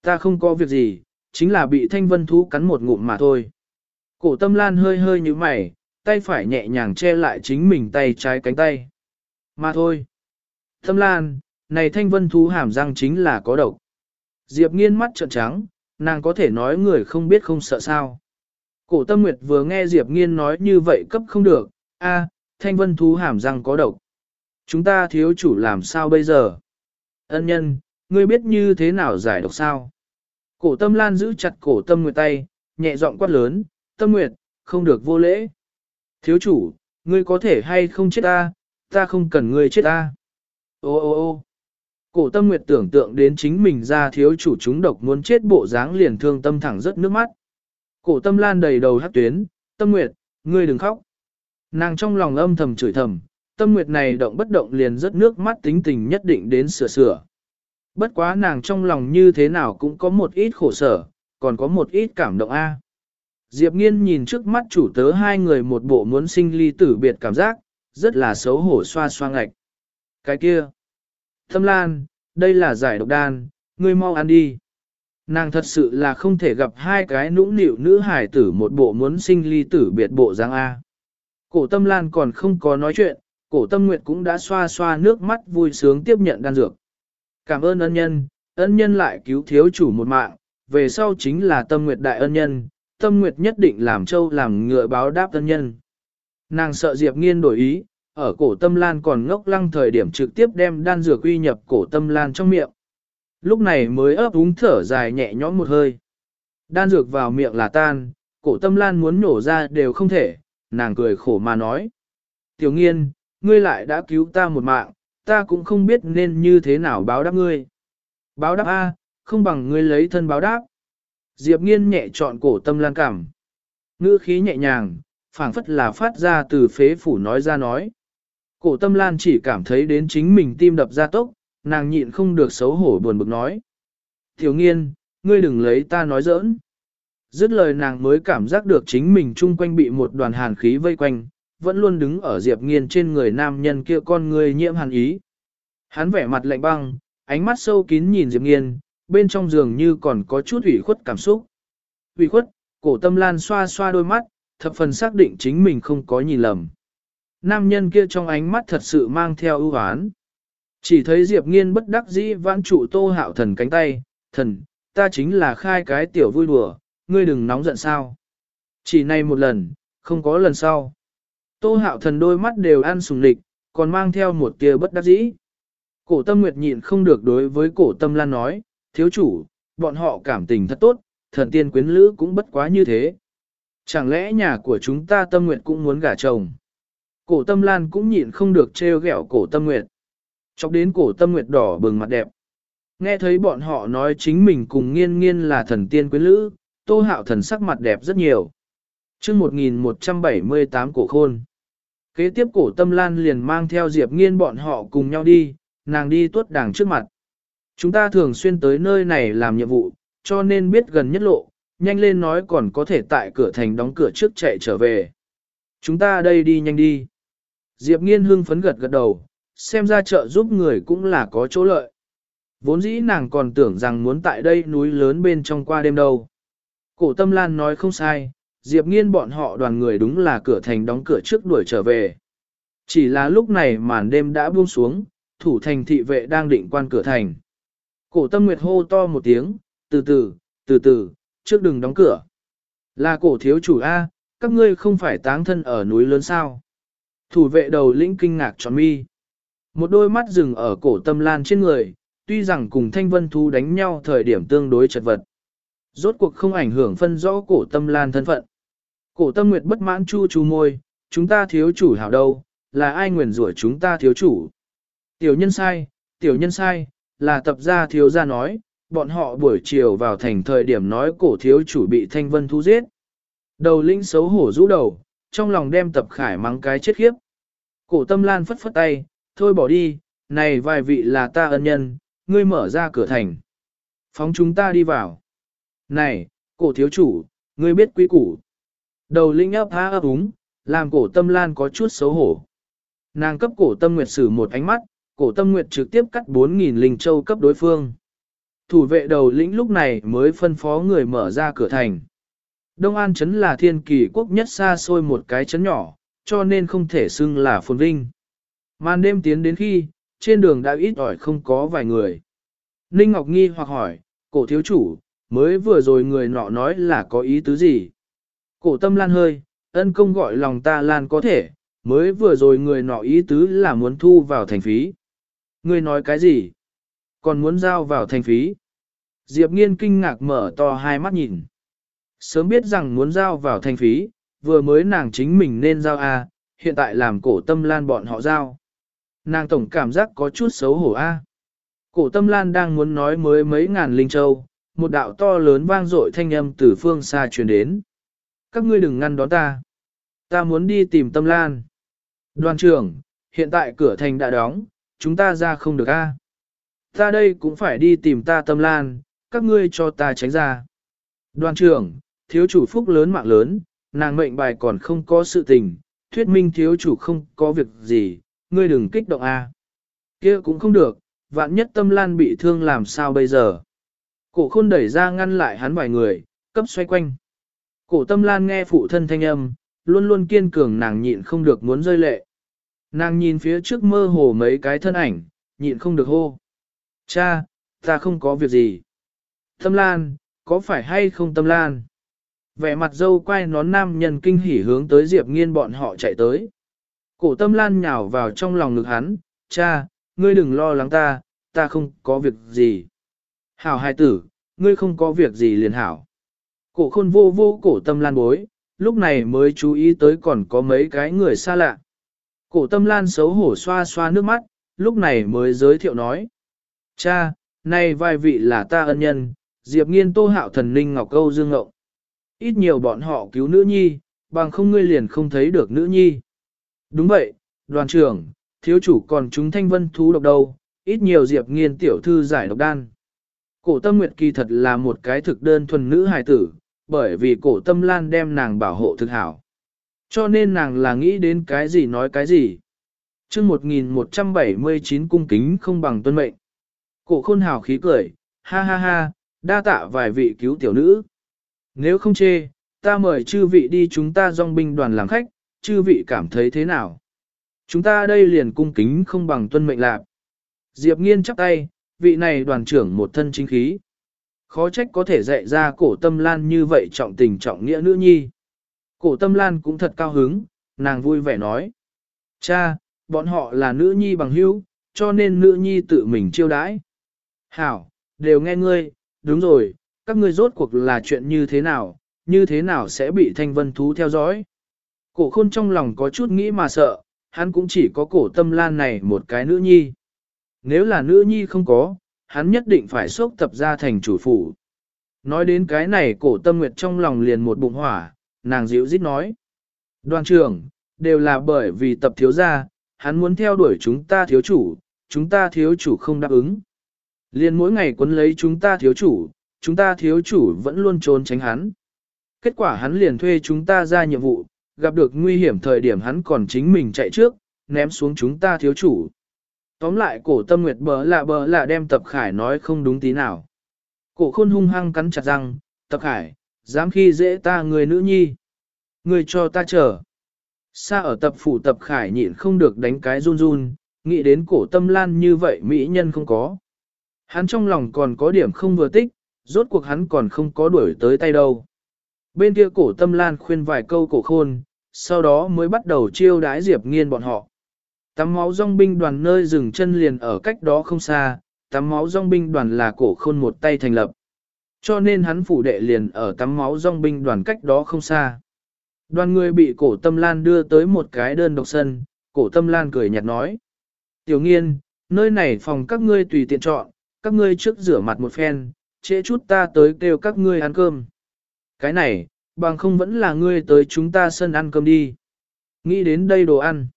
Ta không có việc gì, chính là bị thanh vân thú cắn một ngụm mà thôi. Cổ tâm lan hơi hơi như mày, tay phải nhẹ nhàng che lại chính mình tay trái cánh tay. Mà thôi. Tâm lan, này thanh vân thú hàm răng chính là có độc. Diệp nghiên mắt trợn trắng, nàng có thể nói người không biết không sợ sao. Cổ tâm nguyệt vừa nghe Diệp nghiên nói như vậy cấp không được, a, thanh vân thú hàm răng có độc. Chúng ta thiếu chủ làm sao bây giờ? Ân nhân, ngươi biết như thế nào giải độc sao? Cổ tâm lan giữ chặt cổ tâm nguyệt tay, nhẹ giọng quát lớn, tâm nguyệt, không được vô lễ. Thiếu chủ, ngươi có thể hay không chết ta, ta không cần ngươi chết ta. Ô ô ô cổ tâm nguyệt tưởng tượng đến chính mình ra thiếu chủ chúng độc muốn chết bộ dáng liền thương tâm thẳng rất nước mắt. Cổ tâm lan đầy đầu hát tuyến, tâm nguyệt, ngươi đừng khóc. Nàng trong lòng âm thầm chửi thầm, tâm nguyệt này động bất động liền rất nước mắt tính tình nhất định đến sửa sửa. Bất quá nàng trong lòng như thế nào cũng có một ít khổ sở, còn có một ít cảm động a. Diệp nghiên nhìn trước mắt chủ tớ hai người một bộ muốn sinh ly tử biệt cảm giác, rất là xấu hổ xoa xoa ngạch. Cái kia. Thâm lan, đây là giải độc đan, ngươi mau ăn đi. Nàng thật sự là không thể gặp hai cái nũng nịu nữ hải tử một bộ muốn sinh ly tử biệt bộ dáng A. Cổ tâm lan còn không có nói chuyện, cổ tâm nguyệt cũng đã xoa xoa nước mắt vui sướng tiếp nhận đan dược. Cảm ơn ân nhân, ân nhân lại cứu thiếu chủ một mạng, về sau chính là tâm nguyệt đại ân nhân, tâm nguyệt nhất định làm châu làm ngựa báo đáp tân nhân. Nàng sợ Diệp nghiên đổi ý, ở cổ tâm lan còn ngốc lăng thời điểm trực tiếp đem đan dược uy nhập cổ tâm lan trong miệng. Lúc này mới ấp úng thở dài nhẹ nhõm một hơi. Đan dược vào miệng là tan, cổ tâm lan muốn nổ ra đều không thể, nàng cười khổ mà nói. Tiểu nghiên, ngươi lại đã cứu ta một mạng, ta cũng không biết nên như thế nào báo đáp ngươi. Báo đáp A, không bằng ngươi lấy thân báo đáp. Diệp nghiên nhẹ chọn cổ tâm lan cảm. Ngữ khí nhẹ nhàng, phảng phất là phát ra từ phế phủ nói ra nói. Cổ tâm lan chỉ cảm thấy đến chính mình tim đập ra tốc, nàng nhịn không được xấu hổ buồn bực nói. Thiếu nghiên, ngươi đừng lấy ta nói giỡn. Dứt lời nàng mới cảm giác được chính mình chung quanh bị một đoàn hàn khí vây quanh, vẫn luôn đứng ở Diệp Nghiên trên người nam nhân kia con người nhiễm hàn ý. Hắn vẻ mặt lạnh băng, ánh mắt sâu kín nhìn Diệp Nghiên, bên trong giường như còn có chút ủy khuất cảm xúc. Ủy khuất, cổ tâm lan xoa xoa đôi mắt, thập phần xác định chính mình không có nhìn lầm. Nam nhân kia trong ánh mắt thật sự mang theo ưu hoán. Chỉ thấy Diệp Nghiên bất đắc dĩ vãn trụ tô hạo thần cánh tay, thần, ta chính là khai cái tiểu vui đùa, ngươi đừng nóng giận sao. Chỉ này một lần, không có lần sau. Tô hạo thần đôi mắt đều ăn sùng lịch, còn mang theo một tia bất đắc dĩ. Cổ tâm nguyệt nhịn không được đối với cổ tâm lan nói, thiếu chủ, bọn họ cảm tình thật tốt, thần tiên quyến lữ cũng bất quá như thế. Chẳng lẽ nhà của chúng ta tâm nguyện cũng muốn gả chồng? Cổ tâm lan cũng nhịn không được trêu ghẹo cổ tâm nguyệt. Chọc đến cổ tâm nguyệt đỏ bừng mặt đẹp. Nghe thấy bọn họ nói chính mình cùng nghiên nghiên là thần tiên quyến lữ, tô hạo thần sắc mặt đẹp rất nhiều. chương 1178 cổ khôn. Kế tiếp cổ tâm lan liền mang theo Diệp nghiên bọn họ cùng nhau đi, nàng đi tuốt đàng trước mặt. Chúng ta thường xuyên tới nơi này làm nhiệm vụ, cho nên biết gần nhất lộ, nhanh lên nói còn có thể tại cửa thành đóng cửa trước chạy trở về. Chúng ta đây đi nhanh đi. Diệp nghiên hưng phấn gật gật đầu, xem ra chợ giúp người cũng là có chỗ lợi. Vốn dĩ nàng còn tưởng rằng muốn tại đây núi lớn bên trong qua đêm đâu. Cổ tâm lan nói không sai, Diệp nghiên bọn họ đoàn người đúng là cửa thành đóng cửa trước đuổi trở về. Chỉ là lúc này màn đêm đã buông xuống, thủ thành thị vệ đang định quan cửa thành. Cổ tâm nguyệt hô to một tiếng, từ từ, từ từ, trước đừng đóng cửa. Là cổ thiếu chủ A, các ngươi không phải táng thân ở núi lớn sao. Thủ vệ đầu lĩnh kinh ngạc tròn mi. Một đôi mắt dừng ở cổ tâm lan trên người, tuy rằng cùng thanh vân thú đánh nhau thời điểm tương đối chật vật. Rốt cuộc không ảnh hưởng phân rõ cổ tâm lan thân phận. Cổ tâm nguyệt bất mãn chu chu môi, chúng ta thiếu chủ hảo đâu, là ai nguyền rủa chúng ta thiếu chủ. Tiểu nhân sai, tiểu nhân sai, là tập gia thiếu gia nói, bọn họ buổi chiều vào thành thời điểm nói cổ thiếu chủ bị thanh vân thu giết. Đầu linh xấu hổ rũ đầu, trong lòng đem tập khải mắng cái chết khiếp. Cổ tâm lan phất phất tay, thôi bỏ đi, này vài vị là ta ân nhân, ngươi mở ra cửa thành. Phóng chúng ta đi vào. Này, cổ thiếu chủ, ngươi biết quý củ. Đầu linh ấp há ấp úng, làm cổ tâm lan có chút xấu hổ. Nàng cấp cổ tâm nguyệt sử một ánh mắt, cổ tâm nguyệt trực tiếp cắt 4.000 linh châu cấp đối phương. Thủ vệ đầu lĩnh lúc này mới phân phó người mở ra cửa thành. Đông An Trấn là thiên kỳ quốc nhất xa xôi một cái trấn nhỏ, cho nên không thể xưng là phồn vinh. Màn đêm tiến đến khi, trên đường đã ít ỏi không có vài người. Ninh Ngọc nghi hoặc hỏi, cổ thiếu chủ, mới vừa rồi người nọ nói là có ý tứ gì? Cổ tâm lan hơi, ân công gọi lòng ta lan có thể, mới vừa rồi người nọ ý tứ là muốn thu vào thành phí. Ngươi nói cái gì? Còn muốn giao vào thành phí? Diệp nghiên kinh ngạc mở to hai mắt nhìn. Sớm biết rằng muốn giao vào thành phí, vừa mới nàng chính mình nên giao A, hiện tại làm cổ tâm lan bọn họ giao. Nàng tổng cảm giác có chút xấu hổ A. Cổ tâm lan đang muốn nói mới mấy ngàn linh châu, một đạo to lớn vang dội thanh âm từ phương xa truyền đến. Các ngươi đừng ngăn đón ta. Ta muốn đi tìm tâm lan. Đoàn trưởng, hiện tại cửa thành đã đóng, chúng ta ra không được a. À? Ta đây cũng phải đi tìm ta tâm lan, các ngươi cho ta tránh ra. Đoàn trưởng, thiếu chủ phúc lớn mạng lớn, nàng mệnh bài còn không có sự tình, thuyết minh thiếu chủ không có việc gì, ngươi đừng kích động a. À? Kia cũng không được, vạn nhất tâm lan bị thương làm sao bây giờ. Cổ khôn đẩy ra ngăn lại hắn vài người, cấp xoay quanh. Cổ tâm lan nghe phụ thân thanh âm, luôn luôn kiên cường nàng nhịn không được muốn rơi lệ. Nàng nhìn phía trước mơ hồ mấy cái thân ảnh, nhịn không được hô. Cha, ta không có việc gì. Tâm Lan, có phải hay không Tâm Lan? Vẻ mặt dâu quay nón nam nhân kinh hỉ hướng tới Diệp Nghiên bọn họ chạy tới. Cổ Tâm Lan nhào vào trong lòng ngực hắn, cha, ngươi đừng lo lắng ta, ta không có việc gì. Hảo hai tử, ngươi không có việc gì liền hảo. Cổ khôn vô vô cổ Tâm Lan bối, lúc này mới chú ý tới còn có mấy cái người xa lạ. Cổ tâm lan xấu hổ xoa xoa nước mắt, lúc này mới giới thiệu nói. Cha, nay vài vị là ta ân nhân, Diệp Nghiên Tô Hạo Thần Ninh Ngọc Câu Dương Ngộng. Ít nhiều bọn họ cứu nữ nhi, bằng không ngươi liền không thấy được nữ nhi. Đúng vậy, đoàn trưởng, thiếu chủ còn chúng thanh vân thú độc đâu, ít nhiều Diệp Nghiên tiểu thư giải độc đan. Cổ tâm nguyệt kỳ thật là một cái thực đơn thuần nữ hài tử, bởi vì cổ tâm lan đem nàng bảo hộ thực hảo. Cho nên nàng là nghĩ đến cái gì nói cái gì. chương 1179 cung kính không bằng tuân mệnh. Cổ khôn hào khí cười, ha ha ha, đa tạ vài vị cứu tiểu nữ. Nếu không chê, ta mời chư vị đi chúng ta dòng binh đoàn làm khách, chư vị cảm thấy thế nào? Chúng ta đây liền cung kính không bằng tuân mệnh lạc. Diệp nghiên chắp tay, vị này đoàn trưởng một thân chính khí. Khó trách có thể dạy ra cổ tâm lan như vậy trọng tình trọng nghĩa nữ nhi. Cổ tâm lan cũng thật cao hứng, nàng vui vẻ nói. Cha, bọn họ là nữ nhi bằng hữu, cho nên nữ nhi tự mình chiêu đãi. Hảo, đều nghe ngươi, đúng rồi, các ngươi rốt cuộc là chuyện như thế nào, như thế nào sẽ bị thanh vân thú theo dõi. Cổ khôn trong lòng có chút nghĩ mà sợ, hắn cũng chỉ có cổ tâm lan này một cái nữ nhi. Nếu là nữ nhi không có, hắn nhất định phải xốc tập ra thành chủ phủ. Nói đến cái này cổ tâm nguyệt trong lòng liền một bụng hỏa, nàng dịu dít nói. Đoàn trưởng, đều là bởi vì tập thiếu gia, hắn muốn theo đuổi chúng ta thiếu chủ, chúng ta thiếu chủ không đáp ứng. Liên mỗi ngày quấn lấy chúng ta thiếu chủ, chúng ta thiếu chủ vẫn luôn trốn tránh hắn. Kết quả hắn liền thuê chúng ta ra nhiệm vụ, gặp được nguy hiểm thời điểm hắn còn chính mình chạy trước, ném xuống chúng ta thiếu chủ. Tóm lại cổ tâm nguyệt bờ lạ bờ lạ đem tập khải nói không đúng tí nào. Cổ khôn hung hăng cắn chặt răng, tập khải, dám khi dễ ta người nữ nhi. Người cho ta chờ. Xa ở tập phủ tập khải nhịn không được đánh cái run run, nghĩ đến cổ tâm lan như vậy mỹ nhân không có. Hắn trong lòng còn có điểm không vừa tích, rốt cuộc hắn còn không có đuổi tới tay đâu. Bên kia cổ tâm lan khuyên vài câu cổ khôn, sau đó mới bắt đầu chiêu đái diệp nghiên bọn họ. Tắm máu dòng binh đoàn nơi dừng chân liền ở cách đó không xa, tắm máu dòng binh đoàn là cổ khôn một tay thành lập. Cho nên hắn phủ đệ liền ở tắm máu dòng binh đoàn cách đó không xa. Đoàn người bị cổ tâm lan đưa tới một cái đơn độc sân, cổ tâm lan cười nhạt nói. Tiểu nghiên, nơi này phòng các ngươi tùy tiện chọn, các ngươi trước rửa mặt một phen, trễ chút ta tới kêu các ngươi ăn cơm. Cái này, bằng không vẫn là ngươi tới chúng ta sân ăn cơm đi. Nghĩ đến đây đồ ăn.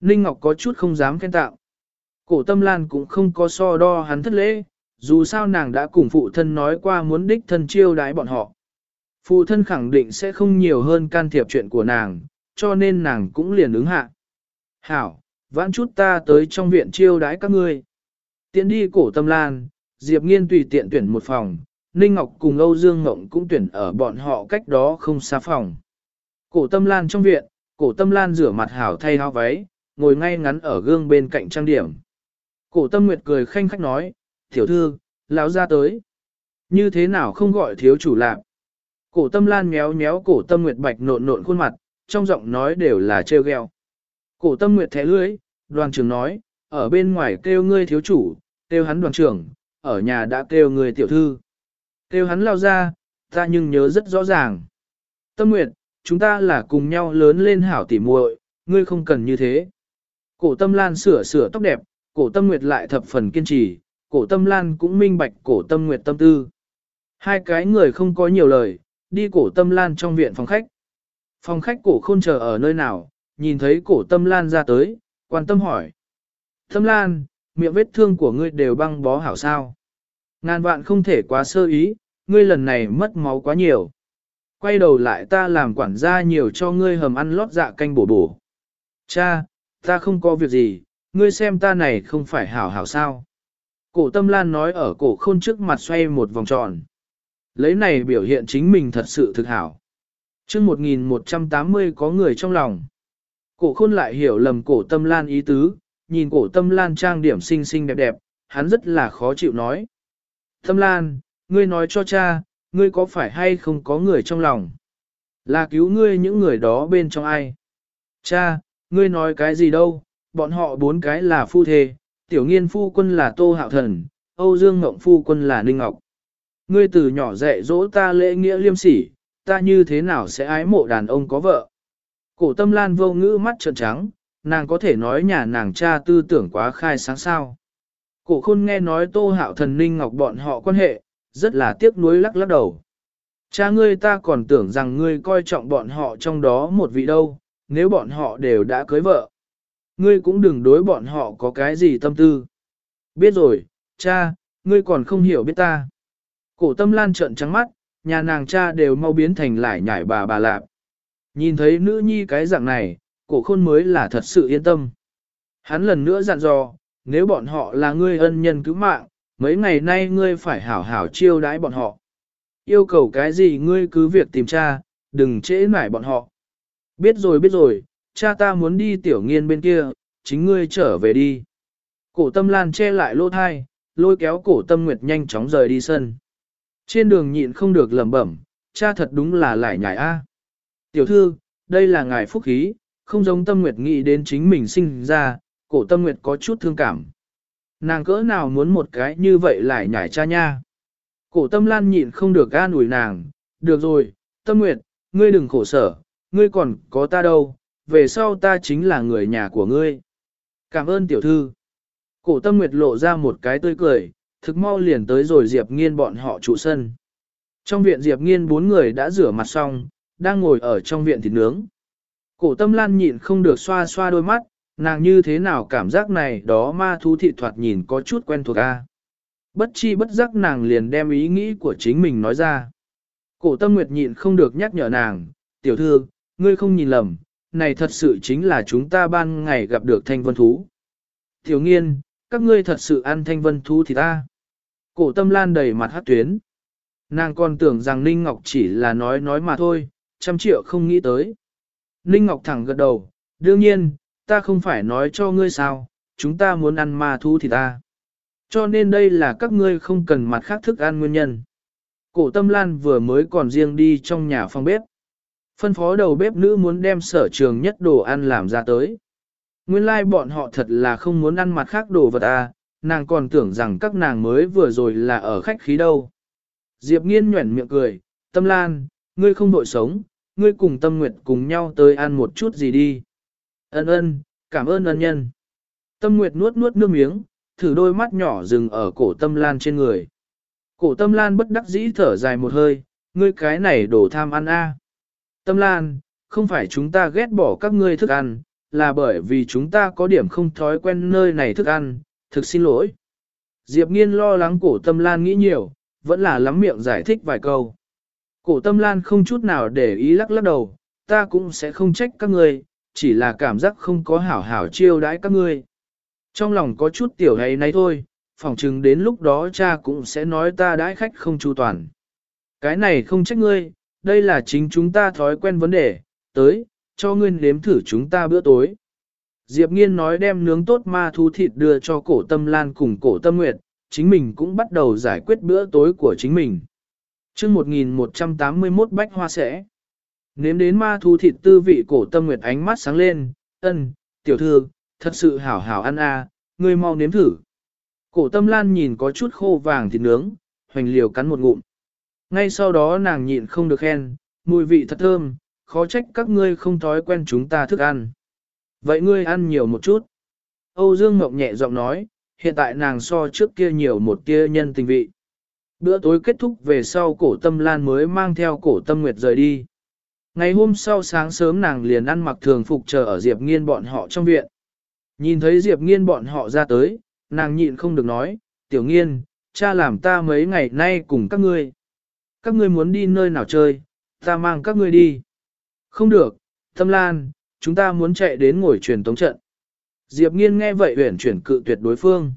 Ninh Ngọc có chút không dám khen tạo. Cổ tâm lan cũng không có so đo hắn thất lễ, dù sao nàng đã cùng phụ thân nói qua muốn đích thân chiêu đái bọn họ. Phụ thân khẳng định sẽ không nhiều hơn can thiệp chuyện của nàng, cho nên nàng cũng liền ứng hạ. Hảo, vãn chút ta tới trong viện chiêu đái các ngươi. Tiến đi cổ tâm lan, Diệp Nghiên tùy tiện tuyển một phòng, Ninh Ngọc cùng Âu Dương Ngộng cũng tuyển ở bọn họ cách đó không xa phòng. Cổ tâm lan trong viện, cổ tâm lan rửa mặt hảo thay áo váy, ngồi ngay ngắn ở gương bên cạnh trang điểm. Cổ tâm nguyệt cười khanh khách nói, tiểu thư, lão ra tới. Như thế nào không gọi thiếu chủ lạc? Cổ tâm lan méo méo cổ tâm nguyệt bạch nộn nộn khuôn mặt, trong giọng nói đều là trêu gheo. Cổ tâm nguyệt thẻ lưới, đoàn trưởng nói, ở bên ngoài kêu ngươi thiếu chủ, kêu hắn đoàn trưởng, ở nhà đã kêu người tiểu thư. Kêu hắn lao ra, ta nhưng nhớ rất rõ ràng. Tâm nguyệt, chúng ta là cùng nhau lớn lên hảo tỉ muội, ngươi không cần như thế. Cổ tâm lan sửa sửa tóc đẹp, cổ tâm nguyệt lại thập phần kiên trì, cổ tâm lan cũng minh bạch cổ tâm nguyệt tâm tư. Hai cái người không có nhiều lời, đi cổ tâm lan trong viện phòng khách. Phòng khách cổ khôn chờ ở nơi nào, nhìn thấy cổ tâm lan ra tới, quan tâm hỏi. Tâm lan, miệng vết thương của ngươi đều băng bó hảo sao. Ngàn vạn không thể quá sơ ý, ngươi lần này mất máu quá nhiều. Quay đầu lại ta làm quản gia nhiều cho ngươi hầm ăn lót dạ canh bổ bổ. Cha, ta không có việc gì, ngươi xem ta này không phải hảo hảo sao. Cổ tâm lan nói ở cổ khôn trước mặt xoay một vòng tròn. Lấy này biểu hiện chính mình thật sự thực hảo. chương 1180 có người trong lòng. Cổ khôn lại hiểu lầm cổ tâm lan ý tứ, nhìn cổ tâm lan trang điểm xinh xinh đẹp đẹp, hắn rất là khó chịu nói. Tâm lan, ngươi nói cho cha, ngươi có phải hay không có người trong lòng? Là cứu ngươi những người đó bên trong ai? Cha, ngươi nói cái gì đâu, bọn họ bốn cái là phu thê, tiểu nghiên phu quân là Tô Hạo Thần, Âu Dương Ngộng phu quân là Ninh Ngọc. Ngươi từ nhỏ dạy dỗ ta lễ nghĩa liêm sỉ, ta như thế nào sẽ ái mộ đàn ông có vợ? Cổ tâm lan vô ngữ mắt trợn trắng, nàng có thể nói nhà nàng cha tư tưởng quá khai sáng sao. Cổ khôn nghe nói Tô Hạo Thần Ninh Ngọc bọn họ quan hệ, rất là tiếc nuối lắc lắc đầu. Cha ngươi ta còn tưởng rằng ngươi coi trọng bọn họ trong đó một vị đâu, nếu bọn họ đều đã cưới vợ. Ngươi cũng đừng đối bọn họ có cái gì tâm tư. Biết rồi, cha, ngươi còn không hiểu biết ta. Cổ tâm lan trợn trắng mắt, nhà nàng cha đều mau biến thành lại nhảy bà bà lạp. Nhìn thấy nữ nhi cái dạng này, cổ khôn mới là thật sự yên tâm. Hắn lần nữa dặn dò, nếu bọn họ là ngươi ân nhân cứu mạng, mấy ngày nay ngươi phải hảo hảo chiêu đãi bọn họ. Yêu cầu cái gì ngươi cứ việc tìm cha, đừng trễ nải bọn họ. Biết rồi biết rồi, cha ta muốn đi tiểu nghiên bên kia, chính ngươi trở về đi. Cổ tâm lan che lại lỗ thai, lôi kéo cổ tâm nguyệt nhanh chóng rời đi sân. Trên đường nhịn không được lẩm bẩm, cha thật đúng là lại nhải a. Tiểu thư, đây là ngài phúc khí, không giống tâm nguyệt nghĩ đến chính mình sinh ra, cổ tâm nguyệt có chút thương cảm. Nàng cỡ nào muốn một cái như vậy lại nhải cha nha. Cổ tâm lan nhịn không được an ủi nàng, được rồi, tâm nguyệt, ngươi đừng khổ sở, ngươi còn có ta đâu, về sau ta chính là người nhà của ngươi. Cảm ơn tiểu thư. Cổ tâm nguyệt lộ ra một cái tươi cười, thực mau liền tới rồi Diệp Nghiên bọn họ trụ sân. Trong viện Diệp Nghiên bốn người đã rửa mặt xong, đang ngồi ở trong viện thịt nướng. Cổ tâm lan nhịn không được xoa xoa đôi mắt, nàng như thế nào cảm giác này đó ma thú thị thoạt nhìn có chút quen thuộc a. Bất chi bất giác nàng liền đem ý nghĩ của chính mình nói ra. Cổ tâm nguyệt nhịn không được nhắc nhở nàng, tiểu thư, ngươi không nhìn lầm, này thật sự chính là chúng ta ban ngày gặp được thanh vân thú. Tiểu nghiên, các ngươi thật sự ăn thanh vân thú thì ta. Cổ tâm lan đầy mặt hát tuyến. Nàng còn tưởng rằng Ninh Ngọc chỉ là nói nói mà thôi, trăm triệu không nghĩ tới. Ninh Ngọc thẳng gật đầu, đương nhiên, ta không phải nói cho ngươi sao, chúng ta muốn ăn ma thú thì ta. Cho nên đây là các ngươi không cần mặt khác thức ăn nguyên nhân. Cổ tâm lan vừa mới còn riêng đi trong nhà phòng bếp. Phân phó đầu bếp nữ muốn đem sở trường nhất đồ ăn làm ra tới. Nguyên lai like bọn họ thật là không muốn ăn mặt khác đồ vật à, nàng còn tưởng rằng các nàng mới vừa rồi là ở khách khí đâu. Diệp nghiên nhuẩn miệng cười, tâm lan, ngươi không đội sống, ngươi cùng tâm nguyệt cùng nhau tới ăn một chút gì đi. Ân ân, cảm ơn ân nhân. Tâm nguyệt nuốt nuốt nước miếng, thử đôi mắt nhỏ dừng ở cổ tâm lan trên người. Cổ tâm lan bất đắc dĩ thở dài một hơi, ngươi cái này đổ tham ăn a. Tâm lan, không phải chúng ta ghét bỏ các ngươi thức ăn, là bởi vì chúng ta có điểm không thói quen nơi này thức ăn, thực xin lỗi. Diệp nghiên lo lắng cổ tâm lan nghĩ nhiều, vẫn là lắm miệng giải thích vài câu. Cổ tâm lan không chút nào để ý lắc lắc đầu, ta cũng sẽ không trách các ngươi, chỉ là cảm giác không có hảo hảo chiêu đãi các ngươi. Trong lòng có chút tiểu hay này thôi, phỏng chừng đến lúc đó cha cũng sẽ nói ta đãi khách không chu toàn. Cái này không trách ngươi, đây là chính chúng ta thói quen vấn đề, tới, cho ngươi nếm thử chúng ta bữa tối. Diệp Nghiên nói đem nướng tốt ma thú thịt đưa cho cổ tâm lan cùng cổ tâm nguyệt, chính mình cũng bắt đầu giải quyết bữa tối của chính mình. chương 1181 bách hoa sẽ. Nếm đến ma thú thịt tư vị cổ tâm nguyệt ánh mắt sáng lên, ân, tiểu thư, thật sự hảo hảo ăn a, à, ngươi mau nếm thử. Cổ tâm lan nhìn có chút khô vàng thịt nướng, hoành liều cắn một ngụm. Ngay sau đó nàng nhịn không được khen, mùi vị thật thơm, khó trách các ngươi không thói quen chúng ta thức ăn. Vậy ngươi ăn nhiều một chút. Âu Dương Ngọc nhẹ giọng nói, hiện tại nàng so trước kia nhiều một tia nhân tình vị. Bữa tối kết thúc về sau cổ tâm lan mới mang theo cổ tâm nguyệt rời đi. Ngày hôm sau sáng sớm nàng liền ăn mặc thường phục chờ ở Diệp Nghiên bọn họ trong viện. Nhìn thấy Diệp Nghiên bọn họ ra tới, nàng nhịn không được nói, tiểu nghiên, cha làm ta mấy ngày nay cùng các ngươi. Các ngươi muốn đi nơi nào chơi, ta mang các ngươi đi. Không được, Tâm Lan, chúng ta muốn chạy đến ngồi truyền tống trận. Diệp Nghiên nghe vậy huyển chuyển cự tuyệt đối phương.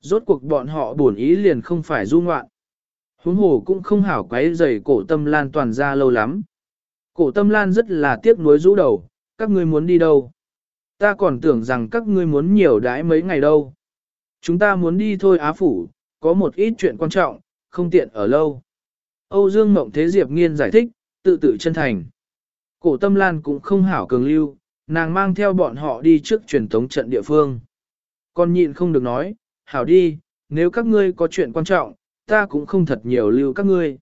Rốt cuộc bọn họ buồn ý liền không phải du ngoạn. Huống hồ cũng không hảo quấy rầy cổ tâm lan toàn ra lâu lắm. Cổ tâm lan rất là tiếc nuối rũ đầu, các ngươi muốn đi đâu? Ta còn tưởng rằng các ngươi muốn nhiều đãi mấy ngày đâu. Chúng ta muốn đi thôi Á Phủ, có một ít chuyện quan trọng, không tiện ở lâu. Âu Dương Mộng Thế Diệp Nghiên giải thích, tự tự chân thành. Cổ tâm lan cũng không hảo cường lưu, nàng mang theo bọn họ đi trước truyền thống trận địa phương. Con nhịn không được nói, hảo đi, nếu các ngươi có chuyện quan trọng, ta cũng không thật nhiều lưu các ngươi.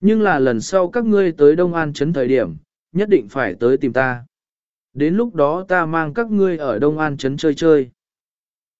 Nhưng là lần sau các ngươi tới Đông An Trấn thời điểm, nhất định phải tới tìm ta. Đến lúc đó ta mang các ngươi ở Đông An Trấn chơi chơi.